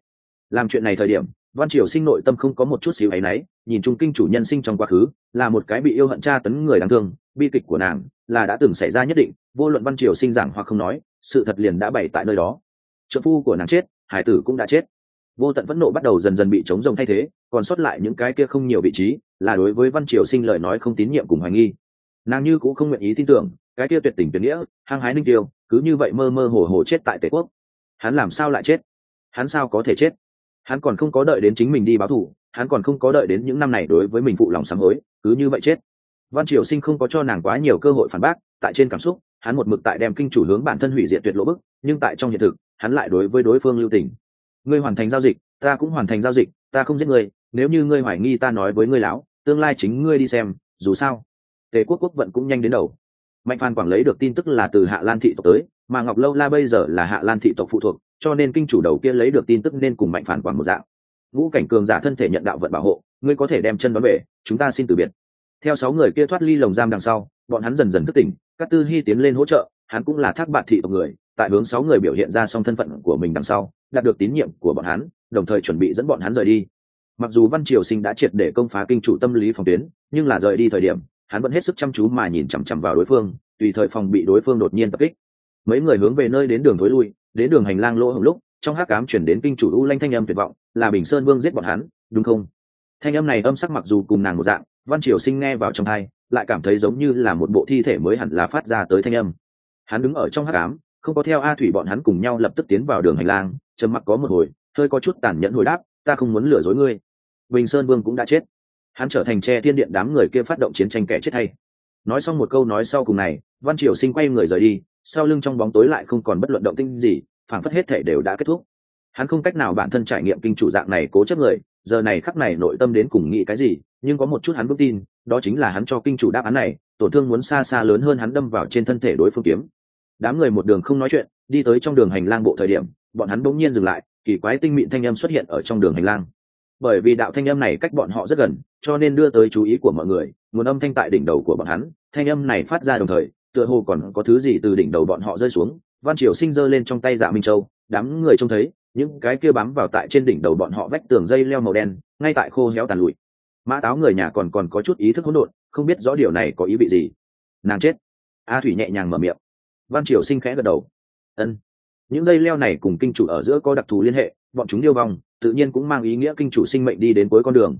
Làm chuyện này thời điểm, văn triều sinh nội tâm không có một chút xíu áy náy, nhìn trung kinh chủ nhân sinh trong quá khứ, là một cái bị yêu hận tra tấn người đáng thương, bi kịch của nàng, là đã từng xảy ra nhất định, vô luận văn triều sinh giảng hoặc không nói, sự thật liền đã bày tại nơi đó. Trợ phu của nàng chết, hải tử cũng đã chết vô tận phẫn nộ bắt đầu dần dần bị chống rồng thay thế, còn sót lại những cái kia không nhiều vị trí, là đối với văn triều sinh lời nói không tín nhiệm cùng hoài nghi. Nàng như cũng không nguyện ý tin tưởng, cái kia tuyệt tình tuyệt nghĩa, hăng hái ninh tiêu, cứ như vậy mơ mơ hồ hồ chết tại tề quốc. Hắn làm sao lại chết? Hắn sao có thể chết? Hắn còn không có đợi đến chính mình đi báo thù, hắn còn không có đợi đến những năm này đối với mình phụ lòng sám hối, cứ như vậy chết. Văn triều sinh không có cho nàng quá nhiều cơ hội phản bác, tại trên cảm xúc, hắn một mực tại đem kinh chủ hướng bản thân hủy diệt tuyệt lỗ bức, nhưng tại trong hiện thực, hắn lại đối với đối phương lưu tình ngươi hoàn thành giao dịch, ta cũng hoàn thành giao dịch, ta không giết ngươi, nếu như ngươi hoài nghi ta nói với ngươi lão tương lai chính ngươi đi xem, dù sao, tề quốc quốc vận cũng nhanh đến đầu. Mạnh phan quảng lấy được tin tức là từ hạ lan thị tộc tới, mà ngọc lâu la bây giờ là hạ lan thị tộc phụ thuộc, cho nên kinh chủ đầu kia lấy được tin tức nên cùng mạnh phản quảng một dạng. Ngũ cảnh cường giả thân thể nhận đạo vận bảo hộ, ngươi có thể đem chân đón về, chúng ta xin từ biệt. Theo sáu người kia thoát ly lồng giam đằng sau, bọn hắn dần dần thức tỉnh, các tư hy tiến lên hỗ trợ, hắn cũng là thác bạn thị tộc người, tại hướng sáu người biểu hiện ra xong thân phận của mình đằng sau đạt được tín nhiệm của bọn hắn, đồng thời chuẩn bị dẫn bọn hắn rời đi. Mặc dù văn triều sinh đã triệt để công phá kinh chủ tâm lý phòng tuyến, nhưng là rời đi thời điểm, hắn vẫn hết sức chăm chú mà nhìn chằm chằm vào đối phương, tùy thời phòng bị đối phương đột nhiên tập kích. Mấy người hướng về nơi đến đường thối lui, đến đường hành lang lỗ hồng lúc, trong hát cám chuyển đến kinh chủ u lanh thanh âm tuyệt vọng, là bình sơn vương giết bọn hắn, đúng không? Thanh âm này âm sắc mặc dù cùng nàng một dạng, văn triều sinh nghe vào trong hai lại cảm thấy giống như là một bộ thi thể mới hẳn là phát ra tới thanh âm. Hắn đứng ở trong hát cám không có theo a thủy bọn hắn cùng nhau lập tức tiến vào đường hành lang, trầm mặc có một hồi, hơi có chút tàn nhẫn hồi đáp, ta không muốn lừa dối ngươi. Bình sơn vương cũng đã chết. Hắn trở thành tre thiên điện đám người kia phát động chiến tranh kẻ chết hay. Nói xong một câu nói sau cùng này, văn triều sinh quay người rời đi, sau lưng trong bóng tối lại không còn bất luận động tinh gì, phảng phất hết thể đều đã kết thúc. Hắn không cách nào bản thân trải nghiệm kinh chủ dạng này cố chấp người, giờ này khắc này nội tâm đến cùng nghĩ cái gì, nhưng có một chút hắn vững tin, đó chính là hắn cho kinh chủ đáp án này, tổn thương muốn xa xa lớn hơn hắn đâm vào trên thân thể đối phương kiếm đám người một đường không nói chuyện, đi tới trong đường hành lang bộ thời điểm, bọn hắn bỗng nhiên dừng lại, kỳ quái tinh mịn thanh âm xuất hiện ở trong đường hành lang. Bởi vì đạo thanh âm này cách bọn họ rất gần, cho nên đưa tới chú ý của mọi người, nguồn âm thanh tại đỉnh đầu của bọn hắn, thanh âm này phát ra đồng thời, tựa hồ còn có thứ gì từ đỉnh đầu bọn họ rơi xuống. Văn triều sinh giơ lên trong tay dạ minh châu, đám người trông thấy, những cái kia bám vào tại trên đỉnh đầu bọn họ vách tường dây leo màu đen, ngay tại khô héo tàn lụi. Mã táo người nhà còn còn có chút ý thức hỗn độn, không biết rõ điều này có ý vị gì. Nàng chết. A thủy nhẹ nhàng mở miệng văn triều sinh khẽ gật đầu. Ân. Những dây leo này cùng kinh chủ ở giữa có đặc thù liên hệ, bọn chúng điêu vong, tự nhiên cũng mang ý nghĩa kinh chủ sinh mệnh đi đến cuối con đường.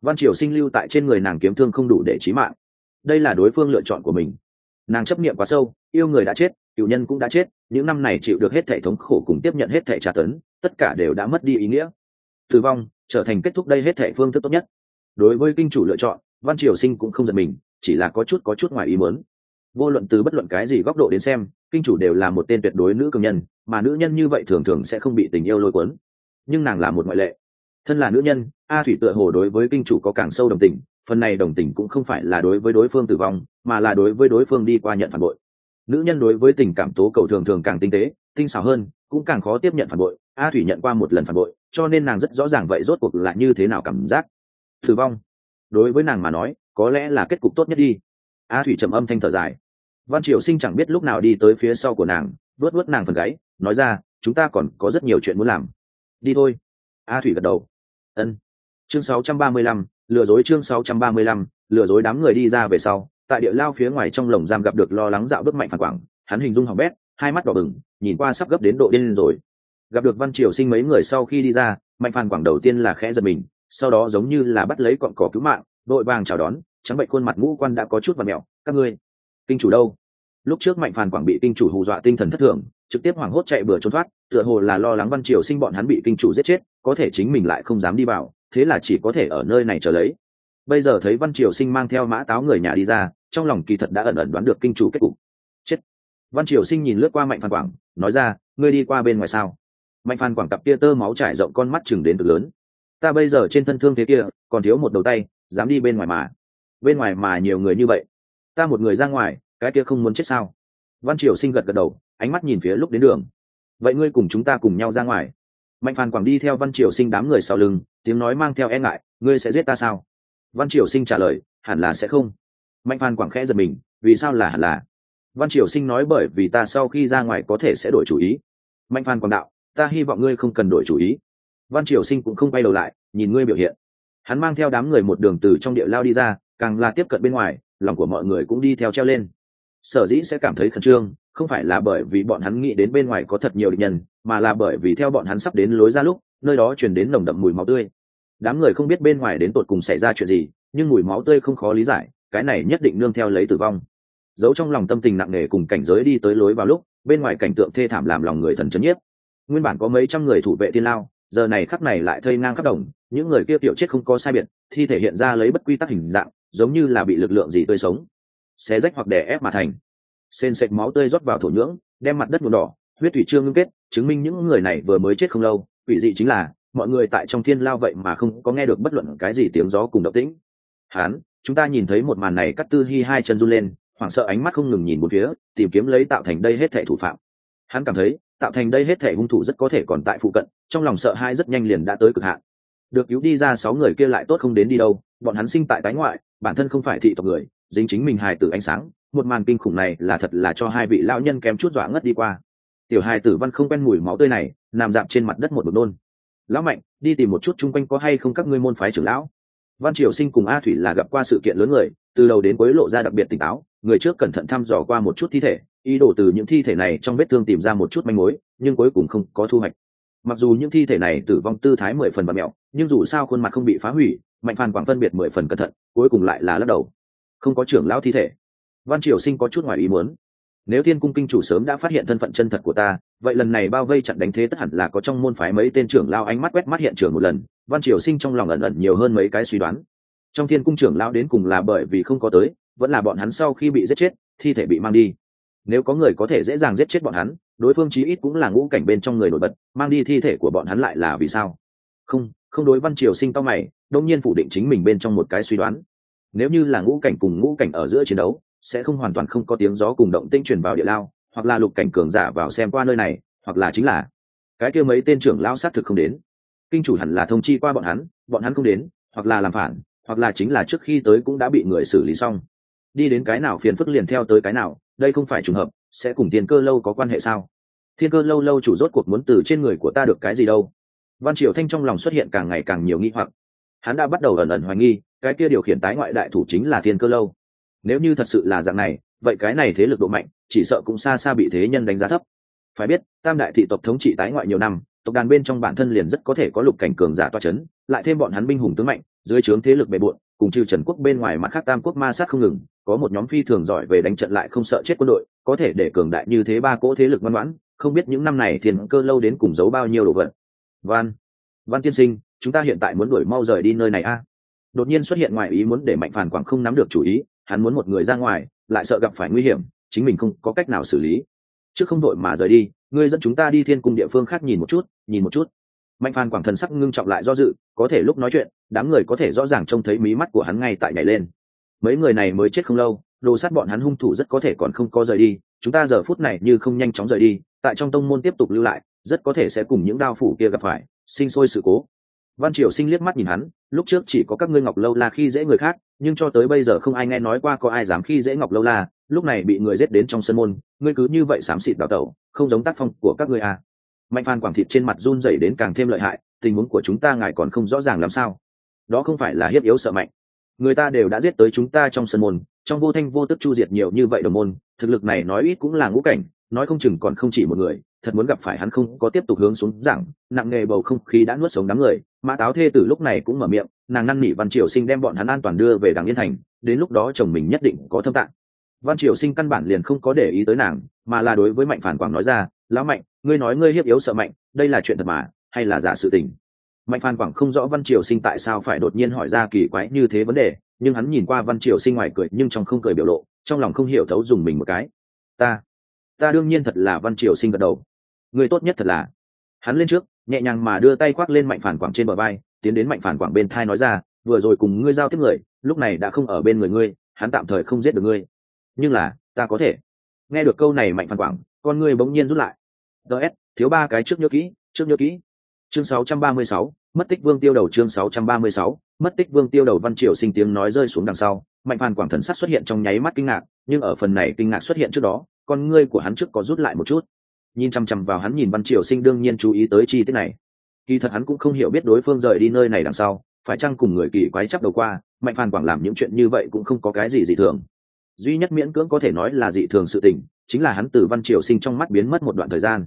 Văn triều sinh lưu tại trên người nàng kiếm thương không đủ để trí mạng. Đây là đối phương lựa chọn của mình. Nàng chấp niệm quá sâu, yêu người đã chết, cựu nhân cũng đã chết, những năm này chịu được hết thể thống khổ cùng tiếp nhận hết thể tra tấn, tất cả đều đã mất đi ý nghĩa. Tử vong, trở thành kết thúc đây hết thể phương thức tốt nhất. Đối với kinh chủ lựa chọn, văn triều sinh cũng không giật mình, chỉ là có chút có chút ngoài ý muốn vô luận từ bất luận cái gì góc độ đến xem, kinh chủ đều là một tên tuyệt đối nữ cường nhân, mà nữ nhân như vậy thường thường sẽ không bị tình yêu lôi cuốn. Nhưng nàng là một ngoại lệ. Thân là nữ nhân, a thủy tựa hồ đối với kinh chủ có càng sâu đồng tình, phần này đồng tình cũng không phải là đối với đối phương tử vong, mà là đối với đối phương đi qua nhận phản bội. Nữ nhân đối với tình cảm tố cầu thường thường càng tinh tế, tinh xảo hơn, cũng càng khó tiếp nhận phản bội. A thủy nhận qua một lần phản bội, cho nên nàng rất rõ ràng vậy rốt cuộc là như thế nào cảm giác. Tử vong. Đối với nàng mà nói, có lẽ là kết cục tốt nhất đi a thủy trầm âm thanh thở dài. Văn triều sinh chẳng biết lúc nào đi tới phía sau của nàng vớt vớt nàng phần gáy nói ra chúng ta còn có rất nhiều chuyện muốn làm. Đi thôi. A thủy gật đầu. Ân. Chương 635, lừa dối chương 635, lừa dối đám người đi ra về sau tại địa lao phía ngoài trong lồng giam gặp được lo lắng dạo bước mạnh phản quảng hắn hình dung hỏng bét hai mắt đỏ bừng nhìn qua sắp gấp đến độ điên rồi. Gặp được văn triều sinh mấy người sau khi đi ra mạnh phản quảng đầu tiên là khẽ giật mình sau đó giống như là bắt lấy cọn cỏ cứu mạng đội vàng chào đón trắng bệnh khuôn mặt ngũ quan đã có chút và mẹo. Các ngươi, kinh chủ đâu? Lúc trước mạnh phàn quảng bị kinh chủ hù dọa tinh thần thất thường, trực tiếp hoảng hốt chạy bừa trốn thoát, tựa hồ là lo lắng văn triều sinh bọn hắn bị kinh chủ giết chết, có thể chính mình lại không dám đi vào, thế là chỉ có thể ở nơi này chờ lấy. Bây giờ thấy văn triều sinh mang theo mã táo người nhà đi ra, trong lòng kỳ thật đã ẩn ẩn đoán được kinh chủ kết cục. Chết! Văn triều sinh nhìn lướt qua mạnh phàn quảng, nói ra, ngươi đi qua bên ngoài sao? Mạnh phàn quảng cặp kia tơ máu trải rộng con mắt chừng đến cực lớn. Ta bây giờ trên thân thương thế kia, còn thiếu một đầu tay, dám đi bên ngoài mà bên ngoài mà nhiều người như vậy. Ta một người ra ngoài, cái kia không muốn chết sao? Văn triều sinh gật gật đầu, ánh mắt nhìn phía lúc đến đường. Vậy ngươi cùng chúng ta cùng nhau ra ngoài. Mạnh phàn quảng đi theo văn triều sinh đám người sau lưng, tiếng nói mang theo e ngại, ngươi sẽ giết ta sao? Văn triều sinh trả lời, hẳn là sẽ không. Mạnh phàn quảng khẽ giật mình, vì sao là hẳn là? Văn triều sinh nói bởi vì ta sau khi ra ngoài có thể sẽ đổi chủ ý. Mạnh phàn quảng đạo, ta hy vọng ngươi không cần đổi chủ ý. Văn triều sinh cũng không quay đầu lại, nhìn ngươi biểu hiện. Hắn mang theo đám người một đường từ trong địa lao đi ra càng là tiếp cận bên ngoài, lòng của mọi người cũng đi theo treo lên. Sở dĩ sẽ cảm thấy khẩn trương, không phải là bởi vì bọn hắn nghĩ đến bên ngoài có thật nhiều địch nhân, mà là bởi vì theo bọn hắn sắp đến lối ra lúc, nơi đó chuyển đến nồng đậm mùi máu tươi. Đám người không biết bên ngoài đến tột cùng xảy ra chuyện gì, nhưng mùi máu tươi không khó lý giải, cái này nhất định nương theo lấy tử vong. Giấu trong lòng tâm tình nặng nề cùng cảnh giới đi tới lối vào lúc, bên ngoài cảnh tượng thê thảm làm lòng người thần chấn nhiếp. Nguyên bản có mấy trăm người thủ vệ thiên lao, giờ này khắp này lại thây ngang khắp đồng, những người kia tiểu chết không có sai biệt, thi thể hiện ra lấy bất quy tắc hình dạng giống như là bị lực lượng gì tươi sống. Xé rách hoặc đè ép mà thành. Sên sệt máu tươi rót vào thổ nhưỡng, đem mặt đất nhuộm đỏ, huyết thủy trương ngưng kết, chứng minh những người này vừa mới chết không lâu. Quỷ dị chính là, mọi người tại trong thiên lao vậy mà không có nghe được bất luận cái gì tiếng gió cùng động tĩnh. Hán, chúng ta nhìn thấy một màn này cắt tư hi hai chân run lên, hoảng sợ ánh mắt không ngừng nhìn một phía, tìm kiếm lấy tạo thành đây hết thể thủ phạm. Hắn cảm thấy, tạo thành đây hết thể hung thủ rất có thể còn tại phụ cận, trong lòng sợ hai rất nhanh liền đã tới cực hạn. Được cứu đi ra sáu người kia lại tốt không đến đi đâu, bọn hắn sinh tại tái ngoại bản thân không phải thị tộc người, dính chính mình hài tử ánh sáng, một màn kinh khủng này là thật là cho hai vị lão nhân kém chút dọa ngất đi qua. Tiểu hài tử văn không quen mùi máu tươi này, nằm dạp trên mặt đất một bột nôn lão mạnh, đi tìm một chút chung quanh có hay không các ngươi môn phái trưởng lão. Văn triều sinh cùng a thủy là gặp qua sự kiện lớn người, từ đầu đến cuối lộ ra đặc biệt tỉnh táo, người trước cẩn thận thăm dò qua một chút thi thể, ý đồ từ những thi thể này trong vết thương tìm ra một chút manh mối, nhưng cuối cùng không có thu hoạch. Mặc dù những thi thể này tử vong tư thái mười phần và mẹo, nhưng dù sao khuôn mặt không bị phá hủy mạnh phàn quảng phân biệt mười phần cẩn thận, cuối cùng lại là lắc đầu. Không có trưởng lão thi thể. Văn triều sinh có chút ngoài ý muốn. Nếu thiên cung kinh chủ sớm đã phát hiện thân phận chân thật của ta, vậy lần này bao vây chặn đánh thế tất hẳn là có trong môn phái mấy tên trưởng lao ánh mắt quét mắt hiện trường một lần. Văn triều sinh trong lòng ẩn ẩn nhiều hơn mấy cái suy đoán. Trong thiên cung trưởng lao đến cùng là bởi vì không có tới, vẫn là bọn hắn sau khi bị giết chết, thi thể bị mang đi. Nếu có người có thể dễ dàng giết chết bọn hắn, đối phương chí ít cũng là ngũ cảnh bên trong người nổi bật, mang đi thi thể của bọn hắn lại là vì sao? Không không đối văn triều sinh to mày đông nhiên phủ định chính mình bên trong một cái suy đoán. Nếu như là ngũ cảnh cùng ngũ cảnh ở giữa chiến đấu, sẽ không hoàn toàn không có tiếng gió cùng động tinh truyền vào địa lao, hoặc là lục cảnh cường giả vào xem qua nơi này, hoặc là chính là cái kia mấy tên trưởng lao sát thực không đến. Kinh chủ hẳn là thông chi qua bọn hắn bọn hắn không đến, hoặc là làm phản, hoặc là chính là trước khi tới cũng đã bị người xử lý xong. Đi đến cái nào phiền phức liền theo tới cái nào, đây không phải trùng hợp, sẽ cùng tiền cơ lâu có quan hệ sao? Thiên cơ lâu lâu chủ rốt cuộc muốn từ trên người của ta được cái gì đâu? Văn triều thanh trong lòng xuất hiện càng ngày càng nhiều nghi hoặc. Hắn đã bắt đầu ẩn ẩn hoài nghi, cái kia điều khiển tái ngoại đại thủ chính là thiên cơ lâu. Nếu như thật sự là dạng này, vậy cái này thế lực độ mạnh, chỉ sợ cũng xa xa bị thế nhân đánh giá thấp. Phải biết, tam đại thị tộc thống trị tái ngoại nhiều năm, tộc đàn bên trong bản thân liền rất có thể có lục cảnh cường giả toa c h ấ n lại thêm bọn hắn binh hùng tướng mạnh, dưới trướng thế lực bề bộn, cùng trừ trần quốc bên ngoài mặt khác tam quốc ma sát không ngừng, có một nhóm phi thường giỏi về đánh trận lại không sợ chết quân đội, có thể để cường đại như thế ba cỗ thế lực văn ngoãn. không biết những năm này thiền cơ lâu đến cùng giấu bao nhiêu đồ vật văn văn tiên sinh, chúng ta hiện tại muốn đuổi mau rời đi nơi này a. Đột nhiên xuất hiện ngoài ý muốn để mạnh phản quảng không nắm được chủ ý, hắn muốn một người ra ngoài, lại sợ gặp phải nguy hiểm, chính mình không có cách nào xử lý. Trước không đội mà rời đi, ngươi dẫn chúng ta đi thiên cung địa phương khác nhìn một chút, nhìn một chút. Mạnh phan quảng thần sắc ngưng trọng lại do dự, có thể lúc nói chuyện, đám người có thể rõ ràng trông thấy mí mắt của hắn ngay tại nhảy lên. Mấy người này mới chết không lâu, đồ sát bọn hắn hung thủ rất có thể còn không có rời đi, chúng ta giờ phút này như không nhanh chóng rời đi, tại trong tông môn tiếp tục lưu lại rất có thể sẽ cùng những đao phủ kia gặp phải, sinh sôi sự cố. Văn triều sinh liếc mắt nhìn hắn, lúc trước chỉ có các ngươi ngọc lâu la khi dễ người khác, nhưng cho tới bây giờ không ai nghe nói qua có ai dám khi dễ ngọc lâu la, lúc này bị người giết đến trong sân môn, ngươi cứ như vậy xám xịt đào tẩu, không giống tác phong của các ngươi à. mạnh phan quảng thịt trên mặt run rẩy đến càng thêm lợi hại, tình huống của chúng ta ngài còn không rõ ràng làm sao? Đó không phải là hiếp yếu sợ mạnh. Người ta đều đã giết tới chúng ta trong sân môn, trong vô thanh vô tức chu diệt nhiều như vậy đồng môn, thực lực này nói ít cũng là ngũ cảnh, nói không chừng còn không chỉ một người thật muốn gặp phải hắn không có tiếp tục hướng xuống giảng, nặng nghề bầu không khí đã nuốt sống đám người, mã táo thê từ lúc này cũng mở miệng, nàng năn nỉ văn triều sinh đem bọn hắn an toàn đưa về đảng yên thành, đến lúc đó chồng mình nhất định có thâm tạng. Văn triều sinh căn bản liền không có để ý tới nàng, mà là đối với mạnh phản quảng nói ra, lão mạnh, ngươi nói ngươi hiếp yếu sợ mạnh, đây là chuyện thật mà, hay là giả sự tình? Mạnh phản quảng không rõ văn triều sinh tại sao phải đột nhiên hỏi ra kỳ quái như thế vấn đề, nhưng hắn nhìn qua văn triều sinh ngoài cười, nhưng trong không cười biểu lộ, trong lòng không hiểu thấu dùng mình một cái. Ta ta đương nhiên thật là văn triều sinh gật đầu người tốt nhất thật là. Hắn lên trước nhẹ nhàng mà đưa tay khoác lên mạnh phản quảng trên bờ vai tiến đến mạnh phản quảng bên thai nói ra vừa rồi cùng ngươi giao tiếp người lúc này đã không ở bên người ngươi hắn tạm thời không giết được ngươi. Nhưng là ta có thể. Nghe được câu này mạnh phản quảng con ngươi bỗng nhiên rút lại. Ts thiếu ba cái trước nhớ kỹ trước nhớ kỹ. Chương 636, mất tích vương tiêu đầu chương 636, mất tích vương tiêu đầu văn triều sinh tiếng nói rơi xuống đằng sau mạnh phản quảng thần sắc xuất hiện trong nháy mắt kinh ngạc nhưng ở phần này kinh ngạc xuất hiện trước đó con ngươi của hắn trước có rút lại một chút nhìn chằm chằm vào hắn nhìn văn triều sinh đương nhiên chú ý tới chi tiết này. Kỳ thật hắn cũng không hiểu biết đối phương rời đi nơi này đằng sau, phải chăng cùng người kỳ quái chắc đầu qua, mạnh phan quảng làm những chuyện như vậy cũng không có cái gì dị thường. Duy nhất miễn cưỡng có thể nói là dị thường sự tình, chính là hắn từ văn triều sinh trong mắt biến mất một đoạn thời gian.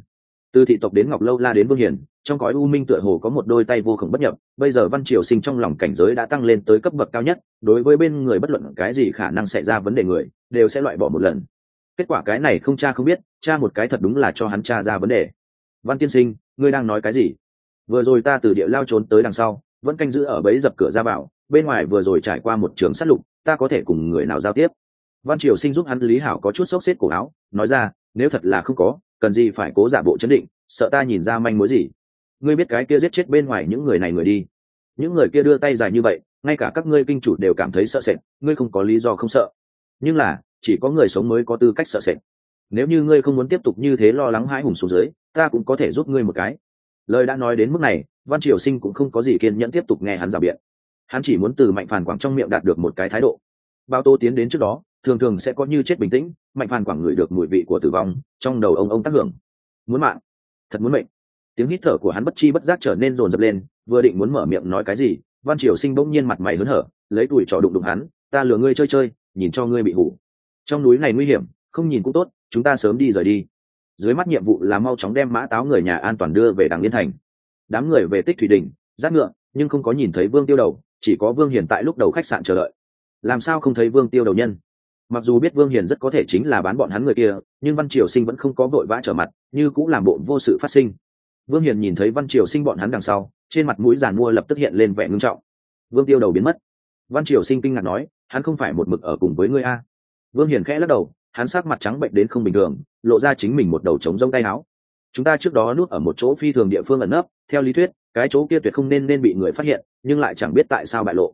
Từ thị tộc đến ngọc lâu la đến vương hiền, trong cõi u minh tựa hồ có một đôi tay vô khổng bất nhập, bây giờ văn triều sinh trong lòng cảnh giới đã tăng lên tới cấp bậc cao nhất, đối với bên người bất luận cái gì khả năng xảy ra vấn đề người, đều sẽ loại bỏ một lần kết quả cái này không cha không biết, cha một cái thật đúng là cho hắn cha ra vấn đề. Văn tiên sinh, ngươi đang nói cái gì? Vừa rồi ta từ địa lao trốn tới đằng sau, vẫn canh giữ ở bẫy dập cửa ra vào, bên ngoài vừa rồi trải qua một trường sát lục, ta có thể cùng người nào giao tiếp? Văn triều sinh giúp hắn lý hảo có chút sốc xếp cổ áo, nói ra, nếu thật là không có, cần gì phải cố giả bộ chấn định, sợ ta nhìn ra manh mối gì? Ngươi biết cái kia giết chết bên ngoài những người này người đi. Những người kia đưa tay dài như vậy, ngay cả các ngươi kinh chủ đều cảm thấy sợ sệt, ngươi không có lý do không sợ. Nhưng là chỉ có người sống mới có tư cách sợ sệt. Nếu như ngươi không muốn tiếp tục như thế lo lắng hãi hùng xuống dưới, ta cũng có thể giúp ngươi một cái. Lời đã nói đến mức này, văn triều sinh cũng không có gì kiên nhẫn tiếp tục nghe hắn rào biện. Hắn chỉ muốn từ mạnh phản quảng trong miệng đạt được một cái thái độ. Bao tô tiến đến trước đó, thường thường sẽ có như chết bình tĩnh, mạnh phản quảng ngửi được mùi vị của tử vong, trong đầu ông ông tác hưởng. Muốn mạng, thật muốn mệnh. Tiếng hít thở của hắn bất chi bất giác trở nên rồn rập lên, vừa định muốn mở miệng nói cái gì, văn triều sinh bỗng nhiên mặt mày hớn hở, lấy tuổi trò đụng đụng hắn, ta lừa ngươi chơi chơi, nhìn cho ngươi bị hủ trong núi này nguy hiểm, không nhìn cũng tốt, chúng ta sớm đi rời đi. Dưới mắt nhiệm vụ là mau chóng đem mã táo người nhà an toàn đưa về đằng liên thành. Đám người về tích thủy đình, giáp ngựa, nhưng không có nhìn thấy vương tiêu đầu, chỉ có vương hiền tại lúc đầu khách sạn chờ đợi. Làm sao không thấy vương tiêu đầu nhân? Mặc dù biết vương hiền rất có thể chính là bán bọn hắn người kia, nhưng văn triều sinh vẫn không có vội vã trở mặt, như cũng làm bộ vô sự phát sinh. Vương hiền nhìn thấy văn triều sinh bọn hắn đằng sau, trên mặt mũi giàn mua lập tức hiện lên vẻ ngưng trọng. Vương tiêu đầu biến mất. Văn triều sinh kinh ngạc nói, hắn không phải một mực ở cùng với ngươi a? Vương hiền khẽ lắc đầu, hắn sắc mặt trắng bệnh đến không bình thường, lộ ra chính mình một đầu trống rông tay áo. Chúng ta trước đó nuốt ở một chỗ phi thường địa phương ẩn nấp, theo lý thuyết, cái chỗ kia tuyệt không nên nên bị người phát hiện, nhưng lại chẳng biết tại sao bại lộ.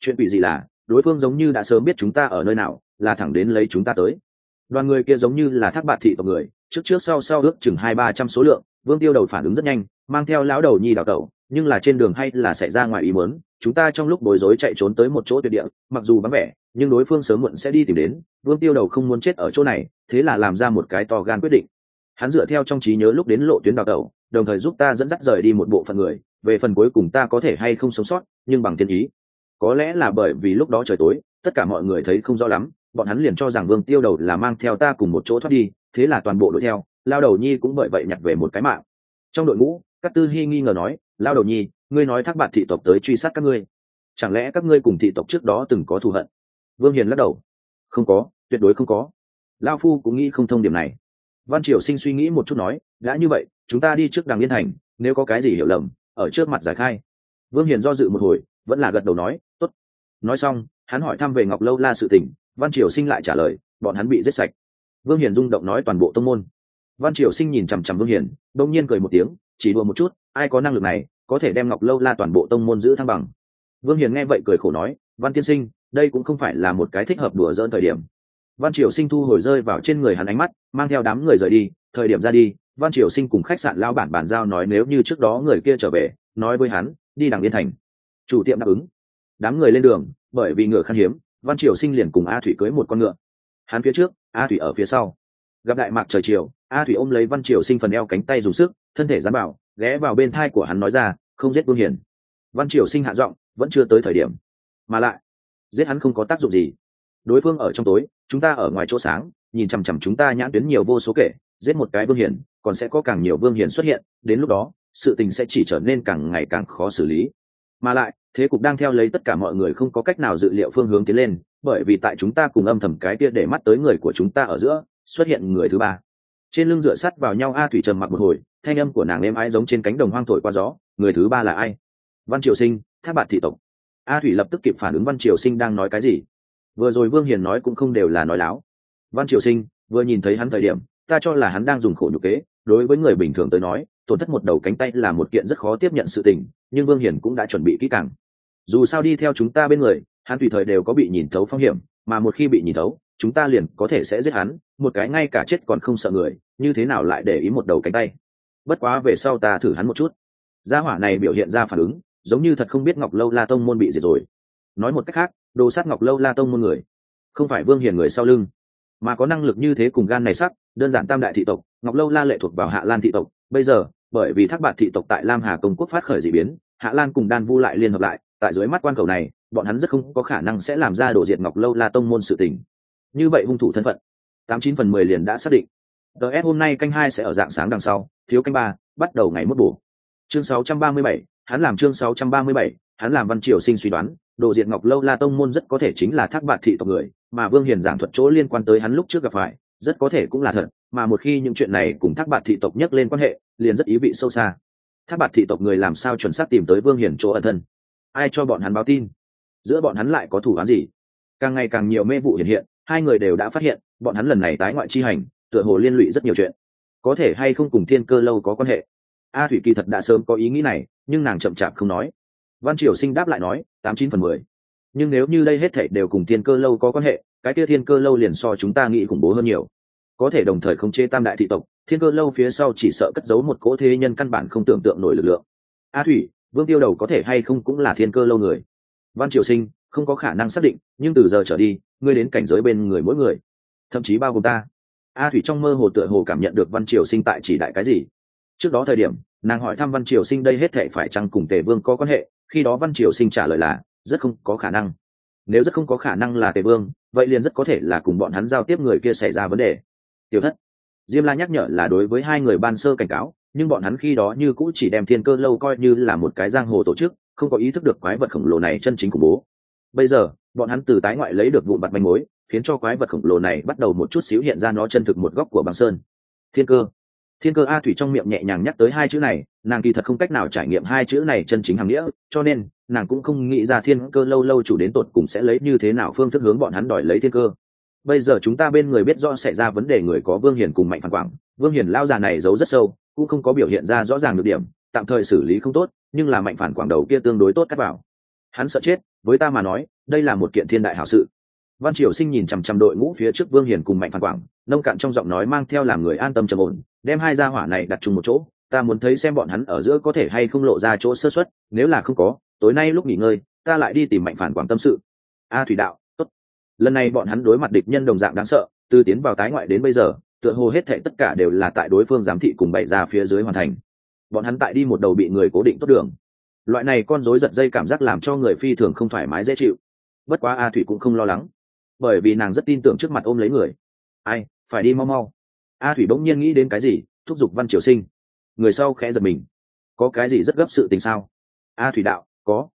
Chuyện bị gì là, đối phương giống như đã sớm biết chúng ta ở nơi nào, là thẳng đến lấy chúng ta tới. Đoàn người kia giống như là thác bạt thị tộc người, trước trước sau sau ước chừng hai ba trăm số lượng, vương tiêu đầu phản ứng rất nhanh, mang theo lão đầu nhi đào tẩu, nhưng là trên đường hay là xảy ra ngoài ý muốn chúng ta trong lúc bối rối chạy trốn tới một chỗ tuyệt địa, mặc dù vắng vẻ, nhưng đối phương sớm muộn sẽ đi tìm đến, vương tiêu đầu không muốn chết ở chỗ này, thế là làm ra một cái to gan quyết định. Hắn dựa theo trong trí nhớ lúc đến lộ tuyến đào tẩu, đồng thời giúp ta dẫn dắt rời đi một bộ phận người, về phần cuối cùng ta có thể hay không sống sót, nhưng bằng thiên ý. Có lẽ là bởi vì lúc đó trời tối, tất cả mọi người thấy không rõ lắm, bọn hắn liền cho rằng vương tiêu đầu là mang theo ta cùng một chỗ thoát đi, thế là toàn bộ đội theo, lao đầu nhi cũng bởi vậy nhặt về một cái mạng. Trong đội ngũ các tư hy nghi ngờ nói, lao đầu nhi ngươi nói thác bạn thị tộc tới truy sát các ngươi. Chẳng lẽ các ngươi cùng thị tộc trước đó từng có thù hận? Vương hiền lắc đầu. Không có, tuyệt đối không có. Lao phu cũng nghĩ không thông điểm này. Văn triều sinh suy nghĩ một chút nói, đã như vậy, chúng ta đi trước đằng yên thành, nếu có cái gì hiểu lầm, ở trước mặt giải khai. Vương hiền do dự một hồi, vẫn là gật đầu nói t ố t nói xong, hắn hỏi thăm về ngọc lâu la sự tình, văn triều sinh lại trả lời, bọn hắn bị giết sạch. Vương hiền rung động nói toàn bộ tông môn. Văn triều sinh nhìn chằm chằm vương hiền, đông nhiên cười một tiếng, chỉ đùa một chút, ai có năng lực này có thể đem ngọc lâu la toàn bộ tông môn giữ thăng bằng. Vương hiền nghe vậy cười khổ nói, văn tiên sinh, đây cũng không phải là một cái thích hợp đùa dỡn thời điểm. Văn triều sinh thu hồi rơi vào trên người hắn ánh mắt, mang theo đám người rời đi, thời điểm ra đi, văn triều sinh cùng khách sạn lao bản bàn giao nói nếu như trước đó người kia trở về, nói với hắn, đi đằng yên thành. Chủ tiệm đáp ứng. Đám người lên đường, bởi vì ngựa khan hiếm, văn triều sinh liền cùng a thủy cưới một con ngựa. Hắn phía trước, a thủy ở phía sau. Gặp đại mạc trời chiều, a thủy ôm lấy văn triều sinh phần eo cánh tay dùng sức, thân thể dán bảo, ghé vào bên thai của hắn nói ra không giết vương hiển văn triều sinh hạ giọng, vẫn chưa tới thời điểm. Mà lại, giết hắn không có tác dụng gì. Đối phương ở trong tối, chúng ta ở ngoài chỗ sáng, nhìn chằm chằm chúng ta nhãn tuyến nhiều vô số kể, giết một cái vương hiển còn sẽ có càng nhiều vương hiển xuất hiện, đến lúc đó, sự tình sẽ chỉ trở nên càng ngày càng khó xử lý. Mà lại, thế cục đang theo lấy tất cả mọi người không có cách nào dự liệu phương hướng tiến lên, bởi vì tại chúng ta cùng âm thầm cái kia để mắt tới người của chúng ta ở giữa, xuất hiện người thứ ba trên lưng dựa sắt vào nhau a thủy trầm mặc một hồi, thanh âm của nàng êm ái giống trên cánh đồng hoang thổi qua gió, người thứ ba là ai? Văn triều sinh tháp bạt thị tộc. A thủy lập tức kịp phản ứng văn triều sinh đang nói cái gì. Vừa rồi vương hiền nói cũng không đều là nói láo. Văn triều sinh, vừa nhìn thấy hắn thời điểm, ta cho là hắn đang dùng khổ nhục kế, đối với người bình thường tới nói, tổn thất một đầu cánh tay là một kiện rất khó tiếp nhận sự tình, nhưng vương hiền cũng đã chuẩn bị kỹ càng. Dù sao đi theo chúng ta bên người, hắn tùy thời đều có bị nhìn thấu phong hiểm, mà một khi bị nhìn thấu chúng ta liền có thể sẽ giết hắn, một cái ngay cả chết còn không sợ người, như thế nào lại để ý một đầu cánh tay? Bất quá về sau ta thử hắn một chút. Gia hỏa này biểu hiện ra phản ứng, giống như thật không biết ngọc lâu la tông môn bị diệt rồi. Nói một cách khác, đồ sát ngọc lâu la tông môn người, không phải vương hiền người sau lưng, mà có năng lực như thế cùng gan này sắc đơn giản tam đại thị tộc, ngọc lâu la lệ thuộc vào hạ lan thị tộc. Bây giờ, bởi vì thác bạt thị tộc tại lam hà công quốc phát khởi d ị biến, hạ lan cùng đan vu lại liên hợp lại, tại dưới mắt quan cầu này, bọn hắn rất không có khả năng sẽ làm ra đổ diệt ngọc lâu la tông môn sự tình như vậy hung thủ thân phận. Tám chín phần mười liền đã xác định. Ts hôm nay canh hai sẽ ở dạng sáng đằng sau, thiếu canh ba, bắt đầu ngày mất bổ chương sáu trăm ba mươi bảy, hắn làm chương sáu trăm ba mươi bảy, hắn làm văn triều sinh suy đoán, đồ diện ngọc lâu la tông môn rất có thể chính là thác bạt thị tộc người, mà vương hiền giảng thuật chỗ liên quan tới hắn lúc trước gặp phải, rất có thể cũng là thật, mà một khi những chuyện này cùng thác bạt thị tộc nhắc lên quan hệ, liền rất ý vị sâu xa. Thác bạt thị tộc người làm sao chuẩn xác tìm tới vương hiền chỗ ẩn thân? Ai cho bọn hắn báo tin? Giữa bọn hắn lại có thủ án gì? Càng ngày càng nhiều mê vụ hiện hiện hai người đều đã phát hiện, bọn hắn lần này tái ngoại chi hành, tựa hồ liên lụy rất nhiều chuyện. Có thể hay không cùng thiên cơ lâu có quan hệ? A thủy kỳ thật đã sớm có ý nghĩ này, nhưng nàng chậm chạp không nói. Văn triều sinh đáp lại nói, tám chín phần mười. Nhưng nếu như đây hết thảy đều cùng thiên cơ lâu có quan hệ, cái kia thiên cơ lâu liền so chúng ta nghĩ khủng bố hơn nhiều. Có thể đồng thời không chế tam đại thị tộc, thiên cơ lâu phía sau chỉ sợ cất giấu một cỗ thế nhân căn bản không tưởng tượng nổi lực lượng. A thủy, vương tiêu đầu có thể hay không cũng là thiên cơ lâu người? Văn triều sinh không có khả năng xác định, nhưng từ giờ trở đi, ngươi đến cảnh giới bên người mỗi người, thậm chí bao gồm ta. A thủy trong mơ hồ tựa hồ cảm nhận được văn triều sinh tại chỉ đại cái gì. Trước đó thời điểm, nàng hỏi thăm văn triều sinh đây hết thệ phải chăng cùng tề vương có quan hệ, khi đó văn triều sinh trả lời là, rất không có khả năng. Nếu rất không có khả năng là tề vương, vậy liền rất có thể là cùng bọn hắn giao tiếp người kia xảy ra vấn đề. Tiểu thất. Diêm la nhắc nhở là đối với hai người ban sơ cảnh cáo, nhưng bọn hắn khi đó như cũ chỉ đem thiên cơ lâu coi như là một cái giang hồ tổ chức, không có ý thức được quái vật khổng lồ này chân chính của bố bây giờ, bọn hắn từ tái ngoại lấy được vụ mặt manh mối, khiến cho quái vật khổng lồ này bắt đầu một chút xíu hiện ra nó chân thực một góc của băng sơn. Thiên cơ. Thiên cơ a thủy trong miệng nhẹ nhàng nhắc tới hai chữ này, nàng kỳ thật không cách nào trải nghiệm hai chữ này chân chính hàm nghĩa, cho nên, nàng cũng không nghĩ ra thiên cơ lâu lâu chủ đến tột cùng sẽ lấy như thế nào phương thức hướng bọn hắn đòi lấy thiên cơ. Bây giờ chúng ta bên người biết rõ xảy ra vấn đề người có vương hiền cùng mạnh phản quảng, vương hiền lao già này giấu rất sâu, cũng không có biểu hiện ra rõ ràng được điểm, tạm thời xử lý không tốt, nhưng là mạnh phản quảng đầu kia tương đối tốt cắt vào hắn sợ chết, với ta mà nói, đây là một kiện thiên đại hảo sự. Văn triều sinh nhìn chằm chằm đội ngũ phía trước vương hiền cùng mạnh phan quảng, nông cạn trong giọng nói mang theo làm người an tâm trầm ổn, đem hai gia hỏa này đặt chung một chỗ, ta muốn thấy xem bọn hắn ở giữa có thể hay không lộ ra chỗ sơ xuất nếu là không có, tối nay lúc nghỉ ngơi, ta lại đi tìm mạnh phản quảng tâm sự. A thủy đạo, tốt. Lần này bọn hắn đối mặt địch nhân đồng dạng đáng sợ, từ tiến vào tái ngoại đến bây giờ, tựa hồ hết thệ tất cả đều là tại đối phương giám thị cùng bày ra phía dưới hoàn thành. Bọn hắn tại đi một đầu bị người cố định tốt đường loại này con rối giật dây cảm giác làm cho người phi thường không thoải mái, dễ chịu. Bất quá a thủy cũng không lo lắng, bởi vì nàng rất tin tưởng trước mặt ôm lấy người. Ai, phải đi mau mau. A thủy bỗng nhiên nghĩ đến cái gì, thúc giục văn triều sinh. Người sau khẽ giật mình. Có cái gì rất gấp sự tình sao? A thủy đạo, có.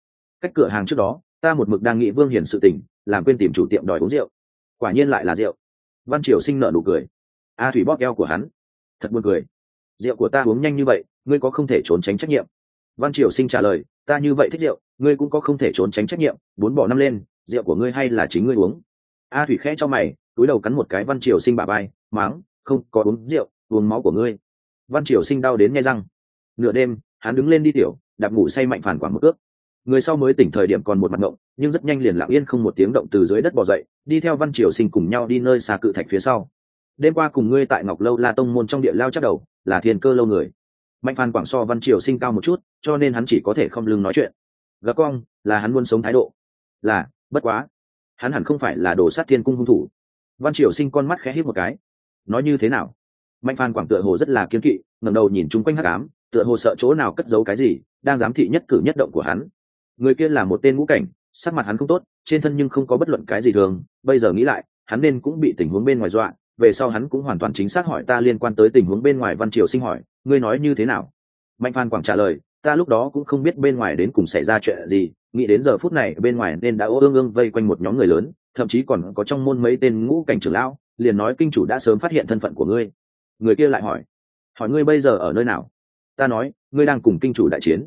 Cách cửa hàng trước đó, ta một mực đang nghĩ vương hiển sự tình, làm quên tìm chủ tiệm đòi uống rượu. Quả nhiên lại là rượu. Văn triều sinh nợ nụ cười. A thủy bóp eo của hắn. Thật buồn cười. Rượu của ta uống nhanh như vậy, ngươi có không thể trốn tránh trách nhiệm văn triều sinh trả lời, ta như vậy thích rượu, ngươi cũng có không thể trốn tránh trách nhiệm, bốn bỏ năm lên, rượu của ngươi hay là chính ngươi uống. A thủy khẽ cho mày, túi đầu cắn một cái văn triều sinh bà bay máng, không có uống rượu, uống máu của ngươi. Văn triều sinh đau đến nghe răng. Nửa đêm, hắn đứng lên đi tiểu, đạp ngủ say mạnh phản quảng một ước. Người sau mới tỉnh thời điểm còn một mặt ngộng, nhưng rất nhanh liền lặng yên không một tiếng động từ dưới đất bỏ dậy, đi theo văn triều sinh cùng nhau đi nơi xa cự thạch phía sau. Đêm qua cùng ngươi tại ngọc lâu la tông môn trong địa lao chắc đầu, là thiên cơ lâu người mạnh phan quảng so văn triều sinh cao một chút, cho nên hắn chỉ có thể không lưng nói chuyện. Gà cong, là hắn luôn sống thái độ. Là, bất quá. Hắn hẳn không phải là đồ sát thiên cung hung thủ. Văn triều sinh con mắt khẽ hít một cái. Nói như thế nào? Mạnh phan quảng tựa hồ rất là kiếm kỵ, ngẩng đầu nhìn chung quanh hắc ám, tựa hồ sợ chỗ nào cất giấu cái gì, đang giám thị nhất cử nhất động của hắn. Người kia là một tên ngũ cảnh, sắc mặt hắn không tốt, trên thân nhưng không có bất luận cái gì thường. Bây giờ nghĩ lại, hắn nên cũng bị tình huống bên ngoài dọa. Về sau hắn cũng hoàn toàn chính xác hỏi ta liên quan tới tình huống bên ngoài văn triều sinh hỏi ngươi nói như thế nào? Mạnh phan quảng trả lời, ta lúc đó cũng không biết bên ngoài đến cùng xảy ra chuyện gì, nghĩ đến giờ phút này bên ngoài nên đã ô ương ương vây quanh một nhóm người lớn, thậm chí còn có trong môn mấy tên ngũ cảnh trưởng lão, liền nói kinh chủ đã sớm phát hiện thân phận của ngươi. Người kia lại hỏi hỏi ngươi bây giờ ở nơi nào? Ta nói, ngươi đang cùng kinh chủ đại chiến.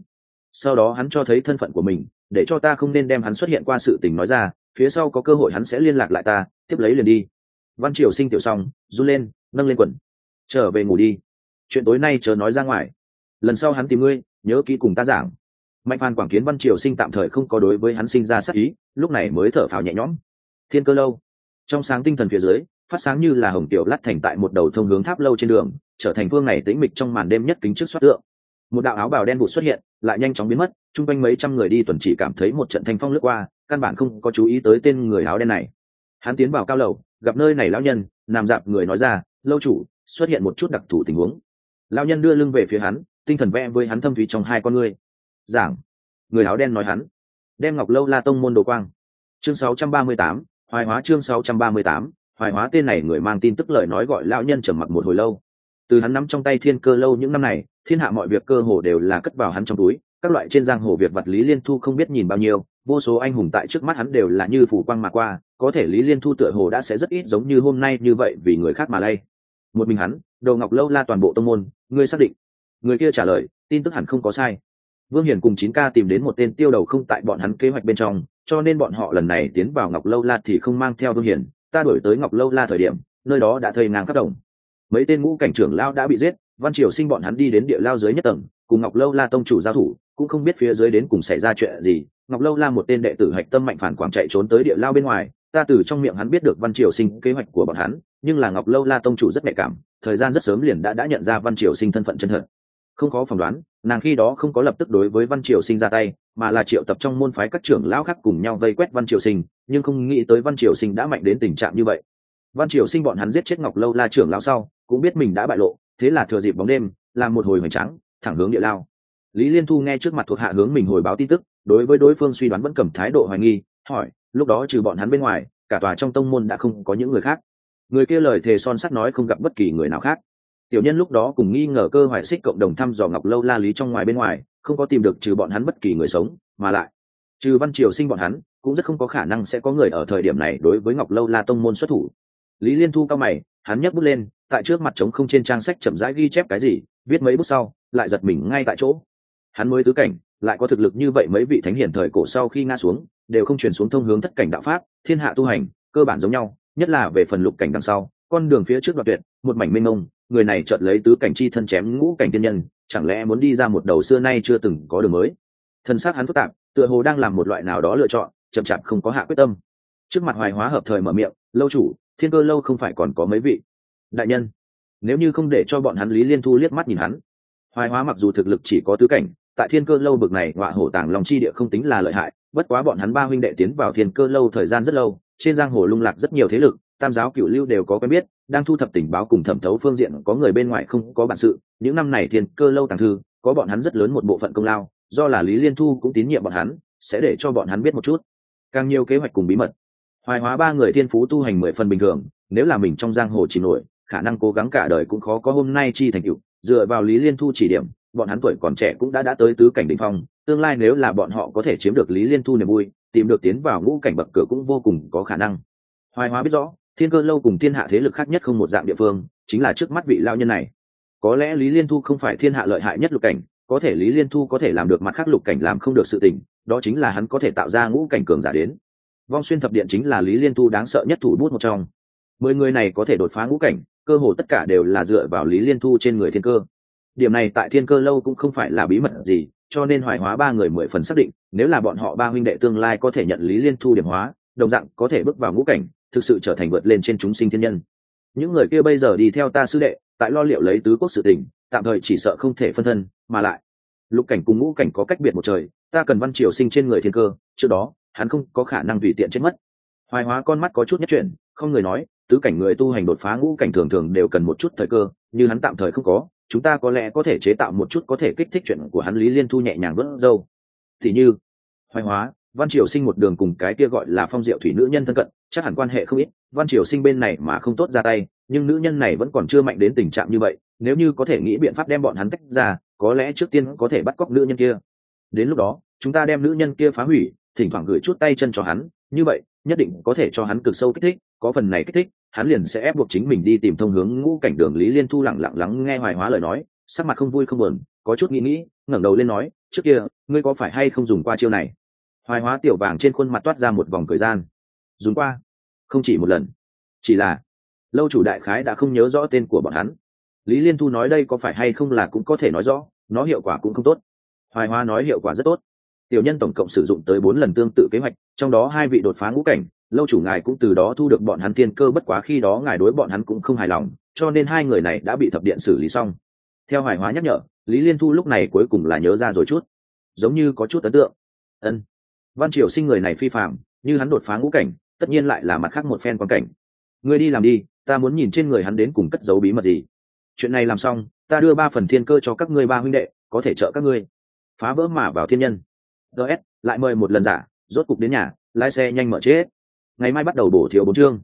Sau đó hắn cho thấy thân phận của mình, để cho ta không nên đem hắn xuất hiện qua sự tình nói ra, phía sau có cơ hội hắn sẽ liên lạc lại ta, tiếp lấy liền đi. Văn triều sinh tiểu xong, run lên, nâng lên quần. Trở về ngủ đi chuyện tối nay chớ nói ra ngoài. Lần sau hắn tìm ngươi, nhớ kỹ cùng ta giảng. Mạnh phan quảng kiến văn triều sinh tạm thời không có đối với hắn sinh ra sắc ý, lúc này mới thở phào nhẹ nhõm. Thiên cơ lâu. Trong sáng tinh thần phía dưới, phát sáng như là hồng tiểu lát thành tại một đầu thông hướng tháp lâu trên đường, trở thành phương này tĩnh mịch trong màn đêm nhất kính trước xuất tượng. Một đạo áo bào đen bụt xuất hiện, lại nhanh chóng biến mất, chung quanh mấy trăm người đi tuần chỉ cảm thấy một trận thanh phong lướt qua, căn bản không có chú ý tới tên người áo đen này. Hắn tiến vào cao lầu, gặp nơi này lão nhân, nằm dạp người nói ra, lâu chủ, xuất hiện một chút đặc thù tình huống lão nhân đưa lưng về phía hắn tinh thần vẽ với hắn thâm thúy trong hai con ngươi. Giảng. Người áo đen nói hắn. Đem ngọc lâu la tông môn đồ quang. Chương 638, hoài hóa chương 638, hoài hóa tên này người mang tin tức lời nói gọi lão nhân trầm mặc một hồi lâu. Từ hắn nắm trong tay thiên cơ lâu những năm này thiên hạ mọi việc cơ hồ đều là cất vào hắn trong túi các loại trên giang hồ việc vật lý liên thu không biết nhìn bao nhiêu vô số anh hùng tại trước mắt hắn đều là như phủ quang mà qua có thể lý liên thu tựa hồ đã sẽ rất ít giống như hôm nay như vậy vì người khác mà lay. Một mình hắn đầu ngọc lâu la toàn bộ tông môn, ngươi xác định. Người kia trả lời, tin tức hẳn không có sai. Vương hiền cùng chín ca tìm đến một tên tiêu đầu không tại bọn hắn kế hoạch bên trong, cho nên bọn họ lần này tiến vào ngọc lâu la thì không mang theo vương hiền. Ta đổi tới ngọc lâu la thời điểm, nơi đó đã thầy ngang khắp đồng. Mấy tên ngũ cảnh trưởng lao đã bị giết, văn triều sinh bọn hắn đi đến địa lao dưới nhất tầng, cùng ngọc lâu la tông chủ giao thủ, cũng không biết phía dưới đến cùng xảy ra chuyện gì. Ngọc lâu la một tên đệ tử hạch tâm mạnh phản quảng chạy trốn tới địa lao bên ngoài, ta từ trong miệng hắn biết được văn triều sinh kế hoạch của bọn hắn nhưng là ngọc lâu la tông chủ rất nhạy cảm, thời gian rất sớm liền đã đã nhận ra văn triều sinh thân phận chân thật. Không khó phỏng đoán, nàng khi đó không có lập tức đối với văn triều sinh ra tay, mà là triệu tập trong môn phái các trưởng lão khác cùng nhau vây quét văn triều sinh, nhưng không nghĩ tới văn triều sinh đã mạnh đến tình trạng như vậy. Văn triều sinh bọn hắn giết chết ngọc lâu la trưởng lão sau, cũng biết mình đã bại lộ, thế là thừa dịp bóng đêm, làm một hồi hoành trắng thẳng hướng địa lao. Lý liên thu nghe trước mặt thuộc hạ hướng mình hồi báo tin tức, đối với đối phương suy đoán vẫn cầm thái độ hoài nghi, hỏi, lúc đó trừ bọn hắn bên ngoài, cả tòa trong tông môn đã không có những người khác người kia lời thề son sắt nói không gặp bất kỳ người nào khác. Tiểu nhân lúc đó cùng nghi ngờ cơ hoài xích cộng đồng thăm dò ngọc lâu la lý trong ngoài bên ngoài, không có tìm được trừ bọn hắn bất kỳ người sống, mà lại, trừ văn triều sinh bọn hắn, cũng rất không có khả năng sẽ có người ở thời điểm này đối với ngọc lâu la tông môn xuất thủ. Lý liên thu cao mày, hắn nhấc bút lên, tại trước mặt trống không trên trang sách chậm rãi ghi chép cái gì, viết mấy bút sau, lại giật mình ngay tại chỗ. Hắn mới tứ cảnh, lại có thực lực như vậy mấy vị thánh hiển thời cổ sau khi ngã xuống, đều không chuyển xuống thông hướng thất cảnh đạo pháp, thiên hạ tu hành, cơ bản giống nhau nhất là về phần lục cảnh đằng sau, con đường phía trước đoạn tuyệt, một mảnh mênh mông, người này chợt lấy tứ cảnh chi thân chém ngũ cảnh tiên nhân, chẳng lẽ muốn đi ra một đầu xưa nay chưa từng có đường mới? Thân xác hắn phức tạp, tựa hồ đang làm một loại nào đó lựa chọn, chậm chạp không có hạ quyết tâm. Trước mặt hoài hóa hợp thời mở miệng, lâu chủ, thiên cơ lâu không phải còn có mấy vị? Đại nhân. Nếu như không để cho bọn hắn lý liên thu liếc mắt nhìn hắn, hoài hóa mặc dù thực lực chỉ có tứ cảnh, tại thiên cơ lâu bực này họa hổ tàng lòng chi địa không tính là lợi hại, bất quá bọn hắn ba huynh đệ tiến vào thiên cơ lâu thời gian rất lâu trên giang hồ lung lạc rất nhiều thế lực, tam giáo cựu lưu đều có quen biết, đang thu thập tình báo cùng thẩm thấu phương diện, có người bên ngoài không có bản sự. Những năm này thiên cơ lâu tàng thư, có bọn hắn rất lớn một bộ phận công lao, do là lý liên thu cũng tín nhiệm bọn hắn, sẽ để cho bọn hắn biết một chút. Càng nhiều kế hoạch cùng bí mật. Hoài hóa ba người thiên phú tu hành mười phần bình thường, nếu là mình trong giang hồ chỉ nổi, khả năng cố gắng cả đời cũng khó có hôm nay chi thành tựu. Dựa vào lý liên thu chỉ điểm, bọn hắn tuổi còn trẻ cũng đã đã tới tứ cảnh đỉnh phong, tương lai nếu là bọn họ có thể chiếm được lý liên thu niềm vui tìm được tiến vào ngũ cảnh bậc cửa cũng vô cùng có khả năng. Hoài hóa biết rõ, thiên cơ lâu cùng thiên hạ thế lực khác nhất không một dạng địa phương, chính là trước mắt vị lao nhân này. Có lẽ lý liên thu không phải thiên hạ lợi hại nhất lục cảnh, có thể lý liên thu có thể làm được mặt khác lục cảnh làm không được sự tình, đó chính là hắn có thể tạo ra ngũ cảnh cường giả đến. Vong xuyên thập điện chính là lý liên thu đáng sợ nhất thủ bút một trong. Mười người này có thể đột phá ngũ cảnh, cơ hồ tất cả đều là dựa vào lý liên thu trên người thiên cơ. Điểm này tại thiên cơ lâu cũng không phải là bí mật gì cho nên hoài hóa ba người mười phần xác định, nếu là bọn họ ba huynh đệ tương lai có thể nhận lý liên thu điểm hóa, đồng dạng có thể bước vào ngũ cảnh, thực sự trở thành vượt lên trên chúng sinh thiên nhân. Những người kia bây giờ đi theo ta sư đệ, tại lo liệu lấy tứ quốc sự tình, tạm thời chỉ sợ không thể phân thân, mà lại, lục cảnh cùng ngũ cảnh có cách biệt một trời, ta cần văn triều sinh trên người thiên cơ, trước đó, hắn không có khả năng tùy tiện chết mất. Hoài hóa con mắt có chút nhất chuyển, không người nói, tứ cảnh người tu hành đột phá ngũ cảnh thường thường đều cần một chút thời cơ, như hắn tạm thời không có chúng ta có lẽ có thể chế tạo một chút có thể kích thích chuyện của hắn lý liên thu nhẹ nhàng vớt dâu. Thì như, hoài hóa, văn triều sinh một đường cùng cái kia gọi là phong diệu thủy nữ nhân thân cận, chắc hẳn quan hệ không ít, văn triều sinh bên này mà không tốt ra tay, nhưng nữ nhân này vẫn còn chưa mạnh đến tình trạng như vậy, nếu như có thể nghĩ biện pháp đem bọn hắn tách ra, có lẽ trước tiên có thể bắt cóc nữ nhân kia. Đến lúc đó, chúng ta đem nữ nhân kia phá hủy, thỉnh thoảng gửi chút tay chân cho hắn, như vậy, nhất định có thể cho hắn cực sâu kích thích có phần này kích thích, hắn liền sẽ ép buộc chính mình đi tìm thông hướng ngũ cảnh đường lý liên thu lặng lặng lắng nghe hoài hóa lời nói, sắc mặt không vui không buồn, có chút nghĩ nghĩ, ngẩng đầu lên nói, trước kia, ngươi có phải hay không dùng qua chiêu này? Hoài hóa tiểu vàng trên khuôn mặt toát ra một vòng thời gian. Dùng qua? Không chỉ một lần. Chỉ là, lâu chủ đại khái đã không nhớ rõ tên của bọn hắn. Lý liên thu nói đây có phải hay không là cũng có thể nói rõ, nó hiệu quả cũng không tốt. Hoài hóa nói hiệu quả rất tốt. Tiểu nhân tổng cộng sử dụng tới bốn lần tương tự kế hoạch, trong đó hai vị đột phá ngũ cảnh lâu chủ ngài cũng từ đó thu được bọn hắn tiên cơ bất quá khi đó ngài đối bọn hắn cũng không hài lòng, cho nên hai người này đã bị thập điện xử lý xong. Theo hoài hóa nhắc nhở, lý liên thu lúc này cuối cùng là nhớ ra rồi chút. Giống như có chút ấn tượng. Ân. Văn triều sinh người này phi phạm như hắn đột phá ngũ cảnh, tất nhiên lại là mặt khác một phen quan cảnh. Người đi làm đi, ta muốn nhìn trên người hắn đến cùng cất giấu bí mật gì. Chuyện này làm xong, ta đưa ba phần thiên cơ cho các ngươi ba huynh đệ, có thể trợ các ngươi. Phá vỡ mà vào thiên nhân. Ts lại mời một lần giả, rốt cục đến nhà, lái xe nhanh mở chết ngày mai bắt đầu bổ thiếu bốn chương.